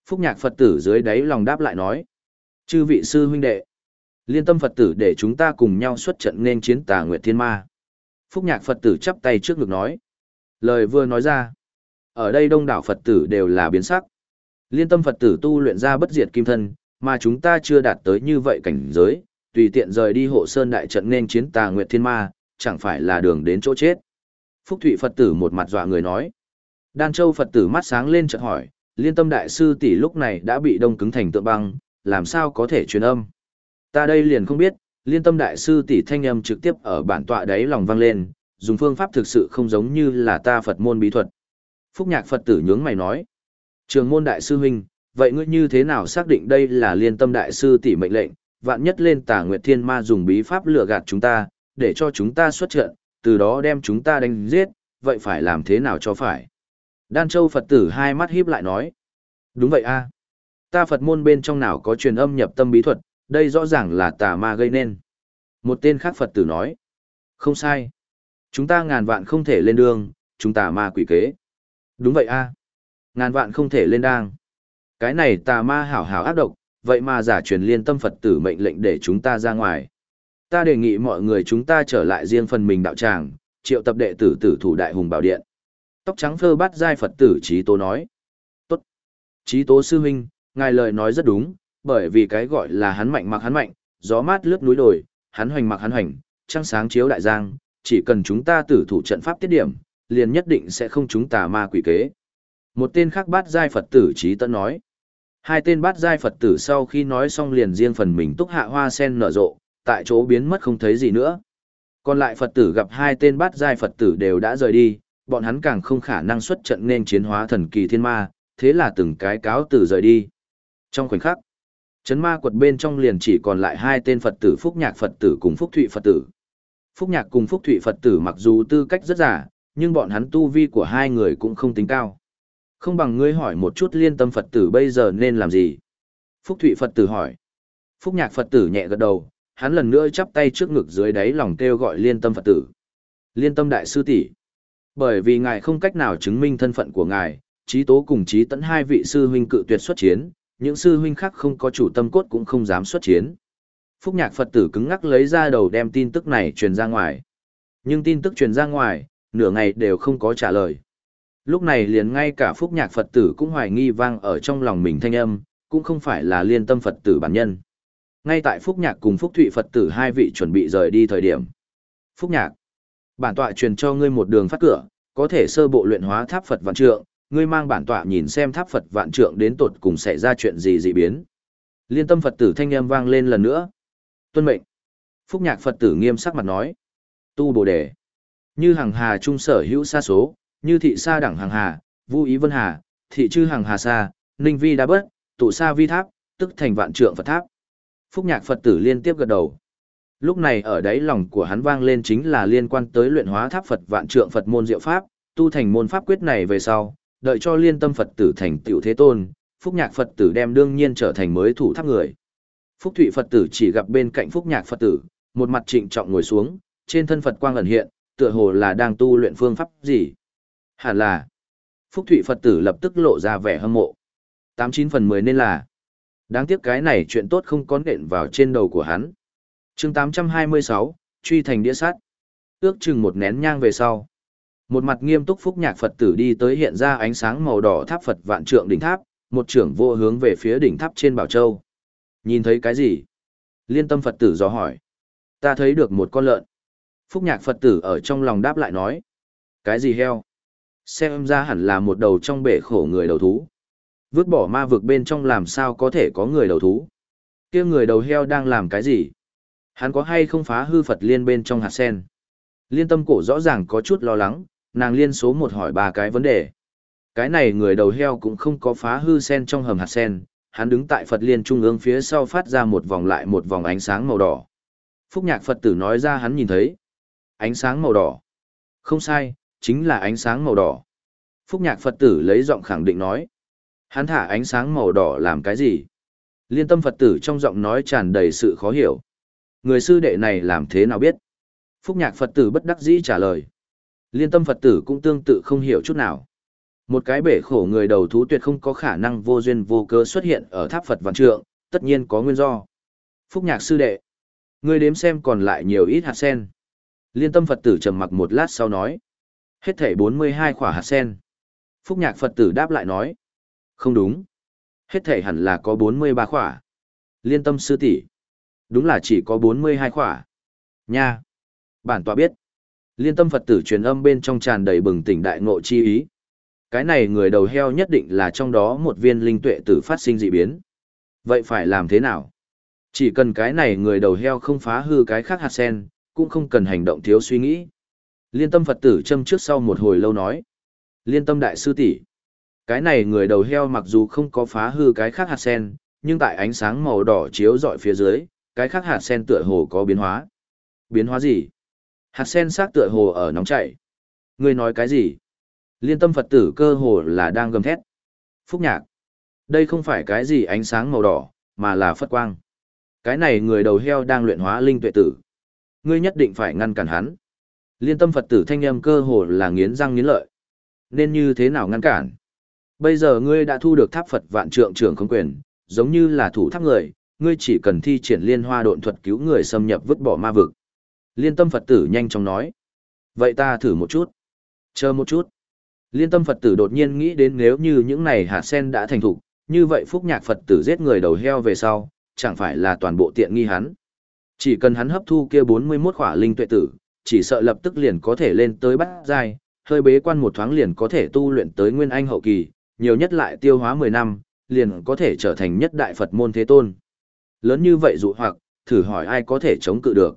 Phúc nhạc Phật tử dưới đáy lòng đáp lại nói. Chư vị sư huynh đệ. Liên tâm Phật tử để chúng ta cùng nhau xuất trận nên chiến tà Nguyệt Thiên Ma. Phúc nhạc Phật tử chắp tay trước ngực nói. Lời vừa nói ra. Ở đây đông đảo Phật tử đều là biến sắc. Liên tâm Phật tử tu luyện ra bất diệt kim thân, mà chúng ta chưa đạt tới như vậy cảnh giới, tùy tiện rời đi hộ sơn đại trận nên chiến tà Nguyệt Thiên Ma, chẳng phải là đường đến chỗ chết. Phúc Thụy Phật tử một mặt dọa người nói. Đan Châu Phật tử mắt sáng lên chợt hỏi, liên tâm đại sư tỷ lúc này đã bị đông cứng thành tượng băng, làm sao có thể truyền âm. Ta đây liền không biết, liên tâm đại sư tỷ thanh âm trực tiếp ở bản tọa đấy lòng vang lên, dùng phương pháp thực sự không giống như là ta Phật môn bí thuật. Phúc nhạc Phật tử nhướng mày nói. Trường môn đại sư huynh, vậy ngươi như thế nào xác định đây là liên tâm đại sư tỷ mệnh lệnh, vạn nhất lên tà nguyệt thiên ma dùng bí pháp lừa gạt chúng ta, để cho chúng ta xuất trận, từ đó đem chúng ta đánh giết, vậy phải làm thế nào cho phải? Đan Châu Phật tử hai mắt híp lại nói. Đúng vậy a à. Ta Phật môn bên trong nào có truyền âm nhập tâm bí thuật, đây rõ ràng là tà ma gây nên. Một tên khác Phật tử nói. Không sai. Chúng ta ngàn vạn không thể lên đường, chúng tà ma quỷ kế. Đúng vậy a à. Ngàn vạn không thể lên đang. Cái này tà ma hảo hảo ác độc, vậy mà giả truyền liên tâm Phật tử mệnh lệnh để chúng ta ra ngoài. Ta đề nghị mọi người chúng ta trở lại riêng phần mình đạo tràng, triệu tập đệ tử tử thủ đại hùng bảo điện. Tóc trắng phơ bát giai Phật tử Trí Tố nói. Tốt. Trí Tố sư huynh, ngài lời nói rất đúng, bởi vì cái gọi là hắn mạnh mặc hắn mạnh, gió mát lướt núi đồi, hắn hoành mặc hắn hoành, trăng sáng chiếu đại giang, chỉ cần chúng ta tử thủ trận pháp tiết điểm, liền nhất định sẽ không chúng tà ma quỷ kế. Một tên khác bát giai Phật tử Trí tận nói. Hai tên bát giai Phật tử sau khi nói xong liền riêng phần mình túc hạ hoa sen nở rộ, tại chỗ biến mất không thấy gì nữa. Còn lại Phật tử gặp hai tên bát giai Phật tử đều đã rời đi, bọn hắn càng không khả năng xuất trận nên chiến hóa thần kỳ thiên ma, thế là từng cái cáo từ rời đi. Trong khoảnh khắc, chấn ma quật bên trong liền chỉ còn lại hai tên Phật tử Phúc Nhạc Phật tử cùng Phúc Thụy Phật tử. Phúc Nhạc cùng Phúc Thụy Phật tử mặc dù tư cách rất giả, nhưng bọn hắn tu vi của hai người cũng không tính cao. Không bằng ngươi hỏi một chút liên tâm Phật tử bây giờ nên làm gì? Phúc Thụy Phật tử hỏi. Phúc Nhạc Phật tử nhẹ gật đầu, hắn lần nữa chắp tay trước ngực dưới đáy lòng kêu gọi liên tâm Phật tử. Liên tâm đại sư tỷ Bởi vì ngài không cách nào chứng minh thân phận của ngài, trí tố cùng trí tẫn hai vị sư huynh cự tuyệt xuất chiến, những sư huynh khác không có chủ tâm cốt cũng không dám xuất chiến. Phúc Nhạc Phật tử cứng ngắc lấy ra đầu đem tin tức này truyền ra ngoài. Nhưng tin tức truyền ra ngoài, nửa ngày đều không có trả lời. Lúc này liền ngay cả Phúc Nhạc Phật tử cũng hoài nghi vang ở trong lòng mình thanh âm, cũng không phải là liên tâm Phật tử bản nhân. Ngay tại Phúc Nhạc cùng Phúc Thụy Phật tử hai vị chuẩn bị rời đi thời điểm. Phúc Nhạc, bản tọa truyền cho ngươi một đường phát cửa, có thể sơ bộ luyện hóa tháp Phật vạn trượng, ngươi mang bản tọa nhìn xem tháp Phật vạn trượng đến tột cùng xảy ra chuyện gì dị biến. Liên tâm Phật tử thanh âm vang lên lần nữa. Tuân mệnh. Phúc Nhạc Phật tử nghiêm sắc mặt nói. Tu Bồ Đề. Như hàng hà trung sở hữu xa số, như thị sa đẳng hàng hà, vu ý vân hà, thị chư hàng hà sa, ninh vi đa bất, tụ sa vi tháp, tức thành vạn trượng Phật tháp. Phúc nhạc Phật tử liên tiếp gật đầu. Lúc này ở đáy lòng của hắn vang lên chính là liên quan tới luyện hóa tháp Phật vạn trượng Phật môn diệu pháp, tu thành môn pháp quyết này về sau, đợi cho liên tâm Phật tử thành tiểu thế tôn, Phúc nhạc Phật tử đem đương nhiên trở thành mới thủ tháp người. Phúc Thụy Phật tử chỉ gặp bên cạnh Phúc nhạc Phật tử, một mặt trịnh trọng ngồi xuống, trên thân Phật quang ẩn hiện, tựa hồ là đang tu luyện phương pháp gì. Hẳn là, Phúc Thụy Phật tử lập tức lộ ra vẻ hâm mộ. Tám chín phần mười nên là, đáng tiếc cái này chuyện tốt không có nện vào trên đầu của hắn. chương tám trăm hai mươi sáu truy thành đĩa sát. Ước chừng một nén nhang về sau. Một mặt nghiêm túc Phúc Nhạc Phật tử đi tới hiện ra ánh sáng màu đỏ tháp Phật vạn trượng đỉnh tháp, một trưởng vô hướng về phía đỉnh tháp trên Bảo Châu. Nhìn thấy cái gì? Liên tâm Phật tử dò hỏi. Ta thấy được một con lợn. Phúc Nhạc Phật tử ở trong lòng đáp lại nói. Cái gì heo? Xem ra hẳn là một đầu trong bể khổ người đầu thú. Vứt bỏ ma vực bên trong làm sao có thể có người đầu thú. kia người đầu heo đang làm cái gì? Hắn có hay không phá hư Phật liên bên trong hạt sen? Liên tâm cổ rõ ràng có chút lo lắng, nàng liên số một hỏi ba cái vấn đề. Cái này người đầu heo cũng không có phá hư sen trong hầm hạt sen, hắn đứng tại Phật liên trung ương phía sau phát ra một vòng lại một vòng ánh sáng màu đỏ. Phúc nhạc Phật tử nói ra hắn nhìn thấy. Ánh sáng màu đỏ. Không sai, chính là ánh sáng màu đỏ. Phúc nhạc Phật tử lấy giọng khẳng định nói. Hắn thả ánh sáng màu đỏ làm cái gì? Liên tâm Phật tử trong giọng nói tràn đầy sự khó hiểu. Người sư đệ này làm thế nào biết? Phúc nhạc Phật tử bất đắc dĩ trả lời. Liên tâm Phật tử cũng tương tự không hiểu chút nào. Một cái bể khổ người đầu thú tuyệt không có khả năng vô duyên vô cớ xuất hiện ở tháp Phật Văn Trượng, tất nhiên có nguyên do. Phúc nhạc sư đệ. Ngươi đếm xem còn lại nhiều ít hạt sen. Liên tâm Phật tử trầm mặc một lát sau nói. Hết thảy 42 khỏa hạt sen. Phúc nhạc Phật tử đáp lại nói. Không đúng. Hết thảy hẳn là có 43 khỏa. Liên tâm sư tỷ Đúng là chỉ có 42 khỏa. Nha. Bản tọa biết. Liên tâm Phật tử truyền âm bên trong tràn đầy bừng tỉnh đại ngộ chi ý. Cái này người đầu heo nhất định là trong đó một viên linh tuệ tử phát sinh dị biến. Vậy phải làm thế nào? Chỉ cần cái này người đầu heo không phá hư cái khác hạt sen, cũng không cần hành động thiếu suy nghĩ. Liên tâm Phật tử châm trước sau một hồi lâu nói. Liên tâm đại sư tỷ Cái này người đầu heo mặc dù không có phá hư cái khác hạt sen, nhưng tại ánh sáng màu đỏ chiếu dọi phía dưới, cái khác hạt sen tựa hồ có biến hóa. Biến hóa gì? Hạt sen xác tựa hồ ở nóng chảy. Ngươi nói cái gì? Liên tâm Phật tử cơ hồ là đang gầm thét. Phúc nhạc. Đây không phải cái gì ánh sáng màu đỏ, mà là Phật quang. Cái này người đầu heo đang luyện hóa linh tuệ tử. Ngươi nhất định phải ngăn cản hắn. Liên tâm Phật tử thanh âm cơ hồ là nghiến răng nghiến lợi. Nên như thế nào ngăn cản? Bây giờ ngươi đã thu được tháp Phật vạn trượng trưởng không quyền, giống như là thủ tháp người, ngươi chỉ cần thi triển liên hoa độn thuật cứu người xâm nhập vứt bỏ ma vực. Liên tâm Phật tử nhanh chóng nói. Vậy ta thử một chút. Chờ một chút. Liên tâm Phật tử đột nhiên nghĩ đến nếu như những này hạt sen đã thành thục, như vậy phúc nhạc Phật tử giết người đầu heo về sau, chẳng phải là toàn bộ tiện nghi hắn. Chỉ cần hắn hấp thu kia 41 khỏa linh tuệ tử, chỉ sợ lập tức liền có thể lên tới bát giai, hơi bế quan một thoáng liền có thể tu luyện tới nguyên anh hậu kỳ, nhiều nhất lại tiêu hóa 10 năm, liền có thể trở thành nhất đại Phật môn thế tôn. Lớn như vậy dụ hoặc, thử hỏi ai có thể chống cự được.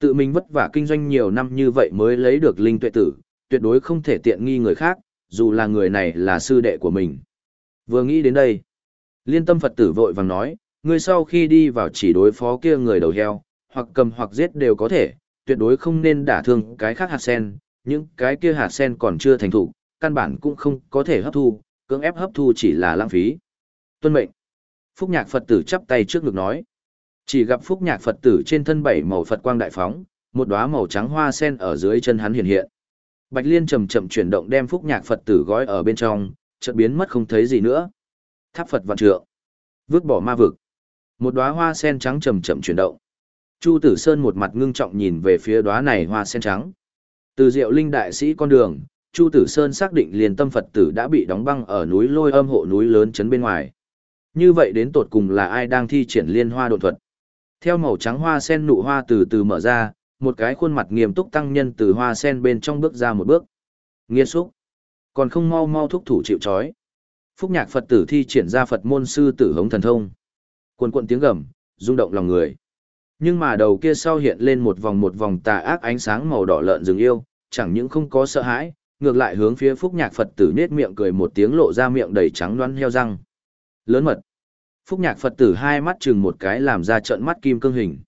Tự mình vất vả kinh doanh nhiều năm như vậy mới lấy được linh tuệ tử, tuyệt đối không thể tiện nghi người khác, dù là người này là sư đệ của mình. Vừa nghĩ đến đây, liên tâm Phật tử vội vàng nói, người sau khi đi vào chỉ đối phó kia người đầu heo, hoặc cầm hoặc giết đều có thể, tuyệt đối không nên đả thương cái khác hạt sen, những cái kia hạt sen còn chưa thành thủ, căn bản cũng không có thể hấp thu, cưỡng ép hấp thu chỉ là lãng phí. Tuân mệnh. Phúc Nhạc Phật tử chắp tay trước ngực nói. Chỉ gặp Phúc Nhạc Phật tử trên thân bảy màu Phật quang đại phóng, một đóa màu trắng hoa sen ở dưới chân hắn hiện hiện. Bạch Liên chậm chậm chuyển động đem Phúc Nhạc Phật tử gói ở bên trong, chợt biến mất không thấy gì nữa. Tháp Phật vạn trượng, vứt bỏ ma vực. Một đóa hoa sen trắng chậm chậm chuyển động. Chu Tử Sơn một mặt ngưng trọng nhìn về phía đóa này hoa sen trắng. Từ Diệu Linh đại sĩ con đường, Chu Tử Sơn xác định liền tâm Phật tử đã bị đóng băng ở núi Lôi Âm hộ núi lớn chấn bên ngoài. Như vậy đến tột cùng là ai đang thi triển liên hoa độ thuật? Theo màu trắng hoa sen nụ hoa từ từ mở ra, một cái khuôn mặt nghiêm túc tăng nhân từ hoa sen bên trong bước ra một bước. Nghiên xúc. Còn không mau mau thúc thủ chịu chói. Phúc nhạc Phật tử thi triển ra Phật môn sư tử hống thần thông. Quần quận tiếng gầm, rung động lòng người. Nhưng mà đầu kia sau hiện lên một vòng một vòng tà ác ánh sáng màu đỏ lợn rừng yêu, chẳng những không có sợ hãi, ngược lại hướng phía Phúc Nhạc Phật tử nết miệng cười một tiếng lộ ra miệng đầy trắng đoán heo răng. Lớn mật. Phúc Nhạc Phật tử hai mắt chừng một cái làm ra trận mắt kim cương hình.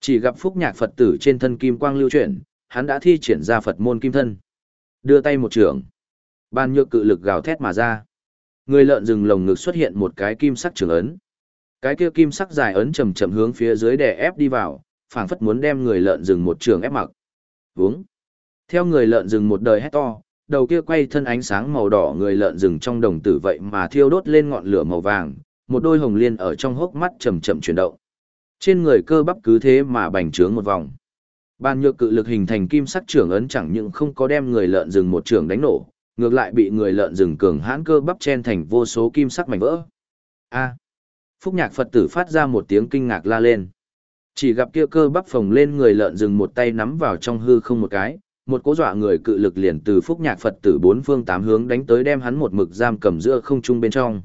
Chỉ gặp Phúc Nhạc Phật tử trên thân kim quang lưu chuyển, hắn đã thi triển ra Phật môn kim thân. Đưa tay một trường. Ban nhược cự lực gào thét mà ra. Người lợn rừng lồng ngực xuất hiện một cái kim sắc trường ấn. Cái kia kim sắc dài ấn chậm chậm hướng phía dưới đè ép đi vào, phảng phất muốn đem người lợn rừng một trường ép mặc. Vướng. Theo người lợn rừng một đời hét to, đầu kia quay thân ánh sáng màu đỏ người lợn rừng trong đồng tử vậy mà thiêu đốt lên ngọn lửa màu vàng, một đôi hồng liên ở trong hốc mắt chậm chậm chuyển động. Trên người cơ bắp cứ thế mà bành trướng một vòng. Bàn nhược cự lực hình thành kim sắc trưởng ấn chẳng những không có đem người lợn rừng một trường đánh nổ, ngược lại bị người lợn rừng cường hãn cơ bắp chen thành vô số kim sắc mảnh vỡ. A. Phúc Nhạc Phật tử phát ra một tiếng kinh ngạc la lên. Chỉ gặp kia cơ bắp phồng lên người lợn rừng một tay nắm vào trong hư không một cái, một cố dọa người cự lực liền từ Phúc Nhạc Phật tử bốn phương tám hướng đánh tới đem hắn một mực giam cầm giữa không trung bên trong.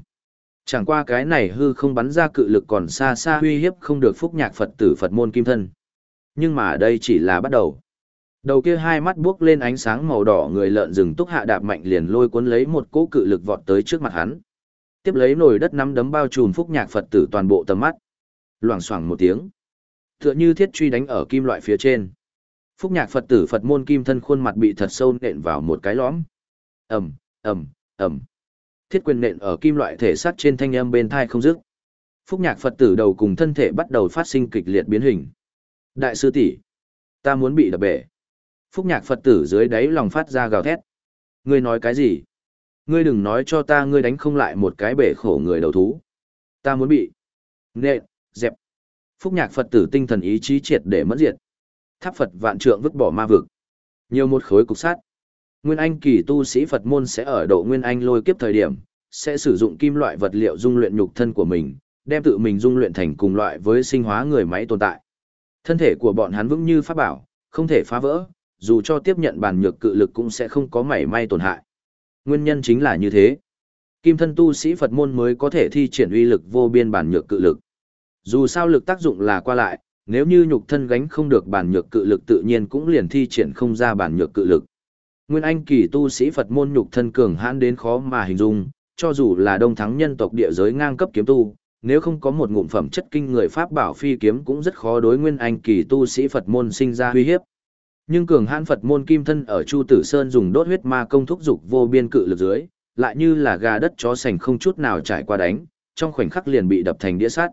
Chẳng qua cái này hư không bắn ra cự lực còn xa xa uy hiếp không được Phúc Nhạc Phật tử Phật môn kim thân. Nhưng mà đây chỉ là bắt đầu. Đầu kia hai mắt buốc lên ánh sáng màu đỏ người lợn rừng túc hạ đạp mạnh liền lôi cuốn lấy một cỗ cự lực vọt tới trước mặt hắn tiếp lấy nồi đất nắm đấm bao trùm phúc nhạc Phật tử toàn bộ tầm mắt. Loảng xoảng một tiếng. Tựa như thiết truy đánh ở kim loại phía trên. Phúc nhạc Phật tử Phật môn kim thân khuôn mặt bị thật sâu nện vào một cái lõm. ầm ầm ầm Thiết quyền nện ở kim loại thể sắt trên thanh âm bên thai không dứt. Phúc nhạc Phật tử đầu cùng thân thể bắt đầu phát sinh kịch liệt biến hình. Đại sư tỷ, ta muốn bị đập bể. Phúc nhạc Phật tử dưới đáy lòng phát ra gào thét. Ngươi nói cái gì? Ngươi đừng nói cho ta ngươi đánh không lại một cái bể khổ người đầu thú. Ta muốn bị. Nện, dẹp. Phúc nhạc Phật tử tinh thần ý chí triệt để mất diệt. Tháp Phật vạn trượng vứt bỏ ma vực. Nhiều một khối cục sắt. Nguyên Anh kỳ tu sĩ Phật môn sẽ ở độ Nguyên Anh lôi kiếp thời điểm, sẽ sử dụng kim loại vật liệu dung luyện nhục thân của mình, đem tự mình dung luyện thành cùng loại với sinh hóa người máy tồn tại. Thân thể của bọn hắn vững như pháp bảo, không thể phá vỡ, dù cho tiếp nhận bản nhược cự lực cũng sẽ không có mảy may tổn hại. Nguyên nhân chính là như thế. Kim thân tu sĩ Phật môn mới có thể thi triển uy lực vô biên bản nhược cự lực. Dù sao lực tác dụng là qua lại, nếu như nhục thân gánh không được bản nhược cự lực tự nhiên cũng liền thi triển không ra bản nhược cự lực. Nguyên Anh kỳ tu sĩ Phật môn nhục thân cường hãn đến khó mà hình dung, cho dù là đông thắng nhân tộc địa giới ngang cấp kiếm tu, nếu không có một ngụm phẩm chất kinh người pháp bảo phi kiếm cũng rất khó đối Nguyên Anh kỳ tu sĩ Phật môn sinh ra uy hiếp. Nhưng cường hãn Phật môn kim thân ở Chu Tử Sơn dùng đốt huyết ma công thúc dục vô biên cự lực dưới, lại như là gà đất chó sành không chút nào trải qua đánh, trong khoảnh khắc liền bị đập thành đĩa sắt.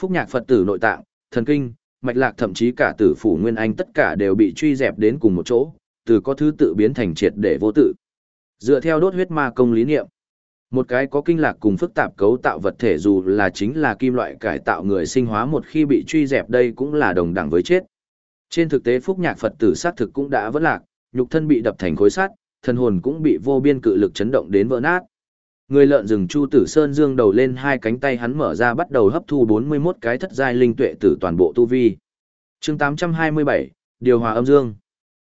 Phúc nhạc Phật tử nội tạng, thần kinh, mạch lạc thậm chí cả tử phủ nguyên anh tất cả đều bị truy dẹp đến cùng một chỗ, từ có thứ tự biến thành triệt để vô tự. Dựa theo đốt huyết ma công lý niệm, một cái có kinh lạc cùng phức tạp cấu tạo vật thể dù là chính là kim loại cải tạo người sinh hóa một khi bị truy dẹp đây cũng là đồng đẳng với chết. Trên thực tế phúc nhạc Phật tử sát thực cũng đã vỡ lạc, nhục thân bị đập thành khối sắt, thân hồn cũng bị vô biên cự lực chấn động đến vỡ nát. Người lợn rừng Chu Tử Sơn dương đầu lên hai cánh tay hắn mở ra bắt đầu hấp thu 41 cái thất giai linh tuệ tử toàn bộ tu vi. Chương 827, điều hòa âm dương.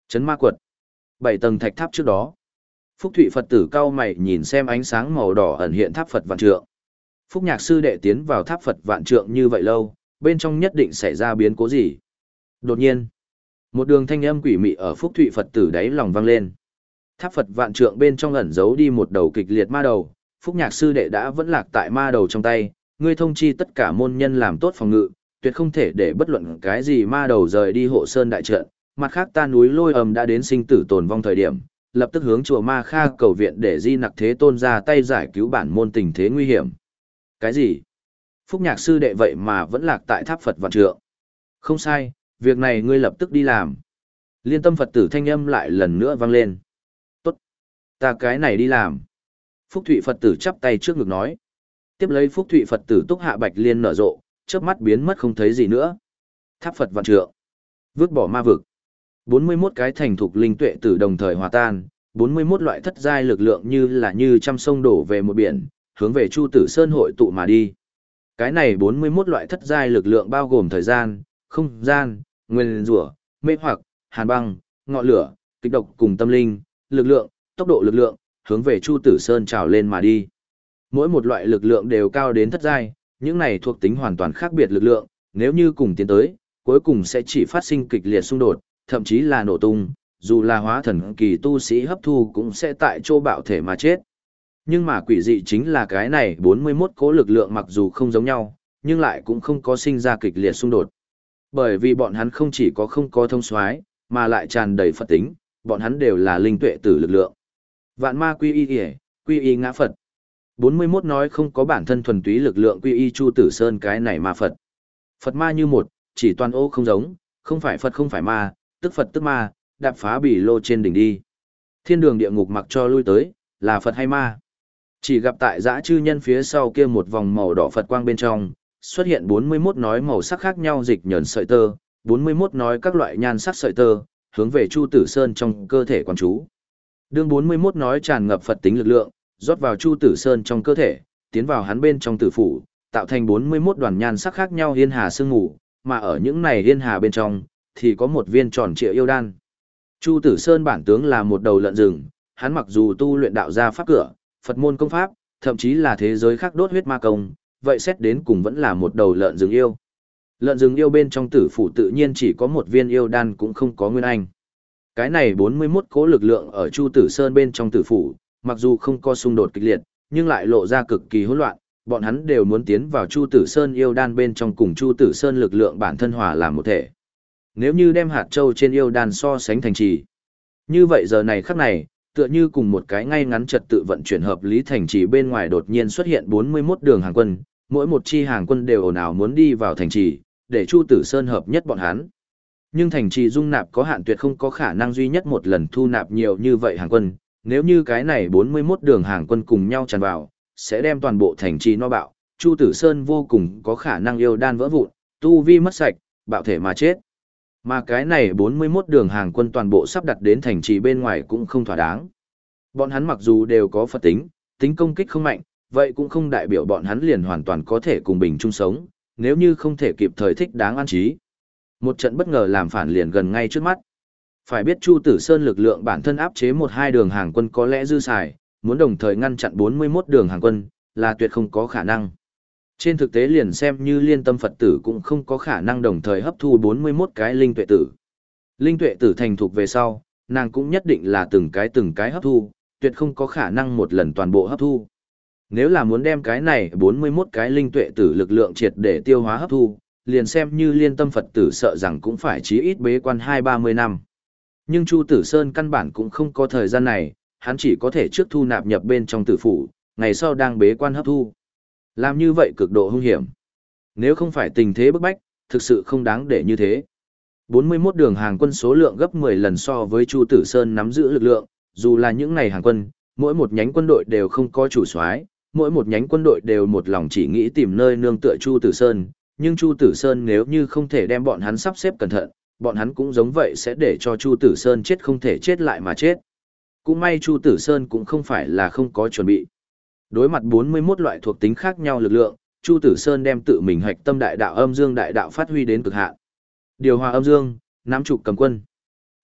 Chấn ma quật. Bảy tầng thạch tháp trước đó. Phúc Thụy Phật tử cao mày nhìn xem ánh sáng màu đỏ ẩn hiện tháp Phật vạn trượng. Phúc Nhạc sư đệ tiến vào tháp Phật vạn trượng như vậy lâu, bên trong nhất định xảy ra biến cố gì? Đột nhiên, Một đường thanh âm quỷ mị ở Phúc Thụy Phật tử đáy lòng vang lên. Tháp Phật vạn trượng bên trong ẩn giấu đi một đầu kịch liệt ma đầu, Phúc Nhạc sư đệ đã vẫn lạc tại ma đầu trong tay, ngươi thông chi tất cả môn nhân làm tốt phòng ngự, tuyệt không thể để bất luận cái gì ma đầu rời đi hộ sơn đại trận. Mặt khác ta núi lôi ầm đã đến sinh tử tồn vong thời điểm, lập tức hướng chùa Ma Kha cầu viện để Di Nặc Thế Tôn ra tay giải cứu bản môn tình thế nguy hiểm. Cái gì? Phúc Nhạc sư đệ vậy mà vẫn lạc tại tháp Phật vạn trượng. Không sai, việc này ngươi lập tức đi làm. Liên tâm Phật tử thanh âm lại lần nữa vang lên. Tốt. Ta cái này đi làm. Phúc Thụy Phật tử chắp tay trước ngực nói. Tiếp lấy Phúc Thụy Phật tử túc hạ bạch liên nở rộ, chớp mắt biến mất không thấy gì nữa. Tháp Phật vạn trượng. Vứt bỏ ma vực. 41 cái thành thục linh tuệ tử đồng thời hòa tan, 41 loại thất giai lực lượng như là như trăm sông đổ về một biển, hướng về Chu Tử Sơn hội tụ mà đi. Cái này 41 loại thất giai lực lượng bao gồm thời gian, không gian, nguyên rủa, mê hoặc, hàn băng, ngọn lửa, kịch độc cùng tâm linh, lực lượng, tốc độ lực lượng, hướng về Chu Tử Sơn trào lên mà đi. Mỗi một loại lực lượng đều cao đến thất giai, những này thuộc tính hoàn toàn khác biệt lực lượng, nếu như cùng tiến tới, cuối cùng sẽ chỉ phát sinh kịch liệt xung đột, thậm chí là nổ tung, dù là hóa thần kỳ tu sĩ hấp thu cũng sẽ tại chỗ bạo thể mà chết. Nhưng mà quỷ dị chính là cái này 41 cố lực lượng mặc dù không giống nhau, nhưng lại cũng không có sinh ra kịch liệt xung đột. Bởi vì bọn hắn không chỉ có không có thông soái mà lại tràn đầy Phật tính, bọn hắn đều là linh tuệ tử lực lượng. Vạn ma quy y kìa, quy y ngã Phật. 41 nói không có bản thân thuần túy lực lượng quy y Chu Tử Sơn cái này ma Phật. Phật ma như một, chỉ toàn ô không giống, không phải Phật không phải ma, tức Phật tức ma, đạp phá bỉ lô trên đỉnh đi. Thiên đường địa ngục mặc cho lui tới, là Phật hay ma. Chỉ gặp tại dã chư nhân phía sau kia một vòng màu đỏ Phật quang bên trong, xuất hiện 41 nói màu sắc khác nhau dịch nhờn sợi tơ, 41 nói các loại nhan sắc sợi tơ, hướng về Chu Tử Sơn trong cơ thể quan chú. Đương 41 nói tràn ngập Phật tính lực lượng, rót vào Chu Tử Sơn trong cơ thể, tiến vào hắn bên trong tử phủ, tạo thành 41 đoàn nhan sắc khác nhau yên hà sương ngủ, mà ở những này yên hà bên trong, thì có một viên tròn trịa yêu đan. Chu Tử Sơn bản tướng là một đầu lợn rừng, hắn mặc dù tu luyện đạo gia pháp cửa, Phật môn công pháp, thậm chí là thế giới khác đốt huyết ma công, vậy xét đến cùng vẫn là một đầu lợn rừng yêu. Lợn rừng yêu bên trong tử phủ tự nhiên chỉ có một viên yêu đan cũng không có nguyên anh. Cái này 41 cố lực lượng ở Chu Tử Sơn bên trong tử phủ, mặc dù không có xung đột kịch liệt, nhưng lại lộ ra cực kỳ hỗn loạn, bọn hắn đều muốn tiến vào Chu Tử Sơn yêu đan bên trong cùng Chu Tử Sơn lực lượng bản thân hòa làm một thể. Nếu như đem hạt châu trên yêu đan so sánh thành trì, như vậy giờ này khắc này, tựa như cùng một cái ngay ngắn trật tự vận chuyển hợp lý thành trì bên ngoài đột nhiên xuất hiện 41 đường hàng quân, mỗi một chi hàng quân đều ồn ào muốn đi vào thành trì, để Chu Tử Sơn hợp nhất bọn hắn. Nhưng thành trì dung nạp có hạn tuyệt không có khả năng duy nhất một lần thu nạp nhiều như vậy hàng quân, nếu như cái này 41 đường hàng quân cùng nhau tràn vào, sẽ đem toàn bộ thành trì no bạo, Chu Tử Sơn vô cùng có khả năng yêu đan vỡ vụn, tu vi mất sạch, bạo thể mà chết. Mà cái này 41 đường hàng quân toàn bộ sắp đặt đến thành trì bên ngoài cũng không thỏa đáng. Bọn hắn mặc dù đều có Phật tính, tính công kích không mạnh, vậy cũng không đại biểu bọn hắn liền hoàn toàn có thể cùng bình chung sống, nếu như không thể kịp thời thích đáng an trí. Một trận bất ngờ làm phản liền gần ngay trước mắt. Phải biết Chu Tử Sơn lực lượng bản thân áp chế một hai đường hàng quân có lẽ dư xài, muốn đồng thời ngăn chặn 41 đường hàng quân, là tuyệt không có khả năng. Trên thực tế liền xem như liên tâm Phật tử cũng không có khả năng đồng thời hấp thu 41 cái linh tuệ tử. Linh tuệ tử thành thục về sau, nàng cũng nhất định là từng cái từng cái hấp thu, tuyệt không có khả năng một lần toàn bộ hấp thu. Nếu là muốn đem cái này 41 cái linh tuệ tử lực lượng triệt để tiêu hóa hấp thu, liền xem như liên tâm Phật tử sợ rằng cũng phải chí ít bế quan 2-30 năm. Nhưng Chu Tử Sơn căn bản cũng không có thời gian này, hắn chỉ có thể trước thu nạp nhập bên trong tử phủ, ngày sau đang bế quan hấp thu. Làm như vậy cực độ hung hiểm. Nếu không phải tình thế bức bách, thực sự không đáng để như thế. 41 đường hàng quân số lượng gấp 10 lần so với Chu Tử Sơn nắm giữ lực lượng, dù là những ngày hàng quân, mỗi một nhánh quân đội đều không có chủ soái, mỗi một nhánh quân đội đều một lòng chỉ nghĩ tìm nơi nương tựa Chu Tử Sơn, nhưng Chu Tử Sơn nếu như không thể đem bọn hắn sắp xếp cẩn thận, bọn hắn cũng giống vậy sẽ để cho Chu Tử Sơn chết không thể chết lại mà chết. Cũng may Chu Tử Sơn cũng không phải là không có chuẩn bị. Đối mặt 41 loại thuộc tính khác nhau lực lượng, Chu Tử Sơn đem tự mình hạch tâm đại đạo âm dương đại đạo phát huy đến cực hạn. Điều hòa âm dương, nắm trục cầm quân.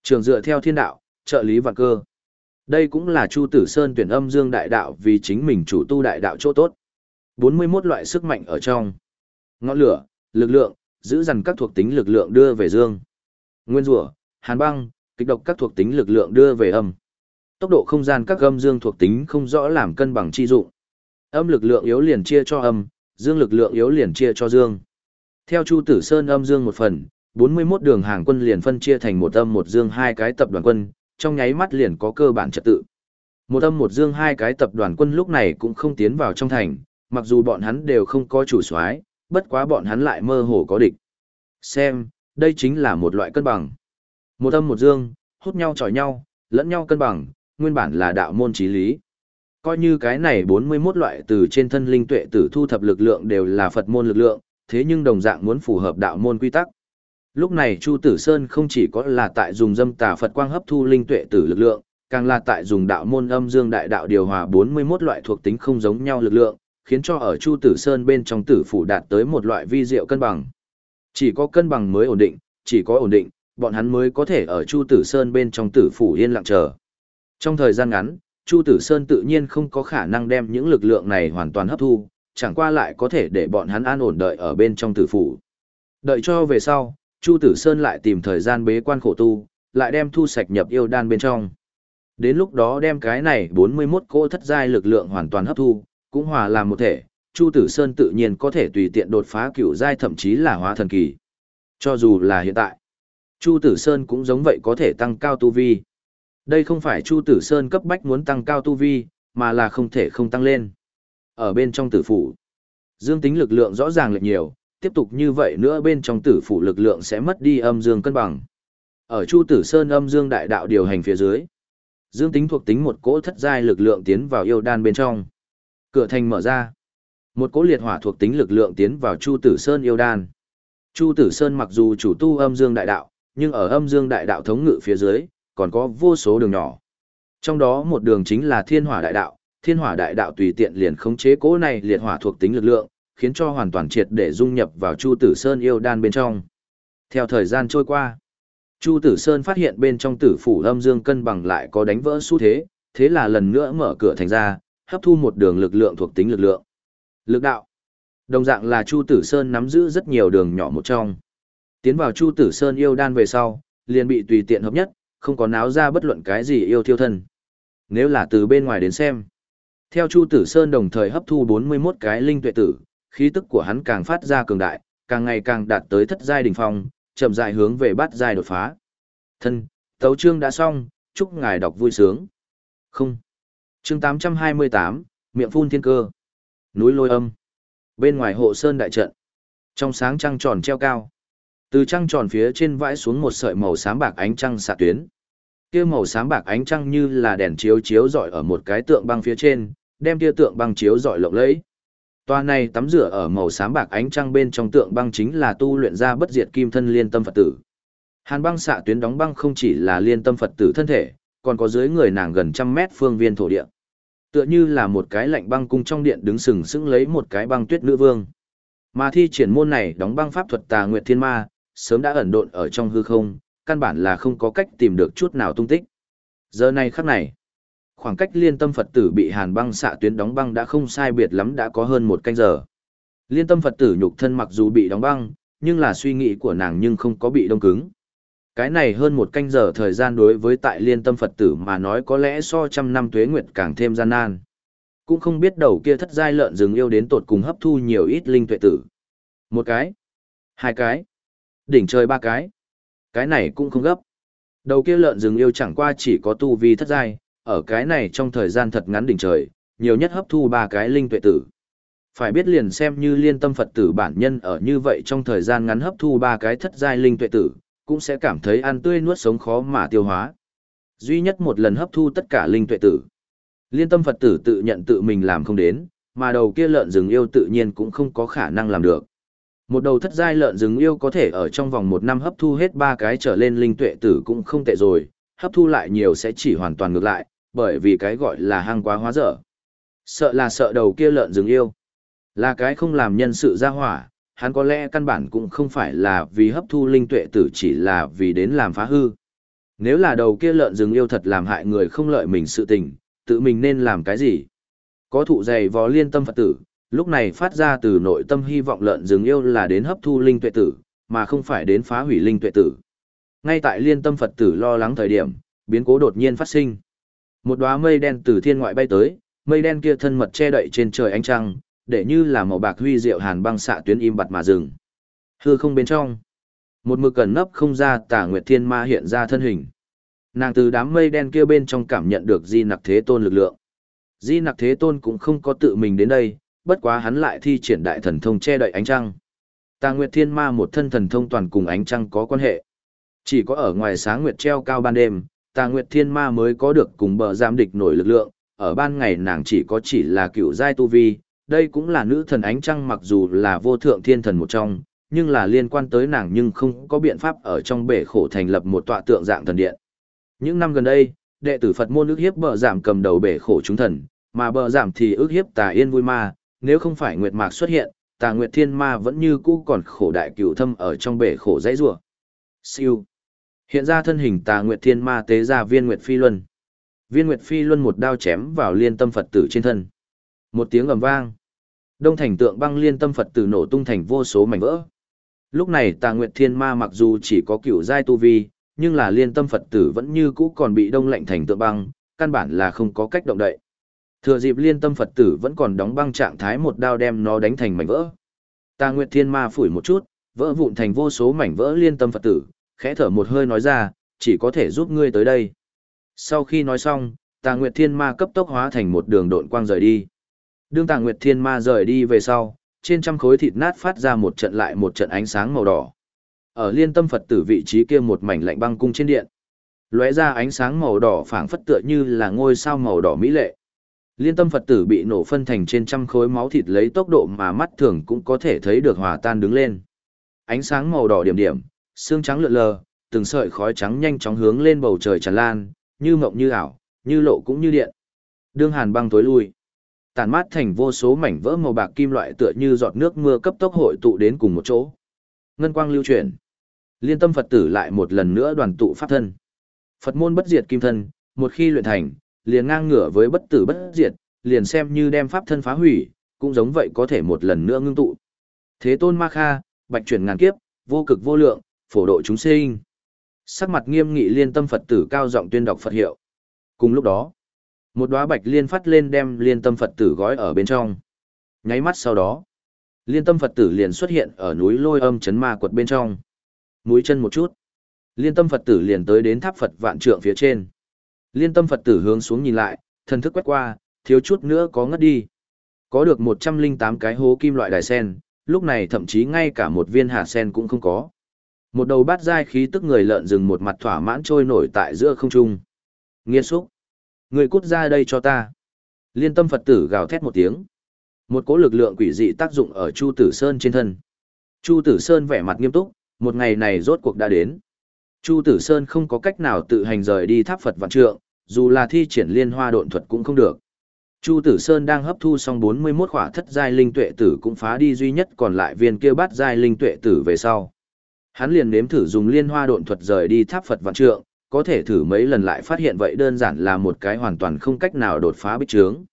Trường dựa theo thiên đạo, trợ lý và cơ. Đây cũng là Chu Tử Sơn tuyển âm dương đại đạo vì chính mình chủ tu đại đạo chỗ tốt. 41 loại sức mạnh ở trong. Ngọn lửa, lực lượng, giữ dần các thuộc tính lực lượng đưa về dương. Nguyên rủa, hàn băng, kịch độc các thuộc tính lực lượng đưa về âm. Tốc độ không gian các âm dương thuộc tính không rõ làm cân bằng chi dụng. Âm lực lượng yếu liền chia cho âm, dương lực lượng yếu liền chia cho dương. Theo Chu Tử Sơn âm dương một phần, 41 đường hàng quân liền phân chia thành một âm một dương hai cái tập đoàn quân, trong nháy mắt liền có cơ bản trật tự. Một âm một dương hai cái tập đoàn quân lúc này cũng không tiến vào trong thành, mặc dù bọn hắn đều không có chủ soái, bất quá bọn hắn lại mơ hồ có địch. Xem, đây chính là một loại cân bằng. Một âm một dương, hút nhau chọi nhau, lẫn nhau cân bằng, nguyên bản là đạo môn trí lý. Coi như cái này 41 loại từ trên thân linh tuệ tử thu thập lực lượng đều là Phật môn lực lượng, thế nhưng đồng dạng muốn phù hợp đạo môn quy tắc. Lúc này Chu Tử Sơn không chỉ có là tại dùng dâm tà Phật quang hấp thu linh tuệ tử lực lượng, càng là tại dùng đạo môn âm dương đại đạo điều hòa 41 loại thuộc tính không giống nhau lực lượng, khiến cho ở Chu Tử Sơn bên trong tử phủ đạt tới một loại vi diệu cân bằng. Chỉ có cân bằng mới ổn định, chỉ có ổn định, bọn hắn mới có thể ở Chu Tử Sơn bên trong tử phủ yên lặng chờ. Trong thời gian ngắn, Chu Tử Sơn tự nhiên không có khả năng đem những lực lượng này hoàn toàn hấp thu, chẳng qua lại có thể để bọn hắn an ổn đợi ở bên trong tử phủ. Đợi cho về sau, Chu Tử Sơn lại tìm thời gian bế quan khổ tu, lại đem thu sạch nhập yêu đan bên trong. Đến lúc đó đem cái này 41 cỗ thất giai lực lượng hoàn toàn hấp thu, cũng hòa làm một thể, Chu Tử Sơn tự nhiên có thể tùy tiện đột phá cửu giai thậm chí là hóa thần kỳ. Cho dù là hiện tại, Chu Tử Sơn cũng giống vậy có thể tăng cao tu vi. Đây không phải Chu Tử Sơn cấp bách muốn tăng cao tu vi, mà là không thể không tăng lên. Ở bên trong tử phủ, dương tính lực lượng rõ ràng lệch nhiều, tiếp tục như vậy nữa bên trong tử phủ lực lượng sẽ mất đi âm dương cân bằng. Ở Chu Tử Sơn âm dương đại đạo điều hành phía dưới, dương tính thuộc tính một cỗ thất giai lực lượng tiến vào yêu đan bên trong. Cửa thành mở ra. Một cỗ liệt hỏa thuộc tính lực lượng tiến vào Chu Tử Sơn yêu đan. Chu Tử Sơn mặc dù chủ tu âm dương đại đạo, nhưng ở âm dương đại đạo thống ngự phía dưới, còn có vô số đường nhỏ. Trong đó một đường chính là thiên hỏa đại đạo, thiên hỏa đại đạo tùy tiện liền khống chế cỗ này liệt hỏa thuộc tính lực lượng, khiến cho hoàn toàn triệt để dung nhập vào Chu Tử Sơn yêu đan bên trong. Theo thời gian trôi qua, Chu Tử Sơn phát hiện bên trong tử phủ âm dương cân bằng lại có đánh vỡ xu thế, thế là lần nữa mở cửa thành ra, hấp thu một đường lực lượng thuộc tính lực lượng. Lực đạo. Đồng dạng là Chu Tử Sơn nắm giữ rất nhiều đường nhỏ một trong. Tiến vào Chu Tử Sơn yêu đan về sau, liền bị tùy tiện hợp nhất, không có náo ra bất luận cái gì yêu thiêu thân. Nếu là từ bên ngoài đến xem, theo Chu Tử Sơn đồng thời hấp thu 41 cái linh tuệ tử, khí tức của hắn càng phát ra cường đại, càng ngày càng đạt tới thất giai đỉnh phong, chậm rãi hướng về bát giai đột phá. Thân, tấu chương đã xong, chúc ngài đọc vui sướng. Không. Chương 828, miệng phun thiên cơ. Núi lôi âm. Bên ngoài hộ sơn đại trận. Trong sáng trăng tròn treo cao. Từ trăng tròn phía trên vãi xuống một sợi màu xám bạc ánh trăng xạ tuyến. Kia màu sáng bạc ánh trăng như là đèn chiếu chiếu rọi ở một cái tượng băng phía trên, đem kia tượng băng chiếu rọi lộng lẫy. Toa này tắm rửa ở màu xám bạc ánh trăng bên trong tượng băng chính là tu luyện ra bất diệt kim thân liên tâm Phật tử. Hàn băng xạ tuyến đóng băng không chỉ là liên tâm Phật tử thân thể, còn có dưới người nàng gần trăm mét phương viên thổ địa. Tựa như là một cái lạnh băng cung trong điện đứng sừng sững lấy một cái băng tuyết nữ vương. Mà thi triển môn này đóng băng pháp thuật tà nguyệt thiên ma, sớm đã ẩn độn ở trong hư không, căn bản là không có cách tìm được chút nào tung tích. Giờ này khắc này, khoảng cách liên tâm Phật tử bị hàn băng xạ tuyến đóng băng đã không sai biệt lắm đã có hơn một canh giờ. Liên tâm Phật tử nhục thân mặc dù bị đóng băng, nhưng là suy nghĩ của nàng nhưng không có bị đông cứng. Cái này hơn một canh giờ thời gian đối với tại liên tâm Phật tử mà nói có lẽ so trăm năm tuế nguyệt càng thêm gian nan. Cũng không biết đầu kia thất giai lợn rừng yêu đến tột cùng hấp thu nhiều ít linh tuệ tử. Một cái, hai cái, đỉnh trời ba cái. Cái này cũng không gấp. Đầu kia lợn rừng yêu chẳng qua chỉ có tu vi thất giai, ở cái này trong thời gian thật ngắn đỉnh trời, nhiều nhất hấp thu ba cái linh tuệ tử. Phải biết liền xem như liên tâm Phật tử bản nhân ở như vậy trong thời gian ngắn hấp thu ba cái thất giai linh tuệ tử, cũng sẽ cảm thấy ăn tươi nuốt sống khó mà tiêu hóa. Duy nhất một lần hấp thu tất cả linh tuệ tử. Liên tâm Phật tử tự nhận tự mình làm không đến, mà đầu kia lợn rừng yêu tự nhiên cũng không có khả năng làm được. Một đầu thất giai lợn rừng yêu có thể ở trong vòng một năm hấp thu hết ba cái trở lên linh tuệ tử cũng không tệ rồi, hấp thu lại nhiều sẽ chỉ hoàn toàn ngược lại, bởi vì cái gọi là hang quá hóa dở. Sợ là sợ đầu kia lợn rừng yêu. Là cái không làm nhân sự ra hỏa, hắn có lẽ căn bản cũng không phải là vì hấp thu linh tuệ tử chỉ là vì đến làm phá hư. Nếu là đầu kia lợn rừng yêu thật làm hại người không lợi mình sự tình, tự mình nên làm cái gì? Có thụ dày vò liên tâm Phật tử, lúc này phát ra từ nội tâm hy vọng lợn rừng yêu là đến hấp thu linh tuệ tử, mà không phải đến phá hủy linh tuệ tử. Ngay tại liên tâm Phật tử lo lắng thời điểm, biến cố đột nhiên phát sinh. Một đóa mây đen từ thiên ngoại bay tới, mây đen kia thân mật che đậy trên trời ánh trăng, để như là màu bạc huy diệu hàn băng xạ tuyến im bặt mà dừng. Hư không bên trong, một mực cẩn nấp không ra tả Nguyệt Thiên Ma hiện ra thân hình. Nàng từ đám mây đen kia bên trong cảm nhận được Di Nặc Thế Tôn lực lượng. Di Nặc Thế Tôn cũng không có tự mình đến đây, bất quá hắn lại thi triển đại thần thông che đậy ánh trăng. Tà Nguyệt Thiên Ma một thân thần thông toàn cùng ánh trăng có quan hệ. Chỉ có ở ngoài sáng nguyệt treo cao ban đêm, Tà Nguyệt Thiên Ma mới có được cùng bờ giam địch nổi lực lượng, ở ban ngày nàng chỉ có chỉ là cựu giai tu vi, đây cũng là nữ thần ánh trăng mặc dù là vô thượng thiên thần một trong, nhưng là liên quan tới nàng nhưng không có biện pháp ở trong bể khổ thành lập một tọa tượng dạng thần điện. Những năm gần đây, đệ tử Phật môn ước hiếp bờ giảm cầm đầu bể khổ chúng thần, mà bờ giảm thì ước hiếp tà yên vui ma, nếu không phải Nguyệt Mạc xuất hiện, tà Nguyệt Thiên Ma vẫn như cũ còn khổ đại cửu thâm ở trong bể khổ dãy rủa. Siêu. Hiện ra thân hình tà Nguyệt Thiên Ma tế ra viên Nguyệt Phi Luân. Viên Nguyệt Phi Luân một đao chém vào liên tâm Phật tử trên thân. Một tiếng ầm vang. Đông thành tượng băng liên tâm Phật tử nổ tung thành vô số mảnh vỡ. Lúc này tà Nguyệt Thiên Ma mặc dù chỉ có cửu giai tu vi, nhưng là liên tâm Phật tử vẫn như cũ còn bị đông lạnh thành tượng băng, căn bản là không có cách động đậy. Thừa dịp liên tâm Phật tử vẫn còn đóng băng trạng thái một đao đem nó đánh thành mảnh vỡ. Ta Nguyệt Thiên Ma phủi một chút, vỡ vụn thành vô số mảnh vỡ liên tâm Phật tử, khẽ thở một hơi nói ra, chỉ có thể giúp ngươi tới đây. Sau khi nói xong, Tà Nguyệt Thiên Ma cấp tốc hóa thành một đường độn quang rời đi. Đương Tà Nguyệt Thiên Ma rời đi về sau, trên trăm khối thịt nát phát ra một trận lại một trận ánh sáng màu đỏ. Ở liên tâm Phật tử vị trí kia một mảnh lạnh băng cung trên điện, lóe ra ánh sáng màu đỏ phảng phất tựa như là ngôi sao màu đỏ mỹ lệ. Liên tâm Phật tử bị nổ phân thành trên trăm khối máu thịt lấy tốc độ mà mắt thường cũng có thể thấy được hòa tan đứng lên. Ánh sáng màu đỏ điểm điểm, xương trắng lượn lờ, từng sợi khói trắng nhanh chóng hướng lên bầu trời tràn lan, như mộng như ảo, như lộ cũng như điện. Đương hàn băng tối lui, tàn mát thành vô số mảnh vỡ màu bạc kim loại tựa như giọt nước mưa cấp tốc hội tụ đến cùng một chỗ. Ngân quang lưu chuyển. Liên tâm Phật tử lại một lần nữa đoàn tụ pháp thân. Phật môn bất diệt kim thân, một khi luyện thành, liền ngang ngửa với bất tử bất diệt, liền xem như đem pháp thân phá hủy, cũng giống vậy có thể một lần nữa ngưng tụ. Thế tôn ma kha, bạch chuyển ngàn kiếp, vô cực vô lượng, phổ độ chúng sinh. Sắc mặt nghiêm nghị liên tâm Phật tử cao giọng tuyên đọc Phật hiệu. Cùng lúc đó, một đóa bạch liên phát lên đem liên tâm Phật tử gói ở bên trong. Nháy mắt sau đó, liên tâm Phật tử liền xuất hiện ở núi lôi âm chấn ma quật bên trong. Mũi chân một chút, liên tâm Phật tử liền tới đến tháp Phật vạn trượng phía trên. Liên tâm Phật tử hướng xuống nhìn lại, thần thức quét qua, thiếu chút nữa có ngất đi. Có được 108 cái hố kim loại đài sen, lúc này thậm chí ngay cả một viên hạt sen cũng không có. Một đầu bát dai khí tức người lợn rừng một mặt thỏa mãn trôi nổi tại giữa không trung. Nghiên xúc. Người cút ra đây cho ta. Liên tâm Phật tử gào thét một tiếng. Một cỗ lực lượng quỷ dị tác dụng ở Chu Tử Sơn trên thân. Chu Tử Sơn vẻ mặt nghiêm túc, một ngày này rốt cuộc đã đến. Chu Tử Sơn không có cách nào tự hành rời đi tháp Phật vạn trượng, dù là thi triển liên hoa độn thuật cũng không được. Chu Tử Sơn đang hấp thu xong 41 khỏa thất giai linh tuệ tử cũng phá đi duy nhất còn lại viên kia bát giai linh tuệ tử về sau. Hắn liền nếm thử dùng liên hoa độn thuật rời đi tháp Phật vạn trượng, có thể thử mấy lần lại phát hiện vậy đơn giản là một cái hoàn toàn không cách nào đột phá bích trướng.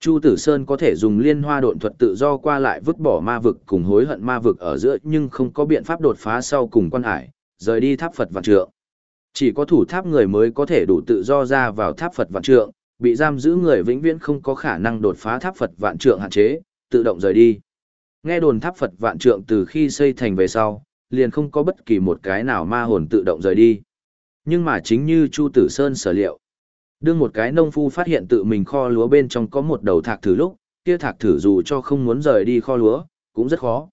Chu Tử Sơn có thể dùng liên hoa độn thuật tự do qua lại vứt bỏ ma vực cùng hối hận ma vực ở giữa nhưng không có biện pháp đột phá sau cùng quan hải, rời đi tháp Phật vạn trượng. Chỉ có thủ tháp người mới có thể đủ tự do ra vào tháp Phật vạn trượng, bị giam giữ người vĩnh viễn không có khả năng đột phá tháp Phật vạn trượng hạn chế, tự động rời đi. Nghe đồn tháp Phật vạn trượng từ khi xây thành về sau, liền không có bất kỳ một cái nào ma hồn tự động rời đi. Nhưng mà chính như Chu Tử Sơn sở liệu, đương một cái nông phu phát hiện tự mình kho lúa bên trong có một đầu thạc thử lúc, kia thạc thử dù cho không muốn rời đi kho lúa, cũng rất khó.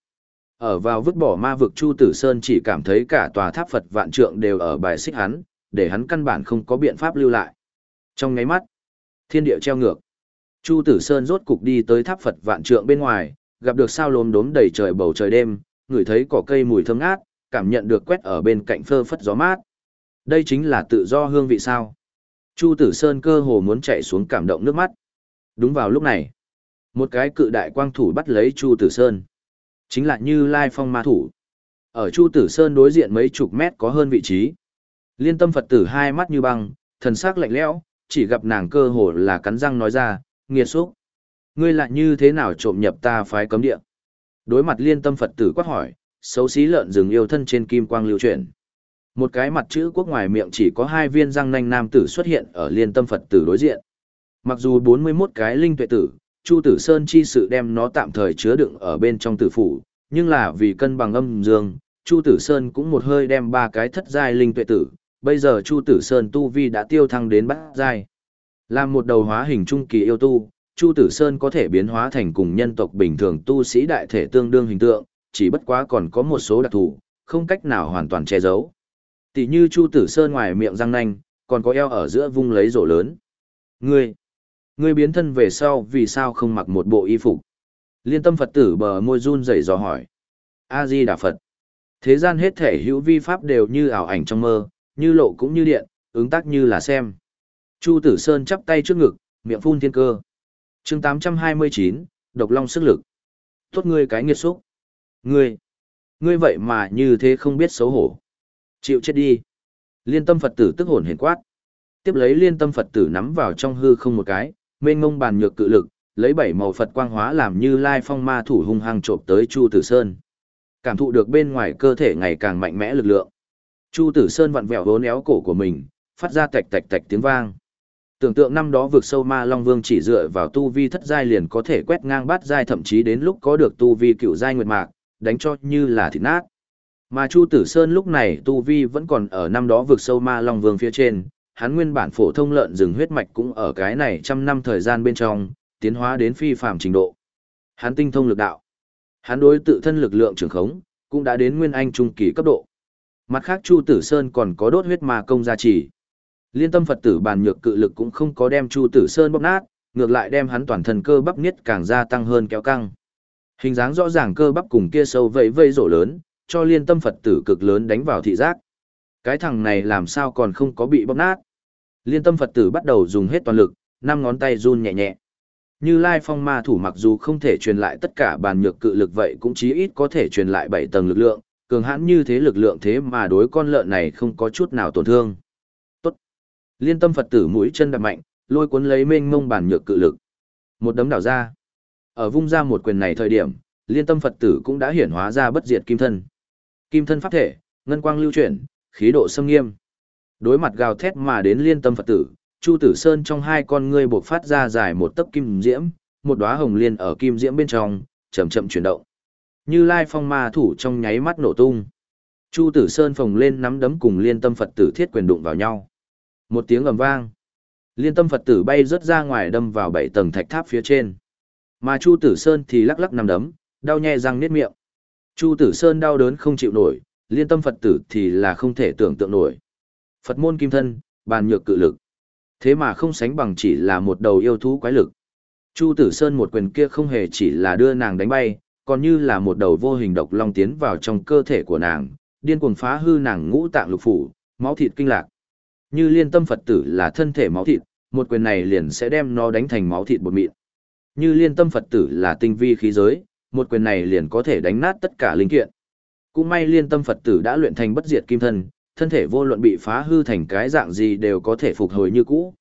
Ở vào vứt bỏ ma vực Chu Tử Sơn chỉ cảm thấy cả tòa tháp Phật vạn trượng đều ở bài xích hắn, để hắn căn bản không có biện pháp lưu lại. Trong ngáy mắt, thiên địa treo ngược. Chu Tử Sơn rốt cục đi tới tháp Phật vạn trượng bên ngoài, gặp được sao lốm đốm đầy trời bầu trời đêm, ngửi thấy cỏ cây mùi thơm ngát, cảm nhận được quét ở bên cạnh phơ phất gió mát. Đây chính là tự do hương vị sao. Chu Tử Sơn cơ hồ muốn chạy xuống cảm động nước mắt. Đúng vào lúc này, một cái cự đại quang thủ bắt lấy Chu Tử Sơn. Chính là Như Lai Phong ma thủ. Ở Chu Tử Sơn đối diện mấy chục mét có hơn vị trí. Liên tâm Phật tử hai mắt như băng, thần sắc lạnh lẽo, chỉ gặp nàng cơ hồ là cắn răng nói ra, nghiệt xúc. Ngươi lại như thế nào trộm nhập ta phái cấm địa? Đối mặt liên tâm Phật tử quát hỏi, xấu xí lợn rừng yêu thân trên kim quang lưu chuyển. Một cái mặt chữ quốc ngoài miệng chỉ có hai viên răng nanh nam tử xuất hiện ở liên tâm Phật tử đối diện. Mặc dù 41 cái linh tuệ tử, Chu Tử Sơn chi sự đem nó tạm thời chứa đựng ở bên trong tử phủ, nhưng là vì cân bằng âm dương, Chu Tử Sơn cũng một hơi đem ba cái thất giai linh tuệ tử, bây giờ Chu Tử Sơn tu vi đã tiêu thăng đến bát giai. Làm một đầu hóa hình trung kỳ yêu tu, Chu Tử Sơn có thể biến hóa thành cùng nhân tộc bình thường tu sĩ đại thể tương đương hình tượng, chỉ bất quá còn có một số đặc thù, không cách nào hoàn toàn che giấu. Tỷ như Chu Tử Sơn ngoài miệng răng nanh, còn có eo ở giữa vung lấy rổ lớn. Ngươi, ngươi biến thân về sau vì sao không mặc một bộ y phục? Liên tâm Phật tử bờ môi run rẩy dò hỏi. A-di Đà Phật. Thế gian hết thể hữu vi pháp đều như ảo ảnh trong mơ, như lộ cũng như điện, ứng tác như là xem. Chu Tử Sơn chắp tay trước ngực, miệng phun thiên cơ. chương 829, độc long sức lực. Tốt ngươi cái nghiệt xúc. Ngươi, ngươi vậy mà như thế không biết xấu hổ. Chịu chết đi. Liên tâm Phật tử tức hồn hển quát. Tiếp lấy liên tâm Phật tử nắm vào trong hư không một cái, mênh ngông bàn nhược cự lực, lấy bảy màu Phật quang hóa làm như lai phong ma thủ hung hăng trộm tới Chu Tử Sơn. Cảm thụ được bên ngoài cơ thể ngày càng mạnh mẽ lực lượng. Chu Tử Sơn vặn vẹo vốn éo cổ của mình, phát ra tạch tạch tạch tiếng vang. Tưởng tượng năm đó vượt sâu ma Long Vương chỉ dựa vào tu vi thất giai liền có thể quét ngang bát giai thậm chí đến lúc có được tu vi cựu giai nguyệt mạc, đánh cho như là thịt nát. Mà Chu Tử Sơn lúc này tu vi vẫn còn ở năm đó vượt sâu ma Long Vương phía trên, hắn nguyên bản phổ thông lợn rừng huyết mạch cũng ở cái này trăm năm thời gian bên trong, tiến hóa đến phi phàm trình độ. Hắn tinh thông lực đạo. Hắn đối tự thân lực lượng trường khống, cũng đã đến nguyên anh trung kỳ cấp độ. Mặt khác Chu Tử Sơn còn có đốt huyết ma công gia trì. Liên tâm Phật tử bàn nhược cự lực cũng không có đem Chu Tử Sơn bóp nát, ngược lại đem hắn toàn thân cơ bắp niết càng gia tăng hơn kéo căng. Hình dáng rõ ràng cơ bắp cùng kia sâu vẫy vây rổ lớn, cho liên tâm Phật tử cực lớn đánh vào thị giác. Cái thằng này làm sao còn không có bị bóp nát. Liên tâm Phật tử bắt đầu dùng hết toàn lực, năm ngón tay run nhẹ nhẹ. Như Lai Phong Ma thủ mặc dù không thể truyền lại tất cả bàn nhược cự lực vậy cũng chí ít có thể truyền lại 7 tầng lực lượng, cường hãn như thế lực lượng thế mà đối con lợn này không có chút nào tổn thương. Tốt. Liên tâm Phật tử mũi chân đạp mạnh, lôi cuốn lấy mênh mông bàn nhược cự lực. Một đấm đảo ra. Ở vung ra một quyền này thời điểm, liên tâm Phật tử cũng đã hiển hóa ra bất diệt kim thân. Kim thân pháp thể, ngân quang lưu chuyển, khí độ xâm nghiêm. Đối mặt gào thét mà đến liên tâm Phật tử, Chu Tử Sơn trong hai con ngươi bộc phát ra dài một tấc kim diễm, một đóa hồng liên ở kim diễm bên trong, chậm chậm chuyển động. Như Lai Phong ma thủ trong nháy mắt nổ tung. Chu Tử Sơn phồng lên nắm đấm cùng Liên Tâm Phật tử thiết quyền đụng vào nhau. Một tiếng ầm vang. Liên Tâm Phật tử bay rớt ra ngoài đâm vào bảy tầng thạch tháp phía trên. Mà Chu Tử Sơn thì lắc lắc nắm đấm, đau nhè răng niết miệng. Chu Tử Sơn đau đớn không chịu nổi, Liên Tâm Phật tử thì là không thể tưởng tượng nổi. Phật môn kim thân, bàn nhược cự lực. Thế mà không sánh bằng chỉ là một đầu yêu thú quái lực. Chu Tử Sơn một quyền kia không hề chỉ là đưa nàng đánh bay, còn như là một đầu vô hình độc long tiến vào trong cơ thể của nàng, điên cuồng phá hư nàng ngũ tạng lục phủ, máu thịt kinh lạc. Như liên tâm Phật tử là thân thể máu thịt, một quyền này liền sẽ đem nó đánh thành máu thịt bột mịn. Như liên tâm Phật tử là tinh vi khí giới, một quyền này liền có thể đánh nát tất cả linh kiện. Cũng may liên tâm Phật tử đã luyện thành bất diệt kim thân, thân thể vô luận bị phá hư thành cái dạng gì đều có thể phục hồi như cũ.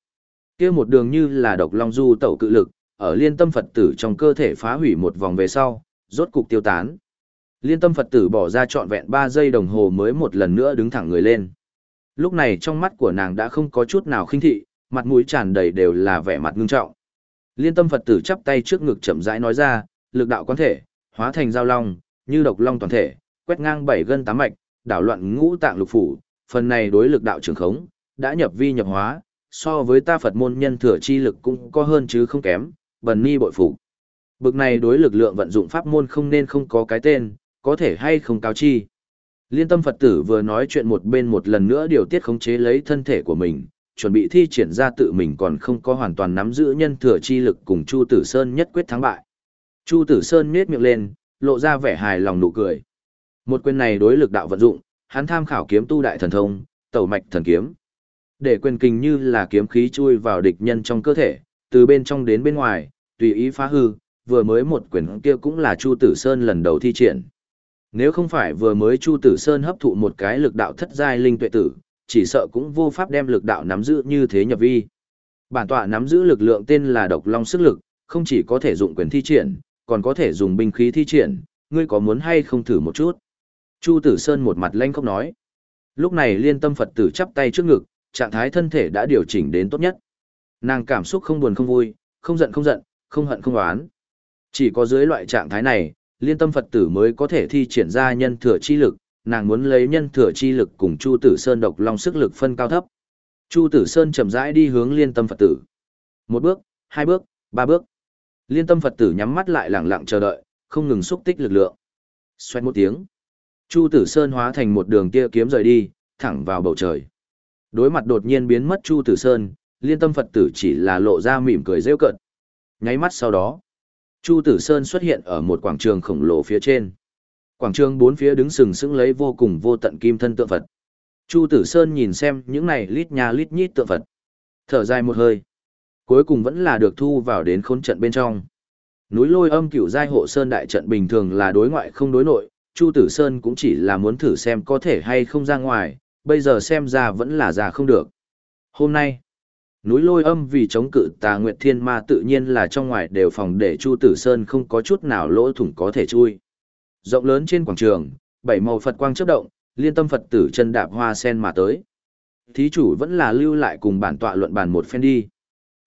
Kia một đường như là độc long du tẩu cự lực, ở liên tâm Phật tử trong cơ thể phá hủy một vòng về sau, rốt cục tiêu tán. Liên tâm Phật tử bỏ ra trọn vẹn 3 giây đồng hồ mới một lần nữa đứng thẳng người lên. Lúc này trong mắt của nàng đã không có chút nào khinh thị, mặt mũi tràn đầy đều là vẻ mặt ngưng trọng. Liên tâm Phật tử chắp tay trước ngực chậm rãi nói ra, lực đạo quan thể, hóa thành giao long, như độc long toàn thể, quét ngang bảy gân tám mạch, đảo loạn ngũ tạng lục phủ, phần này đối lực đạo trường khống, đã nhập vi nhập hóa, so với ta Phật môn nhân thừa chi lực cũng có hơn chứ không kém, bần ni bội phục. Bực này đối lực lượng vận dụng pháp môn không nên không có cái tên, có thể hay không cao chi. Liên tâm Phật tử vừa nói chuyện một bên một lần nữa điều tiết khống chế lấy thân thể của mình, chuẩn bị thi triển ra tự mình còn không có hoàn toàn nắm giữ nhân thừa chi lực cùng Chu Tử Sơn nhất quyết thắng bại. Chu Tử Sơn nhếch miệng lên, lộ ra vẻ hài lòng nụ cười. Một quyền này đối lực đạo vận dụng, hắn tham khảo kiếm tu đại thần thông, tẩu mạch thần kiếm. Để quyền kình như là kiếm khí chui vào địch nhân trong cơ thể, từ bên trong đến bên ngoài, tùy ý phá hư, vừa mới một quyền kia cũng là Chu Tử Sơn lần đầu thi triển. Nếu không phải vừa mới Chu Tử Sơn hấp thụ một cái lực đạo thất giai linh tuệ tử, chỉ sợ cũng vô pháp đem lực đạo nắm giữ như thế nhập vi. Bản tọa nắm giữ lực lượng tên là Độc Long sức lực, không chỉ có thể dụng quyền thi triển, còn có thể dùng binh khí thi triển, ngươi có muốn hay không thử một chút? Chu Tử Sơn một mặt lanh không nói. Lúc này liên tâm Phật tử chắp tay trước ngực, trạng thái thân thể đã điều chỉnh đến tốt nhất. Nàng cảm xúc không buồn không vui, không giận không giận, không hận không oán. Chỉ có dưới loại trạng thái này, liên tâm Phật tử mới có thể thi triển ra nhân thừa chi lực, nàng muốn lấy nhân thừa chi lực cùng Chu Tử Sơn độc long sức lực phân cao thấp. Chu Tử Sơn chậm rãi đi hướng liên tâm Phật tử. Một bước, hai bước, ba bước. Liên tâm Phật tử nhắm mắt lại lặng lặng chờ đợi, không ngừng xúc tích lực lượng. Xoẹt một tiếng. Chu Tử Sơn hóa thành một đường tia kiếm rời đi, thẳng vào bầu trời. Đối mặt đột nhiên biến mất Chu Tử Sơn, liên tâm Phật tử chỉ là lộ ra mỉm cười rêu cợt. Nháy mắt sau đó, Chu Tử Sơn xuất hiện ở một quảng trường khổng lồ phía trên. Quảng trường bốn phía đứng sừng sững lấy vô cùng vô tận kim thân tượng Phật. Chu Tử Sơn nhìn xem những này lít nhà lít nhít tượng Phật. Thở dài một hơi. Cuối cùng vẫn là được thu vào đến khốn trận bên trong. Núi lôi âm cửu giai hộ sơn đại trận bình thường là đối ngoại không đối nội, Chu Tử Sơn cũng chỉ là muốn thử xem có thể hay không ra ngoài, bây giờ xem ra vẫn là ra không được. Hôm nay, núi lôi âm vì chống cự tà nguyệt thiên ma tự nhiên là trong ngoài đều phòng để Chu Tử Sơn không có chút nào lỗ thủng có thể chui. Rộng lớn trên quảng trường, bảy màu Phật quang chớp động, liên tâm Phật tử chân đạp hoa sen mà tới. Thí chủ vẫn là lưu lại cùng bản tọa luận bàn một phen đi.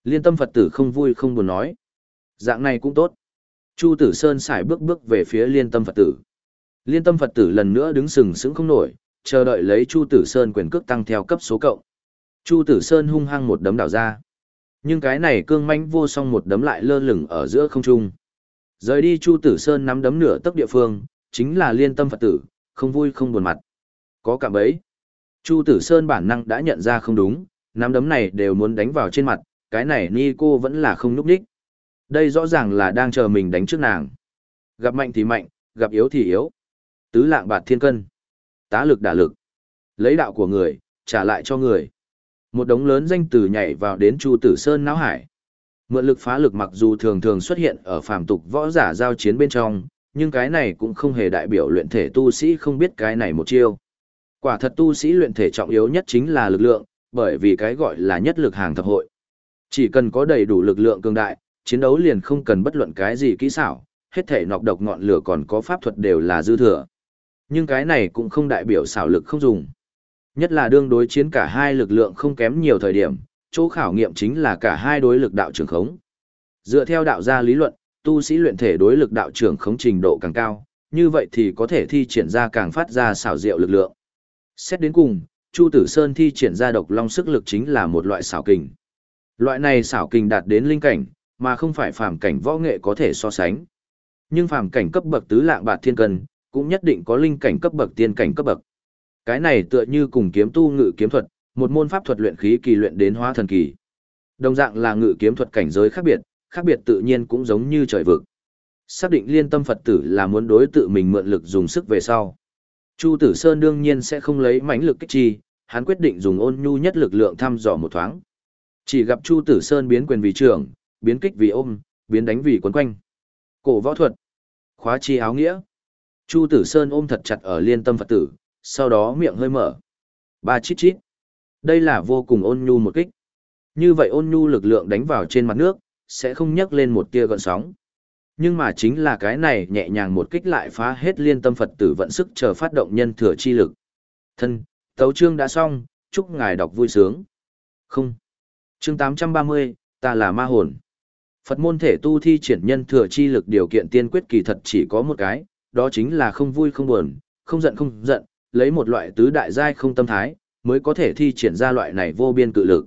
Liên tâm Phật tử không vui không buồn nói. Dạng này cũng tốt. Chu Tử Sơn xài bước bước về phía liên tâm Phật tử. Liên tâm Phật tử lần nữa đứng sừng sững không nổi, chờ đợi lấy Chu Tử Sơn quyền cước tăng theo cấp số cộng. Chu Tử Sơn hung hăng một đấm đảo ra. Nhưng cái này cương manh vô song một đấm lại lơ lửng ở giữa không trung. Rời đi Chu Tử Sơn nắm đấm nửa tấc địa phương, chính là liên tâm Phật tử, không vui không buồn mặt. Có cảm ấy, Chu Tử Sơn bản năng đã nhận ra không đúng, nắm đấm này đều muốn đánh vào trên mặt, cái này ni cô vẫn là không núp đích. Đây rõ ràng là đang chờ mình đánh trước nàng. Gặp mạnh thì mạnh, gặp yếu thì yếu. Tứ lạng bạt thiên cân. Tá lực đả lực. Lấy đạo của người, trả lại cho người. Một đống lớn danh từ nhảy vào đến Chu Tử Sơn não hải. Mượn lực phá lực mặc dù thường thường xuất hiện ở phàm tục võ giả giao chiến bên trong, nhưng cái này cũng không hề đại biểu luyện thể tu sĩ không biết cái này một chiêu. Quả thật tu sĩ luyện thể trọng yếu nhất chính là lực lượng, bởi vì cái gọi là nhất lực hàng thập hội. Chỉ cần có đầy đủ lực lượng cường đại, chiến đấu liền không cần bất luận cái gì kỹ xảo, hết thể nọc độc ngọn lửa còn có pháp thuật đều là dư thừa. Nhưng cái này cũng không đại biểu xảo lực không dùng. Nhất là đương đối chiến cả hai lực lượng không kém nhiều thời điểm, chỗ khảo nghiệm chính là cả hai đối lực đạo trường khống. Dựa theo đạo gia lý luận, tu sĩ luyện thể đối lực đạo trường khống trình độ càng cao, như vậy thì có thể thi triển ra càng phát ra xảo diệu lực lượng. Xét đến cùng, Chu Tử Sơn thi triển ra độc long sức lực chính là một loại xảo kình. Loại này xảo kình đạt đến linh cảnh, mà không phải phàm cảnh võ nghệ có thể so sánh. Nhưng phàm cảnh cấp bậc tứ lạng bạt thiên cân, cũng nhất định có linh cảnh cấp bậc tiên cảnh cấp bậc. Cái này tựa như cùng kiếm tu ngự kiếm thuật, một môn pháp thuật luyện khí kỳ luyện đến hóa thần kỳ. Đồng dạng là ngự kiếm thuật cảnh giới khác biệt, khác biệt tự nhiên cũng giống như trời vực. Xác định liên tâm Phật tử là muốn đối tự mình mượn lực dùng sức về sau. Chu Tử Sơn đương nhiên sẽ không lấy mãnh lực kích chi, hắn quyết định dùng ôn nhu nhất lực lượng thăm dò một thoáng. Chỉ gặp Chu Tử Sơn biến quyền vì trưởng, biến kích vì ôm, biến đánh vì quấn quanh. Cổ võ thuật, khóa chi áo nghĩa. Chu Tử Sơn ôm thật chặt ở liên tâm Phật tử, sau đó miệng hơi mở. Ba chít chít. Đây là vô cùng ôn nhu một kích. Như vậy ôn nhu lực lượng đánh vào trên mặt nước, sẽ không nhấc lên một tia gợn sóng. Nhưng mà chính là cái này nhẹ nhàng một kích lại phá hết liên tâm Phật tử vận sức chờ phát động nhân thừa chi lực. Thân, tấu chương đã xong, chúc ngài đọc vui sướng. Không. Chương 830, ta là ma hồn. Phật môn thể tu thi triển nhân thừa chi lực điều kiện tiên quyết kỳ thật chỉ có một cái, đó chính là không vui không buồn, không giận không giận, lấy một loại tứ đại giai không tâm thái, mới có thể thi triển ra loại này vô biên cự lực.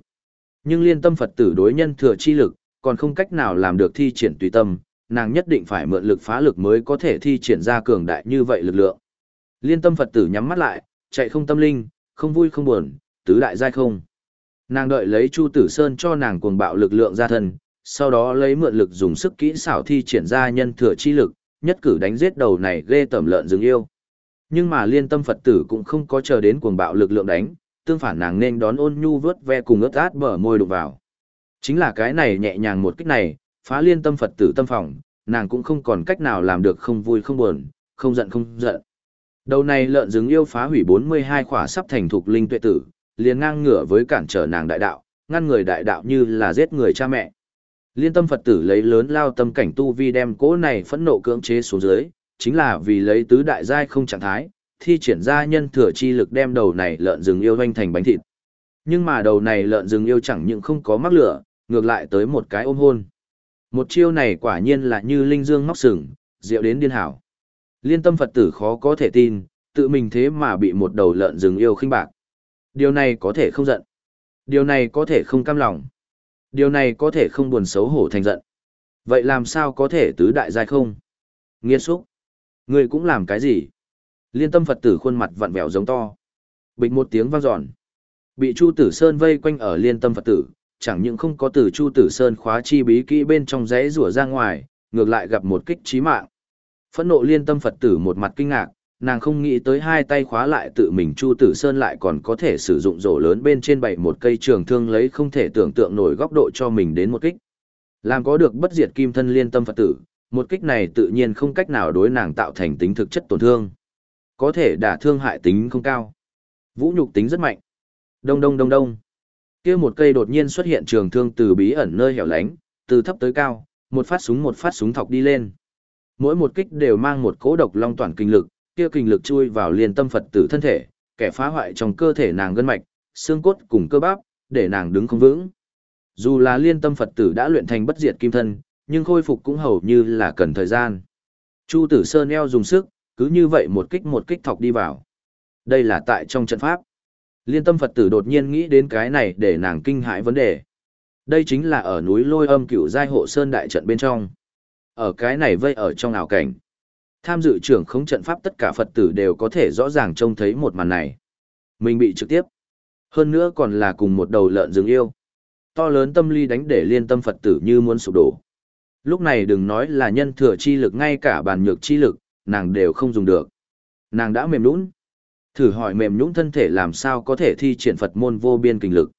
Nhưng liên tâm Phật tử đối nhân thừa chi lực, còn không cách nào làm được thi triển tùy tâm, nàng nhất định phải mượn lực phá lực mới có thể thi triển ra cường đại như vậy lực lượng. Liên tâm Phật tử nhắm mắt lại, chạy không tâm linh, không vui không buồn, tứ đại giai không. Nàng đợi lấy Chu Tử Sơn cho nàng cuồng bạo lực lượng ra thân, sau đó lấy mượn lực dùng sức kỹ xảo thi triển ra nhân thừa chi lực, nhất cử đánh giết đầu này ghê tẩm lợn rừng yêu. Nhưng mà liên tâm Phật tử cũng không có chờ đến cuồng bạo lực lượng đánh, tương phản nàng nên đón ôn nhu vớt ve cùng ướt át bờ môi đụng vào. Chính là cái này nhẹ nhàng một kích này, phá liên tâm Phật tử tâm phòng, nàng cũng không còn cách nào làm được không vui không buồn, không giận không giận. Đầu này lợn rừng yêu phá hủy 42 khỏa sắp thành thục linh tuệ tử, liền ngang ngửa với cản trở nàng đại đạo, ngăn người đại đạo như là giết người cha mẹ. Liên tâm Phật tử lấy lớn lao tâm cảnh tu vi đem cỗ này phẫn nộ cưỡng chế xuống dưới, chính là vì lấy tứ đại giai không trạng thái, thi triển ra nhân thừa chi lực đem đầu này lợn rừng yêu doanh thành bánh thịt. Nhưng mà đầu này lợn rừng yêu chẳng những không có mắc lửa, ngược lại tới một cái ôm hôn. Một chiêu này quả nhiên là như linh dương móc sừng, rượu đến điên hảo. Liên tâm Phật tử khó có thể tin, tự mình thế mà bị một đầu lợn rừng yêu khinh bạc. Điều này có thể không giận. Điều này có thể không cam lòng. Điều này có thể không buồn xấu hổ thành giận. Vậy làm sao có thể tứ đại giai không? Nghiên xúc. Người cũng làm cái gì? Liên tâm Phật tử khuôn mặt vặn vẹo giống to. Bịch một tiếng vang dọn. Bị Chu Tử Sơn vây quanh ở liên tâm Phật tử, chẳng những không có từ Chu Tử Sơn khóa chi bí kỹ bên trong rẽ rủa ra ngoài, ngược lại gặp một kích chí mạng. Phẫn nộ liên tâm Phật tử một mặt kinh ngạc, nàng không nghĩ tới hai tay khóa lại tự mình Chu Tử Sơn lại còn có thể sử dụng rổ lớn bên trên bảy một cây trường thương lấy không thể tưởng tượng nổi góc độ cho mình đến một kích. Làm có được bất diệt kim thân liên tâm Phật tử, một kích này tự nhiên không cách nào đối nàng tạo thành tính thực chất tổn thương. Có thể đả thương hại tính không cao. Vũ nhục tính rất mạnh. Đông đông đông đông. Kia một cây đột nhiên xuất hiện trường thương từ bí ẩn nơi hẻo lánh, từ thấp tới cao, một phát súng một phát súng thọc đi lên. Mỗi một kích đều mang một cỗ độc long toàn kinh lực, kia kinh lực chui vào liên tâm Phật tử thân thể, kẻ phá hoại trong cơ thể nàng gân mạch, xương cốt cùng cơ bắp, để nàng đứng không vững. Dù là liên tâm Phật tử đã luyện thành bất diệt kim thân, nhưng khôi phục cũng hầu như là cần thời gian. Chu tử sơn eo dùng sức, cứ như vậy một kích một kích thọc đi vào. Đây là tại trong trận pháp. Liên tâm Phật tử đột nhiên nghĩ đến cái này để nàng kinh hãi vấn đề. Đây chính là ở núi lôi âm cửu giai hộ sơn đại trận bên trong. Ở cái này vây ở trong ảo cảnh. Tham dự trưởng không trận pháp tất cả Phật tử đều có thể rõ ràng trông thấy một màn này. Mình bị trực tiếp. Hơn nữa còn là cùng một đầu lợn rừng yêu. To lớn tâm ly đánh để liên tâm Phật tử như muốn sụp đổ. Lúc này đừng nói là nhân thừa chi lực ngay cả bàn nhược chi lực, nàng đều không dùng được. Nàng đã mềm nũng. Thử hỏi mềm nhũn thân thể làm sao có thể thi triển Phật môn vô biên kinh lực.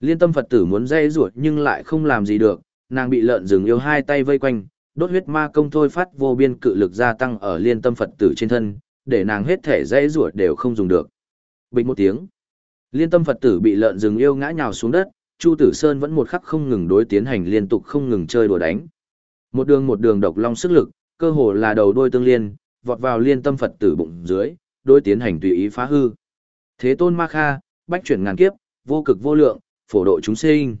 Liên tâm Phật tử muốn dây ruột nhưng lại không làm gì được, nàng bị lợn rừng yêu hai tay vây quanh, đốt huyết ma công thôi phát vô biên cự lực gia tăng ở liên tâm Phật tử trên thân, để nàng hết thể dây ruột đều không dùng được. Bình một tiếng. Liên tâm Phật tử bị lợn rừng yêu ngã nhào xuống đất, Chu Tử Sơn vẫn một khắc không ngừng đối tiến hành liên tục không ngừng chơi đùa đánh. Một đường một đường độc long sức lực, cơ hồ là đầu đôi tương liên, vọt vào liên tâm Phật tử bụng dưới, đối tiến hành tùy ý phá hư. Thế tôn ma kha, bách chuyển ngàn kiếp, vô cực vô lượng, phổ độ chúng sinh.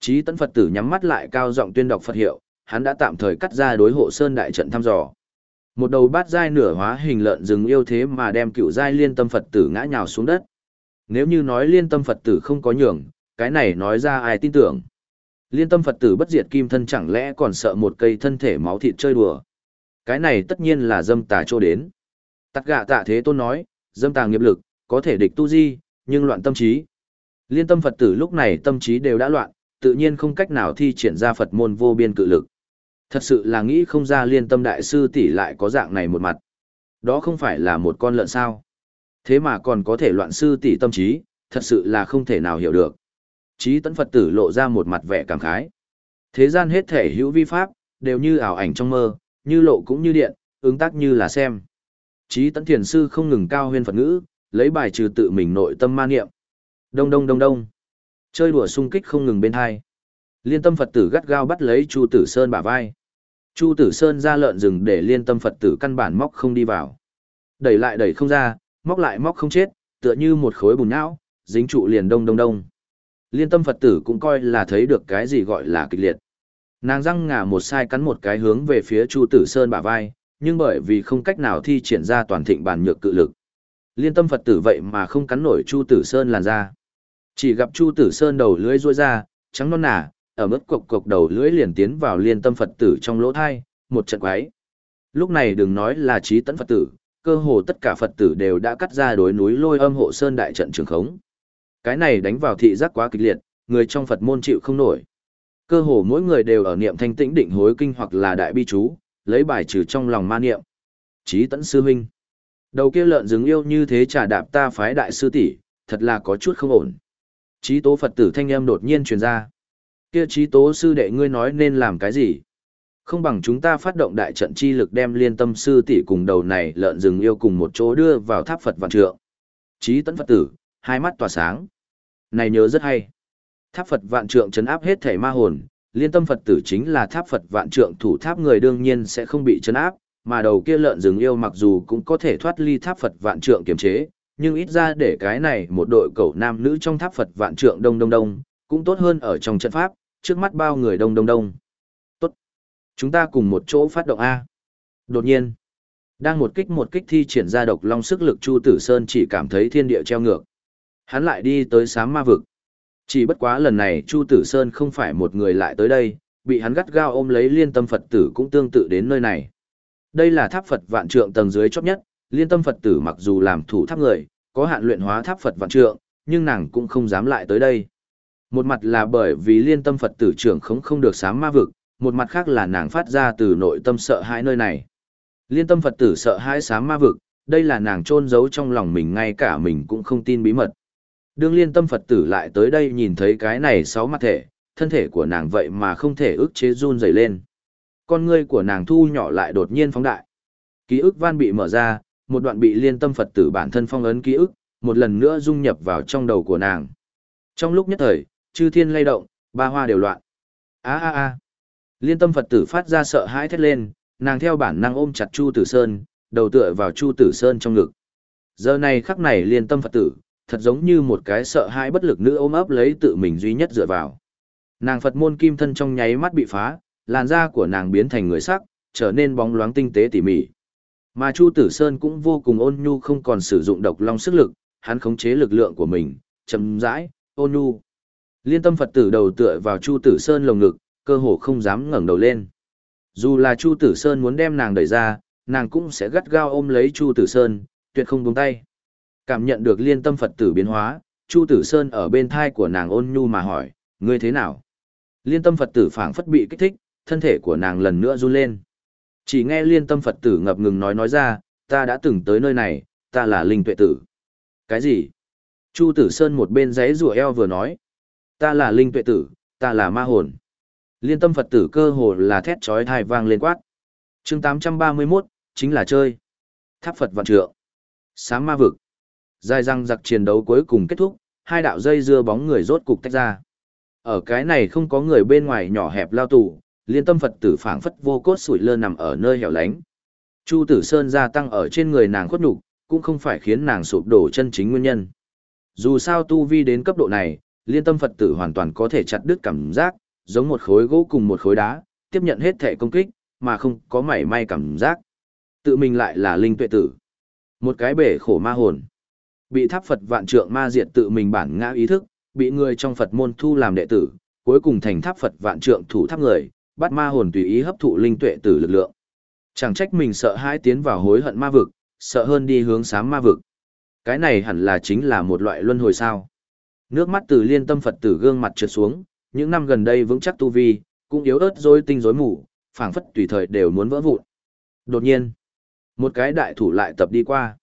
Chí tấn Phật tử nhắm mắt lại cao giọng tuyên đọc Phật hiệu, hắn đã tạm thời cắt ra đối hộ sơn đại trận thăm dò. Một đầu bát giai nửa hóa hình lợn rừng yêu thế mà đem cựu giai liên tâm Phật tử ngã nhào xuống đất. Nếu như nói liên tâm Phật tử không có nhường, cái này nói ra ai tin tưởng. Liên tâm Phật tử bất diệt kim thân chẳng lẽ còn sợ một cây thân thể máu thịt chơi đùa. Cái này tất nhiên là dâm tà trô đến. Tắc gạ tạ thế tôn nói, dâm tà nghiệp lực, có thể địch tu di, nhưng loạn tâm trí. Liên tâm Phật tử lúc này tâm trí đều đã loạn, tự nhiên không cách nào thi triển ra Phật môn vô biên cự lực. Thật sự là nghĩ không ra liên tâm đại sư tỷ lại có dạng này một mặt. Đó không phải là một con lợn sao. Thế mà còn có thể loạn sư tỷ tâm trí, thật sự là không thể nào hiểu được. trí tấn Phật tử lộ ra một mặt vẻ cảm khái. Thế gian hết thể hữu vi pháp, đều như ảo ảnh trong mơ, như lộ cũng như điện, ứng tác như là xem. trí tấn thiền sư không ngừng cao huyên Phật ngữ, lấy bài trừ tự mình nội tâm ma niệm. Đông đông đông đông. Chơi đùa sung kích không ngừng bên hai. Liên tâm Phật tử gắt gao bắt lấy Chu Tử Sơn bả vai. Chu Tử Sơn ra lợn rừng để liên tâm Phật tử căn bản móc không đi vào. Đẩy lại đẩy không ra, móc lại móc không chết, tựa như một khối bùn não, dính trụ liền đông đông đông. Liên tâm Phật tử cũng coi là thấy được cái gì gọi là kịch liệt. Nàng răng ngả một sai cắn một cái hướng về phía Chu Tử Sơn bả vai, nhưng bởi vì không cách nào thi triển ra toàn thịnh bản nhược cự lực. Liên tâm Phật tử vậy mà không cắn nổi Chu Tử Sơn làn ra. Chỉ gặp Chu Tử Sơn đầu lưỡi ruôi ra, trắng non nả, ở mức cục cục đầu lưỡi liền tiến vào liên tâm Phật tử trong lỗ thai, một trận quái. Lúc này đừng nói là trí tấn Phật tử, cơ hồ tất cả Phật tử đều đã cắt ra đối núi lôi âm hộ sơn đại trận trường khống. Cái này đánh vào thị giác quá kịch liệt, người trong Phật môn chịu không nổi. Cơ hồ mỗi người đều ở niệm thanh tĩnh định hối kinh hoặc là đại bi chú, lấy bài trừ trong lòng ma niệm. trí tấn sư huynh. Đầu kia lợn rừng yêu như thế trả đạp ta phái đại sư tỷ, thật là có chút không ổn. trí tố Phật tử thanh âm đột nhiên truyền ra. Kia trí tố sư đệ ngươi nói nên làm cái gì? Không bằng chúng ta phát động đại trận chi lực đem liên tâm sư tỷ cùng đầu này lợn rừng yêu cùng một chỗ đưa vào tháp Phật vạn trượng. trí tấn Phật tử, hai mắt tỏa sáng. Này nhớ rất hay. Tháp Phật vạn trượng chấn áp hết thể ma hồn, liên tâm Phật tử chính là tháp Phật vạn trượng thủ tháp người đương nhiên sẽ không bị chấn áp, mà đầu kia lợn rừng yêu mặc dù cũng có thể thoát ly tháp Phật vạn trượng kiềm chế, nhưng ít ra để cái này một đội cẩu nam nữ trong tháp Phật vạn trượng đông đông đông, cũng tốt hơn ở trong trận pháp, trước mắt bao người đông đông đông. Tốt. Chúng ta cùng một chỗ phát động A. Đột nhiên, đang một kích một kích thi triển ra độc long sức lực Chu Tử Sơn chỉ cảm thấy thiên địa treo ngược. Hắn lại đi tới sám ma vực. Chỉ bất quá lần này Chu Tử Sơn không phải một người lại tới đây, bị hắn gắt gao ôm lấy liên tâm Phật tử cũng tương tự đến nơi này. Đây là tháp Phật vạn trượng tầng dưới chót nhất, liên tâm Phật tử mặc dù làm thủ tháp người, có hạn luyện hóa tháp Phật vạn trượng, nhưng nàng cũng không dám lại tới đây. Một mặt là bởi vì liên tâm Phật tử trưởng không không được sám ma vực, một mặt khác là nàng phát ra từ nội tâm sợ hãi nơi này. Liên tâm Phật tử sợ hãi sám ma vực, đây là nàng trôn giấu trong lòng mình ngay cả mình cũng không tin bí mật. Đương liên tâm Phật tử lại tới đây nhìn thấy cái này sáu mặt thể, thân thể của nàng vậy mà không thể ức chế run rẩy lên. Con ngươi của nàng thu nhỏ lại đột nhiên phóng đại. Ký ức van bị mở ra, một đoạn bị liên tâm Phật tử bản thân phong ấn ký ức, một lần nữa dung nhập vào trong đầu của nàng. Trong lúc nhất thời, chư thiên lay động, ba hoa đều loạn. A a a. Liên tâm Phật tử phát ra sợ hãi thét lên, nàng theo bản năng ôm chặt Chu Tử Sơn, đầu tựa vào Chu Tử Sơn trong ngực. Giờ này khắc này liên tâm Phật tử, thật giống như một cái sợ hãi bất lực nữ ôm ấp lấy tự mình duy nhất dựa vào. Nàng Phật môn kim thân trong nháy mắt bị phá, làn da của nàng biến thành người sắc, trở nên bóng loáng tinh tế tỉ mỉ. Mà Chu Tử Sơn cũng vô cùng ôn nhu không còn sử dụng độc long sức lực, hắn khống chế lực lượng của mình, chậm rãi, ôn nhu. Liên tâm Phật tử đầu tựa vào Chu Tử Sơn lồng ngực, cơ hồ không dám ngẩng đầu lên. Dù là Chu Tử Sơn muốn đem nàng đẩy ra, nàng cũng sẽ gắt gao ôm lấy Chu Tử Sơn, tuyệt không buông tay. Cảm nhận được liên tâm Phật tử biến hóa, Chu Tử Sơn ở bên thai của nàng ôn nhu mà hỏi, ngươi thế nào? Liên tâm Phật tử phảng phất bị kích thích, thân thể của nàng lần nữa run lên. Chỉ nghe liên tâm Phật tử ngập ngừng nói nói ra, ta đã từng tới nơi này, ta là linh tuệ tử. Cái gì? Chu Tử Sơn một bên giấy rùa eo vừa nói, ta là linh tuệ tử, ta là ma hồn. Liên tâm Phật tử cơ hồ là thét chói thai vang lên quát. chương 831, chính là chơi. Tháp Phật vạn trượng. Sáng ma vực. Dài răng giặc chiến đấu cuối cùng kết thúc, hai đạo dây dưa bóng người rốt cục tách ra. Ở cái này không có người bên ngoài nhỏ hẹp lao tù, liên tâm Phật tử phảng phất vô cốt sủi lơ nằm ở nơi hẻo lánh. Chu Tử Sơn gia tăng ở trên người nàng khuất nhục, cũng không phải khiến nàng sụp đổ chân chính nguyên nhân. Dù sao tu vi đến cấp độ này, liên tâm Phật tử hoàn toàn có thể chặt đứt cảm giác, giống một khối gỗ cùng một khối đá, tiếp nhận hết thể công kích, mà không có mảy may cảm giác. Tự mình lại là linh tuệ tử. Một cái bể khổ ma hồn. Bị tháp Phật vạn trượng ma diệt tự mình bản ngã ý thức, bị người trong Phật môn thu làm đệ tử, cuối cùng thành tháp Phật vạn trượng thủ tháp người, bắt ma hồn tùy ý hấp thụ linh tuệ tử lực lượng. Chẳng trách mình sợ hãi tiến vào hối hận ma vực, sợ hơn đi hướng sám ma vực. Cái này hẳn là chính là một loại luân hồi sao. Nước mắt từ liên tâm Phật tử gương mặt trượt xuống, những năm gần đây vững chắc tu vi, cũng yếu ớt rối tinh rối mù, phảng phất tùy thời đều muốn vỡ vụn. Đột nhiên, một cái đại thủ lại tập đi qua.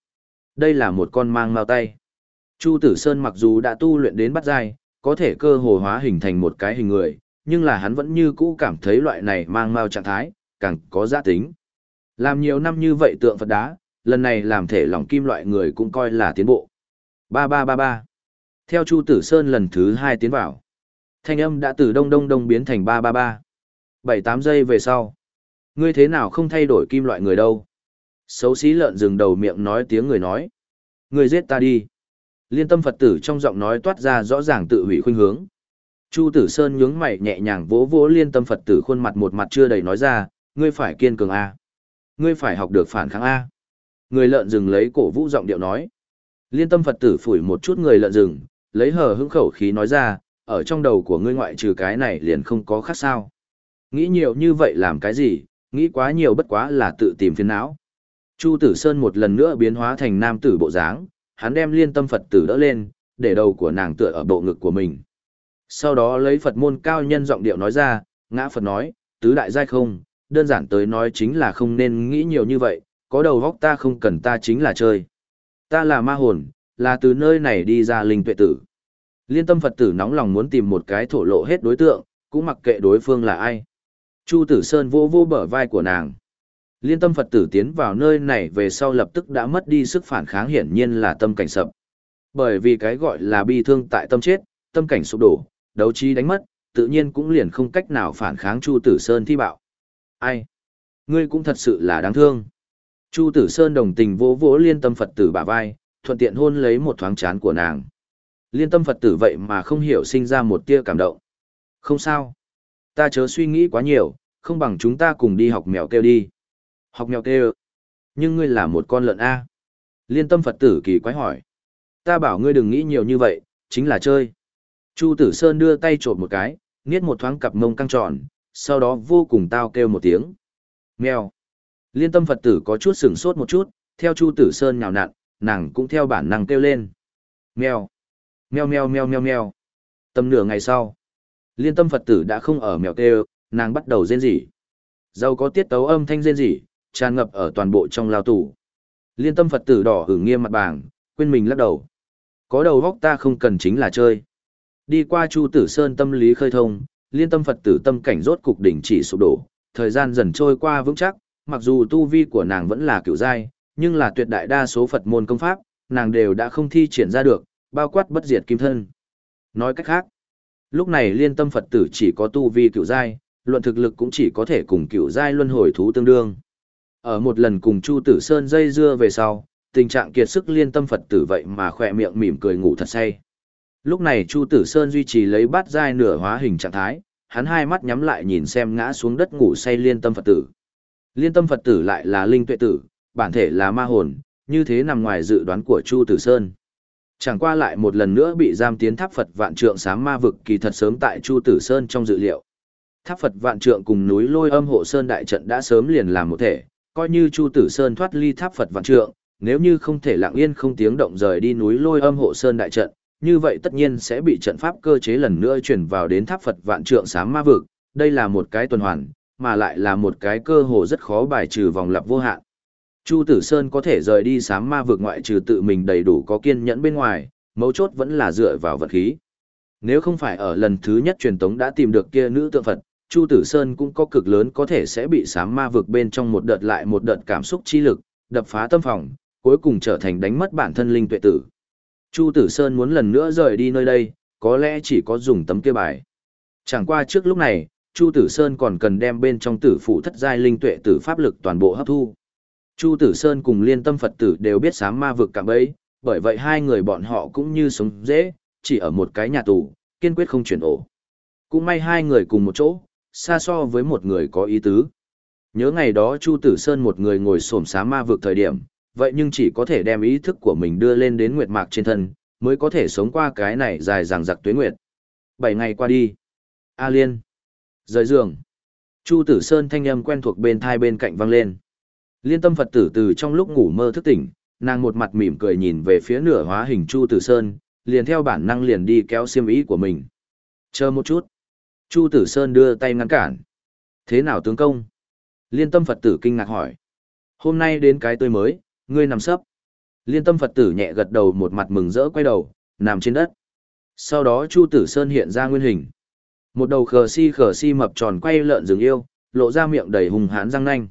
Đây là một con mang mao tay. Chu Tử Sơn mặc dù đã tu luyện đến bắt giai, có thể cơ hồ hóa hình thành một cái hình người, nhưng là hắn vẫn như cũ cảm thấy loại này mang mao trạng thái, càng có giá tính. Làm nhiều năm như vậy tượng Phật đá, lần này làm thể lỏng kim loại người cũng coi là tiến bộ. Ba ba ba ba. Theo Chu Tử Sơn lần thứ hai tiến vào. Thanh âm đã từ đông đông đông biến thành ba ba ba. Bảy tám giây về sau. Ngươi thế nào không thay đổi kim loại người đâu? Xấu xí lợn dừng đầu miệng nói tiếng người nói. Ngươi giết ta đi. Liên tâm Phật tử trong giọng nói toát ra rõ ràng tự hủy khuynh hướng. Chu Tử Sơn nhướng mày nhẹ nhàng vỗ vỗ liên tâm Phật tử khuôn mặt một mặt chưa đầy nói ra, ngươi phải kiên cường A. Ngươi phải học được phản kháng A. Người lợn rừng lấy cổ vũ giọng điệu nói. Liên tâm Phật tử phủi một chút người lợn rừng, lấy hờ hững khẩu khí nói ra, ở trong đầu của ngươi ngoại trừ cái này liền không có khác sao. Nghĩ nhiều như vậy làm cái gì, nghĩ quá nhiều bất quá là tự tìm phiền não. Chu Tử Sơn một lần nữa biến hóa thành nam tử bộ dáng, hắn đem liên tâm Phật tử đỡ lên, để đầu của nàng tựa ở bộ ngực của mình. Sau đó lấy Phật môn cao nhân giọng điệu nói ra, ngã Phật nói, tứ đại giai không, đơn giản tới nói chính là không nên nghĩ nhiều như vậy, có đầu góc ta không cần ta chính là chơi. Ta là ma hồn, là từ nơi này đi ra linh tuệ tử. Liên tâm Phật tử nóng lòng muốn tìm một cái thổ lộ hết đối tượng, cũng mặc kệ đối phương là ai. Chu Tử Sơn vô vô bờ vai của nàng. Liên tâm Phật tử tiến vào nơi này về sau lập tức đã mất đi sức phản kháng hiển nhiên là tâm cảnh sập. Bởi vì cái gọi là bi thương tại tâm chết, tâm cảnh sụp đổ, đấu trí đánh mất, tự nhiên cũng liền không cách nào phản kháng Chu Tử Sơn thi bạo. Ai? Ngươi cũng thật sự là đáng thương. Chu Tử Sơn đồng tình vỗ vỗ liên tâm Phật tử bả vai, thuận tiện hôn lấy một thoáng chán của nàng. Liên tâm Phật tử vậy mà không hiểu sinh ra một tia cảm động. Không sao. Ta chớ suy nghĩ quá nhiều, không bằng chúng ta cùng đi học mèo kêu đi. Học mèo kêu. Nhưng ngươi là một con lợn A. Liên tâm Phật tử kỳ quái hỏi. Ta bảo ngươi đừng nghĩ nhiều như vậy, chính là chơi. Chu Tử Sơn đưa tay trộm một cái, niết một thoáng cặp mông căng tròn, sau đó vô cùng tao kêu một tiếng. Mèo. Liên tâm Phật tử có chút sửng sốt một chút, theo Chu Tử Sơn nhào nặn, nàng cũng theo bản năng kêu lên. Mèo. Mèo mèo mèo mèo mèo. Tầm nửa ngày sau, liên tâm Phật tử đã không ở mèo kêu, nàng bắt đầu rên rỉ. Dâu có tiết tấu âm thanh rên rỉ, tràn ngập ở toàn bộ trong lao tủ. Liên tâm Phật tử đỏ hưởng nghiêm mặt bảng, quên mình lắc đầu. Có đầu góc ta không cần chính là chơi. Đi qua Chu Tử Sơn tâm lý khơi thông, liên tâm Phật tử tâm cảnh rốt cục đỉnh chỉ sụp đổ, thời gian dần trôi qua vững chắc, mặc dù tu vi của nàng vẫn là kiểu giai, nhưng là tuyệt đại đa số Phật môn công pháp, nàng đều đã không thi triển ra được, bao quát bất diệt kim thân. Nói cách khác, lúc này liên tâm Phật tử chỉ có tu vi cựu giai, luận thực lực cũng chỉ có thể cùng cựu giai luân hồi thú tương đương. Ở một lần cùng Chu Tử Sơn dây dưa về sau, tình trạng kiệt sức liên tâm Phật tử vậy mà khỏe miệng mỉm cười ngủ thật say. Lúc này Chu Tử Sơn duy trì lấy bát giai nửa hóa hình trạng thái, hắn hai mắt nhắm lại nhìn xem ngã xuống đất ngủ say liên tâm Phật tử. Liên tâm Phật tử lại là linh tuệ tử, bản thể là ma hồn, như thế nằm ngoài dự đoán của Chu Tử Sơn. Chẳng qua lại một lần nữa bị giam tiến tháp Phật vạn trượng sám ma vực kỳ thật sớm tại Chu Tử Sơn trong dự liệu. Tháp Phật vạn trượng cùng núi lôi âm hộ Sơn đại trận đã sớm liền làm một thể, coi như Chu Tử Sơn thoát ly tháp Phật vạn trượng, nếu như không thể lặng yên không tiếng động rời đi núi lôi âm hộ Sơn đại trận, như vậy tất nhiên sẽ bị trận pháp cơ chế lần nữa chuyển vào đến tháp Phật vạn trượng sám ma vực, đây là một cái tuần hoàn, mà lại là một cái cơ hồ rất khó bài trừ vòng lặp vô hạn. Chu Tử Sơn có thể rời đi sám ma vực ngoại trừ tự mình đầy đủ có kiên nhẫn bên ngoài, mấu chốt vẫn là dựa vào vật khí. Nếu không phải ở lần thứ nhất truyền tống đã tìm được kia nữ tượng Phật, Chu Tử Sơn cũng có cực lớn có thể sẽ bị sám ma vực bên trong một đợt lại một đợt cảm xúc chi lực, đập phá tâm phòng, cuối cùng trở thành đánh mất bản thân linh tuệ tử. Chu Tử Sơn muốn lần nữa rời đi nơi đây, có lẽ chỉ có dùng tấm kia bài. Chẳng qua trước lúc này, Chu Tử Sơn còn cần đem bên trong tử phụ thất giai linh tuệ tử pháp lực toàn bộ hấp thu. Chu Tử Sơn cùng liên tâm Phật tử đều biết sám ma vực cạm ấy, bởi vậy hai người bọn họ cũng như sống dễ, chỉ ở một cái nhà tù, kiên quyết không chuyển ổ. Cũng may hai người cùng một chỗ, xa so với một người có ý tứ. Nhớ ngày đó Chu Tử Sơn một người ngồi xổm sám ma vực thời điểm, vậy nhưng chỉ có thể đem ý thức của mình đưa lên đến nguyệt mạc trên thân, mới có thể sống qua cái này dài dằng dặc tuyến nguyệt. Bảy ngày qua đi. A Liên. Rời giường. Chu Tử Sơn thanh âm quen thuộc bên thai bên cạnh vang lên. Liên tâm Phật tử từ trong lúc ngủ mơ thức tỉnh, nàng một mặt mỉm cười nhìn về phía nửa hóa hình Chu Tử Sơn, liền theo bản năng liền đi kéo xiêm ý của mình. Chờ một chút. Chu Tử Sơn đưa tay ngăn cản. Thế nào tướng công? Liên tâm Phật tử kinh ngạc hỏi. Hôm nay đến cái tươi mới, ngươi nằm sấp. Liên tâm Phật tử nhẹ gật đầu một mặt mừng rỡ quay đầu, nằm trên đất. Sau đó Chu Tử Sơn hiện ra nguyên hình. Một đầu khờ si khờ si mập tròn quay lợn rừng yêu, lộ ra miệng đầy hùng hãn răng nanh.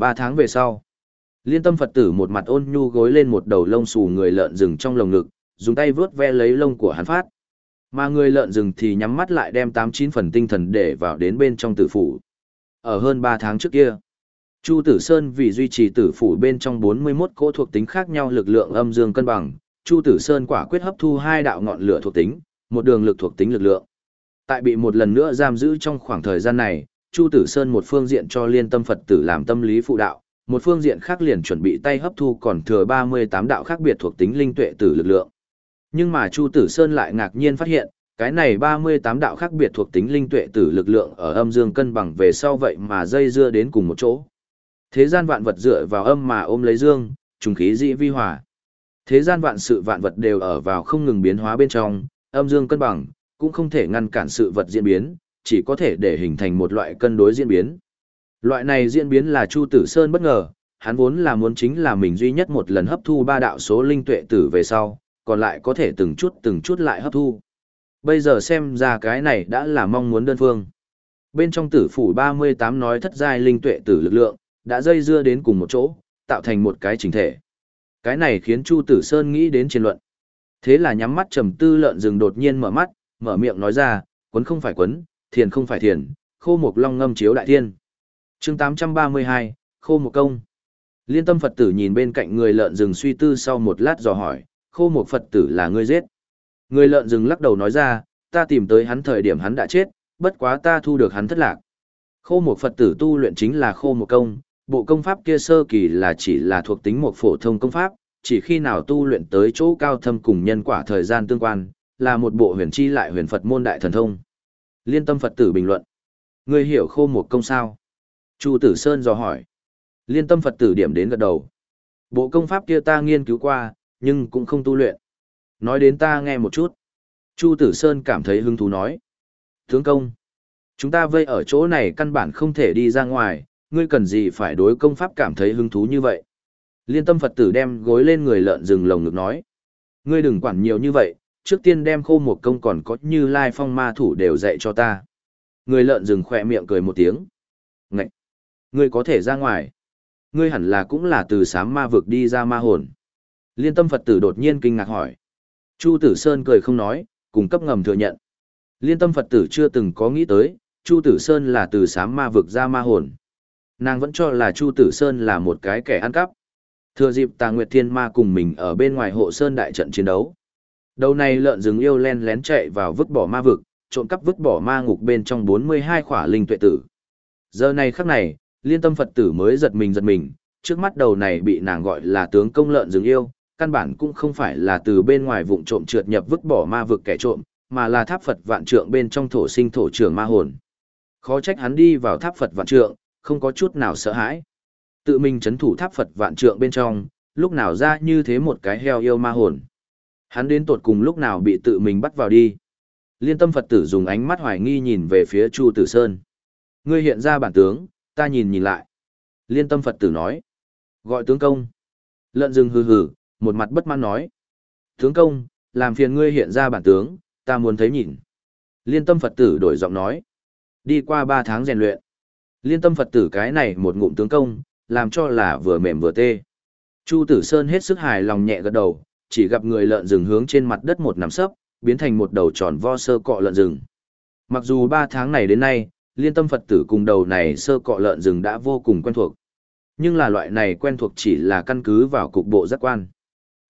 Ba tháng về sau, liên tâm Phật tử một mặt ôn nhu gối lên một đầu lông xù người lợn rừng trong lồng ngực, dùng tay vướt ve lấy lông của hắn phát. Mà người lợn rừng thì nhắm mắt lại đem tám chín phần tinh thần để vào đến bên trong tử phủ. Ở hơn ba tháng trước kia, Chu Tử Sơn vì duy trì tử phủ bên trong 41 cỗ thuộc tính khác nhau lực lượng âm dương cân bằng, Chu Tử Sơn quả quyết hấp thu hai đạo ngọn lửa thuộc tính, một đường lực thuộc tính lực lượng. Tại bị một lần nữa giam giữ trong khoảng thời gian này, Chu Tử Sơn một phương diện cho liên tâm Phật tử làm tâm lý phụ đạo, một phương diện khác liền chuẩn bị tay hấp thu còn thừa 38 đạo khác biệt thuộc tính linh tuệ tử lực lượng. Nhưng mà Chu Tử Sơn lại ngạc nhiên phát hiện, cái này 38 đạo khác biệt thuộc tính linh tuệ tử lực lượng ở âm dương cân bằng về sau vậy mà dây dưa đến cùng một chỗ. Thế gian vạn vật dựa vào âm mà ôm lấy dương, trùng khí dị vi hòa. Thế gian vạn sự vạn vật đều ở vào không ngừng biến hóa bên trong, âm dương cân bằng, cũng không thể ngăn cản sự vật diễn biến, chỉ có thể để hình thành một loại cân đối diễn biến. Loại này diễn biến là Chu Tử Sơn bất ngờ, hắn vốn là muốn chính là mình duy nhất một lần hấp thu ba đạo số linh tuệ tử về sau, còn lại có thể từng chút từng chút lại hấp thu. Bây giờ xem ra cái này đã là mong muốn đơn phương. Bên trong tử phủ 38 nói thất giai linh tuệ tử lực lượng, đã dây dưa đến cùng một chỗ, tạo thành một cái chỉnh thể. Cái này khiến Chu Tử Sơn nghĩ đến chiến luận. Thế là nhắm mắt trầm tư lợn rừng đột nhiên mở mắt, mở miệng nói ra, quấn không phải quấn, thiền không phải thiền, khô mục long ngâm chiếu đại thiên. chương 832, Khô một công. Liên tâm Phật tử nhìn bên cạnh người lợn rừng suy tư sau một lát dò hỏi, khô một Phật tử là ngươi giết. Người lợn rừng lắc đầu nói ra, ta tìm tới hắn thời điểm hắn đã chết, bất quá ta thu được hắn thất lạc. Khô một Phật tử tu luyện chính là khô một công, bộ công pháp kia sơ kỳ là chỉ là thuộc tính một phổ thông công pháp, chỉ khi nào tu luyện tới chỗ cao thâm cùng nhân quả thời gian tương quan, là một bộ huyền chi lại huyền Phật môn đại thần thông. Liên tâm Phật tử bình luận. người hiểu khô một công sao? Chu Tử Sơn dò hỏi. Liên tâm Phật tử điểm đến gật đầu. Bộ công pháp kia ta nghiên cứu qua, nhưng cũng không tu luyện. Nói đến ta nghe một chút. Chu Tử Sơn cảm thấy hứng thú nói. Tướng công, chúng ta vây ở chỗ này căn bản không thể đi ra ngoài, ngươi cần gì phải đối công pháp cảm thấy hứng thú như vậy. Liên tâm Phật tử đem gối lên người lợn rừng lồng ngực nói. Ngươi đừng quản nhiều như vậy, trước tiên đem khô một công còn có như lai phong ma thủ đều dạy cho ta. Người lợn rừng khỏe miệng cười một tiếng. Ngậy! Ngươi có thể ra ngoài. Ngươi hẳn là cũng là từ sám ma vực đi ra ma hồn. Liên tâm Phật tử đột nhiên kinh ngạc hỏi. Chu Tử Sơn cười không nói, cùng cấp ngầm thừa nhận. Liên tâm Phật tử chưa từng có nghĩ tới, Chu Tử Sơn là từ sám ma vực ra ma hồn. Nàng vẫn cho là Chu Tử Sơn là một cái kẻ ăn cắp. Thừa dịp Tà Nguyệt Thiên Ma cùng mình ở bên ngoài hộ Sơn đại trận chiến đấu. Đầu này lợn rừng yêu len lén chạy vào vứt bỏ ma vực, trộm cắp vứt bỏ ma ngục bên trong 42 khỏa linh tuệ tử. Giờ này khắc này, liên tâm Phật tử mới giật mình giật mình, trước mắt đầu này bị nàng gọi là tướng công lợn rừng yêu, căn bản cũng không phải là từ bên ngoài vụng trộm trượt nhập vứt bỏ ma vực kẻ trộm, mà là tháp Phật vạn trượng bên trong thổ sinh thổ trưởng ma hồn. Khó trách hắn đi vào tháp Phật vạn trượng, không có chút nào sợ hãi. Tự mình chấn thủ tháp Phật vạn trượng bên trong, lúc nào ra như thế một cái heo yêu ma hồn. Hắn đến tột cùng lúc nào bị tự mình bắt vào đi. Liên tâm Phật tử dùng ánh mắt hoài nghi nhìn về phía Chu Tử Sơn. Ngươi hiện ra bản tướng, ta nhìn nhìn lại. Liên tâm Phật tử nói. Gọi tướng công. Lợn rừng hừ hừ, một mặt bất mãn nói. Tướng công, làm phiền ngươi hiện ra bản tướng, ta muốn thấy nhìn. Liên tâm Phật tử đổi giọng nói. Đi qua ba tháng rèn luyện. Liên tâm Phật tử cái này một ngụm tướng công, làm cho là vừa mềm vừa tê. Chu Tử Sơn hết sức hài lòng nhẹ gật đầu, chỉ gặp người lợn rừng hướng trên mặt đất một nằm sấp, biến thành một đầu tròn vo sơ cọ lợn rừng. Mặc dù ba tháng này đến nay, liên tâm Phật tử cùng đầu này sơ cọ lợn rừng đã vô cùng quen thuộc. Nhưng là loại này quen thuộc chỉ là căn cứ vào cục bộ giác quan.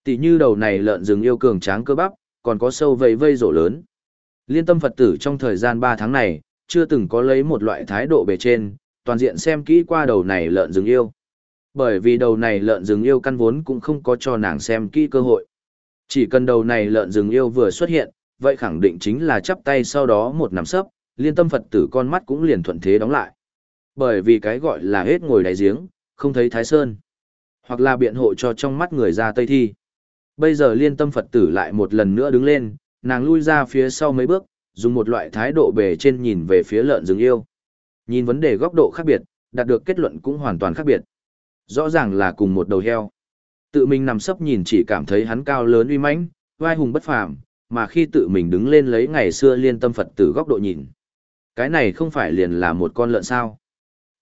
Tỷ như đầu này lợn rừng yêu cường tráng cơ bắp, còn có sâu vây vây rổ lớn. Liên tâm Phật tử trong thời gian 3 tháng này, chưa từng có lấy một loại thái độ bề trên, toàn diện xem kỹ qua đầu này lợn rừng yêu. Bởi vì đầu này lợn rừng yêu căn vốn cũng không có cho nàng xem kỹ cơ hội. Chỉ cần đầu này lợn rừng yêu vừa xuất hiện, vậy khẳng định chính là chắp tay sau đó một nắm sấp, liên tâm Phật tử con mắt cũng liền thuận thế đóng lại. Bởi vì cái gọi là hết ngồi đáy giếng, không thấy Thái Sơn. Hoặc là biện hộ cho trong mắt người ra Tây Thi. Bây giờ liên tâm Phật tử lại một lần nữa đứng lên, nàng lui ra phía sau mấy bước, dùng một loại thái độ bề trên nhìn về phía lợn rừng yêu. Nhìn vấn đề góc độ khác biệt, đạt được kết luận cũng hoàn toàn khác biệt. Rõ ràng là cùng một đầu heo. Tự mình nằm sấp nhìn chỉ cảm thấy hắn cao lớn uy mãnh, vai hùng bất phàm, mà khi tự mình đứng lên lấy ngày xưa liên tâm Phật tử góc độ nhìn. Cái này không phải liền là một con lợn sao?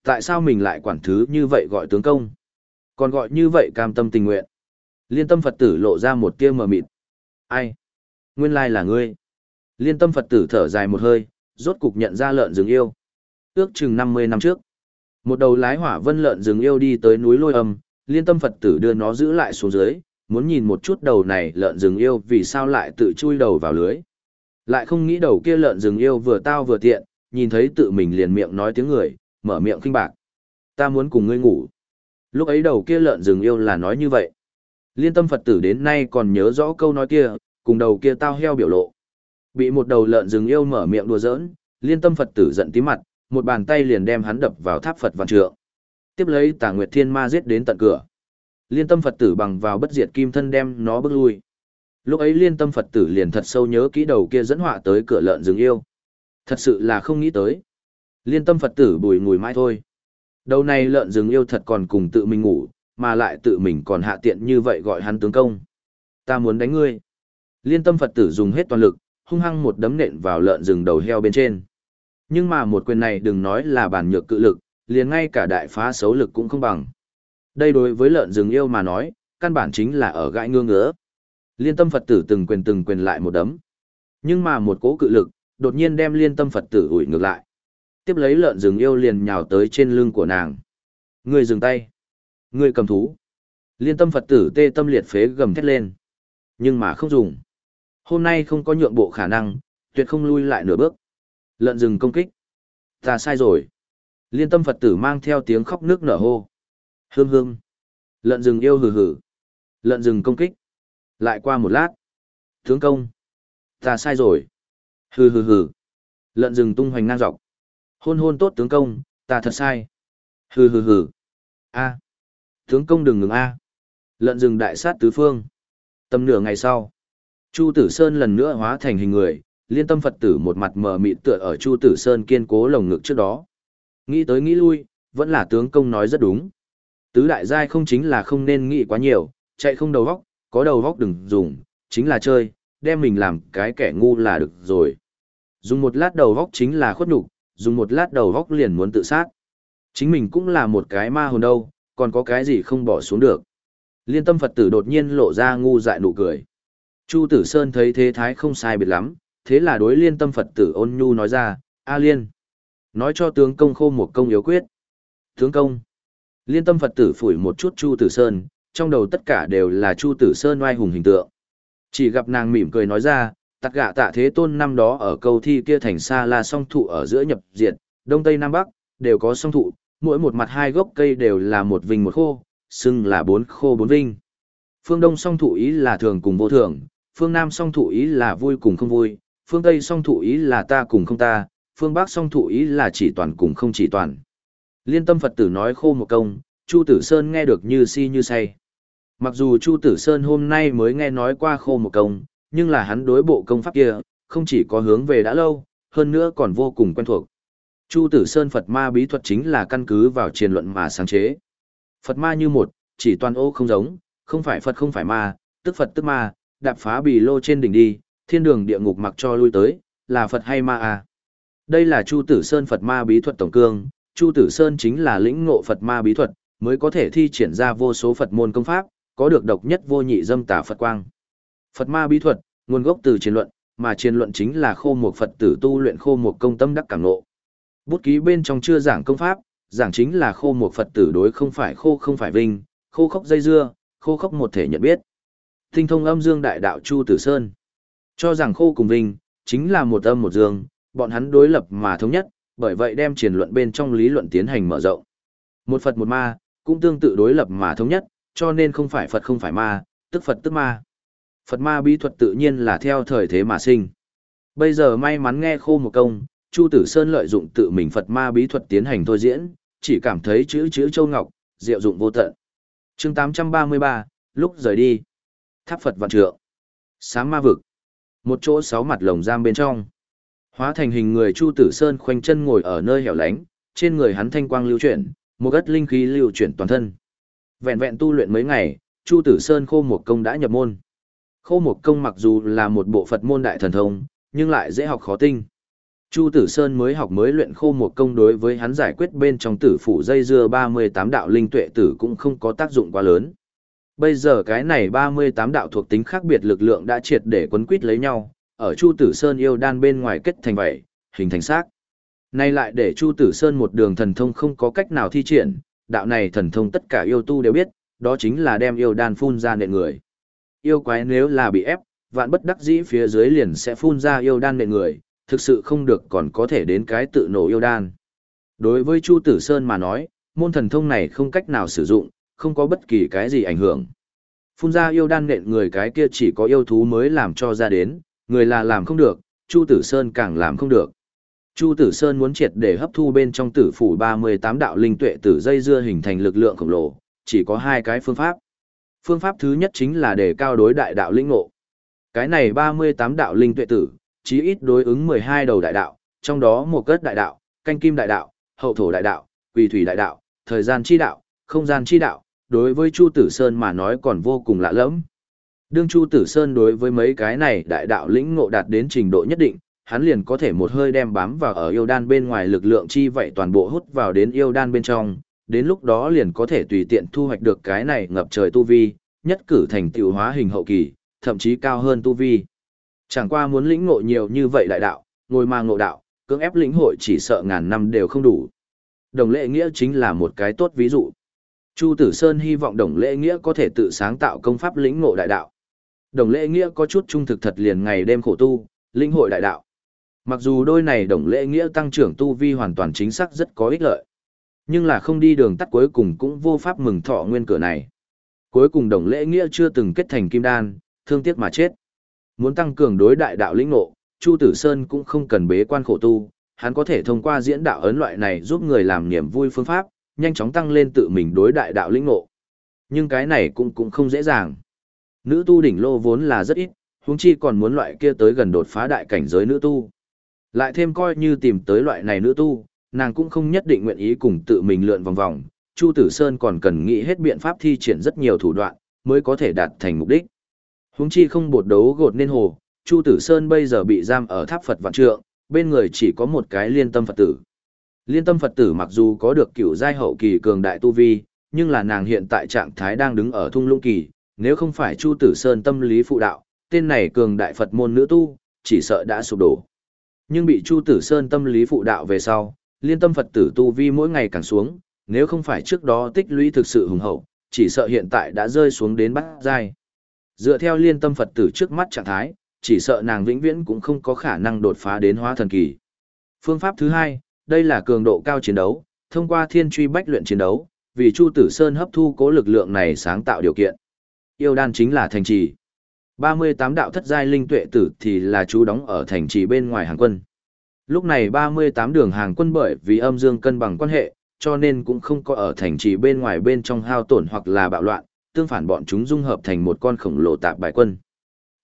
Tại sao mình lại quản thứ như vậy gọi tướng công? Còn gọi như vậy cam tâm tình nguyện? Liên tâm Phật tử lộ ra một tia mờ mịt. Ai? Nguyên lai là ngươi. Liên tâm Phật tử thở dài một hơi, rốt cục nhận ra lợn rừng yêu. Ước chừng 50 năm trước. Một đầu lái hỏa vân lợn rừng yêu đi tới núi lôi âm, liên tâm Phật tử đưa nó giữ lại xuống dưới, muốn nhìn một chút đầu này lợn rừng yêu vì sao lại tự chui đầu vào lưới. Lại không nghĩ đầu kia lợn rừng yêu vừa tao vừa tiện, nhìn thấy tự mình liền miệng nói tiếng người, mở miệng khinh bạc. Ta muốn cùng ngươi ngủ. Lúc ấy đầu kia lợn rừng yêu là nói như vậy. Liên tâm Phật tử đến nay còn nhớ rõ câu nói kia, cùng đầu kia tao heo biểu lộ. Bị một đầu lợn rừng yêu mở miệng đùa giỡn, liên tâm Phật tử giận tí mặt, một bàn tay liền đem hắn đập vào tháp Phật vạn trượng. Tiếp lấy Tà Nguyệt Thiên Ma giết đến tận cửa. Liên tâm Phật tử bằng vào bất diệt kim thân đem nó bước lui. Lúc ấy liên tâm Phật tử liền thật sâu nhớ kỹ đầu kia dẫn họa tới cửa lợn rừng yêu. Thật sự là không nghĩ tới. Liên tâm Phật tử bùi ngùi mãi thôi. Đầu này lợn rừng yêu thật còn cùng tự mình ngủ, mà lại tự mình còn hạ tiện như vậy gọi hắn tướng công. Ta muốn đánh ngươi. Liên tâm Phật tử dùng hết toàn lực, hung hăng một đấm nện vào lợn rừng đầu heo bên trên. Nhưng mà một quyền này đừng nói là bản nhược cự lực, liền ngay cả đại phá xấu lực cũng không bằng. Đây đối với lợn rừng yêu mà nói, căn bản chính là ở gãi ngương ngứa. Liên tâm Phật tử từng quyền từng quyền lại một đấm. Nhưng mà một cỗ cự lực, đột nhiên đem liên tâm Phật tử ủi ngược lại. tiếp lấy lợn rừng yêu liền nhào tới trên lưng của nàng. Người dừng tay. Người cầm thú. Liên tâm Phật tử tê tâm liệt phế gầm thét lên. Nhưng mà không dùng. Hôm nay không có nhượng bộ khả năng, tuyệt không lui lại nửa bước. Lợn rừng công kích. Ta sai rồi. Liên tâm Phật tử mang theo tiếng khóc nước nở hô. Hương hương. Lợn rừng yêu hừ hừ. Lợn rừng công kích. Lại qua một lát. Tướng công. Ta sai rồi. Hừ hừ hừ. Lợn rừng tung hoành ngang dọc. Hôn hôn tốt tướng công, ta thật sai. Hừ hừ hừ. A. Tướng công đừng ngừng A. Lợn rừng đại sát tứ phương. Tầm nửa ngày sau. Chu Tử Sơn lần nữa hóa thành hình người, liên tâm Phật tử một mặt mờ mịt tựa ở Chu Tử Sơn kiên cố lồng ngực trước đó. Nghĩ tới nghĩ lui, vẫn là tướng công nói rất đúng. Tứ đại giai không chính là không nên nghĩ quá nhiều, chạy không đầu góc, có đầu góc đừng dùng, chính là chơi, đem mình làm cái kẻ ngu là được rồi. Dùng một lát đầu góc chính là khuất nhục, dùng một lát đầu góc liền muốn tự sát. Chính mình cũng là một cái ma hồn đâu, còn có cái gì không bỏ xuống được. Liên tâm Phật tử đột nhiên lộ ra ngu dại nụ cười. Chu Tử Sơn thấy thế thái không sai biệt lắm, thế là đối liên tâm Phật tử ôn nhu nói ra, A Liên. Nói cho tướng công khô một công yếu quyết. Tướng công. Liên tâm Phật tử phủi một chút Chu Tử Sơn, trong đầu tất cả đều là Chu Tử Sơn oai hùng hình tượng. Chỉ gặp nàng mỉm cười nói ra, tặc gạ tạ thế tôn năm đó ở câu thi kia thành xa là song thụ ở giữa nhập diệt, đông tây nam bắc, đều có song thụ, mỗi một mặt hai gốc cây đều là một vinh một khô, xưng là bốn khô bốn vinh. Phương đông song thụ ý là thường cùng vô thường, phương nam song thụ ý là vui cùng không vui, phương tây song thụ ý là ta cùng không ta, phương bắc song thụ ý là chỉ toàn cùng không chỉ toàn. Liên tâm Phật tử nói khô một công, Chu Tử Sơn nghe được như si như say. Mặc dù Chu Tử Sơn hôm nay mới nghe nói qua khô một công, nhưng là hắn đối bộ công pháp kia, không chỉ có hướng về đã lâu, hơn nữa còn vô cùng quen thuộc. Chu Tử Sơn Phật ma bí thuật chính là căn cứ vào triền luận mà sáng chế. Phật ma như một, chỉ toàn ô không giống, không phải Phật không phải ma, tức Phật tức ma, đạp phá bì lô trên đỉnh đi, thiên đường địa ngục mặc cho lui tới, là Phật hay ma à. Đây là Chu Tử Sơn Phật ma bí thuật tổng cương, Chu Tử Sơn chính là lĩnh ngộ Phật ma bí thuật, mới có thể thi triển ra vô số Phật môn công pháp, có được độc nhất vô nhị dâm tà Phật quang. Phật ma bí thuật, nguồn gốc từ chiến luận, mà chiến luận chính là khô một Phật tử tu luyện khô một công tâm đắc cảm ngộ. Bút ký bên trong chưa giảng công pháp, giảng chính là khô một Phật tử đối không phải khô không phải vinh, khô khốc dây dưa, khô khốc một thể nhận biết. Tinh thông âm dương đại đạo Chu Tử Sơn. Cho rằng khô cùng vinh, chính là một âm một dương, bọn hắn đối lập mà thống nhất, bởi vậy đem triển luận bên trong lý luận tiến hành mở rộng. Một Phật một ma, cũng tương tự đối lập mà thống nhất, cho nên không phải Phật không phải ma, tức Phật tức ma. Phật ma bí thuật tự nhiên là theo thời thế mà sinh. Bây giờ may mắn nghe khô một công, Chu Tử Sơn lợi dụng tự mình Phật ma bí thuật tiến hành thôi diễn, chỉ cảm thấy chữ chữ châu ngọc, diệu dụng vô tận. chương 833, lúc rời đi. Tháp Phật vạn trượng. Sáng ma vực. Một chỗ sáu mặt lồng giam bên trong. Hóa thành hình người Chu Tử Sơn khoanh chân ngồi ở nơi hẻo lánh, trên người hắn thanh quang lưu chuyển, một gất linh khí lưu chuyển toàn thân. Vẹn vẹn tu luyện mấy ngày, Chu Tử Sơn khô một công đã nhập môn. Khô một công mặc dù là một bộ Phật môn đại thần thông, nhưng lại dễ học khó tinh. Chu Tử Sơn mới học mới luyện khô một công đối với hắn giải quyết bên trong tử phủ dây dưa 38 đạo linh tuệ tử cũng không có tác dụng quá lớn. Bây giờ cái này 38 đạo thuộc tính khác biệt lực lượng đã triệt để quấn quýt lấy nhau, ở Chu Tử Sơn yêu đan bên ngoài kết thành vậy, hình thành xác. Nay lại để Chu Tử Sơn một đường thần thông không có cách nào thi triển, đạo này thần thông tất cả yêu tu đều biết, đó chính là đem yêu đan phun ra nện người. Yêu quái nếu là bị ép, vạn bất đắc dĩ phía dưới liền sẽ phun ra yêu đan nện người, thực sự không được còn có thể đến cái tự nổ yêu đan. Đối với Chu Tử Sơn mà nói, môn thần thông này không cách nào sử dụng, không có bất kỳ cái gì ảnh hưởng. Phun ra yêu đan nện người cái kia chỉ có yêu thú mới làm cho ra đến, người là làm không được, Chu Tử Sơn càng làm không được. Chu Tử Sơn muốn triệt để hấp thu bên trong tử phủ 38 đạo linh tuệ tử dây dưa hình thành lực lượng khổng lồ, chỉ có hai cái phương pháp. Phương pháp thứ nhất chính là để cao đối đại đạo linh ngộ. Cái này 38 đạo linh tuệ tử, chí ít đối ứng 12 đầu đại đạo, trong đó một cất đại đạo, canh kim đại đạo, hậu thổ đại đạo, quỳ thủy đại đạo, thời gian chi đạo, không gian chi đạo, đối với Chu Tử Sơn mà nói còn vô cùng lạ lẫm. Đương Chu Tử Sơn đối với mấy cái này đại đạo lĩnh ngộ đạt đến trình độ nhất định, hắn liền có thể một hơi đem bám vào ở yêu đan bên ngoài lực lượng chi vậy toàn bộ hút vào đến yêu đan bên trong, đến lúc đó liền có thể tùy tiện thu hoạch được cái này ngập trời tu vi, nhất cử thành tiểu hóa hình hậu kỳ, thậm chí cao hơn tu vi. Chẳng qua muốn lĩnh ngộ nhiều như vậy đại đạo, ngồi mà ngộ đạo, cưỡng ép lĩnh hội chỉ sợ ngàn năm đều không đủ. Đồng lệ nghĩa chính là một cái tốt ví dụ. Chu Tử Sơn hy vọng đồng lệ nghĩa có thể tự sáng tạo công pháp lĩnh ngộ đại đạo. Đồng Lễ nghĩa có chút trung thực thật liền ngày đêm khổ tu, linh hội đại đạo. Mặc dù đôi này đồng Lễ nghĩa tăng trưởng tu vi hoàn toàn chính xác rất có ích lợi. Nhưng là không đi đường tắt cuối cùng cũng vô pháp mừng thọ nguyên cửa này. Cuối cùng đồng lễ nghĩa chưa từng kết thành kim đan, thương tiếc mà chết. Muốn tăng cường đối đại đạo lĩnh ngộ, Chu Tử Sơn cũng không cần bế quan khổ tu, hắn có thể thông qua diễn đạo ấn loại này giúp người làm niềm vui phương pháp, nhanh chóng tăng lên tự mình đối đại đạo lĩnh ngộ. Nhưng cái này cũng cũng không dễ dàng. Nữ tu đỉnh lô vốn là rất ít, huống chi còn muốn loại kia tới gần đột phá đại cảnh giới nữ tu. Lại thêm coi như tìm tới loại này nữ tu, nàng cũng không nhất định nguyện ý cùng tự mình lượn vòng vòng, Chu Tử Sơn còn cần nghĩ hết biện pháp thi triển rất nhiều thủ đoạn, mới có thể đạt thành mục đích. Huống chi không bột đấu gột nên hồ, Chu Tử Sơn bây giờ bị giam ở tháp Phật vạn trượng, bên người chỉ có một cái liên tâm Phật tử. Liên tâm Phật tử mặc dù có được cửu giai hậu kỳ cường đại tu vi, nhưng là nàng hiện tại trạng thái đang đứng ở thung lũng kỳ, nếu không phải Chu Tử Sơn tâm lý phụ đạo, tên này cường đại Phật môn nữ tu, chỉ sợ đã sụp đổ. Nhưng bị Chu Tử Sơn tâm lý phụ đạo về sau, liên tâm Phật tử tu vi mỗi ngày càng xuống, nếu không phải trước đó tích lũy thực sự hùng hậu, chỉ sợ hiện tại đã rơi xuống đến bát giai. Dựa theo liên tâm Phật tử trước mắt trạng thái, chỉ sợ nàng vĩnh viễn cũng không có khả năng đột phá đến hóa thần kỳ. Phương pháp thứ hai, đây là cường độ cao chiến đấu, thông qua thiên truy bách luyện chiến đấu, vì Chu Tử Sơn hấp thu cố lực lượng này sáng tạo điều kiện. Yêu đan chính là thành trì. 38 đạo thất giai linh tuệ tử thì là chú đóng ở thành trì bên ngoài hàng quân. Lúc này 38 đường hàng quân bởi vì âm dương cân bằng quan hệ, cho nên cũng không có ở thành trì bên ngoài bên trong hao tổn hoặc là bạo loạn, tương phản bọn chúng dung hợp thành một con khổng lồ tạp bài quân.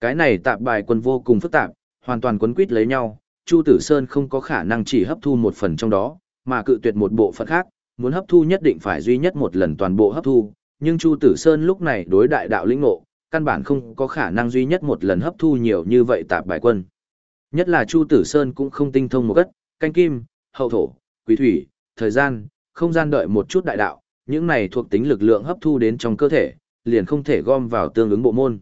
Cái này tạp bài quân vô cùng phức tạp, hoàn toàn quấn quýt lấy nhau, Chu Tử Sơn không có khả năng chỉ hấp thu một phần trong đó, mà cự tuyệt một bộ phận khác, muốn hấp thu nhất định phải duy nhất một lần toàn bộ hấp thu, nhưng Chu Tử Sơn lúc này đối đại đạo lĩnh ngộ, căn bản không có khả năng duy nhất một lần hấp thu nhiều như vậy tạp bài quân. Nhất là Chu Tử Sơn cũng không tinh thông một cách, canh kim, hậu thổ, quý thủy, thời gian, không gian đợi một chút đại đạo, những này thuộc tính lực lượng hấp thu đến trong cơ thể, liền không thể gom vào tương ứng bộ môn.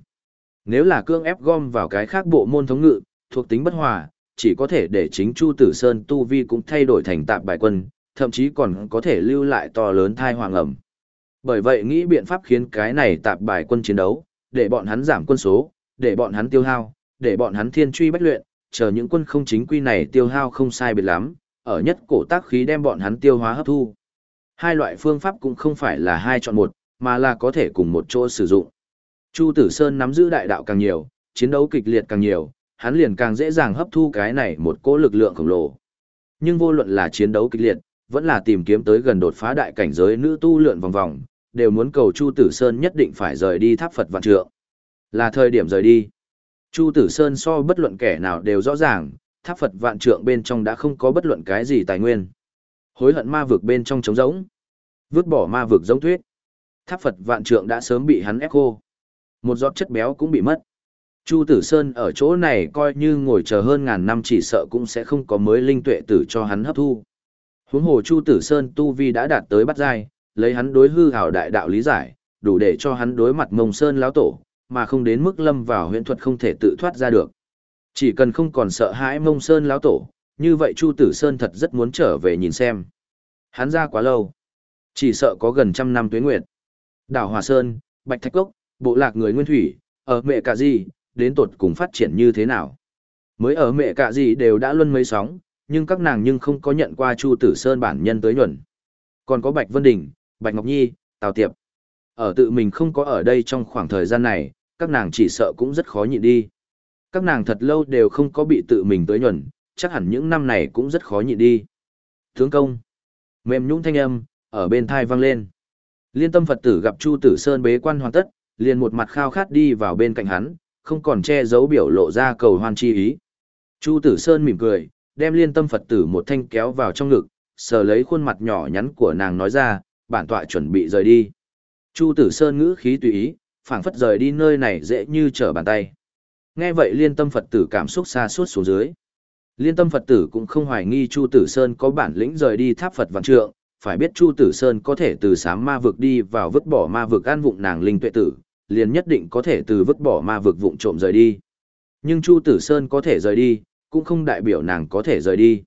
Nếu là cương ép gom vào cái khác bộ môn thống ngự, thuộc tính bất hòa, chỉ có thể để chính Chu Tử Sơn tu vi cũng thay đổi thành tạp bài quân, thậm chí còn có thể lưu lại to lớn thai hoàng ẩm. Bởi vậy nghĩ biện pháp khiến cái này tạp bài quân chiến đấu, để bọn hắn giảm quân số, để bọn hắn tiêu hao, để bọn hắn thiên truy bách luyện, chờ những quân không chính quy này tiêu hao không sai biệt lắm, ở nhất cổ tác khí đem bọn hắn tiêu hóa hấp thu. Hai loại phương pháp cũng không phải là hai chọn một, mà là có thể cùng một chỗ sử dụng. Chu Tử Sơn nắm giữ đại đạo càng nhiều, chiến đấu kịch liệt càng nhiều, hắn liền càng dễ dàng hấp thu cái này một cỗ lực lượng khổng lồ. Nhưng vô luận là chiến đấu kịch liệt, vẫn là tìm kiếm tới gần đột phá đại cảnh giới nữ tu lượn vòng vòng, đều muốn cầu Chu Tử Sơn nhất định phải rời đi tháp Phật vạn trượng. Là thời điểm rời đi. Chu Tử Sơn so bất luận kẻ nào đều rõ ràng, tháp Phật vạn trượng bên trong đã không có bất luận cái gì tài nguyên. Hối hận ma vực bên trong trống rỗng. Vứt bỏ ma vực giống thuyết. Tháp Phật vạn trượng đã sớm bị hắn ép khô. Một giọt chất béo cũng bị mất. Chu Tử Sơn ở chỗ này coi như ngồi chờ hơn ngàn năm chỉ sợ cũng sẽ không có mới linh tuệ tử cho hắn hấp thu. Huống hồ Chu Tử Sơn tu vi đã đạt tới bắt giai, lấy hắn đối hư hảo đại đạo lý giải, đủ để cho hắn đối mặt Mông Sơn lão tổ, mà không đến mức lâm vào huyễn thuật không thể tự thoát ra được. Chỉ cần không còn sợ hãi Mông Sơn lão tổ, như vậy Chu Tử Sơn thật rất muốn trở về nhìn xem. Hắn ra quá lâu, chỉ sợ có gần trăm năm tuế nguyệt. Đảo Hòa Sơn, Bạch Thạch Cốc, bộ lạc người nguyên thủy, ở mẹ cả gì, đến tột cùng phát triển như thế nào. Mới ở mẹ cả gì đều đã luân mấy sóng, nhưng các nàng nhưng không có nhận qua Chu Tử Sơn bản nhân tới nhuận. Còn có Bạch Vân Đình, Bạch Ngọc Nhi, Tào Tiệp. Ở tự mình không có ở đây trong khoảng thời gian này, các nàng chỉ sợ cũng rất khó nhịn đi. Các nàng thật lâu đều không có bị tự mình tới nhuận, chắc hẳn những năm này cũng rất khó nhịn đi. Tướng công. Mềm nhũng thanh âm, ở bên thai vang lên. Liên tâm Phật tử gặp Chu Tử Sơn bế quan hoàn tất, liền một mặt khao khát đi vào bên cạnh hắn, không còn che giấu biểu lộ ra cầu hoan chi ý. Chu Tử Sơn mỉm cười, đem liên tâm Phật tử một thanh kéo vào trong ngực, sờ lấy khuôn mặt nhỏ nhắn của nàng nói ra, bản tọa chuẩn bị rời đi. Chu Tử Sơn ngữ khí tùy ý, phảng phất rời đi nơi này dễ như trở bàn tay. Nghe vậy liên tâm Phật tử cảm xúc xa suốt xuống dưới. Liên tâm Phật tử cũng không hoài nghi Chu Tử Sơn có bản lĩnh rời đi tháp Phật vạn trượng, phải biết Chu Tử Sơn có thể từ sám ma vực đi vào vứt bỏ ma vực an vụng nàng linh tuệ tử, liền nhất định có thể từ vứt bỏ ma vực vụng trộm rời đi. Nhưng Chu Tử Sơn có thể rời đi, cũng không đại biểu nàng có thể rời đi.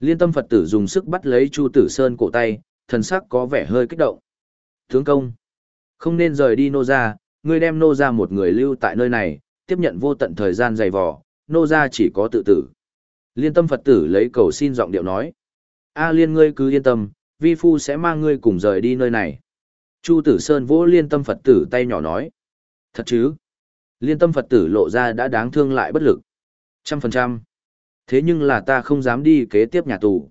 Liên tâm Phật tử dùng sức bắt lấy Chu Tử Sơn cổ tay, thần sắc có vẻ hơi kích động. Tướng công, không nên rời đi nô ra, ngươi đem nô ra một người lưu tại nơi này, tiếp nhận vô tận thời gian dày vò, nô ra chỉ có tự tử. Liên tâm Phật tử lấy cầu xin giọng điệu nói. A liên ngươi cứ yên tâm, vi phu sẽ mang ngươi cùng rời đi nơi này. Chu Tử Sơn vỗ liên tâm Phật tử tay nhỏ nói. Thật chứ? Liên tâm Phật tử lộ ra đã đáng thương lại bất lực. Trăm phần trăm. Thế nhưng là ta không dám đi kế tiếp nhà tù.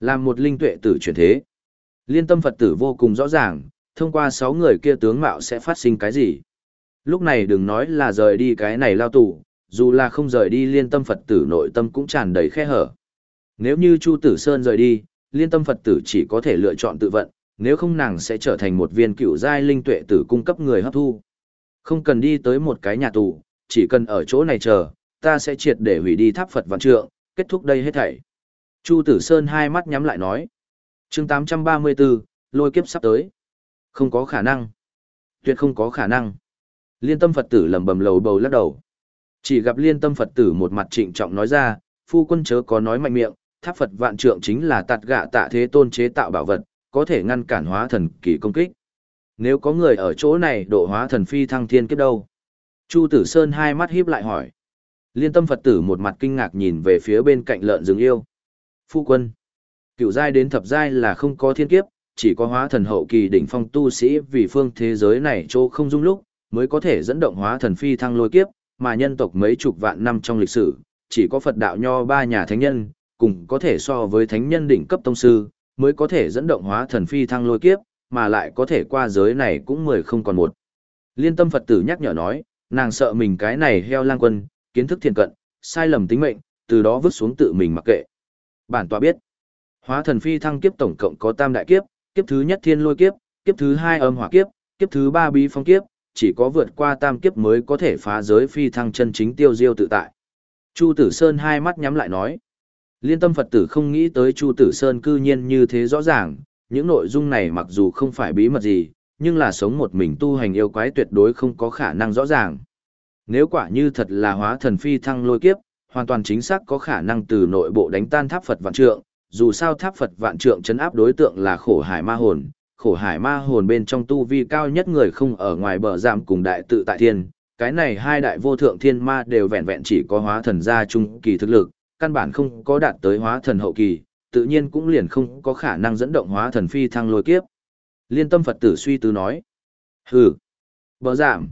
Làm một linh tuệ tử chuyển thế. Liên tâm Phật tử vô cùng rõ ràng, thông qua sáu người kia tướng mạo sẽ phát sinh cái gì. Lúc này đừng nói là rời đi cái này lao tù, dù là không rời đi liên tâm Phật tử nội tâm cũng tràn đầy khe hở. Nếu như Chu Tử Sơn rời đi, liên tâm Phật tử chỉ có thể lựa chọn tự vận, nếu không nàng sẽ trở thành một viên cựu giai linh tuệ tử cung cấp người hấp thu. Không cần đi tới một cái nhà tù, chỉ cần ở chỗ này chờ, ta sẽ triệt để hủy đi tháp Phật vạn trượng, kết thúc đây hết thảy. Chu Tử Sơn hai mắt nhắm lại nói chương 834, lôi kiếp sắp tới. Không có khả năng. Tuyệt không có khả năng. Liên tâm Phật tử lầm bầm lầu bầu lắc đầu. Chỉ gặp liên tâm Phật tử một mặt trịnh trọng nói ra, phu quân chớ có nói mạnh miệng, tháp Phật vạn trượng chính là tạt gạ tạ thế tôn chế tạo bảo vật, có thể ngăn cản hóa thần kỳ công kích. Nếu có người ở chỗ này độ hóa thần phi thăng thiên kiếp đâu? Chu Tử Sơn hai mắt híp lại hỏi. Liên tâm Phật tử một mặt kinh ngạc nhìn về phía bên cạnh lợn rừng yêu. Phu quân. Cựu giai đến thập giai là không có thiên kiếp, chỉ có hóa thần hậu kỳ đỉnh phong tu sĩ vì phương thế giới này chỗ không dung lúc, mới có thể dẫn động hóa thần phi thăng lôi kiếp, mà nhân tộc mấy chục vạn năm trong lịch sử, chỉ có Phật đạo nho ba nhà thánh nhân, cùng có thể so với thánh nhân đỉnh cấp tông sư, mới có thể dẫn động hóa thần phi thăng lôi kiếp, mà lại có thể qua giới này cũng mười không còn một. Liên tâm Phật tử nhắc nhở nói, nàng sợ mình cái này heo lang quân, kiến thức thiền cận, sai lầm tính mệnh, từ đó vứt xuống tự mình mặc kệ. Bản tọa biết, hóa thần phi thăng kiếp tổng cộng có tam đại kiếp, kiếp thứ nhất thiên lôi kiếp, kiếp thứ hai âm hỏa kiếp, kiếp thứ ba bí phong kiếp, chỉ có vượt qua tam kiếp mới có thể phá giới phi thăng chân chính tiêu diêu tự tại. Chu Tử Sơn hai mắt nhắm lại nói. Liên tâm Phật tử không nghĩ tới Chu Tử Sơn cư nhiên như thế rõ ràng, những nội dung này mặc dù không phải bí mật gì, nhưng là sống một mình tu hành yêu quái tuyệt đối không có khả năng rõ ràng. Nếu quả như thật là hóa thần phi thăng lôi kiếp, hoàn toàn chính xác có khả năng từ nội bộ đánh tan tháp Phật vạn trượng, dù sao tháp Phật vạn trượng chấn áp đối tượng là khổ hải ma hồn, khổ hải ma hồn bên trong tu vi cao nhất người không ở ngoài bờ giảm cùng đại tự tại thiên, cái này hai đại vô thượng thiên ma đều vẹn vẹn chỉ có hóa thần gia trung kỳ thực lực, căn bản không có đạt tới hóa thần hậu kỳ, tự nhiên cũng liền không có khả năng dẫn động hóa thần phi thăng lôi kiếp. Liên tâm Phật tử suy tư nói. Hừ. Bờ giảm.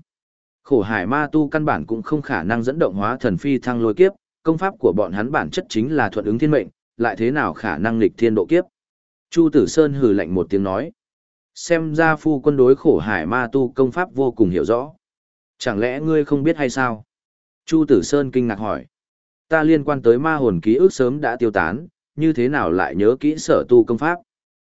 Khổ hải ma tu căn bản cũng không khả năng dẫn động hóa thần phi thăng lôi kiếp, công pháp của bọn hắn bản chất chính là thuận ứng thiên mệnh, lại thế nào khả năng nghịch thiên độ kiếp. Chu Tử Sơn hừ lạnh một tiếng nói. Xem ra phu quân đối khổ hải ma tu công pháp vô cùng hiểu rõ. Chẳng lẽ ngươi không biết hay sao? Chu Tử Sơn kinh ngạc hỏi. Ta liên quan tới ma hồn ký ức sớm đã tiêu tán, như thế nào lại nhớ kỹ sở tu công pháp?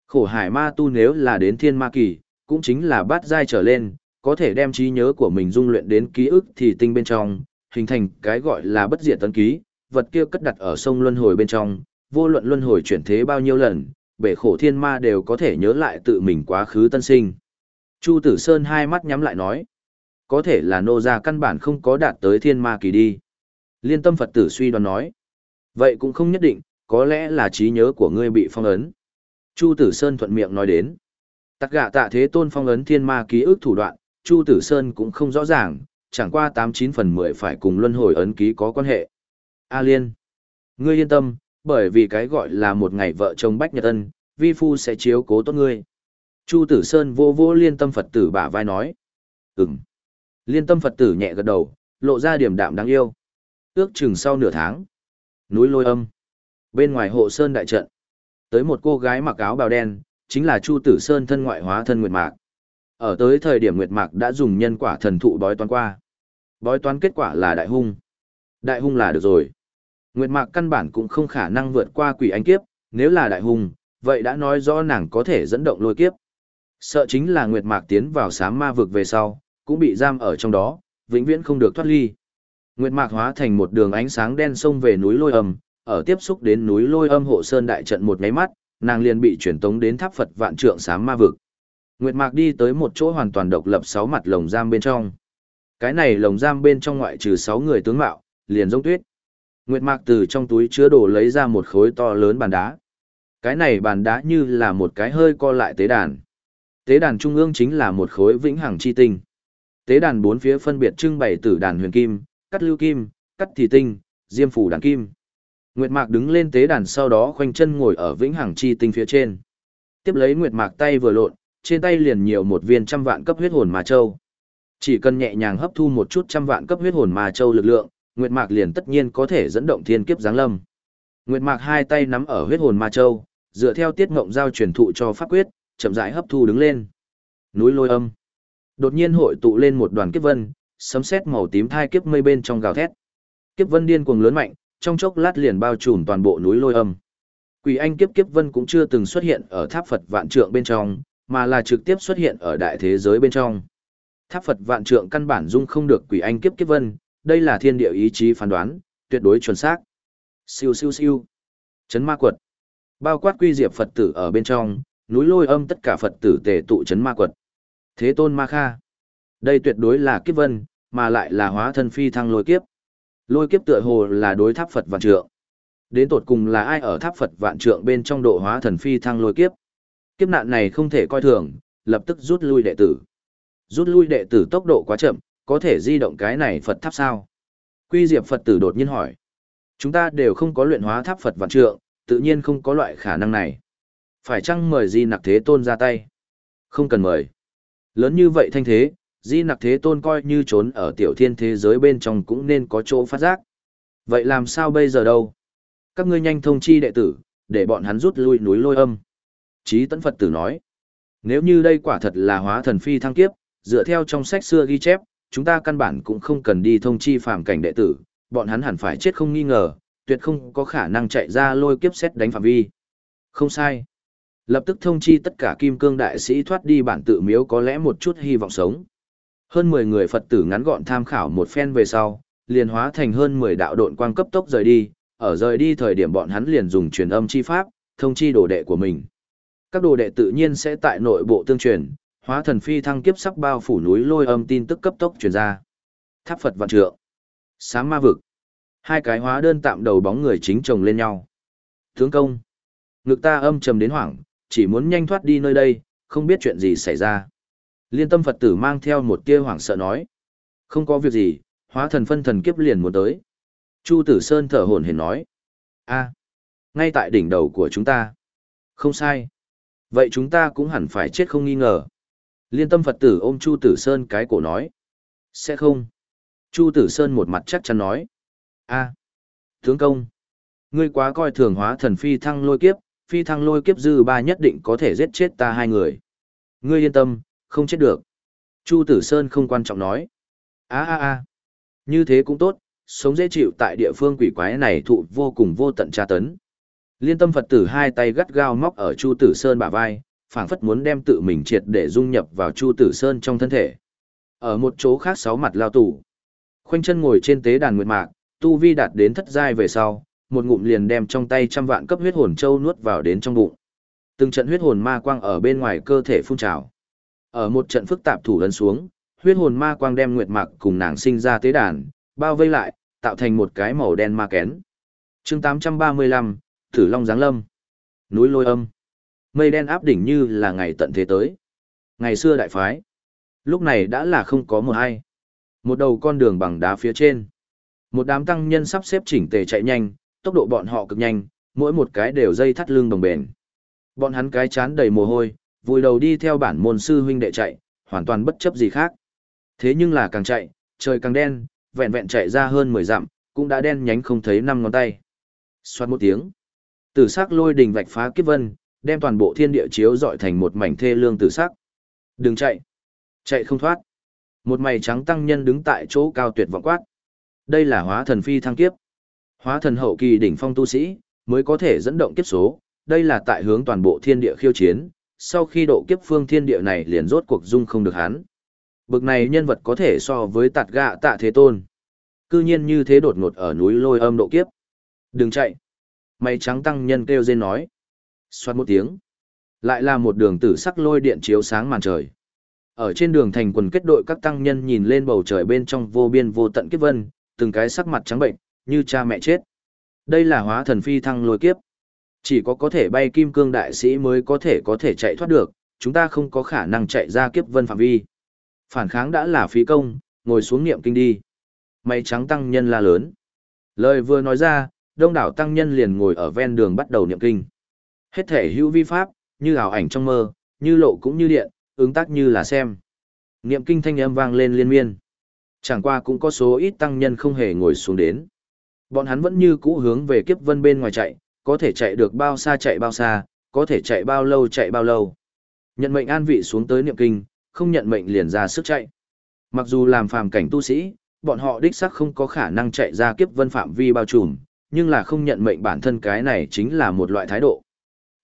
Khổ hải ma tu nếu là đến thiên ma kỳ, cũng chính là bát giai trở lên, có thể đem trí nhớ của mình dung luyện đến ký ức thì tinh bên trong, hình thành cái gọi là bất diệt tấn ký, vật kia cất đặt ở sông luân hồi bên trong, vô luận luân hồi chuyển thế bao nhiêu lần, bể khổ thiên ma đều có thể nhớ lại tự mình quá khứ tân sinh. Chu Tử Sơn hai mắt nhắm lại nói, có thể là nô gia căn bản không có đạt tới thiên ma kỳ đi. Liên tâm Phật tử suy đoán nói, vậy cũng không nhất định, có lẽ là trí nhớ của ngươi bị phong ấn. Chu Tử Sơn thuận miệng nói đến, tắc gạ tạ thế tôn phong ấn thiên ma ký ức thủ đoạn, Chu Tử Sơn cũng không rõ ràng, chẳng qua 89 phần 10 phải cùng luân hồi ấn ký có quan hệ. A Liên, ngươi yên tâm, bởi vì cái gọi là một ngày vợ chồng Bách Nhật Ân, vi phu sẽ chiếu cố tốt ngươi. Chu Tử Sơn vô vô liên tâm Phật tử bả vai nói. Ừm. Liên tâm Phật tử nhẹ gật đầu, lộ ra điểm đạm đáng yêu. Ước chừng sau nửa tháng. Núi lôi âm. Bên ngoài hộ Sơn đại trận. Tới một cô gái mặc áo bào đen, chính là Chu Tử Sơn thân ngoại hóa thân Nguyệt Mạc. Ở tới thời điểm Nguyệt Mạc đã dùng nhân quả thần thụ bói toán qua. Bói toán kết quả là đại hung. Đại hung là được rồi. Nguyệt Mạc căn bản cũng không khả năng vượt qua quỷ anh kiếp, nếu là đại hùng, vậy đã nói rõ nàng có thể dẫn động lôi kiếp. Sợ chính là Nguyệt Mạc tiến vào sám ma vực về sau, cũng bị giam ở trong đó, vĩnh viễn không được thoát ly. Nguyệt Mạc hóa thành một đường ánh sáng đen sông về núi lôi âm, ở tiếp xúc đến núi lôi âm hộ sơn đại trận một nháy mắt, nàng liền bị chuyển tống đến tháp Phật vạn trượng sám ma vực. Nguyệt Mạc đi tới một chỗ hoàn toàn độc lập sáu mặt lồng giam bên trong. Cái này lồng giam bên trong ngoại trừ sáu người tướng mạo, liền giống tuyết. Nguyệt Mạc từ trong túi chứa đồ lấy ra một khối to lớn bàn đá. Cái này bàn đá như là một cái hơi co lại tế đàn. Tế đàn trung ương chính là một khối vĩnh hằng chi tinh. Tế đàn bốn phía phân biệt trưng bày tử đàn huyền kim, cắt lưu kim, cắt thì tinh, diêm phủ đàn kim. Nguyệt Mạc đứng lên tế đàn sau đó khoanh chân ngồi ở vĩnh hằng chi tinh phía trên. Tiếp lấy Nguyệt Mạc tay vừa lộn, trên tay liền nhiều một viên trăm vạn cấp huyết hồn ma châu. Chỉ cần nhẹ nhàng hấp thu một chút trăm vạn cấp huyết hồn ma châu lực lượng, Nguyệt Mạc liền tất nhiên có thể dẫn động thiên kiếp giáng lâm. Nguyệt Mạc hai tay nắm ở huyết hồn ma châu, dựa theo tiết ngộng giao truyền thụ cho pháp quyết, chậm rãi hấp thu đứng lên. Núi lôi âm. Đột nhiên hội tụ lên một đoàn kiếp vân, sấm sét màu tím thai kiếp mây bên trong gào thét. Kiếp vân điên cuồng lớn mạnh, trong chốc lát liền bao trùm toàn bộ núi lôi âm. Quỷ anh kiếp kiếp vân cũng chưa từng xuất hiện ở tháp Phật vạn trượng bên trong, mà là trực tiếp xuất hiện ở đại thế giới bên trong. Tháp Phật vạn trượng căn bản dung không được quỷ anh kiếp kiếp vân, đây là thiên địa ý chí phán đoán, tuyệt đối chuẩn xác. Siêu siêu siêu. Chấn ma quật. Bao quát quy diệp Phật tử ở bên trong, núi lôi âm tất cả Phật tử tề tụ chấn ma quật. Thế tôn ma kha. Đây tuyệt đối là kiếp vân, mà lại là hóa thân phi thăng lôi kiếp. Lôi kiếp tựa hồ là đối tháp Phật vạn trượng. Đến tột cùng là ai ở tháp Phật vạn trượng bên trong độ hóa thần phi thăng lôi kiếp. Kiếp nạn này không thể coi thường, lập tức rút lui đệ tử. Rút lui đệ tử tốc độ quá chậm, có thể di động cái này Phật tháp sao? Quy Diệp Phật tử đột nhiên hỏi. Chúng ta đều không có luyện hóa tháp Phật vạn trượng, tự nhiên không có loại khả năng này. Phải chăng mời Di Nặc Thế Tôn ra tay? Không cần mời. Lớn như vậy thanh thế, Di Nặc Thế Tôn coi như trốn ở tiểu thiên thế giới bên trong cũng nên có chỗ phát giác. Vậy làm sao bây giờ đâu? Các ngươi nhanh thông chi đệ tử, để bọn hắn rút lui núi lôi âm. Chí Tấn Phật tử nói. Nếu như đây quả thật là hóa thần phi thăng kiếp, dựa theo trong sách xưa ghi chép, chúng ta căn bản cũng không cần đi thông chi phàm cảnh đệ tử, bọn hắn hẳn phải chết không nghi ngờ, tuyệt không có khả năng chạy ra lôi kiếp xét đánh phạm vi. Không sai. Lập tức thông chi tất cả kim cương đại sĩ thoát đi bản tự miếu có lẽ một chút hy vọng sống. Hơn 10 người Phật tử ngắn gọn tham khảo một phen về sau, liền hóa thành hơn 10 đạo độn quang cấp tốc rời đi, ở rời đi thời điểm bọn hắn liền dùng truyền âm chi pháp, thông chi đồ đệ của mình. Các đồ đệ tự nhiên sẽ tại nội bộ tương truyền, hóa thần phi thăng kiếp sắc bao phủ núi lôi âm tin tức cấp tốc truyền ra. Tháp Phật vạn trượng, sáng ma vực, hai cái hóa đơn tạm đầu bóng người chính chồng lên nhau. Tướng công, ngực ta âm trầm đến hoảng, chỉ muốn nhanh thoát đi nơi đây, không biết chuyện gì xảy ra. Liên tâm Phật tử mang theo một tia hoảng sợ nói. Không có việc gì, hóa thần phân thần kiếp liền muốn tới. Chu Tử Sơn thở hổn hển nói. a ngay tại đỉnh đầu của chúng ta. Không sai. Vậy chúng ta cũng hẳn phải chết không nghi ngờ. Liên tâm Phật tử ôm Chu Tử Sơn cái cổ nói. Sẽ không. Chu Tử Sơn một mặt chắc chắn nói. a Tướng công. Ngươi quá coi thường hóa thần phi thăng lôi kiếp, phi thăng lôi kiếp dư ba nhất định có thể giết chết ta hai người. Ngươi yên tâm, không chết được. Chu Tử Sơn không quan trọng nói. a a a Như thế cũng tốt, sống dễ chịu tại địa phương quỷ quái này thụ vô cùng vô tận tra tấn. Liên tâm Phật tử hai tay gắt gao móc ở Chu Tử Sơn bả vai, phảng phất muốn đem tự mình triệt để dung nhập vào Chu Tử Sơn trong thân thể. Ở một chỗ khác sáu mặt lao tù. khoanh chân ngồi trên tế đàn nguyệt mạc, tu vi đạt đến thất giai về sau, một ngụm liền đem trong tay trăm vạn cấp huyết hồn châu nuốt vào đến trong bụng. Từng trận huyết hồn ma quang ở bên ngoài cơ thể phun trào. Ở một trận phức tạp thủ lấn xuống, huyết hồn ma quang đem nguyệt mạc cùng nàng sinh ra tế đàn, bao vây lại, tạo thành một cái màu đen ma kén. chương 835, Thử Long Giáng Lâm. Núi lôi âm. Mây đen áp đỉnh như là ngày tận thế tới. Ngày xưa đại phái. Lúc này đã là không có một ai. Một đầu con đường bằng đá phía trên. Một đám tăng nhân sắp xếp chỉnh tề chạy nhanh, tốc độ bọn họ cực nhanh, mỗi một cái đều dây thắt lưng đồng bền. Bọn hắn cái chán đầy mồ hôi, vùi đầu đi theo bản môn sư huynh đệ chạy, hoàn toàn bất chấp gì khác. Thế nhưng là càng chạy, trời càng đen, vẹn vẹn chạy ra hơn 10 dặm, cũng đã đen nhánh không thấy năm ngón tay. Xoát một tiếng. Tử sắc lôi đình vạch phá kiếp vân, đem toàn bộ thiên địa chiếu dọi thành một mảnh thê lương tử sắc. Đừng chạy. Chạy không thoát. Một mày trắng tăng nhân đứng tại chỗ cao tuyệt vọng quát. Đây là hóa thần phi thăng kiếp. Hóa thần hậu kỳ đỉnh phong tu sĩ, mới có thể dẫn động kiếp số, đây là tại hướng toàn bộ thiên địa khiêu chiến, sau khi độ kiếp phương thiên địa này liền rốt cuộc dung không được hắn. Bực này nhân vật có thể so với tạt gạ tạ thế tôn. Cư nhiên như thế đột ngột ở núi lôi âm độ kiếp. Đừng chạy. Mày trắng tăng nhân kêu dên nói. Xoát một tiếng. Lại là một đường tử sắc lôi điện chiếu sáng màn trời. Ở trên đường thành quần kết đội các tăng nhân nhìn lên bầu trời bên trong vô biên vô tận kiếp vân, từng cái sắc mặt trắng bệnh, như cha mẹ chết. Đây là hóa thần phi thăng lôi kiếp. Chỉ có có thể bay kim cương đại sĩ mới có thể có thể chạy thoát được, chúng ta không có khả năng chạy ra kiếp vân phạm vi. Phản kháng đã là phí công, ngồi xuống niệm kinh đi. Mây trắng tăng nhân la lớn. Lời vừa nói ra, đông đảo tăng nhân liền ngồi ở ven đường bắt đầu niệm kinh. Hết thể hữu vi pháp, như ảo ảnh trong mơ, như lộ cũng như điện, ứng tác như là xem. Niệm kinh thanh âm vang lên liên miên. Chẳng qua cũng có số ít tăng nhân không hề ngồi xuống đến. Bọn hắn vẫn như cũ hướng về kiếp vân bên ngoài chạy, có thể chạy được bao xa chạy bao xa, có thể chạy bao lâu chạy bao lâu. Nhận mệnh an vị xuống tới niệm kinh, không nhận mệnh liền ra sức chạy. Mặc dù làm phàm cảnh tu sĩ, bọn họ đích xác không có khả năng chạy ra kiếp vân phạm vi bao trùm, nhưng là không nhận mệnh bản thân cái này chính là một loại thái độ.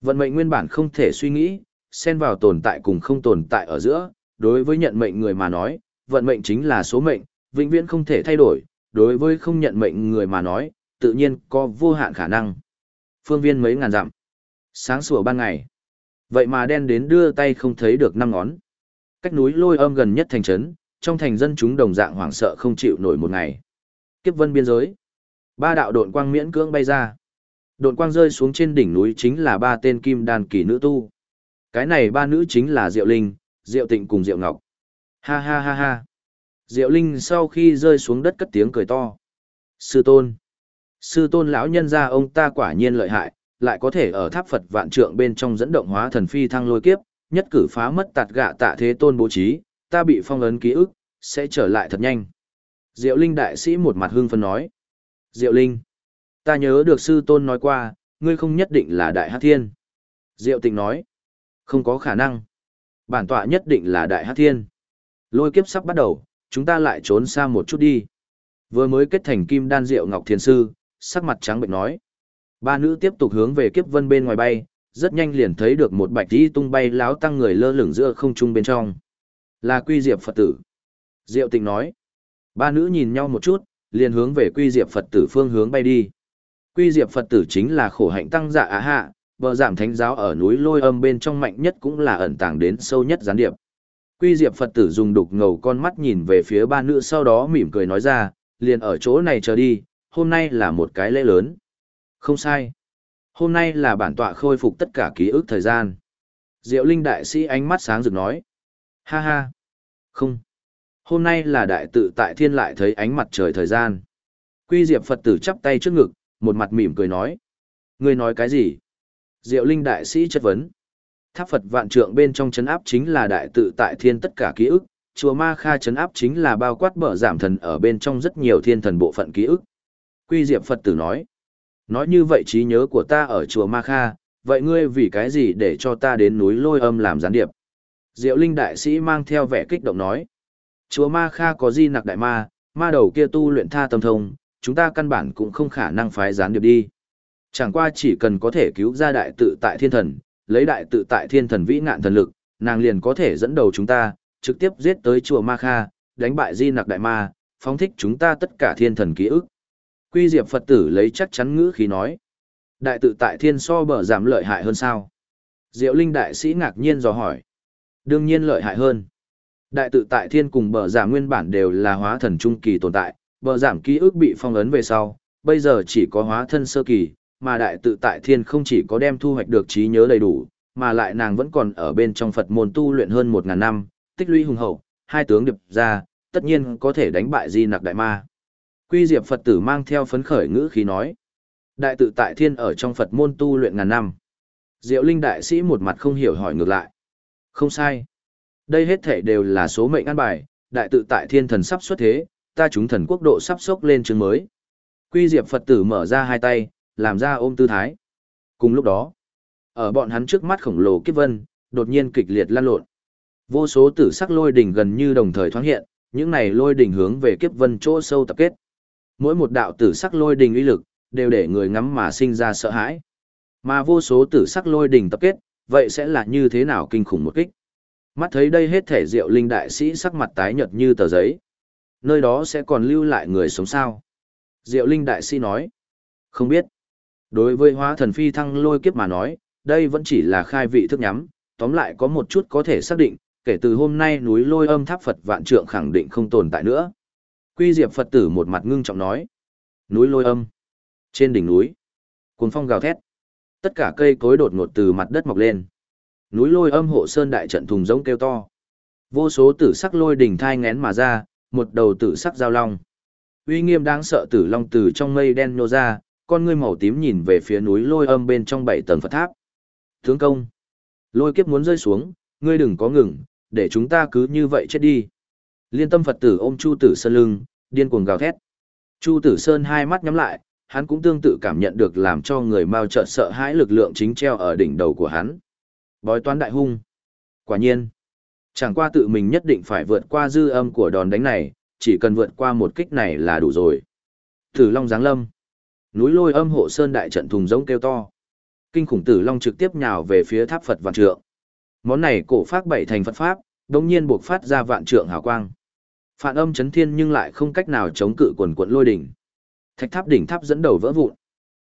Vận mệnh nguyên bản không thể suy nghĩ, xen vào tồn tại cùng không tồn tại ở giữa, đối với nhận mệnh người mà nói, vận mệnh chính là số mệnh, vĩnh viễn không thể thay đổi, đối với không nhận mệnh người mà nói, tự nhiên có vô hạn khả năng. Phương viên mấy ngàn dặm. Sáng sủa ban ngày. Vậy mà đen đến đưa tay không thấy được năm ngón. Cách núi lôi âm gần nhất thành trấn, trong thành dân chúng đồng dạng hoảng sợ không chịu nổi một ngày. Kiếp vân biên giới. Ba đạo độn quang miễn cưỡng bay ra. Độn quang rơi xuống trên đỉnh núi chính là ba tên kim đan kỳ nữ tu. Cái này ba nữ chính là Diệu Linh, Diệu Tịnh cùng Diệu Ngọc. Ha ha ha ha. Diệu Linh sau khi rơi xuống đất cất tiếng cười to. Sư tôn. Sư tôn lão nhân gia ông ta quả nhiên lợi hại, lại có thể ở tháp Phật vạn trượng bên trong dẫn động hóa thần phi thăng lôi kiếp, nhất cử phá mất tạt gạ tạ thế tôn bố trí, ta bị phong ấn ký ức, sẽ trở lại thật nhanh. Diệu Linh đại sĩ một mặt hưng phấn nói. Diệu Linh, ta nhớ được sư tôn nói qua, ngươi không nhất định là đại hát thiên. Diệu Tịnh nói, không có khả năng. Bản tọa nhất định là đại hát thiên. Lôi kiếp sắp bắt đầu, chúng ta lại trốn xa một chút đi. Vừa mới kết thành kim đan Diệu Ngọc Thiền Sư, sắc mặt trắng bệnh nói. Ba nữ tiếp tục hướng về kiếp vân bên ngoài bay, rất nhanh liền thấy được một bạch đi tung bay láo tăng người lơ lửng giữa không trung bên trong. Là quy diệp Phật tử. Diệu tịnh nói. Ba nữ nhìn nhau một chút, liền hướng về quy diệp Phật tử phương hướng bay đi. Quy diệp Phật tử chính là khổ hạnh tăng dạ á hạ, bờ giảm thánh giáo ở núi lôi âm bên trong mạnh nhất cũng là ẩn tàng đến sâu nhất gián điệp. Quy diệp Phật tử dùng đục ngầu con mắt nhìn về phía ba nữ sau đó mỉm cười nói ra, liền ở chỗ này chờ đi, hôm nay là một cái lễ lớn. Không sai. Hôm nay là bản tọa khôi phục tất cả ký ức thời gian. Diệu Linh đại sĩ ánh mắt sáng rực nói. Ha ha. Không. Hôm nay là đại tự tại thiên lại thấy ánh mặt trời thời gian. Quy Diệp Phật tử chắp tay trước ngực, một mặt mỉm cười nói. Ngươi nói cái gì? Diệu Linh đại sĩ chất vấn. Tháp Phật vạn trượng bên trong chấn áp chính là đại tự tại thiên tất cả ký ức, chùa Ma Kha chấn áp chính là bao quát bở giảm thần ở bên trong rất nhiều thiên thần bộ phận ký ức. Quy Diệp Phật tử nói. Nói như vậy trí nhớ của ta ở chùa Ma Kha, vậy ngươi vì cái gì để cho ta đến núi lôi âm làm gián điệp? Diệu Linh đại sĩ mang theo vẻ kích động nói. Chúa Ma Kha có di nặc đại ma, ma đầu kia tu luyện tha tâm thông, chúng ta căn bản cũng không khả năng phái gián điệp đi. Chẳng qua chỉ cần có thể cứu ra đại tự tại thiên thần, lấy đại tự tại thiên thần vĩ ngạn thần lực, nàng liền có thể dẫn đầu chúng ta, trực tiếp giết tới chùa Ma Kha, đánh bại di nặc đại ma, phóng thích chúng ta tất cả thiên thần ký ức. Quy Diệp Phật tử lấy chắc chắn ngữ khí nói. Đại tự tại thiên so bở giảm lợi hại hơn sao? Diệu Linh đại sĩ ngạc nhiên dò hỏi. Đương nhiên lợi hại hơn. Đại tự tại thiên cùng bờ giảm nguyên bản đều là hóa thần trung kỳ tồn tại, bờ giảm ký ức bị phong ấn về sau, bây giờ chỉ có hóa thân sơ kỳ, mà đại tự tại thiên không chỉ có đem thu hoạch được trí nhớ đầy đủ, mà lại nàng vẫn còn ở bên trong Phật môn tu luyện hơn một ngàn năm, tích lũy hùng hậu, hai tướng điệp ra, tất nhiên có thể đánh bại di nặc đại ma. Quy diệp Phật tử mang theo phấn khởi ngữ khí nói. Đại tự tại thiên ở trong Phật môn tu luyện ngàn năm. Diệu linh đại sĩ một mặt không hiểu hỏi ngược lại. Không sai. Đây hết thể đều là số mệnh an bài, đại tự tại thiên thần sắp xuất thế, ta chúng thần quốc độ sắp sốc lên chương mới. Quy diệp Phật tử mở ra hai tay, làm ra ôm tư thái. Cùng lúc đó, ở bọn hắn trước mắt khổng lồ kiếp vân, đột nhiên kịch liệt lan lộn. Vô số tử sắc lôi đỉnh gần như đồng thời thoáng hiện, những này lôi đỉnh hướng về kiếp vân chỗ sâu tập kết. Mỗi một đạo tử sắc lôi đỉnh uy lực, đều để người ngắm mà sinh ra sợ hãi. Mà vô số tử sắc lôi đỉnh tập kết, vậy sẽ là như thế nào kinh khủng một kích? Mắt thấy đây hết thể diệu linh đại sĩ sắc mặt tái nhợt như tờ giấy. Nơi đó sẽ còn lưu lại người sống sao? Diệu linh đại sĩ nói. Không biết. Đối với hóa thần phi thăng lôi kiếp mà nói, đây vẫn chỉ là khai vị thức nhắm, tóm lại có một chút có thể xác định, kể từ hôm nay núi lôi âm tháp Phật vạn trượng khẳng định không tồn tại nữa. Quy diệp Phật tử một mặt ngưng trọng nói. Núi lôi âm. Trên đỉnh núi, cuồng phong gào thét. Tất cả cây cối đột ngột từ mặt đất mọc lên. Núi lôi âm hộ sơn đại trận thùng giống kêu to. Vô số tử sắc lôi đỉnh thai ngén mà ra, một đầu tử sắc giao long. Uy nghiêm đáng sợ tử long từ trong mây đen nô ra, con ngươi màu tím nhìn về phía núi lôi âm bên trong bảy tầng Phật tháp. Tướng công, lôi kiếp muốn rơi xuống, ngươi đừng có ngừng, để chúng ta cứ như vậy chết đi. Liên tâm Phật tử ôm Chu Tử Sơn lưng, điên cuồng gào thét. Chu Tử Sơn hai mắt nhắm lại, hắn cũng tương tự cảm nhận được làm cho người mau trợn sợ hãi lực lượng chính treo ở đỉnh đầu của hắn. Bói toán đại hung. Quả nhiên, chẳng qua tự mình nhất định phải vượt qua dư âm của đòn đánh này, chỉ cần vượt qua một kích này là đủ rồi. Tử Long giáng lâm. Núi lôi âm hộ sơn đại trận thùng giống kêu to. Kinh khủng Tử Long trực tiếp nhào về phía tháp Phật vạn trượng. Món này cổ pháp bảy thành Phật pháp, đột nhiên buộc phát ra vạn trượng hào quang. Phản âm chấn thiên nhưng lại không cách nào chống cự quần quần lôi đỉnh. Thạch tháp đỉnh tháp dẫn đầu vỡ vụn.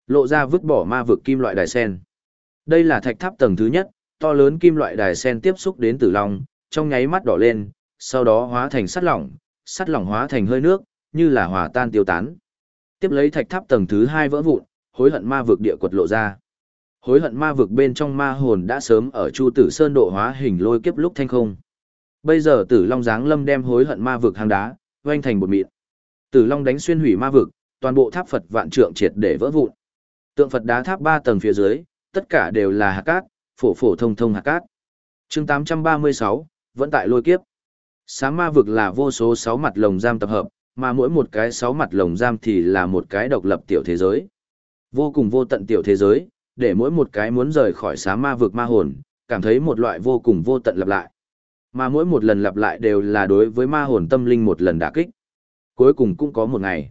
Lộ ra vứt bỏ ma vực kim loại đài sen. Đây là thạch tháp tầng thứ nhất, to lớn kim loại đài sen tiếp xúc đến tử long, trong nháy mắt đỏ lên, sau đó hóa thành sắt lỏng, sắt lỏng hóa thành hơi nước, như là hòa tan tiêu tán. Tiếp lấy thạch tháp tầng thứ hai vỡ vụn, hối hận ma vực địa quật lộ ra. Hối hận ma vực bên trong ma hồn đã sớm ở Chu Tử Sơn độ hóa hình lôi kiếp lúc thanh không. Bây giờ Tử Long giáng lâm đem hối hận ma vực hang đá, vênh thành một mịn. Tử Long đánh xuyên hủy ma vực, toàn bộ tháp Phật vạn trượng triệt để vỡ vụn. Tượng Phật đá tháp ba tầng phía dưới, tất cả đều là hạt cát, phổ phổ thông thông hạt cát. Chương 836, vẫn tại lôi kiếp. Sáng ma vực là vô số sáu mặt lồng giam tập hợp, mà mỗi một cái sáu mặt lồng giam thì là một cái độc lập tiểu thế giới. Vô cùng vô tận tiểu thế giới, để mỗi một cái muốn rời khỏi sáng ma vực ma hồn, cảm thấy một loại vô cùng vô tận lặp lại. Mà mỗi một lần lặp lại đều là đối với ma hồn tâm linh một lần đả kích. Cuối cùng cũng có một ngày,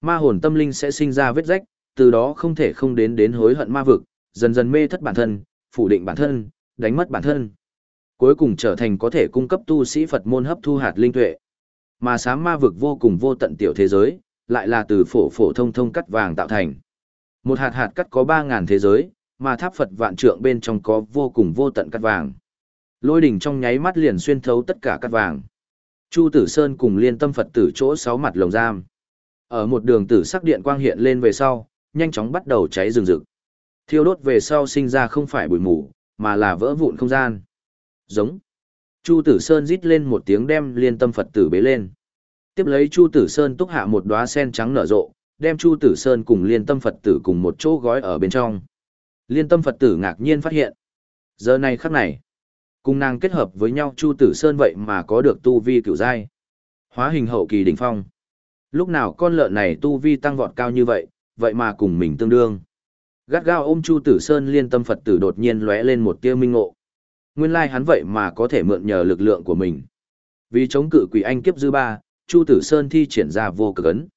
ma hồn tâm linh sẽ sinh ra vết rách, từ đó không thể không đến đến hối hận ma vực, dần dần mê thất bản thân, phủ định bản thân, đánh mất bản thân. Cuối cùng trở thành có thể cung cấp tu sĩ Phật môn hấp thu hạt linh tuệ. Mà sám ma vực vô cùng vô tận tiểu thế giới, lại là từ phổ phổ thông thông cắt vàng tạo thành. Một hạt hạt cắt có 3.000 thế giới, mà tháp Phật vạn trượng bên trong có vô cùng vô tận cắt vàng. Lôi đỉnh trong nháy mắt liền xuyên thấu tất cả cắt vàng. Chu Tử Sơn cùng liên tâm Phật tử chỗ sáu mặt lồng giam. Ở một đường tử sắc điện quang hiện lên về sau, nhanh chóng bắt đầu cháy rừng rực. Thiêu đốt về sau sinh ra không phải bụi mù, mà là vỡ vụn không gian. Giống. Chu Tử Sơn rít lên một tiếng đem liên tâm Phật tử bế lên. Tiếp lấy Chu Tử Sơn túc hạ một đóa sen trắng nở rộ, đem Chu Tử Sơn cùng liên tâm Phật tử cùng một chỗ gói ở bên trong. Liên tâm Phật tử ngạc nhiên phát hiện. Giờ này khắc này, cùng nàng kết hợp với nhau Chu Tử Sơn vậy mà có được tu vi cửu giai. Hóa hình hậu kỳ đỉnh phong. Lúc nào con lợn này tu vi tăng vọt cao như vậy, vậy mà cùng mình tương đương. Gắt gao ôm Chu Tử Sơn liên tâm Phật tử đột nhiên lóe lên một tia minh ngộ. Nguyên lai hắn vậy mà có thể mượn nhờ lực lượng của mình. Vì chống cự quỷ anh kiếp dư ba, Chu Tử Sơn thi triển ra vô cực ấn.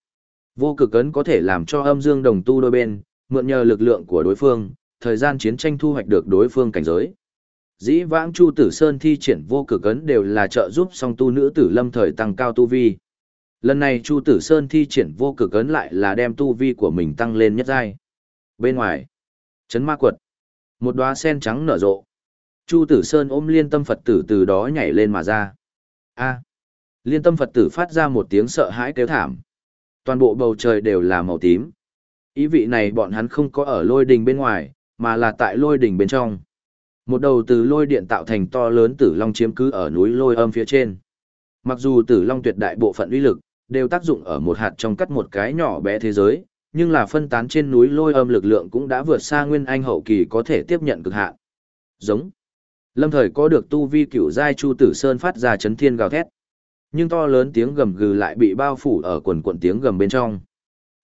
Vô cực ấn có thể làm cho âm dương đồng tu đôi bên, mượn nhờ lực lượng của đối phương, thời gian chiến tranh thu hoạch được đối phương cảnh giới. Dĩ vãng Chu Tử Sơn thi triển vô cực ấn đều là trợ giúp song tu nữ tử lâm thời tăng cao tu vi. Lần này Chu Tử Sơn thi triển vô cực ấn lại là đem tu vi của mình tăng lên nhất giai. Bên ngoài, chấn ma quật, một đóa sen trắng nở rộ. Chu Tử Sơn ôm liên tâm Phật tử từ đó nhảy lên mà ra. A. Liên tâm Phật tử phát ra một tiếng sợ hãi kêu thảm. Toàn bộ bầu trời đều là màu tím. Ý vị này bọn hắn không có ở lôi đình bên ngoài, mà là tại lôi đình bên trong. Một đầu từ lôi điện tạo thành to lớn tử long chiếm cứ ở núi lôi âm phía trên. Mặc dù tử long tuyệt đại bộ phận uy lực, đều tác dụng ở một hạt trong cắt một cái nhỏ bé thế giới, nhưng là phân tán trên núi lôi âm lực lượng cũng đã vượt xa nguyên anh hậu kỳ có thể tiếp nhận cực hạn. Giống. Lâm thời có được tu vi cửu giai Chu Tử Sơn phát ra chấn thiên gào thét. Nhưng to lớn tiếng gầm gừ lại bị bao phủ ở quần quần tiếng gầm bên trong.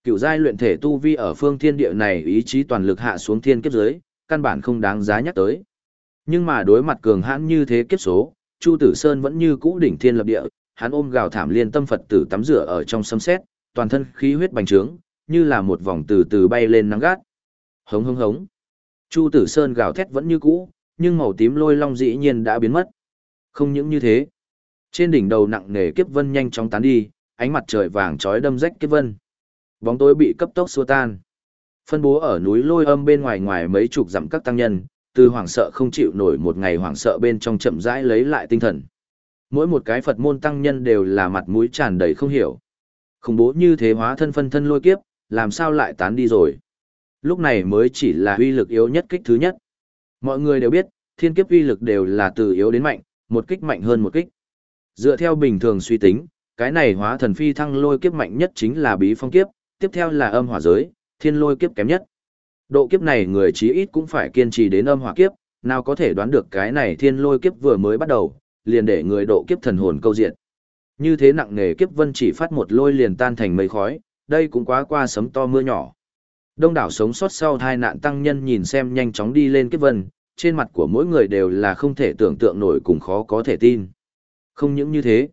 Cửu giai luyện thể tu vi ở phương thiên địa này ý chí toàn lực hạ xuống thiên kiếp giới, căn bản không đáng giá nhắc tới. Nhưng mà đối mặt cường hãn như thế kiếp số, Chu Tử Sơn vẫn như cũ đỉnh thiên lập địa, hắn ôm gào thảm liên tâm Phật tử tắm rửa ở trong sấm sét, toàn thân khí huyết bành trướng, như là một vòng từ từ bay lên nắng gắt. Hống hống hống. Chu Tử Sơn gào thét vẫn như cũ, nhưng màu tím lôi long dĩ nhiên đã biến mất. Không những như thế, trên đỉnh đầu nặng nề kiếp vân nhanh chóng tán đi, ánh mặt trời vàng chói đâm rách kiếp vân. Bóng tối bị cấp tốc xua tan. Phân bố ở núi lôi âm bên ngoài ngoài mấy chục dặm các tăng nhân, từ hoảng sợ không chịu nổi một ngày hoảng sợ bên trong chậm rãi lấy lại tinh thần. Mỗi một cái Phật môn tăng nhân đều là mặt mũi tràn đầy không hiểu. Khủng bố như thế hóa thân phân thân lôi kiếp, làm sao lại tán đi rồi. Lúc này mới chỉ là uy lực yếu nhất kích thứ nhất. Mọi người đều biết, thiên kiếp uy lực đều là từ yếu đến mạnh, một kích mạnh hơn một kích. Dựa theo bình thường suy tính, cái này hóa thần phi thăng lôi kiếp mạnh nhất chính là bí phong kiếp, tiếp theo là âm hỏa giới, thiên lôi kiếp kém nhất. Độ kiếp này người chí ít cũng phải kiên trì đến âm hỏa kiếp, nào có thể đoán được cái này thiên lôi kiếp vừa mới bắt đầu, liền để người độ kiếp thần hồn câu diện. Như thế nặng nề kiếp vân chỉ phát một lôi liền tan thành mây khói, đây cũng quá qua sấm to mưa nhỏ. Đông đảo sống sót sau hai nạn tăng nhân nhìn xem nhanh chóng đi lên kiếp vân, trên mặt của mỗi người đều là không thể tưởng tượng nổi cùng khó có thể tin. Không những như thế,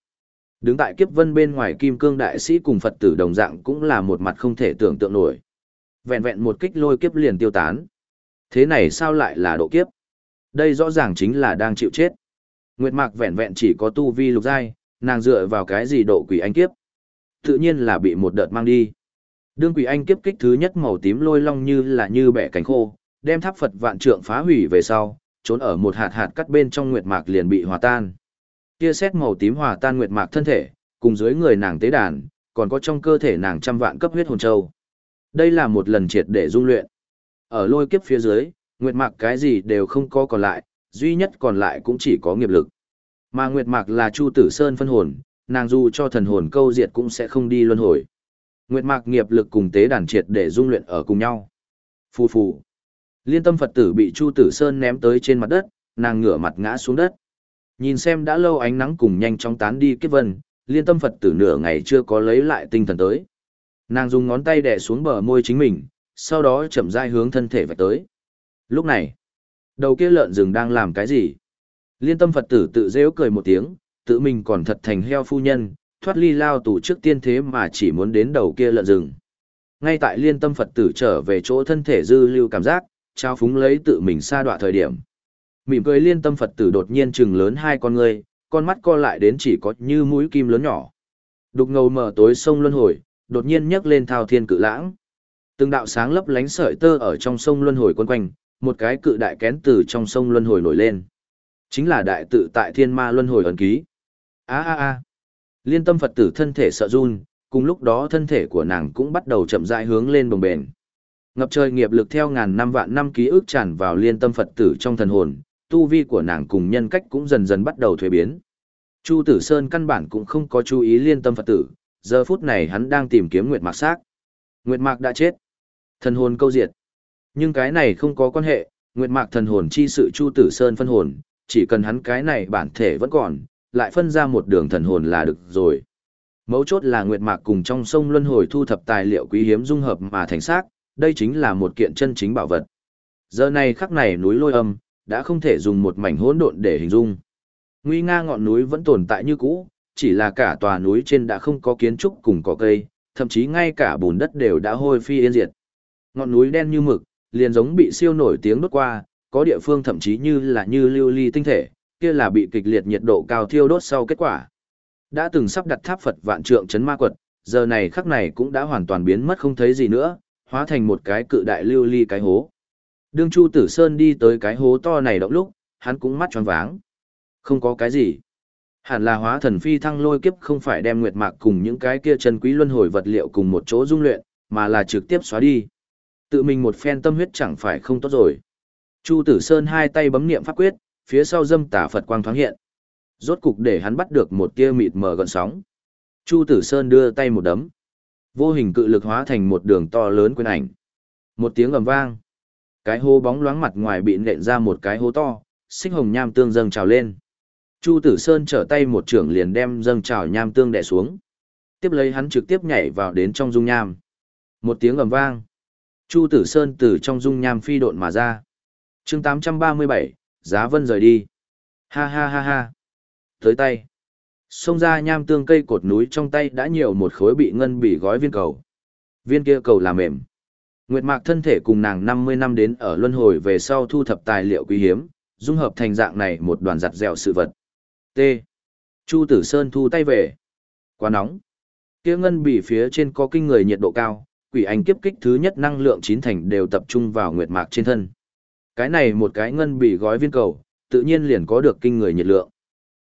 đứng tại kiếp vân bên ngoài kim cương đại sĩ cùng Phật tử đồng dạng cũng là một mặt không thể tưởng tượng nổi. Vẹn vẹn một kích lôi kiếp liền tiêu tán. Thế này sao lại là độ kiếp? Đây rõ ràng chính là đang chịu chết. Nguyệt Mạc vẹn vẹn chỉ có tu vi lục giai, nàng dựa vào cái gì độ quỷ anh kiếp? Tự nhiên là bị một đợt mang đi. Đương quỷ anh kiếp kích thứ nhất màu tím lôi long như là như bẻ cánh khô, đem tháp Phật vạn trượng phá hủy về sau, trốn ở một hạt hạt cắt bên trong nguyệt mạc liền bị hòa tan. Kia xét màu tím hòa tan nguyệt mạc thân thể, cùng dưới người nàng tế đàn, còn có trong cơ thể nàng trăm vạn cấp huyết hồn châu. Đây là một lần triệt để dung luyện. Ở lôi kiếp phía dưới, nguyệt mạc cái gì đều không có còn lại, duy nhất còn lại cũng chỉ có nghiệp lực. Mà nguyệt mạc là Chu Tử Sơn phân hồn, nàng dù cho thần hồn câu diệt cũng sẽ không đi luân hồi. Nguyệt mạc nghiệp lực cùng tế đàn triệt để dung luyện ở cùng nhau. Phù phù. Liên tâm Phật tử bị Chu Tử Sơn ném tới trên mặt đất, nàng ngửa mặt ngã xuống đất. Nhìn xem đã lâu ánh nắng cùng nhanh chóng tán đi kết vân, liên tâm Phật tử nửa ngày chưa có lấy lại tinh thần tới. Nàng dùng ngón tay đè xuống bờ môi chính mình, sau đó chậm rãi hướng thân thể vạch tới. Lúc này, đầu kia lợn rừng đang làm cái gì? Liên tâm Phật tử tự rêu cười một tiếng, tự mình còn thật thành heo phu nhân, thoát ly lao tù trước tiên thế mà chỉ muốn đến đầu kia lợn rừng. Ngay tại liên tâm Phật tử trở về chỗ thân thể dư lưu cảm giác, trao phúng lấy tự mình xa đoạn thời điểm. Mỉm cười liên tâm Phật tử đột nhiên trừng lớn hai con ngươi, con mắt co lại đến chỉ có như mũi kim lớn nhỏ. Đục ngầu mở tối sông luân hồi, đột nhiên nhấc lên thao thiên cự lãng. Từng đạo sáng lấp lánh sợi tơ ở trong sông luân hồi quân quanh, một cái cự đại kén từ trong sông luân hồi nổi lên. Chính là đại tự tại thiên ma luân hồi ấn ký. A a a. Liên tâm Phật tử thân thể sợ run, cùng lúc đó thân thể của nàng cũng bắt đầu chậm rãi hướng lên bồng bền. Ngập trời nghiệp lực theo ngàn năm vạn năm ký ức tràn vào liên tâm Phật tử trong thần hồn, tu vi của nàng cùng nhân cách cũng dần dần bắt đầu thuế biến. Chu Tử Sơn căn bản cũng không có chú ý liên tâm Phật tử, giờ phút này hắn đang tìm kiếm Nguyệt Mạc xác. Nguyệt Mạc đã chết. Thần hồn câu diệt. Nhưng cái này không có quan hệ, Nguyệt Mạc thần hồn chi sự Chu Tử Sơn phân hồn, chỉ cần hắn cái này bản thể vẫn còn, lại phân ra một đường thần hồn là được rồi. Mấu chốt là Nguyệt Mạc cùng trong sông Luân Hồi thu thập tài liệu quý hiếm dung hợp mà thành xác, đây chính là một kiện chân chính bảo vật. Giờ này khắc này núi lôi âm, đã không thể dùng một mảnh hỗn độn để hình dung. Nguy nga ngọn núi vẫn tồn tại như cũ, chỉ là cả tòa núi trên đã không có kiến trúc cùng cỏ cây, thậm chí ngay cả bùn đất đều đã hôi phi yên diệt. Ngọn núi đen như mực, liền giống bị siêu nổi tiếng đốt qua, có địa phương thậm chí như là như lưu ly tinh thể, kia là bị kịch liệt nhiệt độ cao thiêu đốt sau kết quả. Đã từng sắp đặt tháp Phật vạn trượng chấn ma quật, giờ này khắc này cũng đã hoàn toàn biến mất không thấy gì nữa, hóa thành một cái cự đại lưu ly cái hố. Đương Chu Tử Sơn đi tới cái hố to này động lúc, hắn cũng mắt tròn váng. Không có cái gì. Hẳn là hóa thần phi thăng lôi kiếp không phải đem nguyệt mạc cùng những cái kia chân quý luân hồi vật liệu cùng một chỗ dung luyện, mà là trực tiếp xóa đi. Tự mình một phen tâm huyết chẳng phải không tốt rồi. Chu Tử Sơn hai tay bấm niệm pháp quyết, phía sau dâm tả Phật quang thoáng hiện. Rốt cục để hắn bắt được một tia mịt mờ gọn sóng. Chu Tử Sơn đưa tay một đấm. Vô hình cự lực hóa thành một đường to lớn quyền ảnh. Một tiếng ầm vang. Cái hố bóng loáng mặt ngoài bị nện ra một cái hố to, xích hồng nham tương dâng trào lên. Chu Tử Sơn trở tay một trưởng liền đem dâng trào nham tương đè xuống. Tiếp lấy hắn trực tiếp nhảy vào đến trong dung nham. Một tiếng ầm vang. Chu Tử Sơn từ trong dung nham phi độn mà ra. chương 837, Giá Vân rời đi. Ha ha ha ha. Tới tay. Xông ra nham tương cây cột núi trong tay đã nhiều một khối bị ngân bị gói viên cầu. Viên kia cầu là mềm. Nguyệt Mạc thân thể cùng nàng 50 năm đến ở luân hồi về sau thu thập tài liệu quý hiếm, dung hợp thành dạng này một đoàn giặt dẻo sự vật. T. Chu Tử Sơn thu tay về. Quá nóng. Kia ngân bị phía trên có kinh người nhiệt độ cao, quỷ ảnh kiếp kích thứ nhất năng lượng chín thành đều tập trung vào Nguyệt Mạc trên thân. Cái này một cái ngân bị gói viên cầu, tự nhiên liền có được kinh người nhiệt lượng.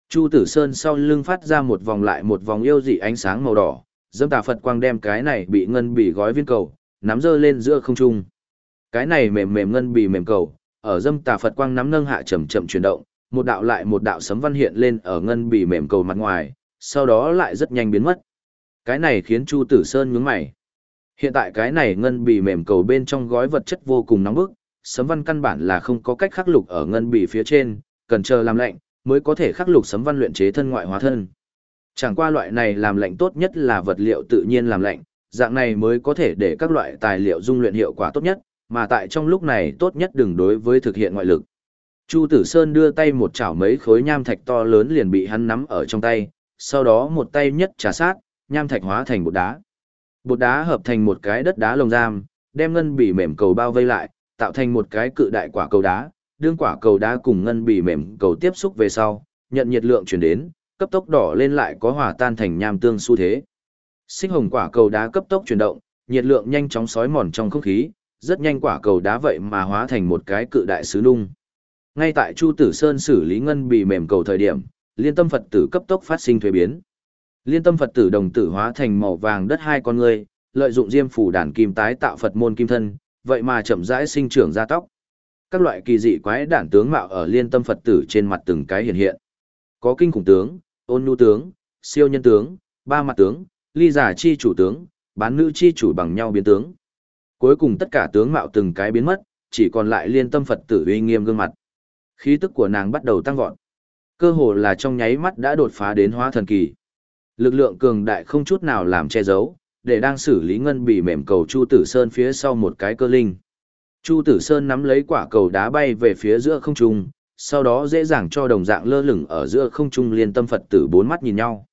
Chu Tử Sơn sau lưng phát ra một vòng lại một vòng yêu dị ánh sáng màu đỏ, dâm tà Phật quang đem cái này bị ngân bị gói viên cầu, nắm dơ lên giữa không trung. Cái này mềm mềm ngân bì mềm cầu, ở dâm tà Phật quang nắm nâng hạ chậm chậm chuyển động, một đạo lại một đạo sấm văn hiện lên ở ngân bì mềm cầu mặt ngoài, sau đó lại rất nhanh biến mất. Cái này khiến Chu Tử Sơn nhướng mày. Hiện tại cái này ngân bì mềm cầu bên trong gói vật chất vô cùng nóng bức, sấm văn căn bản là không có cách khắc lục ở ngân bì phía trên, cần chờ làm lạnh mới có thể khắc lục sấm văn luyện chế thân ngoại hóa thân. Chẳng qua loại này làm lạnh tốt nhất là vật liệu tự nhiên làm lạnh, dạng này mới có thể để các loại tài liệu dung luyện hiệu quả tốt nhất, mà tại trong lúc này tốt nhất đừng đối với thực hiện ngoại lực. Chu Tử Sơn đưa tay một chảo mấy khối nham thạch to lớn liền bị hắn nắm ở trong tay, sau đó một tay nhất trà sát, nham thạch hóa thành bột đá. Bột đá hợp thành một cái đất đá lồng giam, đem ngân bỉ mềm cầu bao vây lại, tạo thành một cái cự đại quả cầu đá, đương quả cầu đá cùng ngân bị mềm cầu tiếp xúc về sau, nhận nhiệt lượng chuyển đến, cấp tốc đỏ lên lại có hòa tan thành nham tương xu thế. Sinh hồng quả cầu đá cấp tốc chuyển động, nhiệt lượng nhanh chóng sói mòn trong không khí, rất nhanh quả cầu đá vậy mà hóa thành một cái cự đại sứ nung. Ngay tại Chu Tử Sơn xử lý ngân bị mềm cầu thời điểm, liên tâm Phật tử cấp tốc phát sinh thuế biến. Liên tâm Phật tử đồng tử hóa thành màu vàng đất hai con người, lợi dụng diêm phủ đàn kim tái tạo Phật môn kim thân, vậy mà chậm rãi sinh trưởng ra tóc. Các loại kỳ dị quái đản tướng mạo ở liên tâm Phật tử trên mặt từng cái hiện hiện. Có kinh khủng tướng, ôn nhu tướng, siêu nhân tướng, ba mặt tướng, ly giả chi chủ tướng, bán nữ chi chủ bằng nhau biến tướng. Cuối cùng tất cả tướng mạo từng cái biến mất, chỉ còn lại liên tâm Phật tử uy nghiêm gương mặt. Khí tức của nàng bắt đầu tăng vọt. Cơ hồ là trong nháy mắt đã đột phá đến hóa thần kỳ. Lực lượng cường đại không chút nào làm che giấu, để đang xử lý ngân bị mềm cầu Chu Tử Sơn phía sau một cái cơ linh. Chu Tử Sơn nắm lấy quả cầu đá bay về phía giữa không trung, sau đó dễ dàng cho đồng dạng lơ lửng ở giữa không trung liên tâm Phật tử bốn mắt nhìn nhau.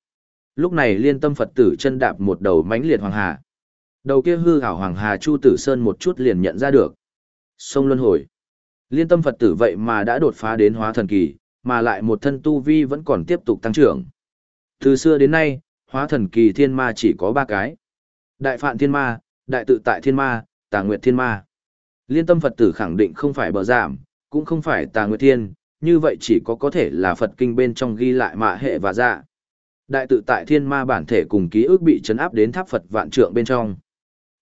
Lúc này liên tâm Phật tử chân đạp một đầu mãnh liệt hoàng hà. Đầu kia hư hảo hoàng hà Chu Tử Sơn một chút liền nhận ra được. Sông Luân Hồi. Liên tâm Phật tử vậy mà đã đột phá đến hóa thần kỳ, mà lại một thân tu vi vẫn còn tiếp tục tăng trưởng. Từ xưa đến nay, hóa thần kỳ thiên ma chỉ có ba cái. Đại Phạn Thiên Ma, Đại Tự Tại Thiên Ma, Tà Nguyệt Thiên Ma. Liên tâm Phật tử khẳng định không phải bờ giảm, cũng không phải Tà Nguyệt Thiên, như vậy chỉ có có thể là Phật kinh bên trong ghi lại mạ hệ và dạ. Đại tự tại thiên ma bản thể cùng ký ức bị chấn áp đến tháp Phật vạn trượng bên trong.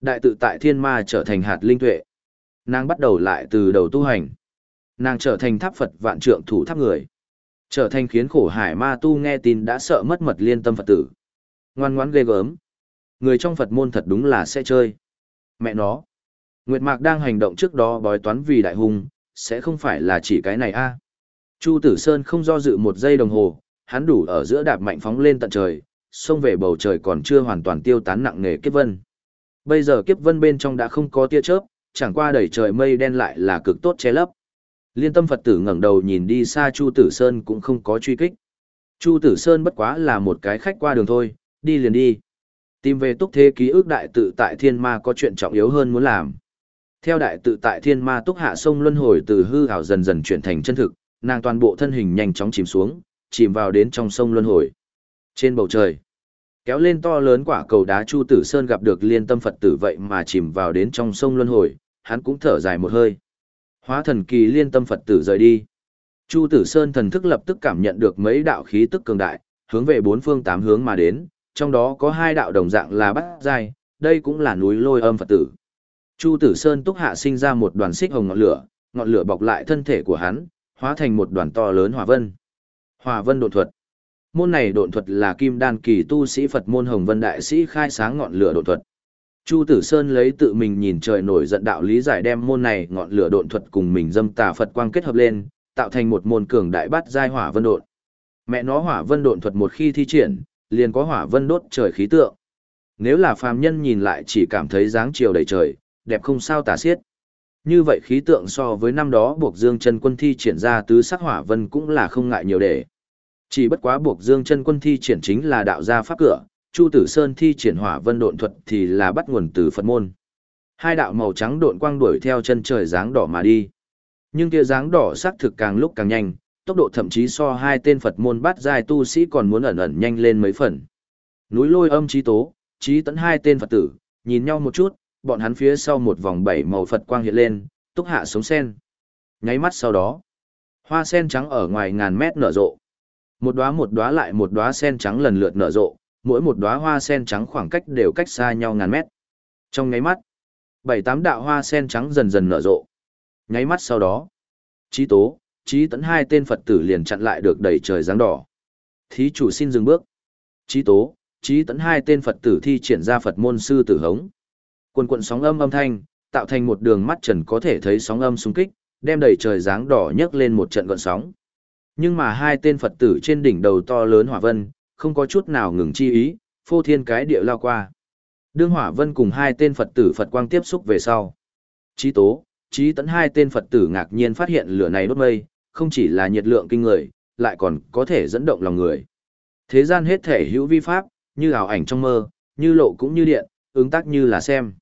Đại tự tại thiên ma trở thành hạt linh tuệ. Nàng bắt đầu lại từ đầu tu hành. Nàng trở thành tháp Phật vạn trượng thủ tháp người. Trở thành khiến khổ hải ma tu nghe tin đã sợ mất mật liên tâm Phật tử. Ngoan ngoãn ghê gớm. Người trong Phật môn thật đúng là sẽ chơi. Mẹ nó. Nguyệt Mạc đang hành động trước đó bói toán vì đại hùng, sẽ không phải là chỉ cái này a Chu Tử Sơn không do dự một giây đồng hồ, hắn đủ ở giữa đạp mạnh phóng lên tận trời, xông về bầu trời còn chưa hoàn toàn tiêu tán nặng nề kiếp vân. Bây giờ kiếp vân bên trong đã không có tia chớp, chẳng qua đầy trời mây đen lại là cực tốt che lấp. Liên tâm Phật tử ngẩng đầu nhìn đi xa Chu Tử Sơn cũng không có truy kích. Chu Tử Sơn bất quá là một cái khách qua đường thôi, đi liền đi. Tìm về túc thế ký ức đại tự tại thiên ma có chuyện trọng yếu hơn muốn làm. Theo đại tự tại thiên ma túc hạ sông luân hồi từ hư ảo dần dần chuyển thành chân thực, nàng toàn bộ thân hình nhanh chóng chìm xuống, chìm vào đến trong sông luân hồi. Trên bầu trời, kéo lên to lớn quả cầu đá Chu Tử Sơn gặp được liên tâm Phật tử vậy mà chìm vào đến trong sông luân hồi, hắn cũng thở dài một hơi. Hóa thần kỳ liên tâm Phật tử rời đi. Chu Tử Sơn thần thức lập tức cảm nhận được mấy đạo khí tức cường đại, hướng về bốn phương tám hướng mà đến, trong đó có hai đạo đồng dạng là bát giai, đây cũng là núi lôi âm Phật tử. Chu Tử Sơn túc hạ sinh ra một đoàn xích hồng ngọn lửa, ngọn lửa bọc lại thân thể của hắn, hóa thành một đoàn to lớn hỏa vân. Hỏa vân độn thuật. Môn này độn thuật là kim đan kỳ tu sĩ Phật môn Hồng Vân đại sĩ khai sáng ngọn lửa độn thuật. Chu Tử Sơn lấy tự mình nhìn trời nổi giận đạo lý giải đem môn này ngọn lửa độn thuật cùng mình dâm tà Phật quang kết hợp lên, tạo thành một môn cường đại bát giai hỏa vân độn. Mẹ nó hỏa vân độn thuật một khi thi triển, liền có hỏa vân đốt trời khí tượng. Nếu là phàm nhân nhìn lại chỉ cảm thấy dáng chiều đầy trời, đẹp không sao tả xiết. Như vậy khí tượng so với năm đó buộc Dương chân quân thi triển ra tứ sắc hỏa vân cũng là không ngại nhiều để. Chỉ bất quá buộc Dương chân quân thi triển chính là đạo gia pháp cửa, Chu Tử Sơn thi triển hỏa vân độn thuật thì là bắt nguồn từ Phật môn. Hai đạo màu trắng độn quang đuổi theo chân trời dáng đỏ mà đi. Nhưng kia dáng đỏ sắc thực càng lúc càng nhanh, tốc độ thậm chí so hai tên Phật môn bát giai tu sĩ còn muốn ẩn ẩn nhanh lên mấy phần. Núi lôi âm trí tố, trí tấn hai tên Phật tử, nhìn nhau một chút, bọn hắn phía sau một vòng bảy màu Phật quang hiện lên, túc hạ sống sen. Nháy mắt sau đó, hoa sen trắng ở ngoài ngàn mét nở rộ. Một đóa một đóa lại một đóa sen trắng lần lượt nở rộ, mỗi một đóa hoa sen trắng khoảng cách đều cách xa nhau ngàn mét. Trong nháy mắt, Bảy tám đạo hoa sen trắng dần dần nở rộ. Nháy mắt sau đó, trí Tố, Chí Tấn hai tên Phật tử liền chặn lại được đầy trời dáng đỏ. Thí chủ xin dừng bước. Chí Tố, Chí Tấn hai tên Phật tử thi triển ra Phật môn sư tử hống. Quần quận sóng âm âm thanh, tạo thành một đường mắt trần có thể thấy sóng âm xung kích, đem đầy trời dáng đỏ nhấc lên một trận gọn sóng. Nhưng mà hai tên Phật tử trên đỉnh đầu to lớn hỏa vân, không có chút nào ngừng chi ý, phô thiên cái địa lao qua. Đương hỏa vân cùng hai tên Phật tử Phật quang tiếp xúc về sau. Chí tố, chí tấn hai tên Phật tử ngạc nhiên phát hiện lửa này đốt mây, không chỉ là nhiệt lượng kinh người, lại còn có thể dẫn động lòng người. Thế gian hết thể hữu vi pháp, như ảo ảnh trong mơ, như lộ cũng như điện, ứng tác như là xem.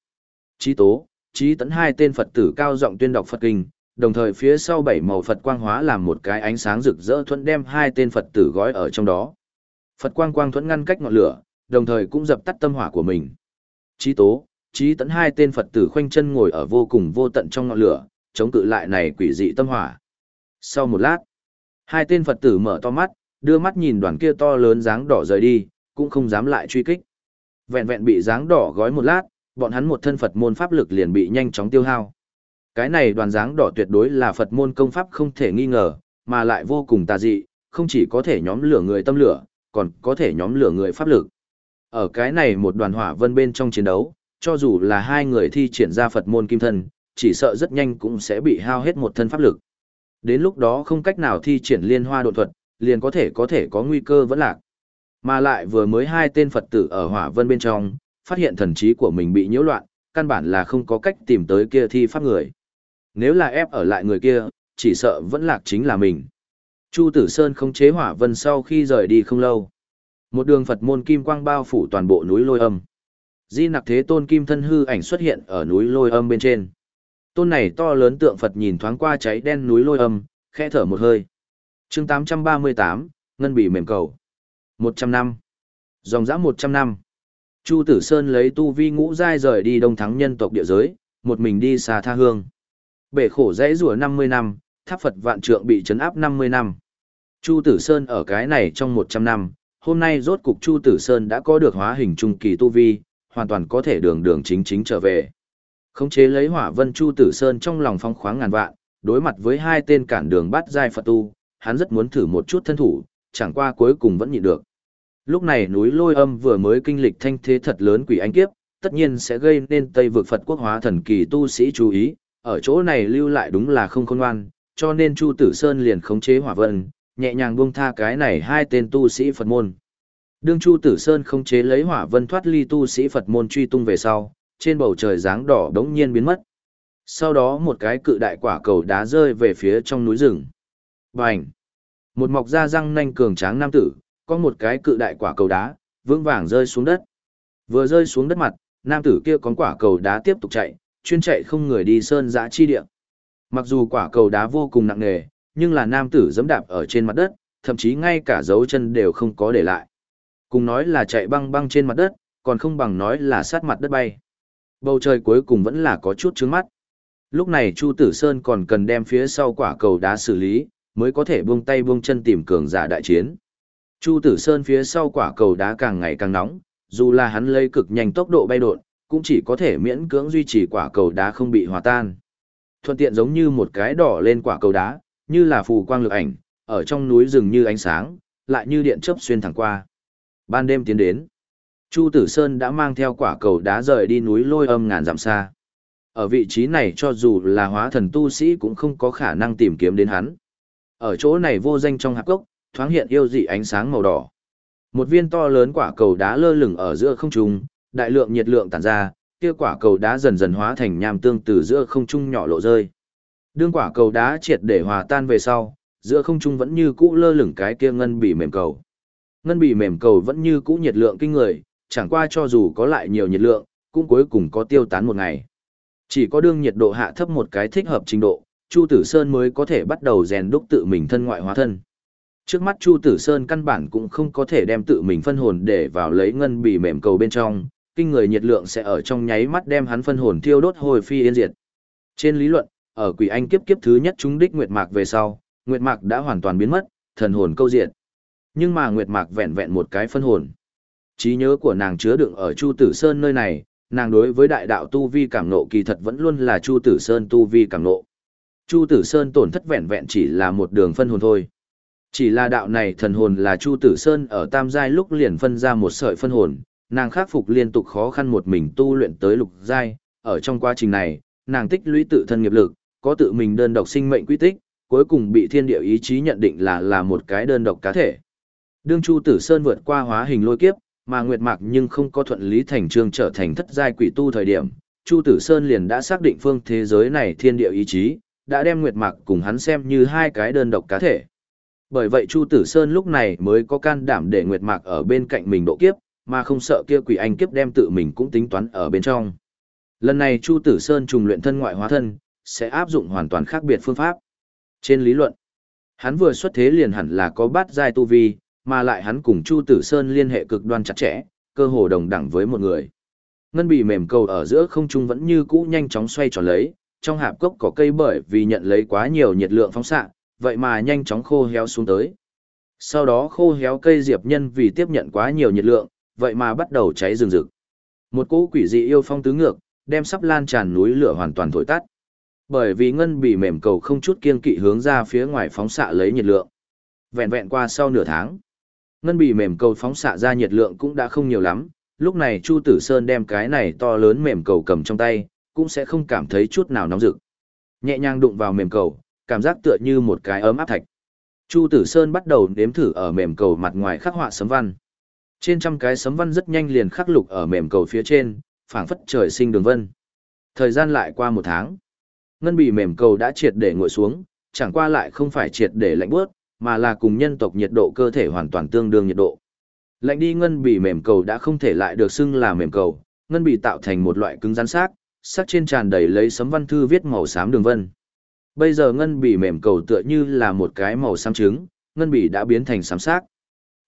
Chí tố, chí tấn hai tên Phật tử cao giọng tuyên đọc Phật kinh, đồng thời phía sau bảy màu Phật quang hóa làm một cái ánh sáng rực rỡ thuận đem hai tên Phật tử gói ở trong đó. Phật quang quang thuẫn ngăn cách ngọn lửa, đồng thời cũng dập tắt tâm hỏa của mình. Chí tố, chí tấn hai tên Phật tử khoanh chân ngồi ở vô cùng vô tận trong ngọn lửa, chống cự lại này quỷ dị tâm hỏa. Sau một lát, hai tên Phật tử mở to mắt, đưa mắt nhìn đoàn kia to lớn dáng đỏ rời đi, cũng không dám lại truy kích. Vẹn vẹn bị dáng đỏ gói một lát, bọn hắn một thân Phật môn pháp lực liền bị nhanh chóng tiêu hao. Cái này đoàn dáng đỏ tuyệt đối là Phật môn công pháp không thể nghi ngờ, mà lại vô cùng tà dị, không chỉ có thể nhóm lửa người tâm lửa, còn có thể nhóm lửa người pháp lực. Ở cái này một đoàn hỏa vân bên trong chiến đấu, cho dù là hai người thi triển ra Phật môn kim thân, chỉ sợ rất nhanh cũng sẽ bị hao hết một thân pháp lực. Đến lúc đó không cách nào thi triển liên hoa độ thuật, liền có thể có thể có nguy cơ vẫn lạc. Mà lại vừa mới hai tên Phật tử ở hỏa vân bên trong, phát hiện thần trí của mình bị nhiễu loạn, căn bản là không có cách tìm tới kia thi pháp người. Nếu là ép ở lại người kia, chỉ sợ vẫn lạc chính là mình. Chu Tử Sơn không chế hỏa vân sau khi rời đi không lâu. Một đường Phật môn kim quang bao phủ toàn bộ núi lôi âm. Di nặc thế tôn kim thân hư ảnh xuất hiện ở núi lôi âm bên trên. Tôn này to lớn tượng Phật nhìn thoáng qua cháy đen núi lôi âm, khẽ thở một hơi. chương 838, Ngân bị mềm cầu. 100 năm. Dòng dã 100 năm. Chu Tử Sơn lấy tu vi ngũ giai rời đi đông thắng nhân tộc địa giới, một mình đi xa tha hương. Bể khổ dãy rùa 50 năm, tháp Phật vạn trượng bị chấn áp 50 năm. Chu Tử Sơn ở cái này trong 100 năm, hôm nay rốt cục Chu Tử Sơn đã có được hóa hình trung kỳ tu vi, hoàn toàn có thể đường đường chính chính trở về. Khống chế lấy hỏa vân Chu Tử Sơn trong lòng phong khoáng ngàn vạn, đối mặt với hai tên cản đường bắt giai Phật tu, hắn rất muốn thử một chút thân thủ, chẳng qua cuối cùng vẫn nhịn được. Lúc này núi lôi âm vừa mới kinh lịch thanh thế thật lớn quỷ anh kiếp, tất nhiên sẽ gây nên Tây vực Phật quốc hóa thần kỳ tu sĩ chú ý, ở chỗ này lưu lại đúng là không khôn ngoan, cho nên Chu Tử Sơn liền khống chế hỏa vân, nhẹ nhàng buông tha cái này hai tên tu sĩ Phật môn. Đương Chu Tử Sơn khống chế lấy hỏa vân thoát ly tu sĩ Phật môn truy tung về sau, trên bầu trời dáng đỏ đống nhiên biến mất. Sau đó một cái cự đại quả cầu đá rơi về phía trong núi rừng. Bành! Một mọc da răng nanh cường tráng nam tử, có một cái cự đại quả cầu đá, vững vàng rơi xuống đất. Vừa rơi xuống đất mặt, nam tử kia có quả cầu đá tiếp tục chạy, chuyên chạy không người đi sơn dã chi địa. Mặc dù quả cầu đá vô cùng nặng nề, nhưng là nam tử dẫm đạp ở trên mặt đất, thậm chí ngay cả dấu chân đều không có để lại. Cùng nói là chạy băng băng trên mặt đất, còn không bằng nói là sát mặt đất bay. Bầu trời cuối cùng vẫn là có chút trướng mắt. Lúc này Chu Tử Sơn còn cần đem phía sau quả cầu đá xử lý, mới có thể buông tay buông chân tìm cường giả đại chiến. Chu Tử Sơn phía sau quả cầu đá càng ngày càng nóng, dù là hắn lấy cực nhanh tốc độ bay đột, cũng chỉ có thể miễn cưỡng duy trì quả cầu đá không bị hòa tan. Thuận tiện giống như một cái đỏ lên quả cầu đá, như là phù quang lực ảnh, ở trong núi rừng như ánh sáng, lại như điện chớp xuyên thẳng qua. Ban đêm tiến đến, Chu Tử Sơn đã mang theo quả cầu đá rời đi núi lôi âm ngàn dặm xa. Ở vị trí này cho dù là hóa thần tu sĩ cũng không có khả năng tìm kiếm đến hắn. Ở chỗ này vô danh trong hạp cốc thoáng hiện yêu dị ánh sáng màu đỏ. Một viên to lớn quả cầu đá lơ lửng ở giữa không trung, đại lượng nhiệt lượng tản ra, kia quả cầu đá dần dần hóa thành nham tương từ giữa không trung nhỏ lộ rơi. Đương quả cầu đá triệt để hòa tan về sau, giữa không trung vẫn như cũ lơ lửng cái kia ngân bị mềm cầu. Ngân bị mềm cầu vẫn như cũ nhiệt lượng kinh người, chẳng qua cho dù có lại nhiều nhiệt lượng, cũng cuối cùng có tiêu tán một ngày. Chỉ có đương nhiệt độ hạ thấp một cái thích hợp trình độ, Chu Tử Sơn mới có thể bắt đầu rèn đúc tự mình thân ngoại hóa thân. Trước mắt Chu Tử Sơn căn bản cũng không có thể đem tự mình phân hồn để vào lấy ngân bì mềm cầu bên trong, kinh người nhiệt lượng sẽ ở trong nháy mắt đem hắn phân hồn thiêu đốt hồi phi yên diệt. Trên lý luận, ở quỷ anh kiếp kiếp thứ nhất chúng đích Nguyệt Mạc về sau, Nguyệt Mạc đã hoàn toàn biến mất, thần hồn câu diệt. Nhưng mà Nguyệt Mạc vẹn vẹn một cái phân hồn. Trí nhớ của nàng chứa đựng ở Chu Tử Sơn nơi này, nàng đối với đại đạo tu vi cảm nộ kỳ thật vẫn luôn là Chu Tử Sơn tu vi cảm nộ. Chu Tử Sơn tổn thất vẹn vẹn chỉ là một đường phân hồn thôi. Chỉ là đạo này thần hồn là Chu Tử Sơn ở tam giai lúc liền phân ra một sợi phân hồn, nàng khắc phục liên tục khó khăn một mình tu luyện tới lục giai, ở trong quá trình này, nàng tích lũy tự thân nghiệp lực, có tự mình đơn độc sinh mệnh quy tích, cuối cùng bị thiên địa ý chí nhận định là là một cái đơn độc cá thể. Đương Chu Tử Sơn vượt qua hóa hình lôi kiếp, mà Nguyệt Mạc nhưng không có thuận lý thành trương trở thành thất giai quỷ tu thời điểm, Chu Tử Sơn liền đã xác định phương thế giới này thiên địa ý chí, đã đem Nguyệt Mạc cùng hắn xem như hai cái đơn độc cá thể. Bởi vậy Chu Tử Sơn lúc này mới có can đảm để Nguyệt Mạc ở bên cạnh mình độ kiếp, mà không sợ kia quỷ anh kiếp đem tự mình cũng tính toán ở bên trong. Lần này Chu Tử Sơn trùng luyện thân ngoại hóa thân, sẽ áp dụng hoàn toàn khác biệt phương pháp. Trên lý luận, hắn vừa xuất thế liền hẳn là có bát giai tu vi, mà lại hắn cùng Chu Tử Sơn liên hệ cực đoan chặt chẽ, cơ hồ đồng đẳng với một người. Ngân bì mềm cầu ở giữa không trung vẫn như cũ nhanh chóng xoay tròn lấy, trong hạp cốc có cây bởi vì nhận lấy quá nhiều nhiệt lượng phóng xạ, vậy mà nhanh chóng khô héo xuống tới. Sau đó khô héo cây diệp nhân vì tiếp nhận quá nhiều nhiệt lượng, vậy mà bắt đầu cháy rừng rực. Một cỗ quỷ dị yêu phong tứ ngược, đem sắp lan tràn núi lửa hoàn toàn thổi tắt. Bởi vì ngân bì mềm cầu không chút kiên kỵ hướng ra phía ngoài phóng xạ lấy nhiệt lượng. Vẹn vẹn qua sau nửa tháng, ngân bì mềm cầu phóng xạ ra nhiệt lượng cũng đã không nhiều lắm, lúc này Chu Tử Sơn đem cái này to lớn mềm cầu cầm trong tay, cũng sẽ không cảm thấy chút nào nóng rực. Nhẹ nhàng đụng vào mềm cầu, cảm giác tựa như một cái ấm áp thạch. Chu Tử Sơn bắt đầu nếm thử ở mềm cầu mặt ngoài khắc họa sấm văn. Trên trăm cái sấm văn rất nhanh liền khắc lục ở mềm cầu phía trên, phảng phất trời sinh đường vân. Thời gian lại qua một tháng. Ngân bì mềm cầu đã triệt để ngồi xuống, chẳng qua lại không phải triệt để lạnh bớt, mà là cùng nhân tộc nhiệt độ cơ thể hoàn toàn tương đương nhiệt độ. Lạnh đi ngân bì mềm cầu đã không thể lại được xưng là mềm cầu, ngân bì tạo thành một loại cứng rắn sắc, sắc trên tràn đầy lấy sấm văn thư viết màu xám đường vân. Bây giờ ngân bì mềm cầu tựa như là một cái màu xám trứng, ngân bì đã biến thành xám sắc.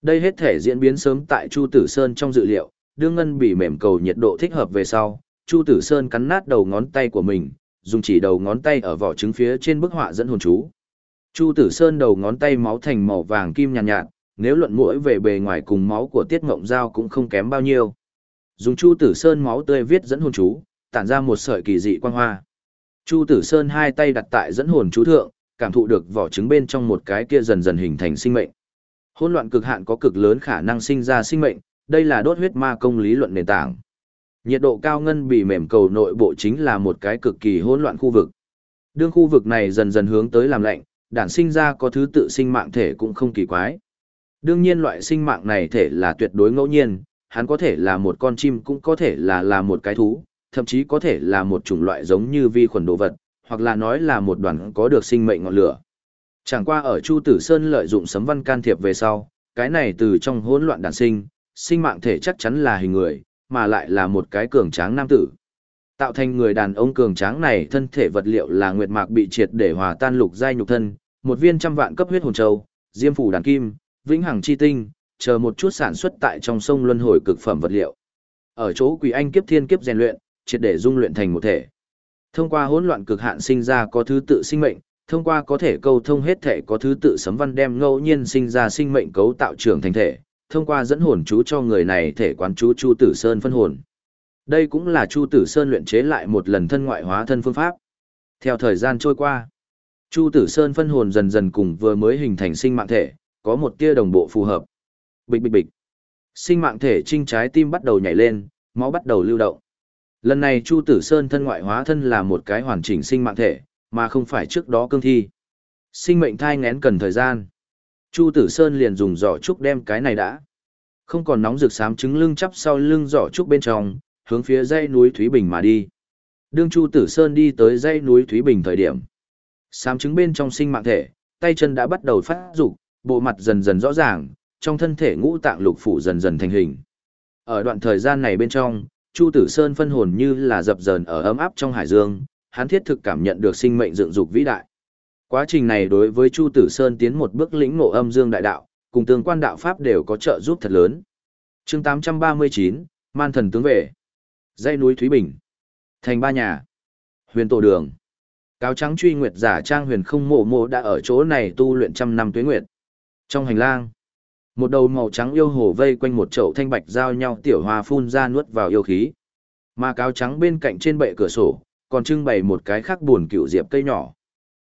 Đây hết thể diễn biến sớm tại Chu Tử Sơn trong dự liệu, đương ngân bì mềm cầu nhiệt độ thích hợp về sau, Chu Tử Sơn cắn nát đầu ngón tay của mình, dùng chỉ đầu ngón tay ở vỏ trứng phía trên bức họa dẫn hồn chú. Chu Tử Sơn đầu ngón tay máu thành màu vàng kim nhàn nhạt, nhạt, nếu luận mũi về bề ngoài cùng máu của Tiết Ngộng Giao cũng không kém bao nhiêu. Dùng Chu Tử Sơn máu tươi viết dẫn hồn chú, tản ra một sợi kỳ dị quang hoa. Chu Tử Sơn hai tay đặt tại dẫn hồn chú thượng, cảm thụ được vỏ trứng bên trong một cái kia dần dần hình thành sinh mệnh. Hỗn loạn cực hạn có cực lớn khả năng sinh ra sinh mệnh, đây là đốt huyết ma công lý luận nền tảng. Nhiệt độ cao ngân bị mềm cầu nội bộ chính là một cái cực kỳ hỗn loạn khu vực. Đương khu vực này dần dần hướng tới làm lạnh, đản sinh ra có thứ tự sinh mạng thể cũng không kỳ quái. Đương nhiên loại sinh mạng này thể là tuyệt đối ngẫu nhiên, hắn có thể là một con chim cũng có thể là là một cái thú, thậm chí có thể là một chủng loại giống như vi khuẩn đồ vật, hoặc là nói là một đoàn có được sinh mệnh ngọn lửa. Chẳng qua ở Chu Tử Sơn lợi dụng sấm văn can thiệp về sau, cái này từ trong hỗn loạn đản sinh, sinh mạng thể chắc chắn là hình người, mà lại là một cái cường tráng nam tử. Tạo thành người đàn ông cường tráng này thân thể vật liệu là nguyệt mạc bị triệt để hòa tan lục giai nhục thân, một viên trăm vạn cấp huyết hồn châu, diêm phủ đàn kim, vĩnh hằng chi tinh, chờ một chút sản xuất tại trong sông luân hồi cực phẩm vật liệu. Ở chỗ quỷ anh kiếp thiên kiếp rèn luyện, triệt để dung luyện thành một thể. Thông qua hỗn loạn cực hạn sinh ra có thứ tự sinh mệnh, thông qua có thể câu thông hết thể có thứ tự sấm văn đem ngẫu nhiên sinh ra sinh mệnh cấu tạo trưởng thành thể, thông qua dẫn hồn chú cho người này thể quán chú Chu Tử Sơn phân hồn. Đây cũng là Chu Tử Sơn luyện chế lại một lần thân ngoại hóa thân phương pháp. Theo thời gian trôi qua, Chu Tử Sơn phân hồn dần dần cùng vừa mới hình thành sinh mạng thể, có một tia đồng bộ phù hợp. Bịch bịch bịch. Sinh mạng thể trinh trái tim bắt đầu nhảy lên, máu bắt đầu lưu động. Lần này Chu Tử Sơn thân ngoại hóa thân là một cái hoàn chỉnh sinh mạng thể, mà không phải trước đó cương thi. Sinh mệnh thai ngén cần thời gian. Chu Tử Sơn liền dùng giỏ trúc đem cái này đã. Không còn nóng rực sám trứng lưng chắp sau lưng giỏ trúc bên trong, hướng phía dãy núi Thúy Bình mà đi. Đương Chu Tử Sơn đi tới dãy núi Thúy Bình thời điểm. Sám trứng bên trong sinh mạng thể, tay chân đã bắt đầu phát dục, bộ mặt dần dần rõ ràng, trong thân thể ngũ tạng lục phủ dần dần thành hình. Ở đoạn thời gian này bên trong, Chu Tử Sơn phân hồn như là dập dờn ở ấm áp trong hải dương, hắn thiết thực cảm nhận được sinh mệnh dựng dục vĩ đại. Quá trình này đối với Chu Tử Sơn tiến một bước lĩnh ngộ âm dương đại đạo, cùng tương quan đạo pháp đều có trợ giúp thật lớn. Chương 839, Man thần tướng về. Dãy núi Thúy Bình. Thành ba nhà. Huyền tổ đường. Cáo trắng truy nguyệt giả trang huyền không mộ mộ đã ở chỗ này tu luyện trăm năm tuế nguyệt. Trong hành lang, một đầu màu trắng yêu hồ vây quanh một chậu thanh bạch giao nhau tiểu hoa phun ra nuốt vào yêu khí. Mà cáo trắng bên cạnh trên bệ cửa sổ, còn trưng bày một cái khác buồn cựu diệp cây nhỏ.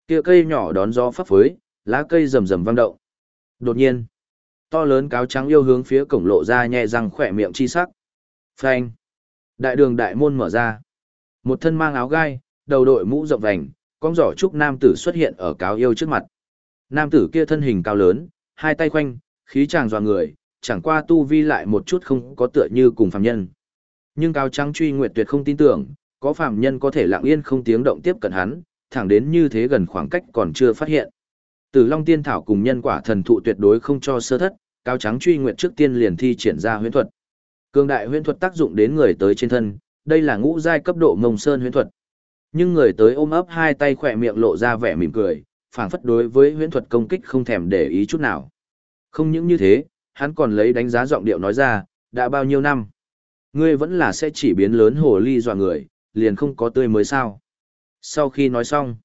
Kia cây nhỏ đón gió phấp phới, lá cây rầm rầm vang động. Đột nhiên, to lớn cáo trắng yêu hướng phía cổng lộ ra nhẹ răng khỏe miệng chi sắc. Phanh. Đại đường đại môn mở ra. Một thân mang áo gai, đầu đội mũ rộng vành, con giỏ trúc nam tử xuất hiện ở cáo yêu trước mặt. Nam tử kia thân hình cao lớn, hai tay khoanh, khí chàng dọa người, chẳng qua tu vi lại một chút không có tựa như cùng phàm nhân. Nhưng cáo trắng truy nguyệt tuyệt không tin tưởng, có phàm nhân có thể lặng yên không tiếng động tiếp cận hắn, thẳng đến như thế gần khoảng cách còn chưa phát hiện. Tử Long Tiên Thảo cùng nhân quả thần thụ tuyệt đối không cho sơ thất, cáo trắng truy nguyệt trước tiên liền thi triển ra huyễn thuật. Cường đại huyễn thuật tác dụng đến người tới trên thân, đây là ngũ giai cấp độ Mông Sơn huyễn thuật. Nhưng người tới ôm ấp hai tay khỏe miệng lộ ra vẻ mỉm cười, phảng phất đối với huyễn thuật công kích không thèm để ý chút nào. Không những như thế, hắn còn lấy đánh giá giọng điệu nói ra, đã bao nhiêu năm. Ngươi vẫn là sẽ chỉ biến lớn hồ ly dọa người, liền không có tươi mới sao. Sau khi nói xong,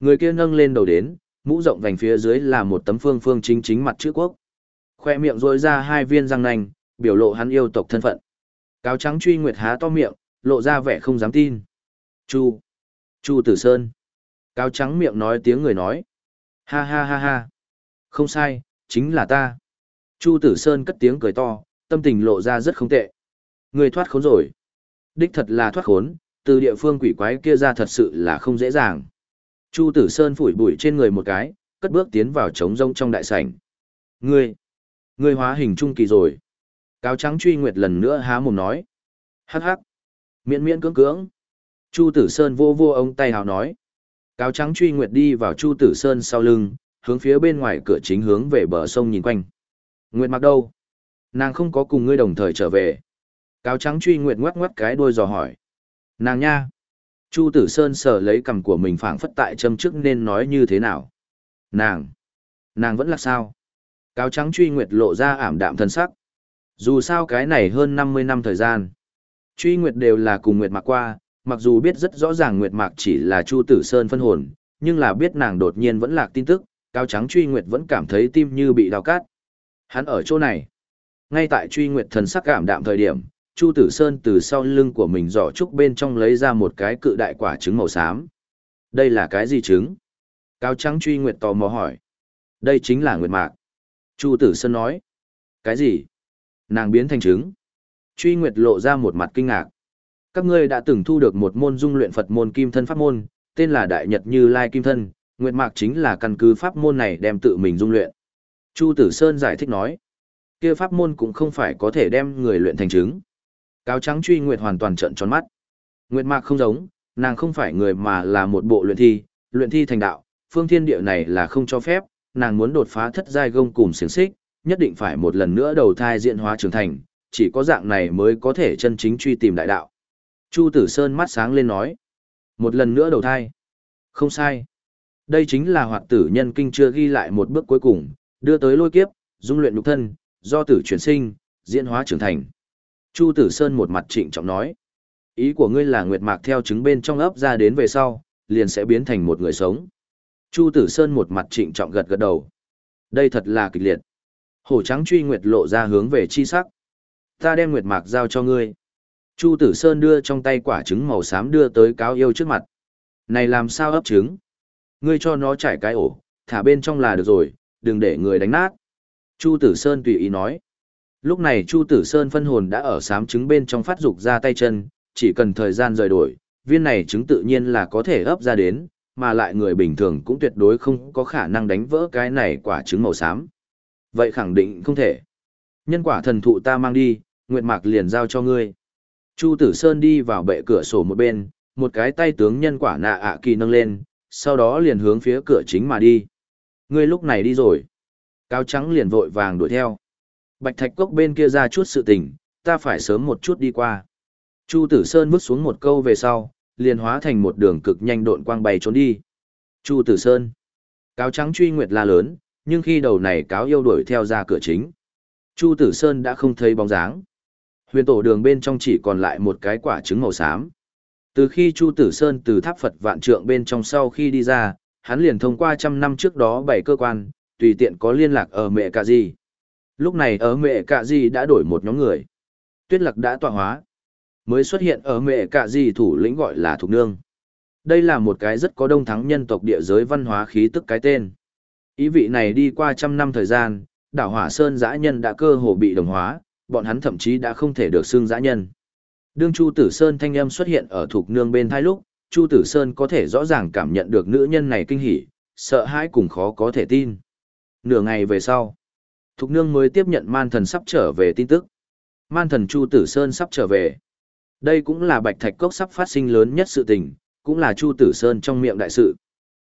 người kia nâng lên đầu đến, mũ rộng vành phía dưới là một tấm phương phương chính chính mặt chữ quốc. Khoe miệng rôi ra hai viên răng nanh, biểu lộ hắn yêu tộc thân phận. Cáo trắng truy nguyệt há to miệng, lộ ra vẻ không dám tin. Chu. Chu Tử Sơn. Cáo trắng miệng nói tiếng người nói. Ha ha ha ha. Không sai, chính là ta. Chu Tử Sơn cất tiếng cười to, tâm tình lộ ra rất không tệ. Người thoát khốn rồi. Đích thật là thoát khốn, từ địa phương quỷ quái kia ra thật sự là không dễ dàng. Chu Tử Sơn phủi bụi trên người một cái, cất bước tiến vào trống rông trong đại sảnh. Ngươi, ngươi hóa hình trung kỳ rồi. Cáo trắng truy nguyệt lần nữa há mồm nói. Hắc hắc. Miễn miễn cưỡng cưỡng. Chu Tử Sơn vô vô ông tay hào nói. Cáo trắng truy nguyệt đi vào Chu Tử Sơn sau lưng, hướng phía bên ngoài cửa chính hướng về bờ sông nhìn quanh. Nguyệt mặc đâu? Nàng không có cùng ngươi đồng thời trở về. Cáo trắng truy nguyệt ngoắc ngoắc cái đuôi dò hỏi. Nàng nha. Chu Tử Sơn sờ lấy cằm của mình phảng phất tại châm trước nên nói như thế nào. Nàng. Nàng vẫn là sao? Cáo trắng truy nguyệt lộ ra ảm đạm thân sắc. Dù sao cái này hơn 50 năm thời gian. Truy nguyệt đều là cùng nguyệt mạc qua, mặc dù biết rất rõ ràng nguyệt mạc chỉ là Chu Tử Sơn phân hồn, nhưng là biết nàng đột nhiên vẫn lạc tin tức, Cao trắng truy nguyệt vẫn cảm thấy tim như bị đào cát. Hắn ở chỗ này. Ngay tại truy nguyệt thần sắc cảm đạm thời điểm, Chu Tử Sơn từ sau lưng của mình giỏ trúc bên trong lấy ra một cái cự đại quả trứng màu xám. Đây là cái gì trứng? Cao Trắng truy nguyệt tò mò hỏi. Đây chính là nguyệt mạc. Chu Tử Sơn nói. Cái gì? Nàng biến thành trứng. Truy nguyệt lộ ra một mặt kinh ngạc. Các ngươi đã từng thu được một môn dung luyện Phật môn kim thân pháp môn, tên là Đại Nhật Như Lai Kim Thân. Nguyệt mạc chính là căn cứ pháp môn này đem tự mình dung luyện. Chu Tử Sơn giải thích nói. kia pháp môn cũng không phải có thể đem người luyện thành trứng. Cáo trắng truy nguyệt hoàn toàn trợn tròn mắt. Nguyệt mạc không giống, nàng không phải người mà là một bộ luyện thi, luyện thi thành đạo, phương thiên địa này là không cho phép, nàng muốn đột phá thất giai gông cùng xiềng xích, nhất định phải một lần nữa đầu thai diện hóa trưởng thành, chỉ có dạng này mới có thể chân chính truy tìm đại đạo. Chu Tử Sơn mắt sáng lên nói, một lần nữa đầu thai. Không sai. Đây chính là hoạt tử nhân kinh chưa ghi lại một bước cuối cùng, đưa tới lôi kiếp, dung luyện nhục thân, do tử chuyển sinh, diễn hóa trưởng thành. Chu Tử Sơn một mặt trịnh trọng nói. Ý của ngươi là Nguyệt Mạc theo trứng bên trong ấp ra đến về sau, liền sẽ biến thành một người sống. Chu Tử Sơn một mặt trịnh trọng gật gật đầu. Đây thật là kịch liệt. Hổ trắng truy Nguyệt lộ ra hướng về chi sắc. Ta đem Nguyệt Mạc giao cho ngươi. Chu Tử Sơn đưa trong tay quả trứng màu xám đưa tới cáo yêu trước mặt. Này làm sao ấp trứng? Ngươi cho nó trải cái ổ, thả bên trong là được rồi, đừng để người đánh nát. Chu Tử Sơn tùy ý nói. Lúc này Chu Tử Sơn phân hồn đã ở sám trứng bên trong phát dục ra tay chân, chỉ cần thời gian rời đổi, viên này trứng tự nhiên là có thể ấp ra đến, mà lại người bình thường cũng tuyệt đối không có khả năng đánh vỡ cái này quả trứng màu xám. Vậy khẳng định không thể. Nhân quả thần thụ ta mang đi, Nguyệt Mạc liền giao cho ngươi. Chu Tử Sơn đi vào bệ cửa sổ một bên, một cái tay tướng nhân quả nạ ạ kỳ nâng lên, sau đó liền hướng phía cửa chính mà đi. Ngươi lúc này đi rồi. Cao trắng liền vội vàng đuổi theo. Bạch thạch cốc bên kia ra chút sự tình, ta phải sớm một chút đi qua. Chu Tử Sơn vứt xuống một câu về sau, liền hóa thành một đường cực nhanh độn quang bay trốn đi. Chu Tử Sơn. cao trắng truy nguyệt la lớn, nhưng khi đầu này cáo yêu đuổi theo ra cửa chính. Chu Tử Sơn đã không thấy bóng dáng. Huyền tổ đường bên trong chỉ còn lại một cái quả trứng màu xám. Từ khi Chu Tử Sơn từ tháp Phật vạn trượng bên trong sau khi đi ra, hắn liền thông qua trăm năm trước đó bảy cơ quan, tùy tiện có liên lạc ở mẹ cả gì. Lúc này ở mẹ cạ gì đã đổi một nhóm người. Tuyết lạc đã tọa hóa. mới xuất hiện ở mẹ cả gì thủ lĩnh gọi là Thục Nương. Đây là một cái rất có đông thắng nhân tộc địa giới văn hóa khí tức cái tên. Ý vị này đi qua trăm năm thời gian, đảo Hỏa Sơn dã nhân đã cơ hồ bị đồng hóa, bọn hắn thậm chí đã không thể được xưng dã nhân. Đương Chu Tử Sơn thanh âm xuất hiện ở thuộc Nương bên thai lúc, Chu Tử Sơn có thể rõ ràng cảm nhận được nữ nhân này kinh hỉ, sợ hãi cùng khó có thể tin. Nửa ngày về sau, Thục Nương mới tiếp nhận man thần sắp trở về tin tức. Man thần Chu Tử Sơn sắp trở về. Đây cũng là Bạch Thạch Cốc sắp phát sinh lớn nhất sự tình, cũng là Chu Tử Sơn trong miệng đại sự.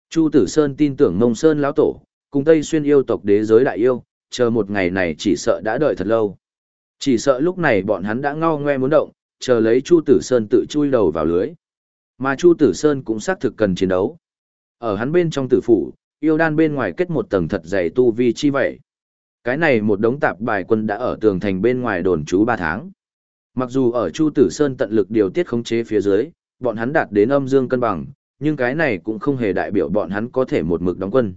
Chu Tử Sơn tin tưởng Mông Sơn lão tổ, cùng Tây xuyên yêu tộc đế giới đại yêu, chờ một ngày này chỉ sợ đã đợi thật lâu. Chỉ sợ lúc này bọn hắn đã ngao ngoe muốn động, chờ lấy Chu Tử Sơn tự chui đầu vào lưới. Mà Chu Tử Sơn cũng xác thực cần chiến đấu. Ở hắn bên trong tử phủ, yêu đan bên ngoài kết một tầng thật dày tu vi chi vậy. Cái này một đống tạp bài quân đã ở tường thành bên ngoài đồn trú 3 tháng. Mặc dù ở Chu Tử Sơn tận lực điều tiết khống chế phía dưới, bọn hắn đạt đến âm dương cân bằng, nhưng cái này cũng không hề đại biểu bọn hắn có thể một mực đóng quân.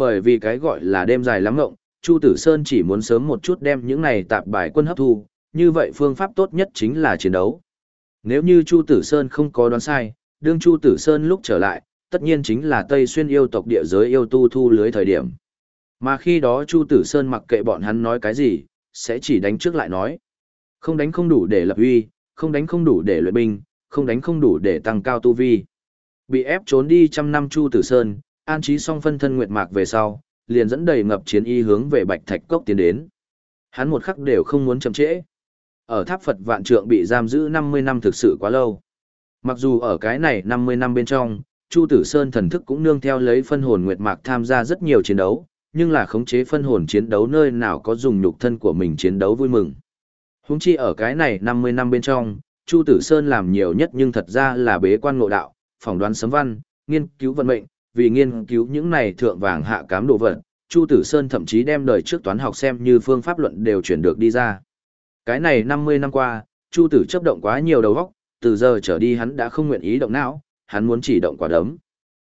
Bởi vì cái gọi là đêm dài lắm ngộng, Chu Tử Sơn chỉ muốn sớm một chút đem những này tạp bài quân hấp thu, như vậy phương pháp tốt nhất chính là chiến đấu. Nếu như Chu Tử Sơn không có đoán sai, đương Chu Tử Sơn lúc trở lại, tất nhiên chính là Tây Xuyên yêu tộc địa giới yêu tu thu lưới thời điểm. Mà khi đó Chu Tử Sơn mặc kệ bọn hắn nói cái gì, sẽ chỉ đánh trước lại nói. Không đánh không đủ để lập uy, không đánh không đủ để luyện binh, không đánh không đủ để tăng cao tu vi. Bị ép trốn đi trăm năm Chu Tử Sơn, an trí xong phân thân nguyệt mạc về sau, liền dẫn đầy ngập chiến y hướng về Bạch Thạch Cốc tiến đến. Hắn một khắc đều không muốn chậm trễ. Ở tháp Phật vạn trượng bị giam giữ 50 năm thực sự quá lâu. Mặc dù ở cái này 50 năm bên trong, Chu Tử Sơn thần thức cũng nương theo lấy phân hồn nguyệt mạc tham gia rất nhiều chiến đấu, nhưng là khống chế phân hồn chiến đấu nơi nào có dùng nhục thân của mình chiến đấu vui mừng. Huống chi ở cái này 50 năm bên trong, Chu Tử Sơn làm nhiều nhất nhưng thật ra là bế quan ngộ đạo, phỏng đoán sấm văn, nghiên cứu vận mệnh, vì nghiên cứu những này thượng vàng hạ cám đồ vật, Chu Tử Sơn thậm chí đem đời trước toán học xem như phương pháp luận đều chuyển được đi ra. Cái này 50 năm qua, Chu Tử chấp động quá nhiều đầu óc, từ giờ trở đi hắn đã không nguyện ý động não, hắn muốn chỉ động quả đấm.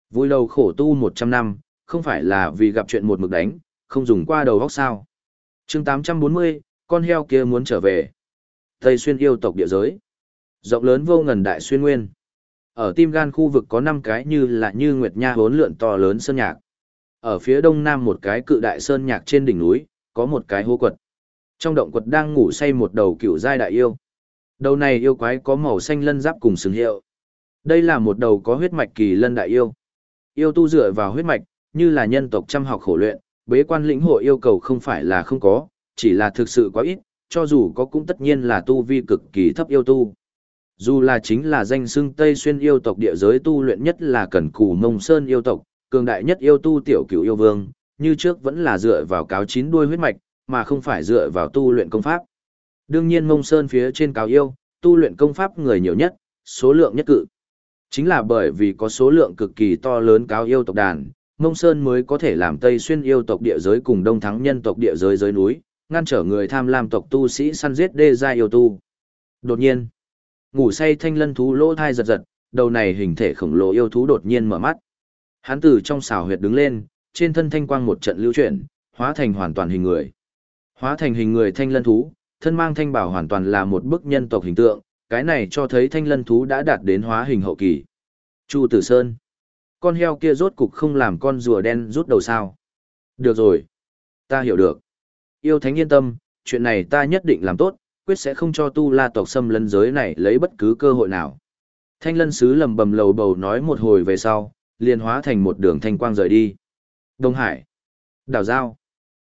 Vui lâu khổ tu 100 năm, không phải là vì gặp chuyện một mực đánh, không dùng qua đầu óc sao. chương 840, con heo kia muốn trở về. Tây xuyên yêu tộc địa giới. Rộng lớn vô ngần đại xuyên nguyên. Ở tim gan khu vực có 5 cái như là như nguyệt nha hốn lượn to lớn sơn nhạc. Ở phía đông nam một cái cự đại sơn nhạc trên đỉnh núi, có một cái hố quật. Trong động quật đang ngủ say một đầu cựu giai đại yêu. Đầu này yêu quái có màu xanh lân giáp cùng sừng hiệu. Đây là một đầu có huyết mạch kỳ lân đại yêu. Yêu tu dựa vào huyết mạch, như là nhân tộc chăm học khổ luyện, bế quan lĩnh hội yêu cầu không phải là không có, chỉ là thực sự quá ít, cho dù có cũng tất nhiên là tu vi cực kỳ thấp yêu tu. Dù là chính là danh xưng Tây Xuyên yêu tộc địa giới tu luyện nhất là cần cù mông sơn yêu tộc, cường đại nhất yêu tu tiểu cửu yêu vương, như trước vẫn là dựa vào cáo chín đuôi huyết mạch, mà không phải dựa vào tu luyện công pháp. Đương nhiên mông sơn phía trên cáo yêu, tu luyện công pháp người nhiều nhất, số lượng nhất cự. Chính là bởi vì có số lượng cực kỳ to lớn cáo yêu tộc đàn, mông sơn mới có thể làm Tây Xuyên yêu tộc địa giới cùng đông thắng nhân tộc địa giới giới núi, ngăn trở người tham lam tộc tu sĩ săn giết đê gia yêu tu. Đột nhiên, ngủ say thanh lân thú lỗ thai giật giật, đầu này hình thể khổng lồ yêu thú đột nhiên mở mắt. Hắn từ trong xào huyệt đứng lên, trên thân thanh quang một trận lưu chuyển, hóa thành hoàn toàn hình người. Hóa thành hình người thanh lân thú, thân mang thanh bảo hoàn toàn là một bức nhân tộc hình tượng, cái này cho thấy thanh lân thú đã đạt đến hóa hình hậu kỳ. Chu Tử Sơn. Con heo kia rốt cục không làm con rùa đen rút đầu sao. Được rồi. Ta hiểu được. Yêu thánh yên tâm, chuyện này ta nhất định làm tốt, quyết sẽ không cho tu la tộc xâm lân giới này lấy bất cứ cơ hội nào. Thanh lân sứ lầm bầm lầu bầu nói một hồi về sau, liền hóa thành một đường thanh quang rời đi. Đông Hải. Đảo Giao.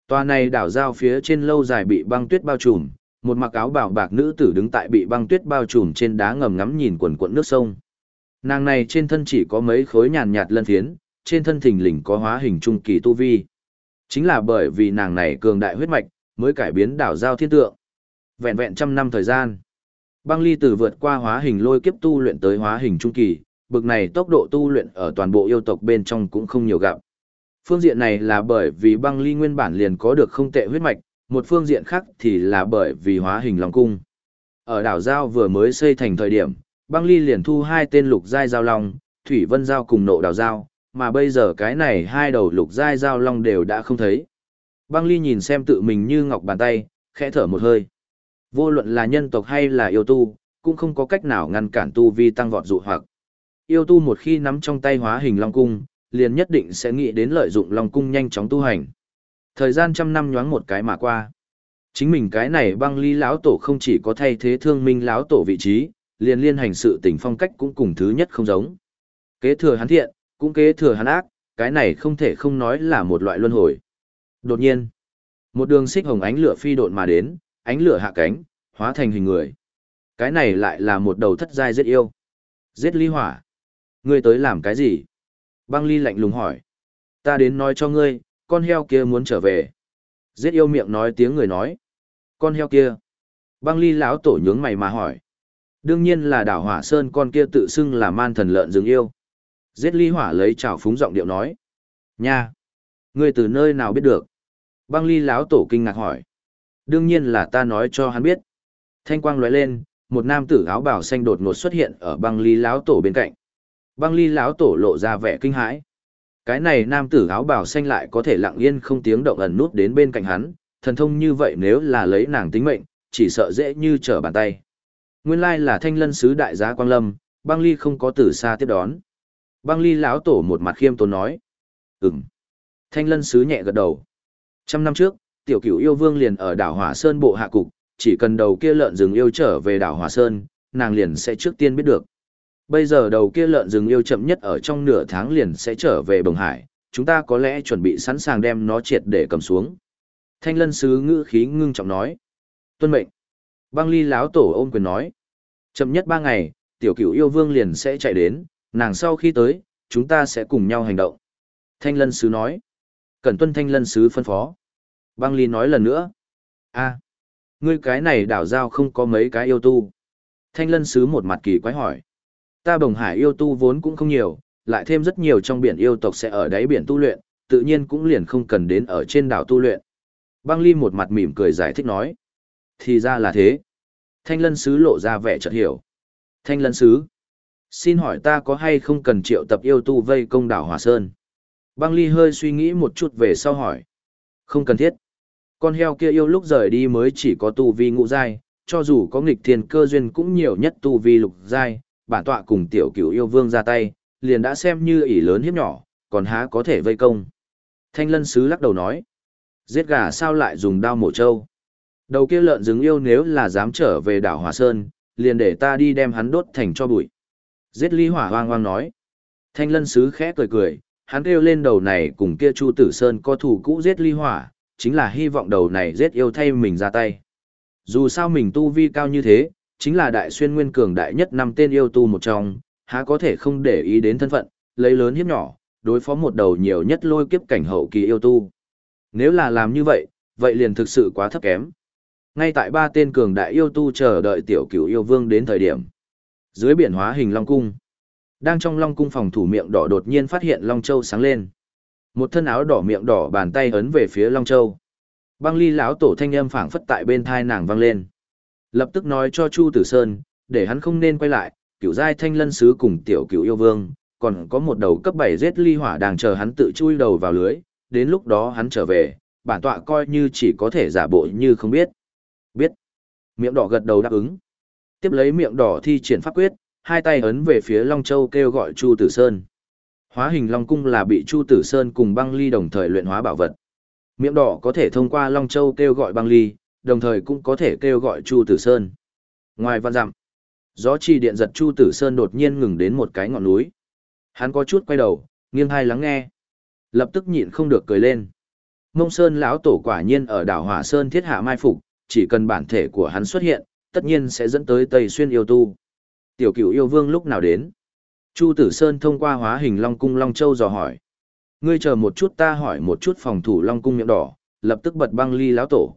Tòa này đảo Giao phía trên lâu dài bị băng tuyết bao trùm, một mặc áo bảo bạc nữ tử đứng tại bị băng tuyết bao trùm trên đá ngầm ngắm nhìn quần cuộn nước sông. Nàng này trên thân chỉ có mấy khối nhàn nhạt lân phiến, trên thân thình lình có hóa hình trung kỳ tu vi. Chính là bởi vì nàng này cường đại huyết mạch, mới cải biến đảo giao thiên tượng. Vẹn vẹn trăm năm thời gian. Băng ly từ vượt qua hóa hình lôi kiếp tu luyện tới hóa hình trung kỳ, bực này tốc độ tu luyện ở toàn bộ yêu tộc bên trong cũng không nhiều gặp. Phương diện này là bởi vì băng ly nguyên bản liền có được không tệ huyết mạch, một phương diện khác thì là bởi vì hóa hình lòng cung. Ở đảo Giao vừa mới xây thành thời điểm, băng ly liền thu hai tên lục giai giao long, thủy vân giao cùng nộ đảo giao, mà bây giờ cái này hai đầu lục giai giao long đều đã không thấy. Băng ly nhìn xem tự mình như ngọc bàn tay, khẽ thở một hơi. Vô luận là nhân tộc hay là yêu tu, cũng không có cách nào ngăn cản tu vi tăng vọt dụ hoặc. Yêu tu một khi nắm trong tay hóa hình long cung, liền nhất định sẽ nghĩ đến lợi dụng long cung nhanh chóng tu hành. Thời gian trăm năm nhoáng một cái mà qua. Chính mình cái này băng ly lão tổ không chỉ có thay thế thương minh lão tổ vị trí, liền liên hành sự tình phong cách cũng cùng thứ nhất không giống. Kế thừa hắn thiện, cũng kế thừa hắn ác, cái này không thể không nói là một loại luân hồi. Đột nhiên, một đường xích hồng ánh lửa phi độn mà đến, ánh lửa hạ cánh, hóa thành hình người. Cái này lại là một đầu thất giai giết yêu. Giết ly hỏa. Ngươi tới làm cái gì? Băng ly lạnh lùng hỏi. Ta đến nói cho ngươi, con heo kia muốn trở về. Giết yêu miệng nói tiếng người nói. Con heo kia. Băng ly lão tổ nhướng mày mà hỏi. Đương nhiên là đảo hỏa sơn con kia tự xưng là man thần lợn rừng yêu. Giết ly hỏa lấy trào phúng giọng điệu nói. Nha! Ngươi từ nơi nào biết được? Băng ly lão tổ kinh ngạc hỏi. Đương nhiên là ta nói cho hắn biết. Thanh quang lóe lên, một nam tử áo bào xanh đột ngột xuất hiện ở băng ly lão tổ bên cạnh. Băng ly lão tổ lộ ra vẻ kinh hãi. Cái này nam tử áo bào xanh lại có thể lặng yên không tiếng động ẩn nút đến bên cạnh hắn, thần thông như vậy nếu là lấy nàng tính mệnh, chỉ sợ dễ như trở bàn tay. Nguyên lai là thanh lân sứ đại giá Quang Lâm, băng ly không có từ xa tiếp đón. Băng ly lão tổ một mặt khiêm tốn nói. Ừm. Thanh lân sứ nhẹ gật đầu. Trăm năm trước, tiểu cửu yêu vương liền ở đảo Hỏa Sơn bộ hạ cục, chỉ cần đầu kia lợn rừng yêu trở về đảo Hỏa Sơn, nàng liền sẽ trước tiên biết được. Bây giờ đầu kia lợn rừng yêu chậm nhất ở trong nửa tháng liền sẽ trở về Bồng Hải, chúng ta có lẽ chuẩn bị sẵn sàng đem nó triệt để cầm xuống. Thanh lân sứ ngữ khí ngưng trọng nói. Tuân mệnh. Băng ly láo tổ ôm quyền nói. Chậm nhất ba ngày, tiểu cửu yêu vương liền sẽ chạy đến, nàng sau khi tới, chúng ta sẽ cùng nhau hành động. Thanh lân sứ nói. Cẩn tuân thanh lân sứ phân phó. Băng ly nói lần nữa. a ngươi cái này đảo giao không có mấy cái yêu tu. Thanh lân sứ một mặt kỳ quái hỏi. Ta bồng hải yêu tu vốn cũng không nhiều, lại thêm rất nhiều trong biển yêu tộc sẽ ở đáy biển tu luyện, tự nhiên cũng liền không cần đến ở trên đảo tu luyện. Băng ly một mặt mỉm cười giải thích nói. Thì ra là thế. Thanh lân sứ lộ ra vẻ chợt hiểu. Thanh lân sứ. Xin hỏi ta có hay không cần triệu tập yêu tu vây công đảo Hòa Sơn? Băng ly hơi suy nghĩ một chút về sau hỏi. Không cần thiết. Con heo kia yêu lúc rời đi mới chỉ có tu vi ngũ giai, cho dù có nghịch thiên cơ duyên cũng nhiều nhất tu vi lục giai, bản tọa cùng tiểu cửu yêu vương ra tay, liền đã xem như ỷ lớn hiếp nhỏ, còn há có thể vây công. Thanh lân sứ lắc đầu nói. Giết gà sao lại dùng đao mổ trâu? Đầu kia lợn rừng yêu nếu là dám trở về đảo Hòa Sơn, liền để ta đi đem hắn đốt thành cho bụi. Giết ly hỏa hoang hoang nói. Thanh lân sứ khẽ cười cười, hắn kêu lên đầu này cùng kia Chu Tử Sơn có thủ cũ giết ly hỏa, chính là hy vọng đầu này giết yêu thay mình ra tay. Dù sao mình tu vi cao như thế, chính là đại xuyên nguyên cường đại nhất năm tên yêu tu một trong, há có thể không để ý đến thân phận, lấy lớn hiếp nhỏ, đối phó một đầu nhiều nhất lôi kiếp cảnh hậu kỳ yêu tu. Nếu là làm như vậy, vậy liền thực sự quá thấp kém. Ngay tại ba tên cường đại yêu tu chờ đợi tiểu cửu yêu vương đến thời điểm. Dưới biển hóa hình Long Cung. Đang trong Long Cung phòng thủ miệng đỏ đột nhiên phát hiện Long Châu sáng lên. Một thân áo đỏ miệng đỏ bàn tay ấn về phía Long Châu. Băng ly lão tổ thanh âm phảng phất tại bên thai nàng vang lên. Lập tức nói cho Chu Tử Sơn, để hắn không nên quay lại, cửu giai thanh lân sứ cùng tiểu cửu yêu vương, còn có một đầu cấp bảy giết ly hỏa đang chờ hắn tự chui đầu vào lưới, đến lúc đó hắn trở về, bản tọa coi như chỉ có thể giả bộ như không biết. Biết. Miệng đỏ gật đầu đáp ứng. Tiếp lấy miệng đỏ thi triển pháp quyết, hai tay ấn về phía Long Châu kêu gọi Chu Tử Sơn. Hóa hình Long Cung là bị Chu Tử Sơn cùng băng ly đồng thời luyện hóa bảo vật. Miệng đỏ có thể thông qua Long Châu kêu gọi băng ly, đồng thời cũng có thể kêu gọi Chu Tử Sơn. Ngoài văn dặm, gió chi điện giật Chu Tử Sơn đột nhiên ngừng đến một cái ngọn núi. Hắn có chút quay đầu, nghiêng hai lắng nghe. Lập tức nhịn không được cười lên. Mông Sơn lão tổ quả nhiên ở đảo Hỏa Sơn thiết hạ mai phục, chỉ cần bản thể của hắn xuất hiện, tất nhiên sẽ dẫn tới Tây Xuyên yêu tu. Tiểu Cửu yêu vương lúc nào đến? Chu Tử Sơn thông qua hóa hình Long cung Long Châu dò hỏi. Ngươi chờ một chút ta hỏi một chút phòng thủ Long cung miệng đỏ, lập tức bật băng ly lão tổ.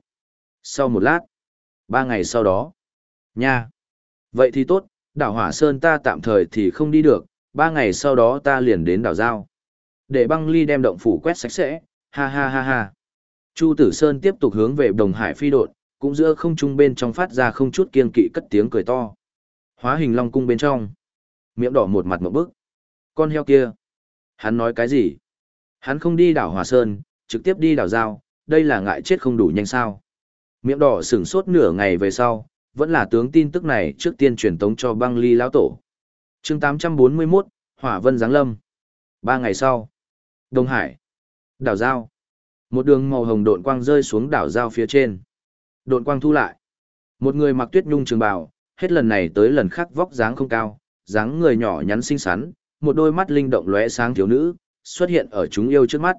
Sau một lát, ba ngày sau đó, nha. Vậy thì tốt, đảo Hỏa Sơn ta tạm thời thì không đi được, ba ngày sau đó ta liền đến đảo Giao. Để băng ly đem động phủ quét sạch sẽ, ha ha ha ha. Chu Tử Sơn tiếp tục hướng về Đồng Hải phi đột, cũng giữa không trung bên trong phát ra không chút kiên kỵ cất tiếng cười to. Hóa hình long cung bên trong. Miệng đỏ một mặt một bức. Con heo kia. Hắn nói cái gì? Hắn không đi đảo Hòa Sơn, trực tiếp đi đảo Giao, đây là ngại chết không đủ nhanh sao. Miệng đỏ sửng sốt nửa ngày về sau, vẫn là tướng tin tức này trước tiên truyền tống cho băng ly lão tổ. chương 841, Hỏa Vân Giáng Lâm. Ba ngày sau, Đông Hải, đảo Giao. Một đường màu hồng độn quang rơi xuống đảo Giao phía trên. Độn quang thu lại. Một người mặc tuyết nhung trường bào, hết lần này tới lần khác vóc dáng không cao, dáng người nhỏ nhắn xinh xắn, một đôi mắt linh động lóe sáng thiếu nữ, xuất hiện ở chúng yêu trước mắt.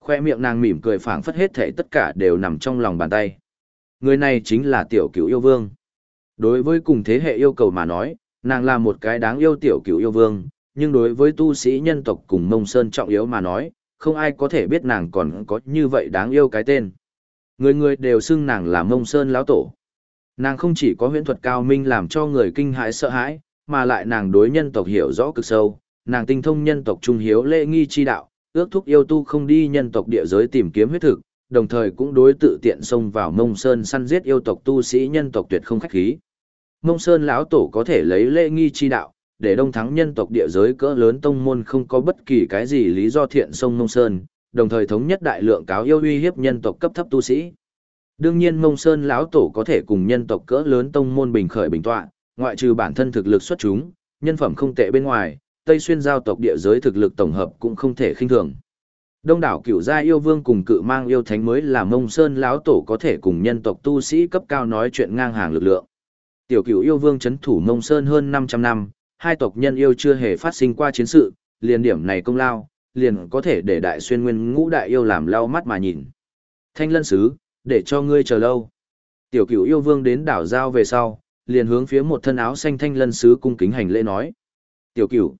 Khoe miệng nàng mỉm cười phảng phất hết thể tất cả đều nằm trong lòng bàn tay. Người này chính là tiểu cửu yêu vương. Đối với cùng thế hệ yêu cầu mà nói, nàng là một cái đáng yêu tiểu cửu yêu vương, nhưng đối với tu sĩ nhân tộc cùng mông sơn trọng yếu mà nói, không ai có thể biết nàng còn có như vậy đáng yêu cái tên. Người người đều xưng nàng là mông sơn lão tổ. Nàng không chỉ có huyễn thuật cao minh làm cho người kinh hãi sợ hãi, mà lại nàng đối nhân tộc hiểu rõ cực sâu, nàng tinh thông nhân tộc trung hiếu lễ nghi chi đạo, ước thúc yêu tu không đi nhân tộc địa giới tìm kiếm huyết thực, đồng thời cũng đối tự tiện xông vào Mông Sơn săn giết yêu tộc tu sĩ nhân tộc tuyệt không khách khí. Mông Sơn lão tổ có thể lấy lễ nghi chi đạo, để đông thắng nhân tộc địa giới cỡ lớn tông môn không có bất kỳ cái gì lý do thiện sông Mông Sơn, đồng thời thống nhất đại lượng cáo yêu uy hiếp nhân tộc cấp thấp tu sĩ. Đương nhiên Mông Sơn lão tổ có thể cùng nhân tộc cỡ lớn tông môn bình khởi bình tọa, ngoại trừ bản thân thực lực xuất chúng, nhân phẩm không tệ bên ngoài, Tây Xuyên giao tộc địa giới thực lực tổng hợp cũng không thể khinh thường. Đông đảo cửu gia yêu vương cùng cự mang yêu thánh mới là Mông Sơn lão tổ có thể cùng nhân tộc tu sĩ cấp cao nói chuyện ngang hàng lực lượng. Tiểu cửu yêu vương chấn thủ Mông Sơn hơn 500 năm, hai tộc nhân yêu chưa hề phát sinh qua chiến sự, liền điểm này công lao, liền có thể để đại xuyên nguyên ngũ đại yêu làm lau mắt mà nhìn. Thanh lân sứ, để cho ngươi chờ lâu. Tiểu cửu yêu vương đến đảo giao về sau, liền hướng phía một thân áo xanh thanh lân sứ cung kính hành lễ nói. Tiểu cửu,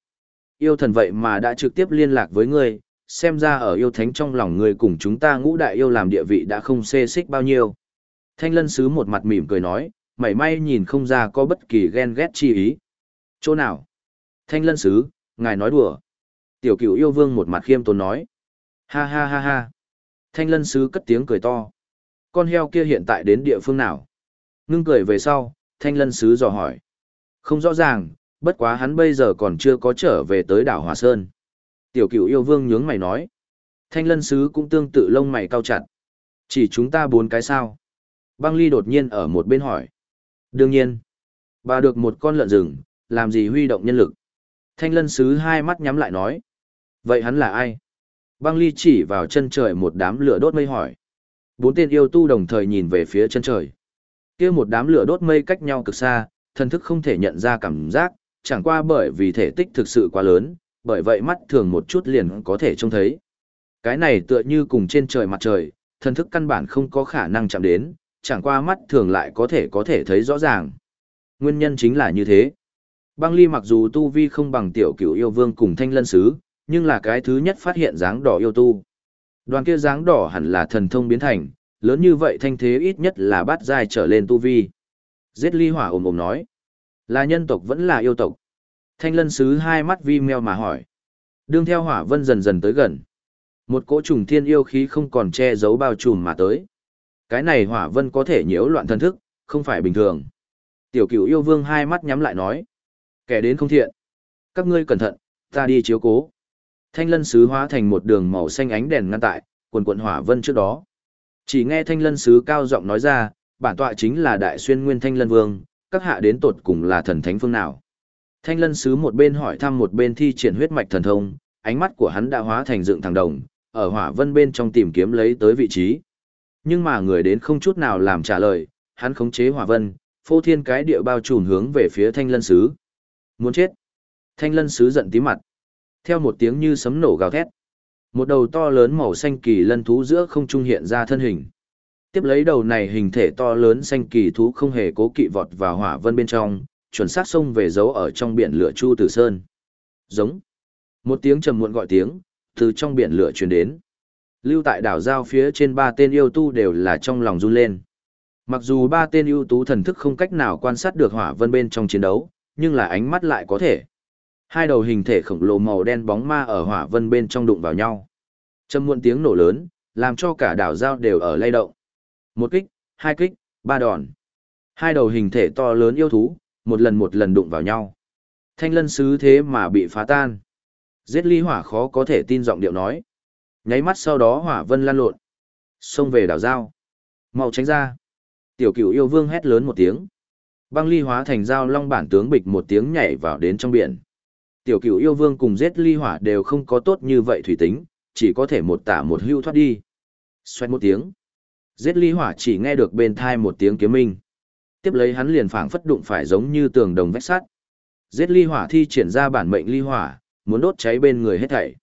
yêu thần vậy mà đã trực tiếp liên lạc với ngươi, xem ra ở yêu thánh trong lòng ngươi cùng chúng ta ngũ đại yêu làm địa vị đã không xê xích bao nhiêu. Thanh lân sứ một mặt mỉm cười nói, mảy may nhìn không ra có bất kỳ ghen ghét chi ý. Chỗ nào? Thanh lân sứ, ngài nói đùa. Tiểu cửu yêu vương một mặt khiêm tốn nói. Ha ha ha ha. Thanh lân sứ cất tiếng cười to. Con heo kia hiện tại đến địa phương nào? Ngưng cười về sau, thanh lân sứ dò hỏi. Không rõ ràng, bất quá hắn bây giờ còn chưa có trở về tới đảo Hòa Sơn. Tiểu cửu yêu vương nhướng mày nói. Thanh lân sứ cũng tương tự lông mày cao chặt. Chỉ chúng ta bốn cái sao. Băng ly đột nhiên ở một bên hỏi. Đương nhiên. Bà được một con lợn rừng, làm gì huy động nhân lực. Thanh lân sứ hai mắt nhắm lại nói. Vậy hắn là ai? Băng ly chỉ vào chân trời một đám lửa đốt mây hỏi. Bốn tên yêu tu đồng thời nhìn về phía chân trời kia một đám lửa đốt mây cách nhau cực xa, thần thức không thể nhận ra cảm giác, chẳng qua bởi vì thể tích thực sự quá lớn, bởi vậy mắt thường một chút liền có thể trông thấy. Cái này tựa như cùng trên trời mặt trời, thần thức căn bản không có khả năng chạm đến, chẳng qua mắt thường lại có thể có thể thấy rõ ràng. Nguyên nhân chính là như thế. Băng ly mặc dù tu vi không bằng tiểu cửu yêu vương cùng thanh lân sứ, nhưng là cái thứ nhất phát hiện dáng đỏ yêu tu. Đoàn kia dáng đỏ hẳn là thần thông biến thành, lớn như vậy thanh thế ít nhất là bát giai trở lên tu vi. Giết ly hỏa ồm ồm nói. Là nhân tộc vẫn là yêu tộc. Thanh lân sứ hai mắt vi meo mà hỏi. Đương theo hỏa vân dần dần tới gần. Một cỗ trùng thiên yêu khí không còn che giấu bao trùm mà tới. Cái này hỏa vân có thể nhiễu loạn thân thức, không phải bình thường. Tiểu cửu yêu vương hai mắt nhắm lại nói. Kẻ đến không thiện. Các ngươi cẩn thận, ta đi chiếu cố. Thanh lân sứ hóa thành một đường màu xanh ánh đèn ngăn tại, quần quận hỏa vân trước đó. Chỉ nghe thanh lân sứ cao giọng nói ra, bản tọa chính là đại xuyên nguyên thanh lân vương, các hạ đến tột cùng là thần thánh phương nào. Thanh lân sứ một bên hỏi thăm một bên thi triển huyết mạch thần thông, ánh mắt của hắn đã hóa thành dựng thẳng đồng, ở hỏa vân bên trong tìm kiếm lấy tới vị trí. Nhưng mà người đến không chút nào làm trả lời, hắn khống chế hỏa vân, phô thiên cái địa bao trùm hướng về phía thanh lân sứ. Muốn chết. Thanh lân sứ giận tí mặt. Theo một tiếng như sấm nổ gào thét. Một đầu to lớn màu xanh kỳ lân thú giữa không trung hiện ra thân hình. Tiếp lấy đầu này hình thể to lớn xanh kỳ thú không hề cố kỵ vọt vào hỏa vân bên trong, chuẩn xác xông về giấu ở trong biển lửa Chu Tử Sơn. Giống. Một tiếng trầm muộn gọi tiếng, từ trong biển lửa truyền đến. Lưu tại đảo giao phía trên ba tên yêu tu đều là trong lòng run lên. Mặc dù ba tên yêu tú thần thức không cách nào quan sát được hỏa vân bên trong chiến đấu, nhưng là ánh mắt lại có thể. Hai đầu hình thể khổng lồ màu đen bóng ma ở hỏa vân bên trong đụng vào nhau. Trầm muộn tiếng nổ lớn, làm cho cả đảo giao đều ở lay động. Một kích, hai kích, ba đòn. Hai đầu hình thể to lớn yêu thú, một lần một lần đụng vào nhau. Thanh lân sứ thế mà bị phá tan. Giết ly hỏa khó có thể tin giọng điệu nói. Nháy mắt sau đó hỏa vân lan lộn. Xông về đảo giao. mau tránh ra. Tiểu cửu yêu vương hét lớn một tiếng. Băng ly hóa thành dao long bản tướng bịch một tiếng nhảy vào đến trong biển. Tiểu cửu yêu vương cùng giết ly hỏa đều không có tốt như vậy thủy tính, chỉ có thể một tả một hưu thoát đi. Xoay một tiếng. Giết ly hỏa chỉ nghe được bên thai một tiếng kiếm minh. Tiếp lấy hắn liền phảng phất đụng phải giống như tường đồng vách sắt. Giết ly hỏa thi triển ra bản mệnh ly hỏa, muốn đốt cháy bên người hết thảy.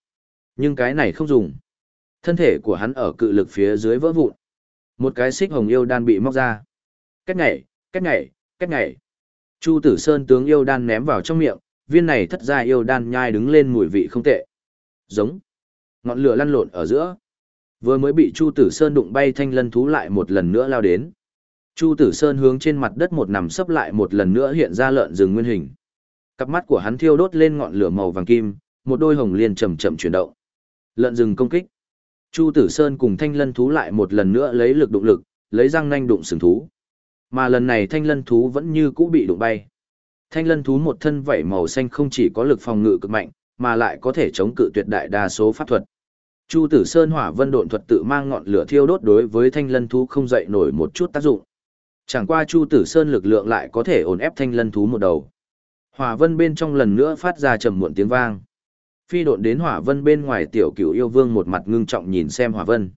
Nhưng cái này không dùng. Thân thể của hắn ở cự lực phía dưới vỡ vụn. Một cái xích hồng yêu đan bị móc ra. Cách nhảy, cách nhảy, cách nhảy. Chu Tử Sơn tướng yêu đan ném vào trong miệng, viên này thất gia yêu đan nhai đứng lên mùi vị không tệ. Giống. Ngọn lửa lăn lộn ở giữa. Vừa mới bị Chu Tử Sơn đụng bay thanh lân thú lại một lần nữa lao đến. Chu Tử Sơn hướng trên mặt đất một nằm sấp lại một lần nữa hiện ra lợn rừng nguyên hình. Cặp mắt của hắn thiêu đốt lên ngọn lửa màu vàng kim, một đôi hồng liên chậm chậm chuyển động. Lợn rừng công kích. Chu Tử Sơn cùng thanh lân thú lại một lần nữa lấy lực đụng lực, lấy răng nanh đụng sừng thú. Mà lần này thanh lân thú vẫn như cũ bị đụng bay. Thanh lân thú một thân vảy màu xanh không chỉ có lực phòng ngự cực mạnh, mà lại có thể chống cự tuyệt đại đa số pháp thuật. Chu Tử Sơn Hỏa Vân Độn thuật tự mang ngọn lửa thiêu đốt đối với thanh lân thú không dậy nổi một chút tác dụng. Chẳng qua Chu Tử Sơn lực lượng lại có thể ổn ép thanh lân thú một đầu. Hỏa Vân bên trong lần nữa phát ra trầm muộn tiếng vang. Phi độn đến Hỏa Vân bên ngoài tiểu cửu yêu vương một mặt ngưng trọng nhìn xem Hỏa Vân.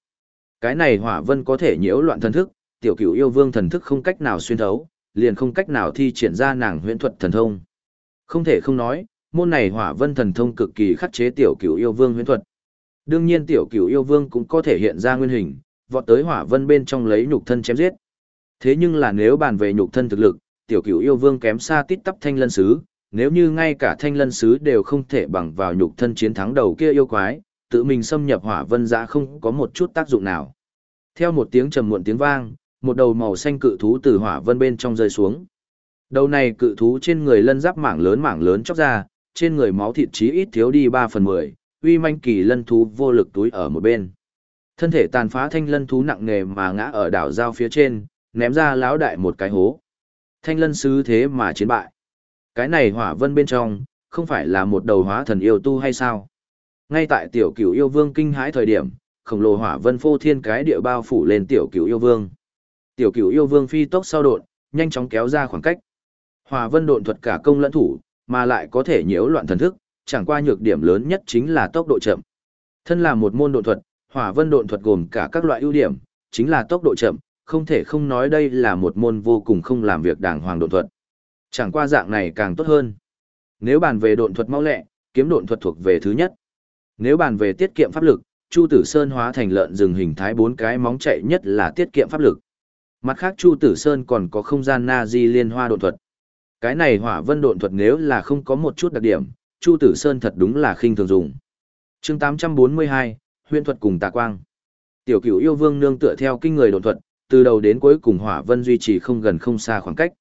Cái này Hỏa Vân có thể nhiễu loạn thần thức, tiểu cửu yêu vương thần thức không cách nào xuyên thấu, liền không cách nào thi triển ra nàng huyễn thuật thần thông. Không thể không nói, môn này Hỏa Vân thần thông cực kỳ khắc chế tiểu cửu yêu vương huyễn thuật. Đương nhiên tiểu cửu yêu vương cũng có thể hiện ra nguyên hình, vọt tới Hỏa Vân bên trong lấy nhục thân chém giết. Thế nhưng là nếu bàn về nhục thân thực lực, tiểu cửu yêu vương kém xa tít tắp thanh lân sứ, nếu như ngay cả thanh lân sứ đều không thể bằng vào nhục thân chiến thắng đầu kia yêu quái, tự mình xâm nhập hỏa vân giã không có một chút tác dụng nào. Theo một tiếng trầm muộn tiếng vang, một đầu màu xanh cự thú từ hỏa vân bên trong rơi xuống. Đầu này cự thú trên người lân giáp mảng lớn mảng lớn chóc ra, trên người máu thịt chí ít thiếu đi 3 phần 10, uy manh kỳ lân thú vô lực túi ở một bên. Thân thể tàn phá thanh lân thú nặng nề mà ngã ở đảo giao phía trên, ném ra lão đại một cái hố. Thanh lân sứ thế mà chiến bại. Cái này hỏa vân bên trong, không phải là một đầu hóa thần yêu tu hay sao? Ngay tại tiểu cửu yêu vương kinh hãi thời điểm, khổng lồ hỏa vân phô thiên cái địa bao phủ lên tiểu cửu yêu vương. Tiểu cửu yêu vương phi tốc sau độn, nhanh chóng kéo ra khoảng cách. Hòa vân độn thuật cả công lẫn thủ, mà lại có thể nhiễu loạn thần thức, chẳng qua nhược điểm lớn nhất chính là tốc độ chậm. Thân là một môn độn thuật, hỏa vân độn thuật gồm cả các loại ưu điểm, chính là tốc độ chậm, không thể không nói đây là một môn vô cùng không làm việc đàng hoàng độn thuật. Chẳng qua dạng này càng tốt hơn. Nếu bàn về độn thuật mau lẹ, kiếm độn thuật thuộc về thứ nhất. Nếu bàn về tiết kiệm pháp lực, Chu Tử Sơn hóa thành lợn rừng hình thái bốn cái móng chạy nhất là tiết kiệm pháp lực. Mặt khác Chu Tử Sơn còn có không gian na di liên hoa độn thuật. Cái này hỏa vân độn thuật nếu là không có một chút đặc điểm, Chu Tử Sơn thật đúng là khinh thường dùng. Chương 842, huyện thuật cùng tà quang. Tiểu Cửu yêu vương nương tựa theo kinh người độn thuật, từ đầu đến cuối cùng hỏa vân duy trì không gần không xa khoảng cách.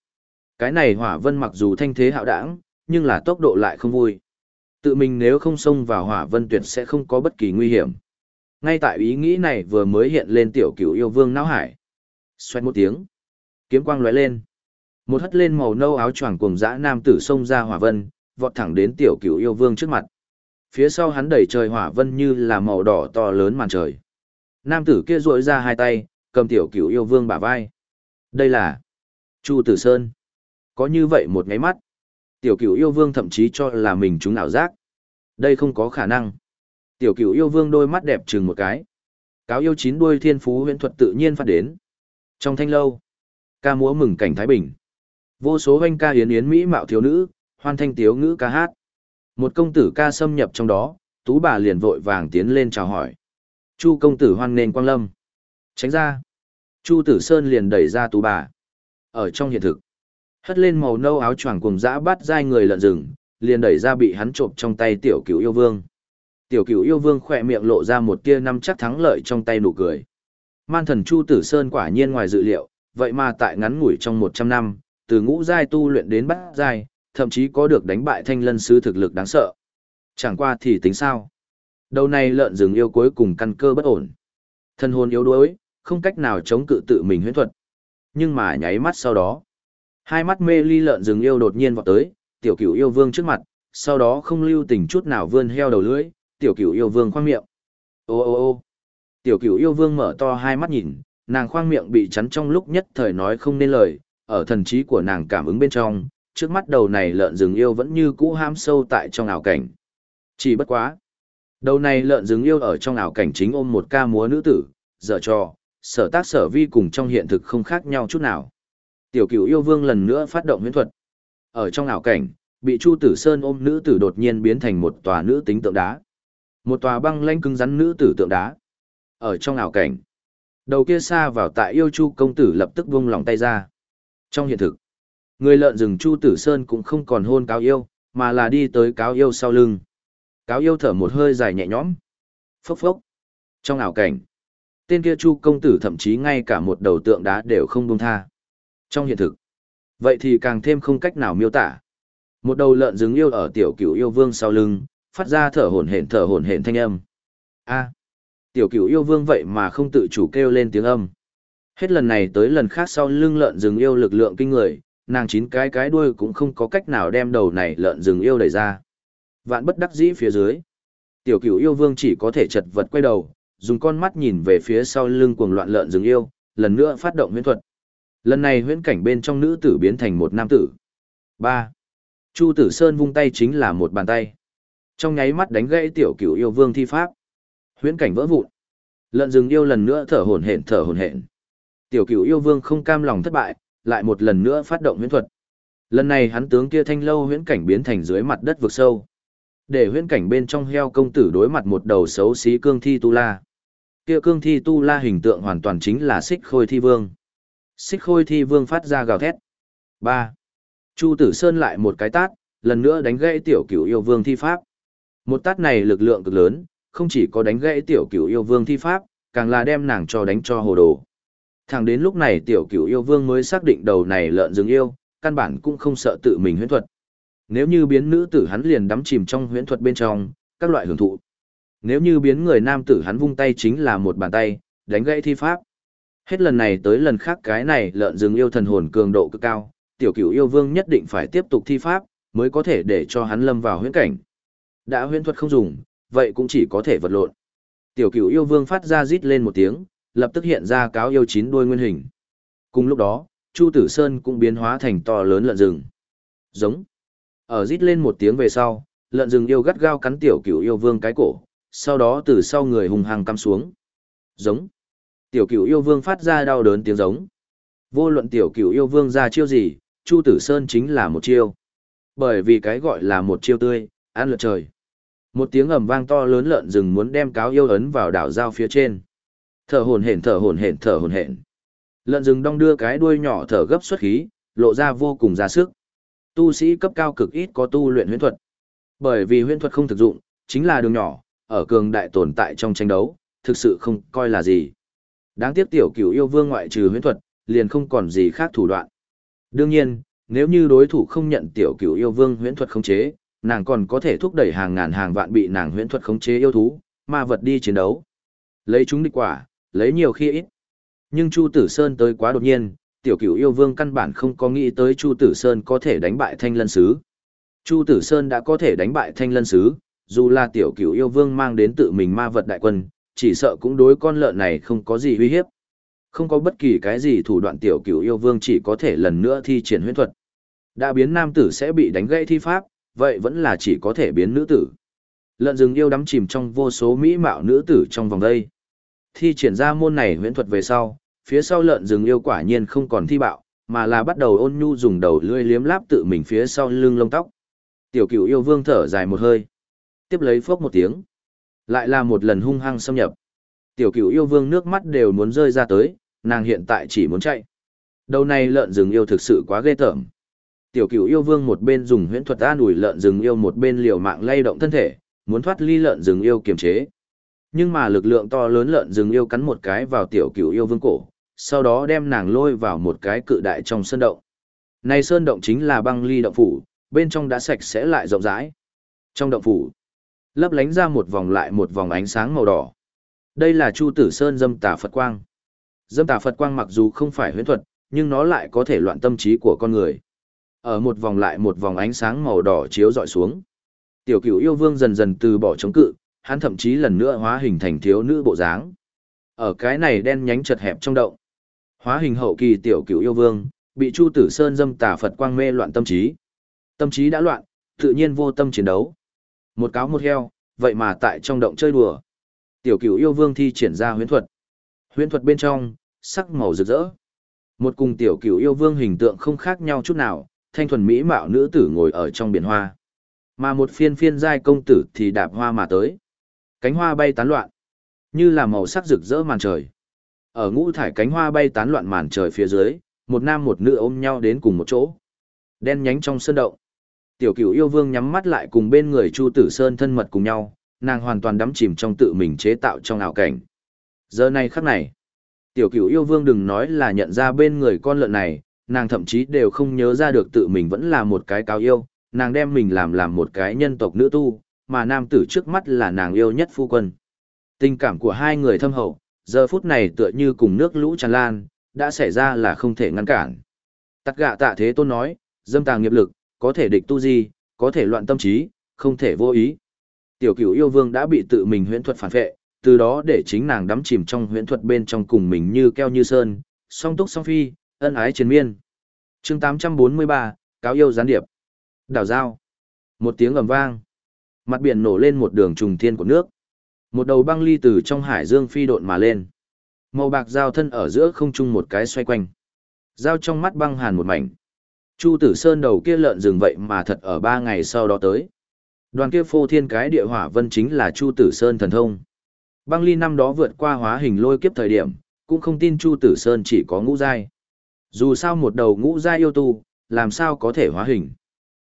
Cái này hỏa vân mặc dù thanh thế hạo đảng, nhưng là tốc độ lại không vui. Tự mình nếu không xông vào hỏa vân tuyệt sẽ không có bất kỳ nguy hiểm. Ngay tại ý nghĩ này vừa mới hiện lên tiểu cửu yêu vương não hải. Xoét một tiếng. Kiếm quang lóe lên. Một hất lên màu nâu áo choàng cuồng dã nam tử xông ra hỏa vân, vọt thẳng đến tiểu cửu yêu vương trước mặt. Phía sau hắn đẩy trời hỏa vân như là màu đỏ to lớn màn trời. Nam tử kia duỗi ra hai tay, cầm tiểu cửu yêu vương bả vai. Đây là Chu Tử Sơn. Có như vậy một cái mắt. Tiểu cửu yêu vương thậm chí cho là mình chúng ảo giác. Đây không có khả năng. Tiểu cửu yêu vương đôi mắt đẹp chừng một cái. Cáo yêu chín đuôi thiên phú huyễn thuật tự nhiên phát đến. Trong thanh lâu, ca múa mừng cảnh Thái Bình. Vô số hoanh ca yến yến mỹ mạo thiếu nữ, hoan thanh tiếu ngữ ca hát. Một công tử ca xâm nhập trong đó, tú bà liền vội vàng tiến lên chào hỏi. Chu công tử hoan nền quang lâm. Tránh ra. Chu tử sơn liền đẩy ra tú bà. Ở trong hiện thực, hất lên màu nâu áo choàng cùng dã bắt dai người lợn rừng, liền đẩy ra bị hắn trộm trong tay tiểu cửu yêu vương. Tiểu cửu yêu vương khỏe miệng lộ ra một tia năm chắc thắng lợi trong tay nụ cười. Man thần Chu Tử Sơn quả nhiên ngoài dự liệu, vậy mà tại ngắn ngủi trong 100 năm, từ ngũ giai tu luyện đến bát giai, thậm chí có được đánh bại thanh lân sứ thực lực đáng sợ. Chẳng qua thì tính sao? Đầu này lợn rừng yêu cuối cùng căn cơ bất ổn. Thân hồn yếu đuối, không cách nào chống cự tự mình huyễn thuật. Nhưng mà nháy mắt sau đó, hai mắt mê ly lợn rừng yêu đột nhiên vọt tới, tiểu cửu yêu vương trước mặt, sau đó không lưu tình chút nào vươn heo đầu lưỡi, tiểu cửu yêu vương khoang miệng. Ô ô ô tiểu cửu yêu vương mở to hai mắt nhìn, nàng khoang miệng bị chắn trong lúc nhất thời nói không nên lời, ở thần trí của nàng cảm ứng bên trong, trước mắt đầu này lợn rừng yêu vẫn như cũ ham sâu tại trong ảo cảnh. Chỉ bất quá. Đầu này lợn rừng yêu ở trong ảo cảnh chính ôm một ca múa nữ tử, dở trò, sở tác sở vi cùng trong hiện thực không khác nhau chút nào. Tiểu cửu yêu vương lần nữa phát động huyễn thuật. Ở trong ảo cảnh, bị Chu Tử Sơn ôm nữ tử đột nhiên biến thành một tòa nữ tính tượng đá. Một tòa băng lanh cứng rắn nữ tử tượng đá. Ở trong ảo cảnh, đầu kia xa vào tại yêu Chu công tử lập tức buông lòng tay ra. Trong hiện thực, người lợn rừng Chu Tử Sơn cũng không còn hôn cáo yêu, mà là đi tới cáo yêu sau lưng. Cáo yêu thở một hơi dài nhẹ nhõm. Phốc phốc. Trong ảo cảnh, tên kia Chu công tử thậm chí ngay cả một đầu tượng đá đều không buông tha. Trong hiện thực, vậy thì càng thêm không cách nào miêu tả. Một đầu lợn rừng yêu ở tiểu cửu yêu vương sau lưng, phát ra thở hổn hển thở hổn hển thanh âm. A tiểu cửu yêu vương vậy mà không tự chủ kêu lên tiếng âm. Hết lần này tới lần khác sau lưng lợn rừng yêu lực lượng kinh người, nàng chín cái cái đuôi cũng không có cách nào đem đầu này lợn rừng yêu đẩy ra. Vạn bất đắc dĩ phía dưới. Tiểu cửu yêu vương chỉ có thể chật vật quay đầu, dùng con mắt nhìn về phía sau lưng cuồng loạn lợn rừng yêu, lần nữa phát động huyễn thuật. Lần này huyễn cảnh bên trong nữ tử biến thành một nam tử. 3. Chu Tử Sơn vung tay chính là một bàn tay. Trong nháy mắt đánh gãy tiểu cửu yêu vương thi pháp. Huyễn cảnh vỡ vụn. Lợn rừng yêu lần nữa thở hổn hển thở hổn hển. Tiểu cửu yêu vương không cam lòng thất bại, lại một lần nữa phát động huyễn thuật. Lần này hắn tướng kia thanh lâu huyễn cảnh biến thành dưới mặt đất vực sâu. Để huyễn cảnh bên trong heo công tử đối mặt một đầu xấu xí cương thi tu la. Kia cương thi tu la hình tượng hoàn toàn chính là xích khôi thi vương. Xích khôi thi vương phát ra gào thét. ba. Chu Tử Sơn lại một cái tát, lần nữa đánh gãy tiểu cửu yêu vương thi pháp. Một tát này lực lượng cực lớn, không chỉ có đánh gãy tiểu cửu yêu vương thi pháp, càng là đem nàng cho đánh cho hồ đồ. Thẳng đến lúc này tiểu cửu yêu vương mới xác định đầu này lợn rừng yêu, căn bản cũng không sợ tự mình huyễn thuật. Nếu như biến nữ tử hắn liền đắm chìm trong huyễn thuật bên trong, các loại hưởng thụ. Nếu như biến người nam tử hắn vung tay chính là một bàn tay, đánh gãy thi pháp. Hết lần này tới lần khác cái này lợn rừng yêu thần hồn cường độ cực cao, tiểu cửu yêu vương nhất định phải tiếp tục thi pháp, mới có thể để cho hắn lâm vào huyễn cảnh. Đã huyễn thuật không dùng, vậy cũng chỉ có thể vật lộn. Tiểu cửu yêu vương phát ra rít lên một tiếng, lập tức hiện ra cáo yêu chín đuôi nguyên hình. Cùng lúc đó, Chu Tử Sơn cũng biến hóa thành to lớn lợn rừng. Giống. Ở rít lên một tiếng về sau, lợn rừng yêu gắt gao cắn tiểu cửu yêu vương cái cổ, sau đó từ sau người hùng hăng cắm xuống. Giống. Tiểu cửu yêu vương phát ra đau đớn tiếng giống. Vô luận tiểu cửu yêu vương ra chiêu gì, Chu Tử Sơn chính là một chiêu. Bởi vì cái gọi là một chiêu tươi, ăn lượt trời. Một tiếng ầm vang to lớn lợn rừng muốn đem cáo yêu ấn vào đảo dao phía trên. Thở hổn hển thở hổn hển thở hổn hển. Lợn rừng đong đưa cái đuôi nhỏ thở gấp xuất khí, lộ ra vô cùng ra sức. Tu sĩ cấp cao cực ít có tu luyện huyễn thuật. Bởi vì huyễn thuật không thực dụng, chính là đường nhỏ, ở cường đại tồn tại trong tranh đấu, thực sự không coi là gì. Đáng tiếc tiểu cửu yêu vương ngoại trừ huyễn thuật, liền không còn gì khác thủ đoạn. Đương nhiên, nếu như đối thủ không nhận tiểu cửu yêu vương huyễn thuật khống chế, nàng còn có thể thúc đẩy hàng ngàn hàng vạn bị nàng huyễn thuật khống chế yêu thú, ma vật đi chiến đấu. Lấy chúng địch quả, lấy nhiều khi ít. Nhưng Chu Tử Sơn tới quá đột nhiên, tiểu cửu yêu vương căn bản không có nghĩ tới Chu Tử Sơn có thể đánh bại thanh lân sứ. Chu Tử Sơn đã có thể đánh bại thanh lân sứ, dù là tiểu cửu yêu vương mang đến tự mình ma vật đại quân, chỉ sợ cũng đối con lợn này không có gì uy hiếp. Không có bất kỳ cái gì thủ đoạn tiểu cửu yêu vương chỉ có thể lần nữa thi triển huyễn thuật. Đã biến nam tử sẽ bị đánh gãy thi pháp, vậy vẫn là chỉ có thể biến nữ tử. Lợn rừng yêu đắm chìm trong vô số mỹ mạo nữ tử trong vòng đây. Thi triển ra môn này huyễn thuật về sau, phía sau lợn rừng yêu quả nhiên không còn thi bạo, mà là bắt đầu ôn nhu dùng đầu lưỡi liếm láp tự mình phía sau lưng lông tóc. Tiểu cửu yêu vương thở dài một hơi. Tiếp lấy phốc một tiếng. Lại là một lần hung hăng xâm nhập. Tiểu cửu yêu vương nước mắt đều muốn rơi ra tới, nàng hiện tại chỉ muốn chạy. Đầu này lợn rừng yêu thực sự quá ghê tởm. Tiểu cửu yêu vương một bên dùng huyễn thuật an ủi lợn rừng yêu một bên liều mạng lay động thân thể, muốn thoát ly lợn rừng yêu kiềm chế. Nhưng mà lực lượng to lớn lợn rừng yêu cắn một cái vào tiểu cửu yêu vương cổ, sau đó đem nàng lôi vào một cái cự đại trong sơn động. Này sơn động chính là băng ly động phủ, bên trong đã sạch sẽ lại rộng rãi. Trong động phủ, lấp lánh ra một vòng lại một vòng ánh sáng màu đỏ. Đây là Chu Tử Sơn dâm tà Phật quang. Dâm tà Phật quang mặc dù không phải huyễn thuật, nhưng nó lại có thể loạn tâm trí của con người. Ở một vòng lại một vòng ánh sáng màu đỏ chiếu dọi xuống. Tiểu cửu yêu vương dần dần từ bỏ chống cự, hắn thậm chí lần nữa hóa hình thành thiếu nữ bộ dáng. Ở cái này đen nhánh chật hẹp trong động. Hóa hình hậu kỳ tiểu cửu yêu vương, Bị Chu Tử Sơn dâm tà Phật quang mê loạn tâm trí. Tâm trí đã loạn, tự nhiên vô tâm chiến đấu. Một cáo một heo, vậy mà tại trong động chơi đùa. Tiểu cửu yêu vương thi triển ra huyễn thuật. Huyễn thuật bên trong, sắc màu rực rỡ. Một cùng tiểu cửu yêu vương hình tượng không khác nhau chút nào, thanh thuần mỹ mạo nữ tử ngồi ở trong biển hoa. Mà một phiên phiên giai công tử thì đạp hoa mà tới. Cánh hoa bay tán loạn, như là màu sắc rực rỡ màn trời. Ở ngũ thải cánh hoa bay tán loạn màn trời phía dưới, một nam một nữ ôm nhau đến cùng một chỗ. Đen nhánh trong sơn động. Tiểu cửu yêu vương nhắm mắt lại cùng bên người Chu Tử Sơn thân mật cùng nhau, nàng hoàn toàn đắm chìm trong tự mình chế tạo trong ảo cảnh. Giờ này khắc này, tiểu cửu yêu vương đừng nói là nhận ra bên người con lợn này, nàng thậm chí đều không nhớ ra được tự mình vẫn là một cái cao yêu, nàng đem mình làm làm một cái nhân tộc nữ tu, mà nam tử trước mắt là nàng yêu nhất phu quân. Tình cảm của hai người thâm hậu, giờ phút này tựa như cùng nước lũ tràn lan, đã xảy ra là không thể ngăn cản. Tắc gạ tạ thế tôn nói, dâm tàng nghiệp lực, có thể địch tu gì, có thể loạn tâm trí, không thể vô ý. Tiểu cửu yêu vương đã bị tự mình huyễn thuật phản vệ, từ đó để chính nàng đắm chìm trong huyễn thuật bên trong cùng mình như keo như sơn, song túc song phi, ân ái chiến miên. chương 843, cáo yêu gián điệp. Đảo giao. Một tiếng ầm vang. Mặt biển nổ lên một đường trùng thiên của nước. Một đầu băng ly từ trong hải dương phi độn mà lên. Màu bạc giao thân ở giữa không trung một cái xoay quanh. Giao trong mắt băng hàn một mảnh. Chu tử sơn đầu kia lợn rừng vậy mà thật ở ba ngày sau đó tới. Đoàn kia phô thiên cái địa hỏa vân chính là Chu tử sơn thần thông. Băng ly năm đó vượt qua hóa hình lôi kiếp thời điểm, cũng không tin Chu tử sơn chỉ có ngũ giai. Dù sao một đầu ngũ giai yêu tu, làm sao có thể hóa hình.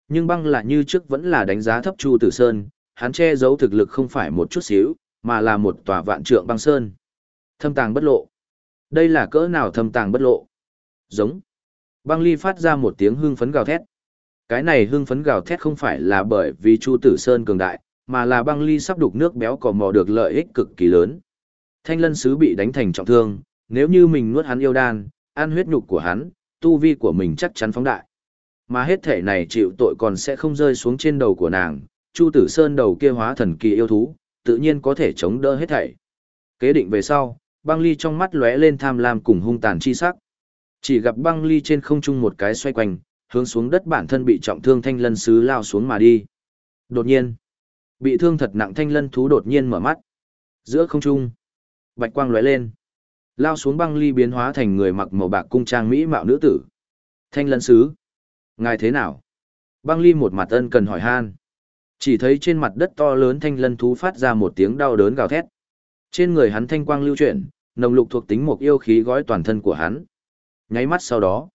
Nhưng băng là như trước vẫn là đánh giá thấp Chu tử sơn, hắn che giấu thực lực không phải một chút xíu, mà là một tòa vạn trượng băng sơn. Thâm tàng bất lộ. Đây là cỡ nào thâm tàng bất lộ? Giống. Băng ly phát ra một tiếng hưng phấn gào thét. Cái này hưng phấn gào thét không phải là bởi vì Chu Tử Sơn cường đại, mà là băng ly sắp đục nước béo cò mò được lợi ích cực kỳ lớn. Thanh lân sứ bị đánh thành trọng thương, nếu như mình nuốt hắn yêu đan, ăn huyết nhục của hắn, tu vi của mình chắc chắn phóng đại. Mà hết thể này chịu tội còn sẽ không rơi xuống trên đầu của nàng, Chu Tử Sơn đầu kia hóa thần kỳ yêu thú, tự nhiên có thể chống đỡ hết thảy. Kế định về sau, băng ly trong mắt lóe lên tham lam cùng hung tàn chi sắc. Chỉ gặp băng ly trên không trung một cái xoay quanh, hướng xuống đất bản thân bị trọng thương thanh lân sứ lao xuống mà đi. Đột nhiên, bị thương thật nặng thanh lân thú đột nhiên mở mắt. Giữa không trung, bạch quang lóe lên. Lao xuống băng ly biến hóa thành người mặc màu bạc cung trang mỹ mạo nữ tử. Thanh lân sứ. Ngài thế nào? Băng ly một mặt ân cần hỏi han. Chỉ thấy trên mặt đất to lớn thanh lân thú phát ra một tiếng đau đớn gào thét. Trên người hắn thanh quang lưu chuyển, nồng lục thuộc tính một yêu khí gói toàn thân của hắn. Nháy mắt sau đó,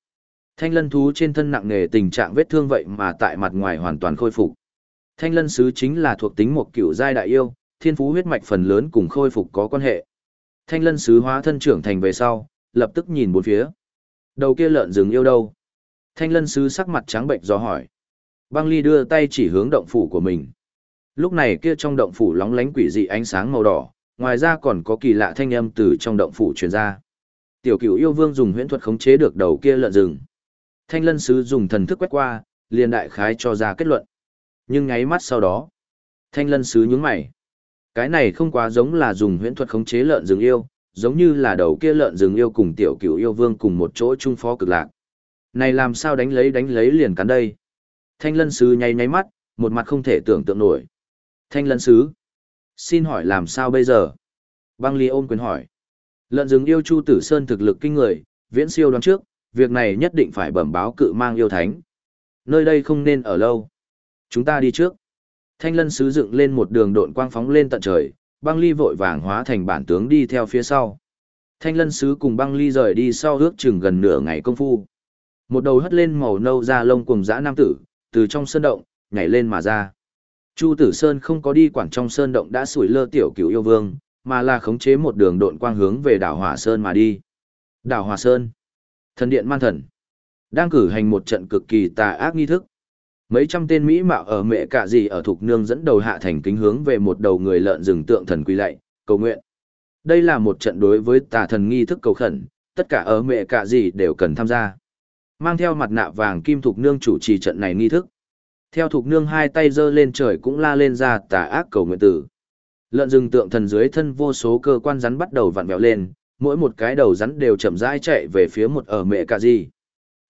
thanh lân thú trên thân nặng nề tình trạng vết thương vậy mà tại mặt ngoài hoàn toàn khôi phục. Thanh lân sứ chính là thuộc tính một cựu giai đại yêu, thiên phú huyết mạch phần lớn cùng khôi phục có quan hệ. Thanh lân sứ hóa thân trưởng thành về sau, lập tức nhìn bốn phía. Đầu kia lợn rừng yêu đâu? Thanh lân sứ sắc mặt trắng bệnh do hỏi. Băng ly đưa tay chỉ hướng động phủ của mình. Lúc này kia trong động phủ lóng lánh quỷ dị ánh sáng màu đỏ, ngoài ra còn có kỳ lạ thanh âm từ trong động phủ truyền ra. Tiểu cửu yêu vương dùng huyễn thuật khống chế được đầu kia lợn rừng. Thanh lân sứ dùng thần thức quét qua, liền đại khái cho ra kết luận. Nhưng ngáy mắt sau đó, thanh lân sứ nhướng mày. Cái này không quá giống là dùng huyễn thuật khống chế lợn rừng yêu, giống như là đầu kia lợn rừng yêu cùng tiểu cửu yêu vương cùng một chỗ chung phó cực lạc. Này làm sao đánh lấy đánh lấy liền cắn đây? Thanh lân sứ nháy nháy mắt, một mặt không thể tưởng tượng nổi. Thanh lân sứ, xin hỏi làm sao bây giờ? Băng ly ôm quyền hỏi. Lợn rừng yêu Chu Tử Sơn thực lực kinh người, viễn siêu đoán trước, việc này nhất định phải bẩm báo cự mang yêu thánh. Nơi đây không nên ở lâu. Chúng ta đi trước. Thanh lân sứ dựng lên một đường độn quang phóng lên tận trời, băng ly vội vàng hóa thành bản tướng đi theo phía sau. Thanh lân sứ cùng băng ly rời đi sau ước chừng gần nửa ngày công phu. Một đầu hất lên màu nâu da lông cùng dã nam tử, từ trong sơn động, nhảy lên mà ra. Chu Tử Sơn không có đi quản trong sơn động đã sủi lơ tiểu cửu yêu vương, mà là khống chế một đường độn quang hướng về đảo Hỏa Sơn mà đi. Đảo Hỏa Sơn, thần điện man thần, đang cử hành một trận cực kỳ tà ác nghi thức. Mấy trăm tên Mỹ mạo ở mẹ cả gì ở thuộc nương dẫn đầu hạ thành kính hướng về một đầu người lợn rừng tượng thần quy lạy, cầu nguyện. Đây là một trận đối với tà thần nghi thức cầu khẩn, tất cả ở mẹ cả gì đều cần tham gia. Mang theo mặt nạ vàng kim thuộc nương chủ trì trận này nghi thức. Theo thuộc nương hai tay giơ lên trời cũng la lên ra tà ác cầu nguyện tử. Lợn rừng tượng thần dưới thân vô số cơ quan rắn bắt đầu vặn vẹo lên, mỗi một cái đầu rắn đều chậm rãi chạy về phía một ở mẹ cả gì.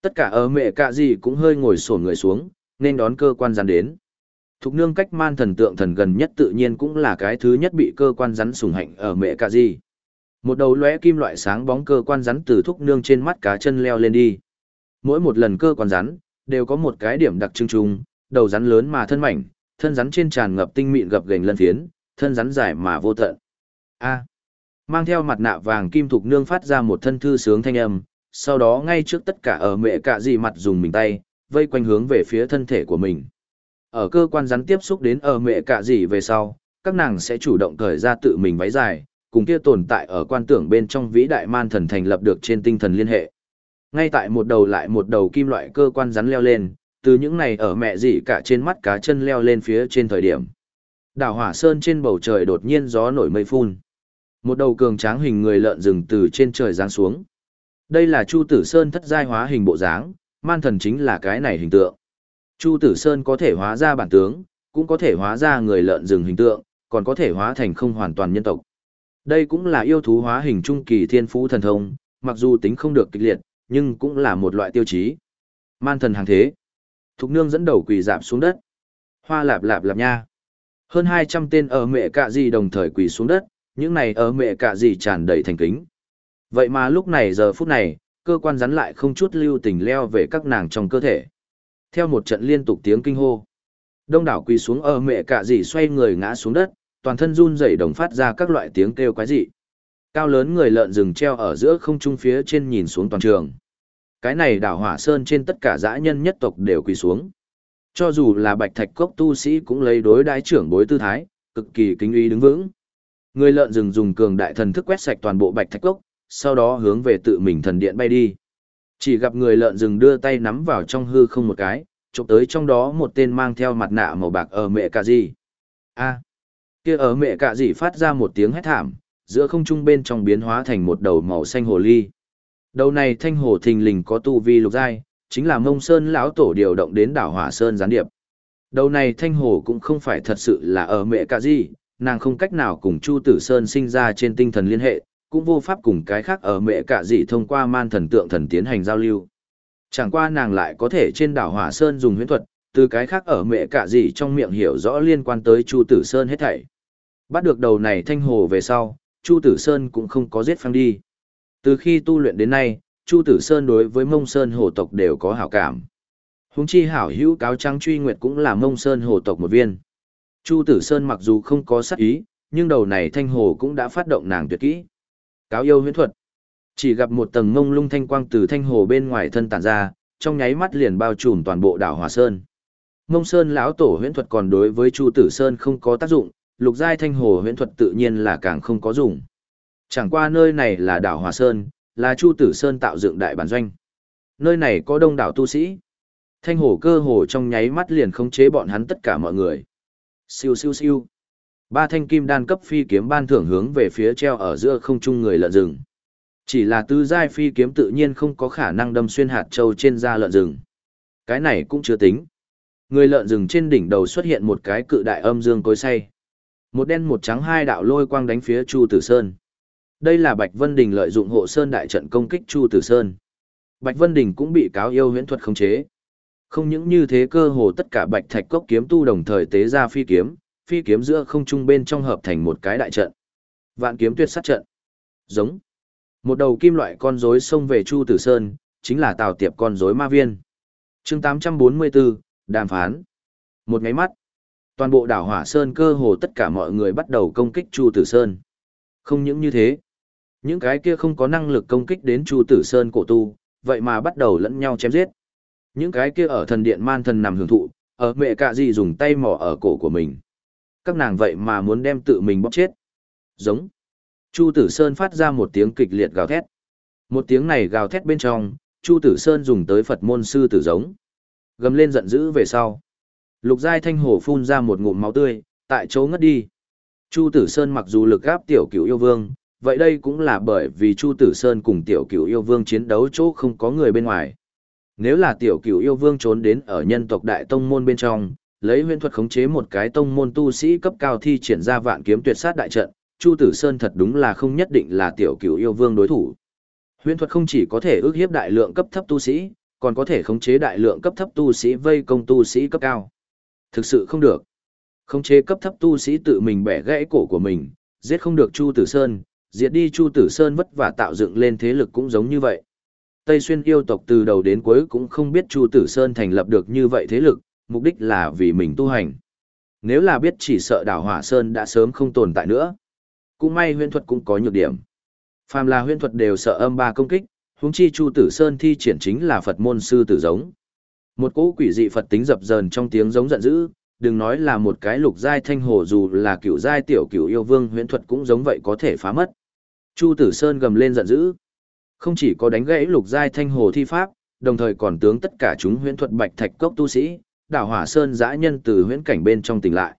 Tất cả ở mẹ cả gì cũng hơi ngồi sổn người xuống, nên đón cơ quan rắn đến. Thục nương cách man thần tượng thần gần nhất tự nhiên cũng là cái thứ nhất bị cơ quan rắn sùng hạnh ở mẹ cả gì. Một đầu lóe kim loại sáng bóng cơ quan rắn từ thúc nương trên mắt cá chân leo lên đi. Mỗi một lần cơ quan rắn, đều có một cái điểm đặc trưng chung, đầu rắn lớn mà thân mảnh, thân rắn trên tràn ngập tinh mịn gập gành lân phiến, thân rắn dài mà vô tận. A. mang theo mặt nạ vàng kim thục nương phát ra một thân thư sướng thanh âm, sau đó ngay trước tất cả ở mẹ cả gì mặt dùng mình tay, vây quanh hướng về phía thân thể của mình. Ở cơ quan rắn tiếp xúc đến ở mẹ cả gì về sau, các nàng sẽ chủ động cởi ra tự mình váy dài, cùng kia tồn tại ở quan tưởng bên trong vĩ đại man thần thành lập được trên tinh thần liên hệ. Ngay tại một đầu lại một đầu kim loại cơ quan rắn leo lên, từ những này ở mẹ gì cả trên mắt cá chân leo lên phía trên thời điểm. Đảo Hỏa Sơn trên bầu trời đột nhiên gió nổi mây phun. Một đầu cường tráng hình người lợn rừng từ trên trời giáng xuống. Đây là Chu Tử Sơn thất giai hóa hình bộ dáng, man thần chính là cái này hình tượng. Chu Tử Sơn có thể hóa ra bản tướng, cũng có thể hóa ra người lợn rừng hình tượng, còn có thể hóa thành không hoàn toàn nhân tộc. Đây cũng là yêu thú hóa hình trung kỳ thiên phú thần thông, mặc dù tính không được kịch liệt, nhưng cũng là một loại tiêu chí. Man thần hàng thế. Thục nương dẫn đầu quỳ dạp xuống đất. Hoa lạp lạp lạp nha. Hơn 200 tên ở mẹ cạ gì đồng thời quỳ xuống đất, những này ở mẹ cạ gì tràn đầy thành kính. Vậy mà lúc này giờ phút này, cơ quan rắn lại không chút lưu tình leo về các nàng trong cơ thể. Theo một trận liên tục tiếng kinh hô, đông đảo quỳ xuống ở mẹ cả gì xoay người ngã xuống đất, toàn thân run rẩy đồng phát ra các loại tiếng kêu quái dị. Cao lớn người lợn rừng treo ở giữa không trung phía trên nhìn xuống toàn trường. Cái này đảo hỏa sơn trên tất cả dã nhân nhất tộc đều quỳ xuống. Cho dù là bạch thạch cốc tu sĩ cũng lấy đối đái trưởng bối tư thái, cực kỳ kính uy đứng vững. Người lợn rừng dùng cường đại thần thức quét sạch toàn bộ bạch thạch cốc, sau đó hướng về tự mình thần điện bay đi. Chỉ gặp người lợn rừng đưa tay nắm vào trong hư không một cái, chụp tới trong đó một tên mang theo mặt nạ màu bạc ở mẹ cả gì. A. kia ở mẹ cả gì phát ra một tiếng hét thảm, giữa không trung bên trong biến hóa thành một đầu màu xanh hồ ly. Đầu này thanh hồ thình lình có tu vi lục giai, chính là Mông Sơn lão tổ điều động đến đảo Hỏa Sơn gián điệp. Đầu này thanh hồ cũng không phải thật sự là ở mẹ cả gì, nàng không cách nào cùng Chu Tử Sơn sinh ra trên tinh thần liên hệ, cũng vô pháp cùng cái khác ở mẹ cả gì thông qua man thần tượng thần tiến hành giao lưu. Chẳng qua nàng lại có thể trên đảo Hỏa Sơn dùng huyễn thuật, từ cái khác ở mẹ cả gì trong miệng hiểu rõ liên quan tới Chu Tử Sơn hết thảy. Bắt được đầu này thanh hồ về sau, Chu Tử Sơn cũng không có giết phăng đi. Từ khi tu luyện đến nay, Chu Tử Sơn đối với Mông Sơn hồ tộc đều có hảo cảm. Hùng chi hảo hữu cáo trắng truy nguyệt cũng là Mông Sơn hồ tộc một viên. Chu Tử Sơn mặc dù không có sát ý, nhưng đầu này thanh hồ cũng đã phát động nàng tuyệt kỹ. Cáo yêu huyễn thuật. Chỉ gặp một tầng mông lung thanh quang từ thanh hồ bên ngoài thân tản ra, trong nháy mắt liền bao trùm toàn bộ đảo Hòa Sơn. Mông Sơn lão tổ huyễn thuật còn đối với Chu Tử Sơn không có tác dụng, lục giai thanh hồ huyễn thuật tự nhiên là càng không có dùng. Chẳng qua nơi này là đảo Hòa Sơn, là Chu Tử Sơn tạo dựng đại bản doanh. Nơi này có đông đảo tu sĩ. Thanh hồ cơ hồ trong nháy mắt liền khống chế bọn hắn tất cả mọi người. Siêu siêu siêu. Ba thanh kim đan cấp phi kiếm ban thưởng hướng về phía treo ở giữa không trung người lợn rừng. Chỉ là tứ giai phi kiếm tự nhiên không có khả năng đâm xuyên hạt châu trên da lợn rừng. Cái này cũng chưa tính. Người lợn rừng trên đỉnh đầu xuất hiện một cái cự đại âm dương cối say. Một đen một trắng hai đạo lôi quang đánh phía Chu Tử Sơn. Đây là Bạch Vân Đình lợi dụng hộ sơn đại trận công kích Chu Tử Sơn. Bạch Vân Đình cũng bị cáo yêu huyễn thuật khống chế. Không những như thế cơ hồ tất cả Bạch Thạch Cốc kiếm tu đồng thời tế ra phi kiếm, phi kiếm giữa không trung bên trong hợp thành một cái đại trận. Vạn kiếm tuyệt sát trận. Giống. Một đầu kim loại con rối xông về Chu Tử Sơn, chính là Tào Tiệp con rối ma viên. Chương 844, đàm phán. Một cái mắt, toàn bộ đảo Hỏa Sơn cơ hồ tất cả mọi người bắt đầu công kích Chu Tử Sơn. Không những như thế, những cái kia không có năng lực công kích đến Chu Tử Sơn cổ tu, vậy mà bắt đầu lẫn nhau chém giết. Những cái kia ở thần điện man thần nằm hưởng thụ, ở mẹ cạ gì dùng tay mỏ ở cổ của mình. Các nàng vậy mà muốn đem tự mình bóp chết. Giống. Chu Tử Sơn phát ra một tiếng kịch liệt gào thét. Một tiếng này gào thét bên trong, Chu Tử Sơn dùng tới Phật môn sư tử giống. Gầm lên giận dữ về sau. Lục Giai Thanh Hổ phun ra một ngụm máu tươi, tại chỗ ngất đi. Chu Tử Sơn mặc dù lực gáp tiểu cửu yêu vương, vậy đây cũng là bởi vì Chu Tử Sơn cùng tiểu cửu yêu vương chiến đấu chỗ không có người bên ngoài. Nếu là tiểu cửu yêu vương trốn đến ở nhân tộc đại tông môn bên trong, lấy huyền thuật khống chế một cái tông môn tu sĩ cấp cao thi triển ra vạn kiếm tuyệt sát đại trận, Chu Tử Sơn thật đúng là không nhất định là tiểu cửu yêu vương đối thủ. huyền thuật không chỉ có thể ước hiếp đại lượng cấp thấp tu sĩ, còn có thể khống chế đại lượng cấp thấp tu sĩ vây công tu sĩ cấp cao. Thực sự không được. Khống chế cấp thấp tu sĩ tự mình bẻ gãy cổ của mình, giết không được Chu Tử Sơn, diệt đi Chu Tử Sơn vất vả tạo dựng lên thế lực cũng giống như vậy. Tây Xuyên yêu tộc từ đầu đến cuối cũng không biết Chu Tử Sơn thành lập được như vậy thế lực, mục đích là vì mình tu hành. Nếu là biết chỉ sợ đảo Hỏa Sơn đã sớm không tồn tại nữa. Cũng may huyễn thuật cũng có nhược điểm. Phàm là huyễn thuật đều sợ âm ba công kích, huống chi Chu Tử Sơn thi triển chính là Phật môn sư tử giống. Một cỗ quỷ dị Phật tính dập dờn trong tiếng giống giận dữ, đừng nói là một cái lục giai thanh hồ dù là cựu giai tiểu cựu yêu vương huyễn thuật cũng giống vậy có thể phá mất. Chu Tử Sơn gầm lên giận dữ. Không chỉ có đánh gãy lục giai thanh hồ thi pháp, đồng thời còn tướng tất cả chúng huyễn thuật bạch thạch cốc tu sĩ, đảo hỏa sơn dã nhân từ huyễn cảnh bên trong tỉnh lại.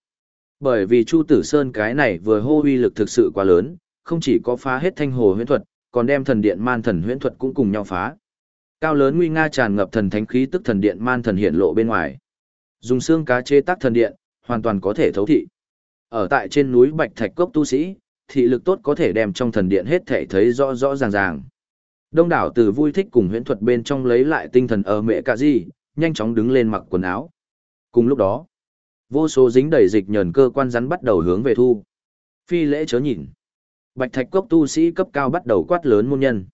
Bởi vì Chu Tử Sơn cái này vừa hô uy lực thực sự quá lớn, không chỉ có phá hết thanh hồ huyễn thuật, còn đem thần điện man thần huyễn thuật cũng cùng nhau phá. Cao lớn nguy nga tràn ngập thần thánh khí tức thần điện man thần hiện lộ bên ngoài. Dùng xương cá chế tác thần điện, hoàn toàn có thể thấu thị. Ở tại trên núi Bạch Thạch Cốc tu sĩ, thị lực tốt có thể đem trong thần điện hết thể thấy rõ rõ ràng ràng. Đông đảo từ vui thích cùng huyễn thuật bên trong lấy lại tinh thần ở mẹ cả gì, nhanh chóng đứng lên mặc quần áo. Cùng lúc đó, vô số dính đầy dịch nhờn cơ quan rắn bắt đầu hướng về thu. Phi lễ chớ nhìn. Bạch thạch cốc tu sĩ cấp cao bắt đầu quát lớn môn nhân.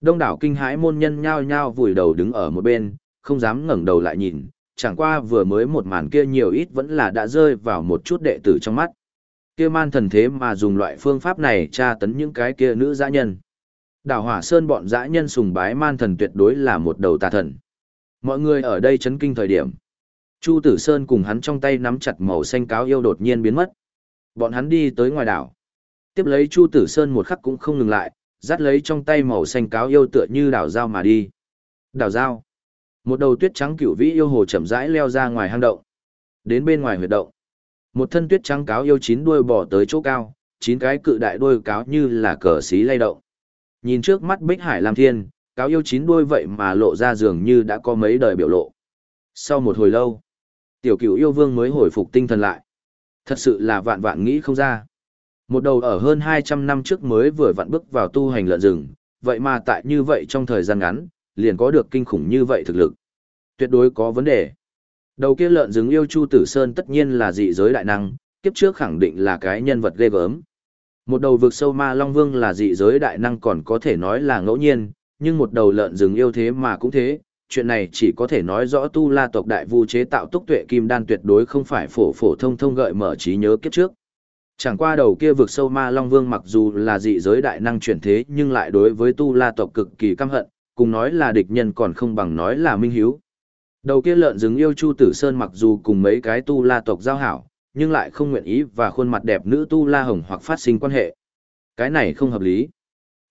Đông đảo kinh hãi môn nhân nhao nhao vùi đầu đứng ở một bên, không dám ngẩng đầu lại nhìn, chẳng qua vừa mới một màn kia nhiều ít vẫn là đã rơi vào một chút đệ tử trong mắt. Kia man thần thế mà dùng loại phương pháp này tra tấn những cái kia nữ dã nhân. Đảo Hỏa Sơn bọn dã nhân sùng bái man thần tuyệt đối là một đầu tà thần. Mọi người ở đây chấn kinh thời điểm. Chu Tử Sơn cùng hắn trong tay nắm chặt màu xanh cáo yêu đột nhiên biến mất. Bọn hắn đi tới ngoài đảo. Tiếp lấy Chu Tử Sơn một khắc cũng không ngừng lại, dắt lấy trong tay màu xanh cáo yêu tựa như đảo dao mà đi. Đảo dao. Một đầu tuyết trắng cửu vĩ yêu hồ chậm rãi leo ra ngoài hang động. Đến bên ngoài huyệt động. Một thân tuyết trắng cáo yêu chín đuôi bỏ tới chỗ cao, chín cái cự đại đuôi cáo như là cờ xí lay động. Nhìn trước mắt Bích Hải Lam Thiên, cáo yêu chín đuôi vậy mà lộ ra dường như đã có mấy đời biểu lộ. Sau một hồi lâu, tiểu cửu yêu vương mới hồi phục tinh thần lại. Thật sự là vạn vạn nghĩ không ra. Một đầu ở hơn 200 năm trước mới vừa vặn bước vào tu hành lợn rừng, vậy mà tại như vậy trong thời gian ngắn, liền có được kinh khủng như vậy thực lực. Tuyệt đối có vấn đề. Đầu kia lợn rừng yêu Chu Tử Sơn tất nhiên là dị giới đại năng, kiếp trước khẳng định là cái nhân vật ghê gớm. Một đầu vực sâu ma Long Vương là dị giới đại năng còn có thể nói là ngẫu nhiên, nhưng một đầu lợn rừng yêu thế mà cũng thế, chuyện này chỉ có thể nói rõ tu la tộc đại vu chế tạo túc tuệ kim đan tuyệt đối không phải phổ phổ thông thông gợi mở trí nhớ kiếp trước. Chẳng qua đầu kia vực sâu ma Long Vương mặc dù là dị giới đại năng chuyển thế nhưng lại đối với tu la tộc cực kỳ căm hận, cùng nói là địch nhân còn không bằng nói là minh hiếu. Đầu kia lợn rừng yêu Chu Tử Sơn mặc dù cùng mấy cái tu la tộc giao hảo, nhưng lại không nguyện ý và khuôn mặt đẹp nữ tu la hồng hoặc phát sinh quan hệ. Cái này không hợp lý.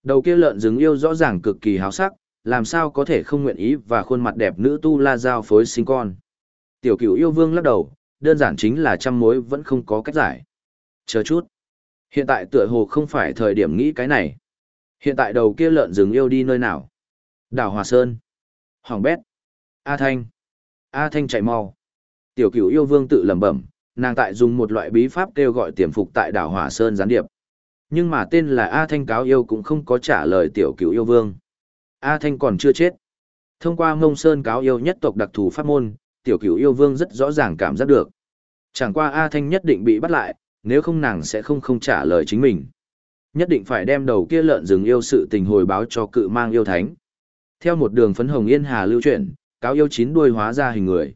Đầu kia lợn rừng yêu rõ ràng cực kỳ háo sắc, làm sao có thể không nguyện ý và khuôn mặt đẹp nữ tu la giao phối sinh con. Tiểu cửu yêu vương lắc đầu, đơn giản chính là trăm mối vẫn không có cách giải. Chờ chút. Hiện tại tựa hồ không phải thời điểm nghĩ cái này. Hiện tại đầu kia lợn rừng yêu đi nơi nào? Đảo Hòa Sơn. Hoàng Bét. A Thanh. A Thanh chạy mau. Tiểu cửu yêu vương tự lẩm bẩm, nàng tại dùng một loại bí pháp kêu gọi tiềm phục tại đảo Hòa Sơn gián điệp. Nhưng mà tên là A Thanh cáo yêu cũng không có trả lời tiểu cửu yêu vương. A Thanh còn chưa chết. Thông qua ngông sơn cáo yêu nhất tộc đặc thù pháp môn, tiểu cửu yêu vương rất rõ ràng cảm giác được. Chẳng qua A Thanh nhất định bị bắt lại, nếu không nàng sẽ không không trả lời chính mình. Nhất định phải đem đầu kia lợn rừng yêu sự tình hồi báo cho cự mang yêu thánh. Theo một đường phấn hồng yên hà lưu chuyển, cáo yêu chín đuôi hóa ra hình người.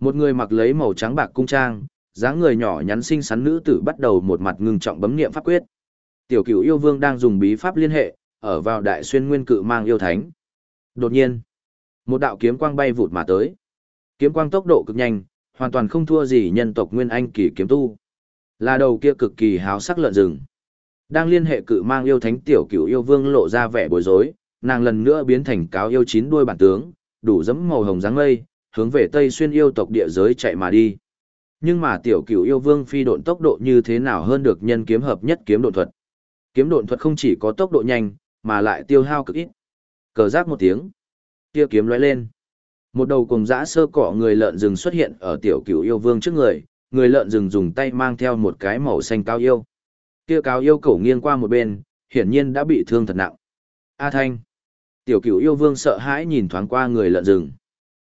Một người mặc lấy màu trắng bạc cung trang, dáng người nhỏ nhắn xinh xắn nữ tử bắt đầu một mặt ngưng trọng bấm niệm pháp quyết. Tiểu cửu yêu vương đang dùng bí pháp liên hệ, ở vào đại xuyên nguyên cự mang yêu thánh. Đột nhiên, một đạo kiếm quang bay vụt mà tới. Kiếm quang tốc độ cực nhanh, hoàn toàn không thua gì nhân tộc nguyên anh kỳ kiếm tu. Là đầu kia cực kỳ háo sắc lợn rừng. Đang liên hệ cự mang yêu thánh tiểu cửu yêu vương lộ ra vẻ bối rối, nàng lần nữa biến thành cáo yêu chín đuôi bản tướng, đủ dẫm màu hồng dáng mây, hướng về Tây xuyên yêu tộc địa giới chạy mà đi. Nhưng mà tiểu cửu yêu vương phi độn tốc độ như thế nào hơn được nhân kiếm hợp nhất kiếm độn thuật. Kiếm độn thuật không chỉ có tốc độ nhanh, mà lại tiêu hao cực ít. Cờ giác một tiếng, kia kiếm lóe lên. Một đầu cùng dã sơ cọ người lợn rừng xuất hiện ở tiểu cửu yêu vương trước người, người lợn rừng dùng tay mang theo một cái màu xanh cao yêu. Kia cao yêu cổ nghiêng qua một bên, hiển nhiên đã bị thương thật nặng. A Thanh. Tiểu cửu yêu vương sợ hãi nhìn thoáng qua người lợn rừng.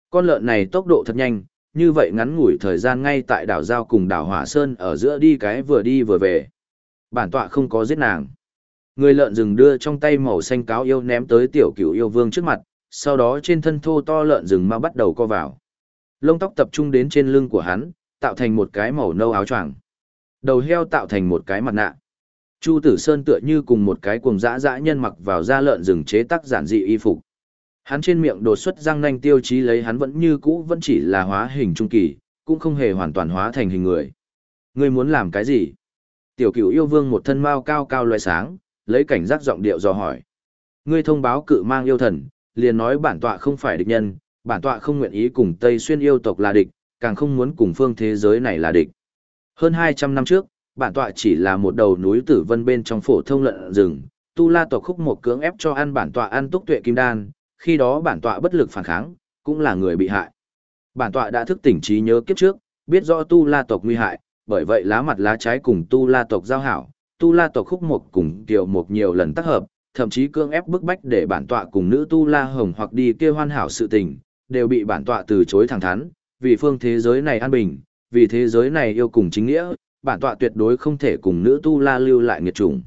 Con lợn này tốc độ thật nhanh, như vậy ngắn ngủi thời gian ngay tại đảo Giao cùng đảo Hỏa Sơn ở giữa đi cái vừa đi vừa về. Bản tọa không có giết nàng. Người lợn rừng đưa trong tay màu xanh cáo yêu ném tới tiểu cửu yêu vương trước mặt, sau đó trên thân thô to lợn rừng mau bắt đầu co vào. Lông tóc tập trung đến trên lưng của hắn, tạo thành một cái màu nâu áo choàng. Đầu heo tạo thành một cái mặt nạ. Chu Tử Sơn tựa như cùng một cái cuồng dã dã nhân mặc vào da lợn rừng chế tác giản dị y phục. Hắn trên miệng đột xuất răng nanh tiêu chí lấy hắn vẫn như cũ vẫn chỉ là hóa hình trung kỳ, cũng không hề hoàn toàn hóa thành hình người. Ngươi muốn làm cái gì? Tiểu cửu yêu vương một thân mao cao cao loài sáng, lấy cảnh giác giọng điệu dò hỏi. Ngươi thông báo cự mang yêu thần, liền nói bản tọa không phải địch nhân, bản tọa không nguyện ý cùng Tây Xuyên yêu tộc là địch, càng không muốn cùng phương thế giới này là địch. Hơn 200 năm trước, bản tọa chỉ là một đầu núi tử vân bên trong phổ thông lợn rừng, tu la tộc khúc một cưỡng ép cho ăn bản tọa ăn túc tuệ kim đan, khi đó bản tọa bất lực phản kháng, cũng là người bị hại. Bản tọa đã thức tỉnh trí nhớ kiếp trước, biết rõ tu la tộc nguy hại, bởi vậy lá mặt lá trái cùng tu la tộc giao hảo, tu la tộc khúc một cùng tiểu một nhiều lần tác hợp, thậm chí cương ép bức bách để bản tọa cùng nữ tu la hồng hoặc đi kia hoan hảo sự tình, đều bị bản tọa từ chối thẳng thắn, vì phương thế giới này an bình, vì thế giới này yêu cùng chính nghĩa, bản tọa tuyệt đối không thể cùng nữ tu la lưu lại nghiệt chủng.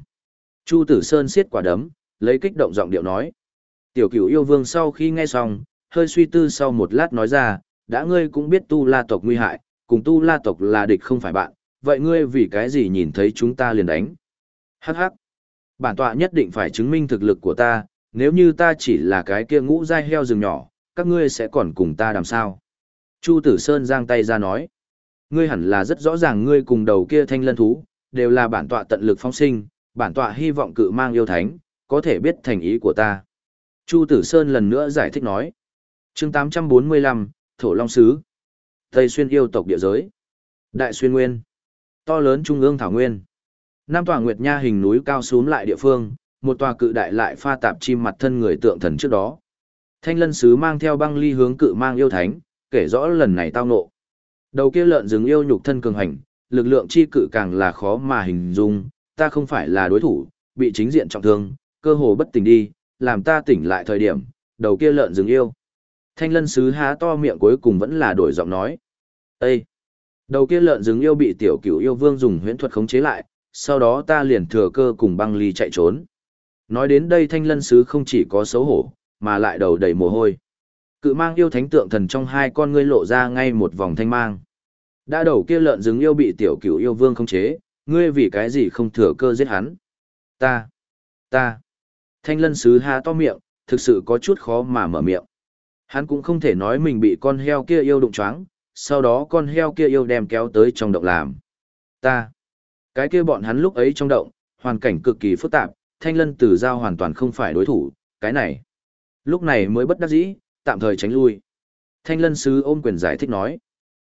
Chu Tử Sơn siết quả đấm, lấy kích động giọng điệu nói. Tiểu cửu yêu vương sau khi nghe xong, hơi suy tư sau một lát nói ra, đã ngươi cũng biết tu la tộc nguy hại, cùng tu la tộc là địch không phải bạn, vậy ngươi vì cái gì nhìn thấy chúng ta liền đánh? Hắc hắc. Bản tọa nhất định phải chứng minh thực lực của ta, nếu như ta chỉ là cái kia ngũ dai heo rừng nhỏ, các ngươi sẽ còn cùng ta làm sao? Chu Tử Sơn giang tay ra nói. Ngươi hẳn là rất rõ ràng ngươi cùng đầu kia thanh lân thú, đều là bản tọa tận lực phong sinh, bản tọa hy vọng cự mang yêu thánh, có thể biết thành ý của ta. Chu Tử Sơn lần nữa giải thích nói. chương 845, Thổ Long Sứ. Tây Xuyên yêu tộc địa giới. Đại Xuyên Nguyên. To lớn Trung ương Thảo Nguyên. Nam tòa Nguyệt Nha hình núi cao xuống lại địa phương, một tòa cự đại lại pha tạp chim mặt thân người tượng thần trước đó. Thanh lân sứ mang theo băng ly hướng cự mang yêu thánh, kể rõ lần này tao nộ. Đầu kia lợn rừng yêu nhục thân cường hành, lực lượng chi cự càng là khó mà hình dung, ta không phải là đối thủ, bị chính diện trọng thương, cơ hồ bất tỉnh đi, làm ta tỉnh lại thời điểm, đầu kia lợn rừng yêu. Thanh lân sứ há to miệng cuối cùng vẫn là đổi giọng nói. Ê! Đầu kia lợn rừng yêu bị tiểu cửu yêu vương dùng huyễn thuật khống chế lại, sau đó ta liền thừa cơ cùng băng ly chạy trốn. Nói đến đây thanh lân sứ không chỉ có xấu hổ, mà lại đầu đầy mồ hôi. Cự mang yêu thánh tượng thần trong hai con ngươi lộ ra ngay một vòng thanh mang. Đã đầu kia lợn rừng yêu bị tiểu cửu yêu vương không chế, ngươi vì cái gì không thừa cơ giết hắn? Ta, ta. Thanh lân sứ há to miệng, thực sự có chút khó mà mở miệng. Hắn cũng không thể nói mình bị con heo kia yêu đụng choáng, sau đó con heo kia yêu đem kéo tới trong động làm. Ta, cái kia bọn hắn lúc ấy trong động, hoàn cảnh cực kỳ phức tạp, thanh lân tử giao hoàn toàn không phải đối thủ, cái này. Lúc này mới bất đắc dĩ, tạm thời tránh lui. Thanh lân sứ ôm quyền giải thích nói.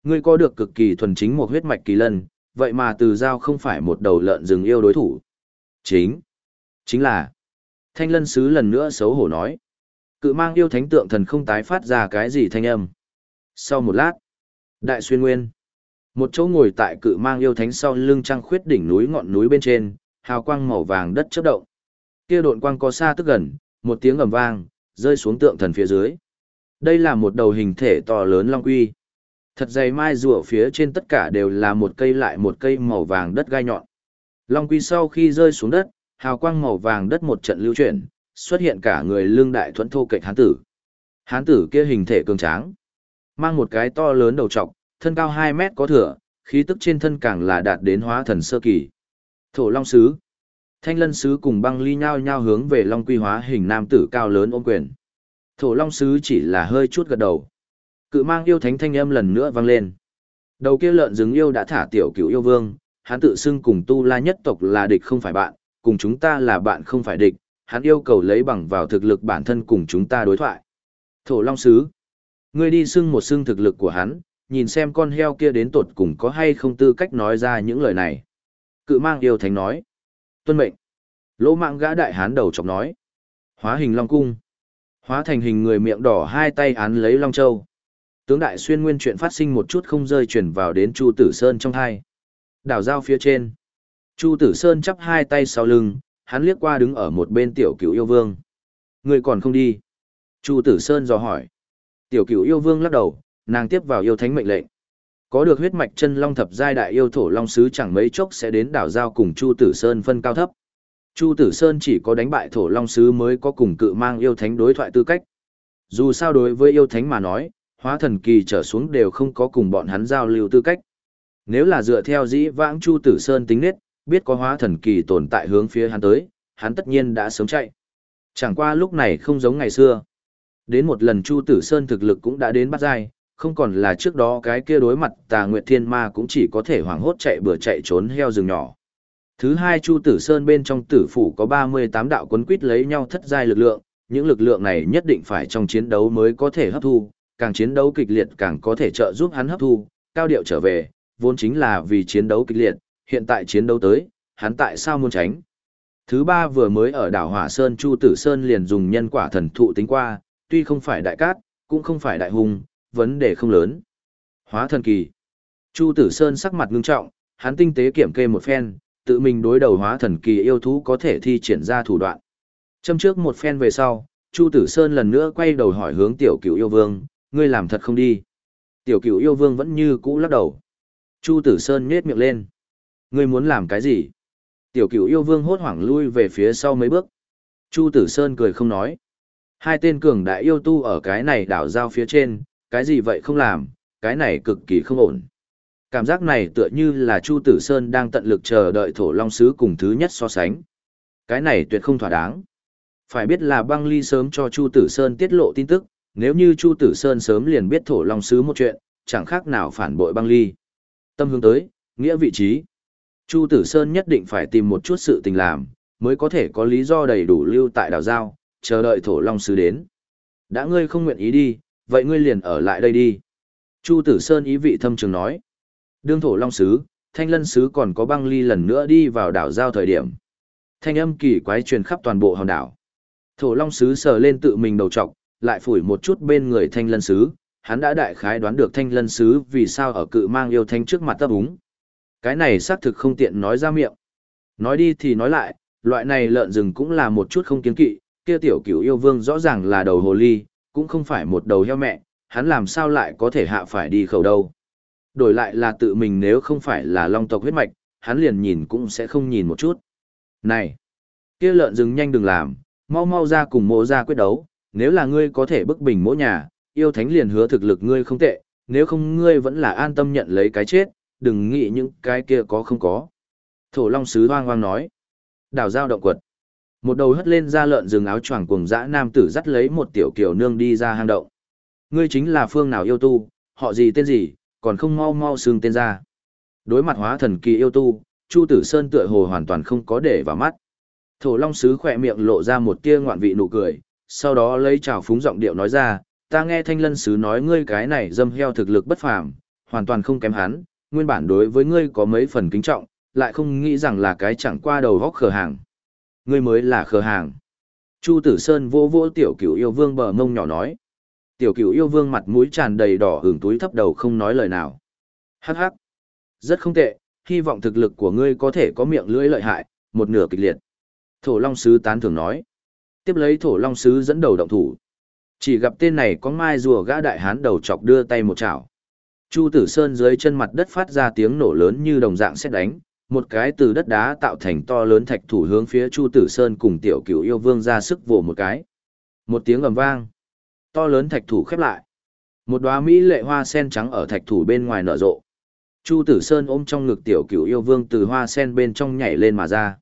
Ngươi có được cực kỳ thuần chính một huyết mạch kỳ lân, vậy mà từ giao không phải một đầu lợn rừng yêu đối thủ. Chính. Chính là. Thanh lân sứ lần nữa xấu hổ nói. Cự mang yêu thánh tượng thần không tái phát ra cái gì thanh âm. Sau một lát. Đại xuyên nguyên. Một chỗ ngồi tại cự mang yêu thánh sau lưng trăng khuyết đỉnh núi ngọn núi bên trên, hào quang màu vàng đất chớp động. Kia độn quang có xa tức gần, một tiếng ầm vang, rơi xuống tượng thần phía dưới. Đây là một đầu hình thể to lớn long quy. Thật dày mai rùa phía trên tất cả đều là một cây lại một cây màu vàng đất gai nhọn. Long quy sau khi rơi xuống đất, hào quang màu vàng đất một trận lưu chuyển, xuất hiện cả người lương đại thuẫn thô kệch hán tử. Hán tử kia hình thể cường tráng, mang một cái to lớn đầu trọc, thân cao 2 mét có thừa, khí tức trên thân càng là đạt đến hóa thần sơ kỳ. Thổ Long Sứ Thanh Lân Sứ cùng băng ly nhau nhau hướng về Long Quy hóa hình nam tử cao lớn ôm quyền. Thổ Long Sứ chỉ là hơi chút gật đầu. Cự mang yêu thánh thanh âm lần nữa vang lên. Đầu kia lợn rừng yêu đã thả tiểu cửu yêu vương, hắn tự xưng cùng tu la nhất tộc là địch không phải bạn, cùng chúng ta là bạn không phải địch, hắn yêu cầu lấy bằng vào thực lực bản thân cùng chúng ta đối thoại. Thổ Long Sứ, ngươi đi xưng một xưng thực lực của hắn, nhìn xem con heo kia đến tột cùng có hay không tư cách nói ra những lời này. Cự mang yêu thánh nói. Tuân mệnh. Lỗ mạng gã đại hán đầu chọc nói. Hóa hình Long Cung. Hóa thành hình người miệng đỏ hai tay án lấy Long Châu. Tướng đại xuyên nguyên chuyện phát sinh một chút không rơi chuyển vào đến Chu Tử Sơn trong hai. Đảo giao phía trên. Chu Tử Sơn chắp hai tay sau lưng, hắn liếc qua đứng ở một bên tiểu cửu yêu vương. Người còn không đi. Chu Tử Sơn dò hỏi. Tiểu cửu yêu vương lắc đầu, nàng tiếp vào yêu thánh mệnh lệnh. Có được huyết mạch chân long thập giai đại yêu thổ long sứ chẳng mấy chốc sẽ đến đảo giao cùng Chu Tử Sơn phân cao thấp. Chu Tử Sơn chỉ có đánh bại thổ long sứ mới có cùng cự mang yêu thánh đối thoại tư cách. Dù sao đối với yêu thánh mà nói, hóa thần kỳ trở xuống đều không có cùng bọn hắn giao lưu tư cách. Nếu là dựa theo dĩ vãng Chu Tử Sơn tính nết, biết có hóa thần kỳ tồn tại hướng phía hắn tới, hắn tất nhiên đã sớm chạy. Chẳng qua lúc này không giống ngày xưa. Đến một lần Chu Tử Sơn thực lực cũng đã đến bắt giai, không còn là trước đó cái kia đối mặt tà nguyệt thiên ma cũng chỉ có thể hoảng hốt chạy bừa chạy trốn heo rừng nhỏ. Thứ hai Chu Tử Sơn bên trong tử phủ có 38 đạo quấn quýt lấy nhau thất giai lực lượng, những lực lượng này nhất định phải trong chiến đấu mới có thể hấp thu, càng chiến đấu kịch liệt càng có thể trợ giúp hắn hấp thu, cao điệu trở về, vốn chính là vì chiến đấu kịch liệt, hiện tại chiến đấu tới, hắn tại sao muốn tránh. Thứ ba vừa mới ở đảo Hỏa Sơn Chu Tử Sơn liền dùng nhân quả thần thụ tính qua, tuy không phải đại cát, cũng không phải đại hùng, vấn đề không lớn. Hóa thần kỳ. Chu Tử Sơn sắc mặt ngưng trọng, hắn tinh tế kiểm kê một phen, tự mình đối đầu hóa thần kỳ yêu thú có thể thi triển ra thủ đoạn. Châm trước một phen về sau, Chu Tử Sơn lần nữa quay đầu hỏi hướng tiểu cửu yêu vương, ngươi làm thật không đi. Tiểu cửu yêu vương vẫn như cũ lắc đầu. Chu Tử Sơn nhếch miệng lên. Ngươi muốn làm cái gì? Tiểu cửu yêu vương hốt hoảng lui về phía sau mấy bước. Chu Tử Sơn cười không nói. Hai tên cường đại yêu tu ở cái này đảo giao phía trên, cái gì vậy không làm, cái này cực kỳ không ổn. Cảm giác này tựa như là Chu Tử Sơn đang tận lực chờ đợi thổ long sứ cùng thứ nhất so sánh. Cái này tuyệt không thỏa đáng. Phải biết là băng ly sớm cho Chu Tử Sơn tiết lộ tin tức, nếu như Chu Tử Sơn sớm liền biết thổ long sứ một chuyện, chẳng khác nào phản bội băng ly. Tâm hướng tới, nghĩa vị trí. Chu Tử Sơn nhất định phải tìm một chút sự tình làm, mới có thể có lý do đầy đủ lưu tại đảo giao, chờ đợi thổ long sứ đến. Đã ngươi không nguyện ý đi, vậy ngươi liền ở lại đây đi. Chu Tử Sơn ý vị thâm trường nói. Đương thổ long sứ, thanh lân sứ còn có băng ly lần nữa đi vào đảo giao thời điểm. Thanh âm kỳ quái truyền khắp toàn bộ hòn đảo. Thổ long sứ sờ lên tự mình đầu trọc, lại phủi một chút bên người thanh lân sứ, hắn đã đại khái đoán được thanh lân sứ vì sao ở cự mang yêu thanh trước mặt tấp úng. Cái này xác thực không tiện nói ra miệng. Nói đi thì nói lại, loại này lợn rừng cũng là một chút không kiến kỵ, kia tiểu cửu yêu vương rõ ràng là đầu hồ ly, cũng không phải một đầu heo mẹ, hắn làm sao lại có thể hạ phải đi khẩu đâu. Đổi lại là tự mình nếu không phải là long tộc huyết mạch, hắn liền nhìn cũng sẽ không nhìn một chút. Này, kia lợn rừng nhanh đừng làm, mau mau ra cùng mộ ra quyết đấu, nếu là ngươi có thể bức bình mỗi nhà, yêu thánh liền hứa thực lực ngươi không tệ, nếu không ngươi vẫn là an tâm nhận lấy cái chết, đừng nghĩ những cái kia có không có. Thổ Long Sứ hoang hoang nói. đào giao động quật. Một đầu hất lên ra lợn rừng áo choàng cùng dã nam tử dắt lấy một tiểu kiểu nương đi ra hang động. Ngươi chính là phương nào yêu tu, họ gì tên gì, còn không mau mau xương tên ra. Đối mặt hóa thần kỳ yêu tu, Chu Tử Sơn tựa hồ hoàn toàn không có để vào mắt. Thổ Long Sứ khỏe miệng lộ ra một tia ngoạn vị nụ cười, sau đó lấy trào phúng giọng điệu nói ra, ta nghe Thanh Lân Sứ nói ngươi cái này dâm heo thực lực bất phàm, hoàn toàn không kém hắn, nguyên bản đối với ngươi có mấy phần kính trọng, lại không nghĩ rằng là cái chẳng qua đầu góc khờ hàng. Ngươi mới là khờ hàng. Chu Tử Sơn vô vô tiểu cửu yêu vương bờ mông nhỏ nói. Tiểu cửu yêu vương mặt mũi tràn đầy đỏ hưởng túi thấp đầu không nói lời nào. Hắc hắc. Rất không tệ, hy vọng thực lực của ngươi có thể có miệng lưỡi lợi hại, một nửa kịch liệt. Thổ Long Sứ tán thưởng nói. Tiếp lấy Thổ Long Sứ dẫn đầu động thủ. Chỉ gặp tên này có mai rùa gã đại hán đầu chọc đưa tay một chảo. Chu Tử Sơn dưới chân mặt đất phát ra tiếng nổ lớn như đồng dạng xét đánh, một cái từ đất đá tạo thành to lớn thạch thủ hướng phía Chu Tử Sơn cùng tiểu cửu yêu vương ra sức vồ một cái. Một tiếng ầm vang, to lớn thạch thủ khép lại. Một đóa mỹ lệ hoa sen trắng ở thạch thủ bên ngoài nở rộ. Chu Tử Sơn ôm trong ngực tiểu cửu yêu vương từ hoa sen bên trong nhảy lên mà ra.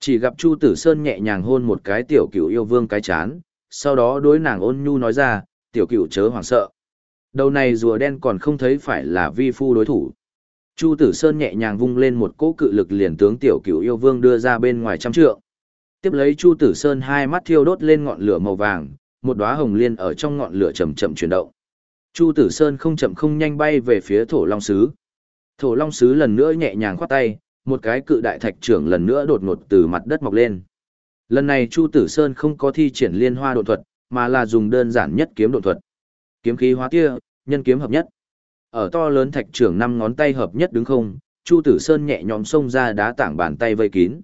Chỉ gặp Chu Tử Sơn nhẹ nhàng hôn một cái tiểu cửu yêu vương cái chán, sau đó đối nàng ôn nhu nói ra, tiểu cửu chớ hoảng sợ. Đầu này rùa đen còn không thấy phải là vi phu đối thủ. Chu Tử Sơn nhẹ nhàng vung lên một cỗ cự lực liền tướng tiểu cửu yêu vương đưa ra bên ngoài trăm trượng. Tiếp lấy Chu Tử Sơn hai mắt thiêu đốt lên ngọn lửa màu vàng, một đóa hồng liên ở trong ngọn lửa chậm chậm chuyển động. Chu Tử Sơn không chậm không nhanh bay về phía Thổ Long sứ. Thổ Long sứ lần nữa nhẹ nhàng khoát tay, một cái cự đại thạch trưởng lần nữa đột ngột từ mặt đất mọc lên. Lần này Chu Tử Sơn không có thi triển liên hoa độ thuật, mà là dùng đơn giản nhất kiếm độ thuật. Kiếm khí hóa tia, nhân kiếm hợp nhất. Ở to lớn thạch trưởng năm ngón tay hợp nhất đứng không, Chu Tử Sơn nhẹ nhõm xông ra đá tảng bàn tay vây kín.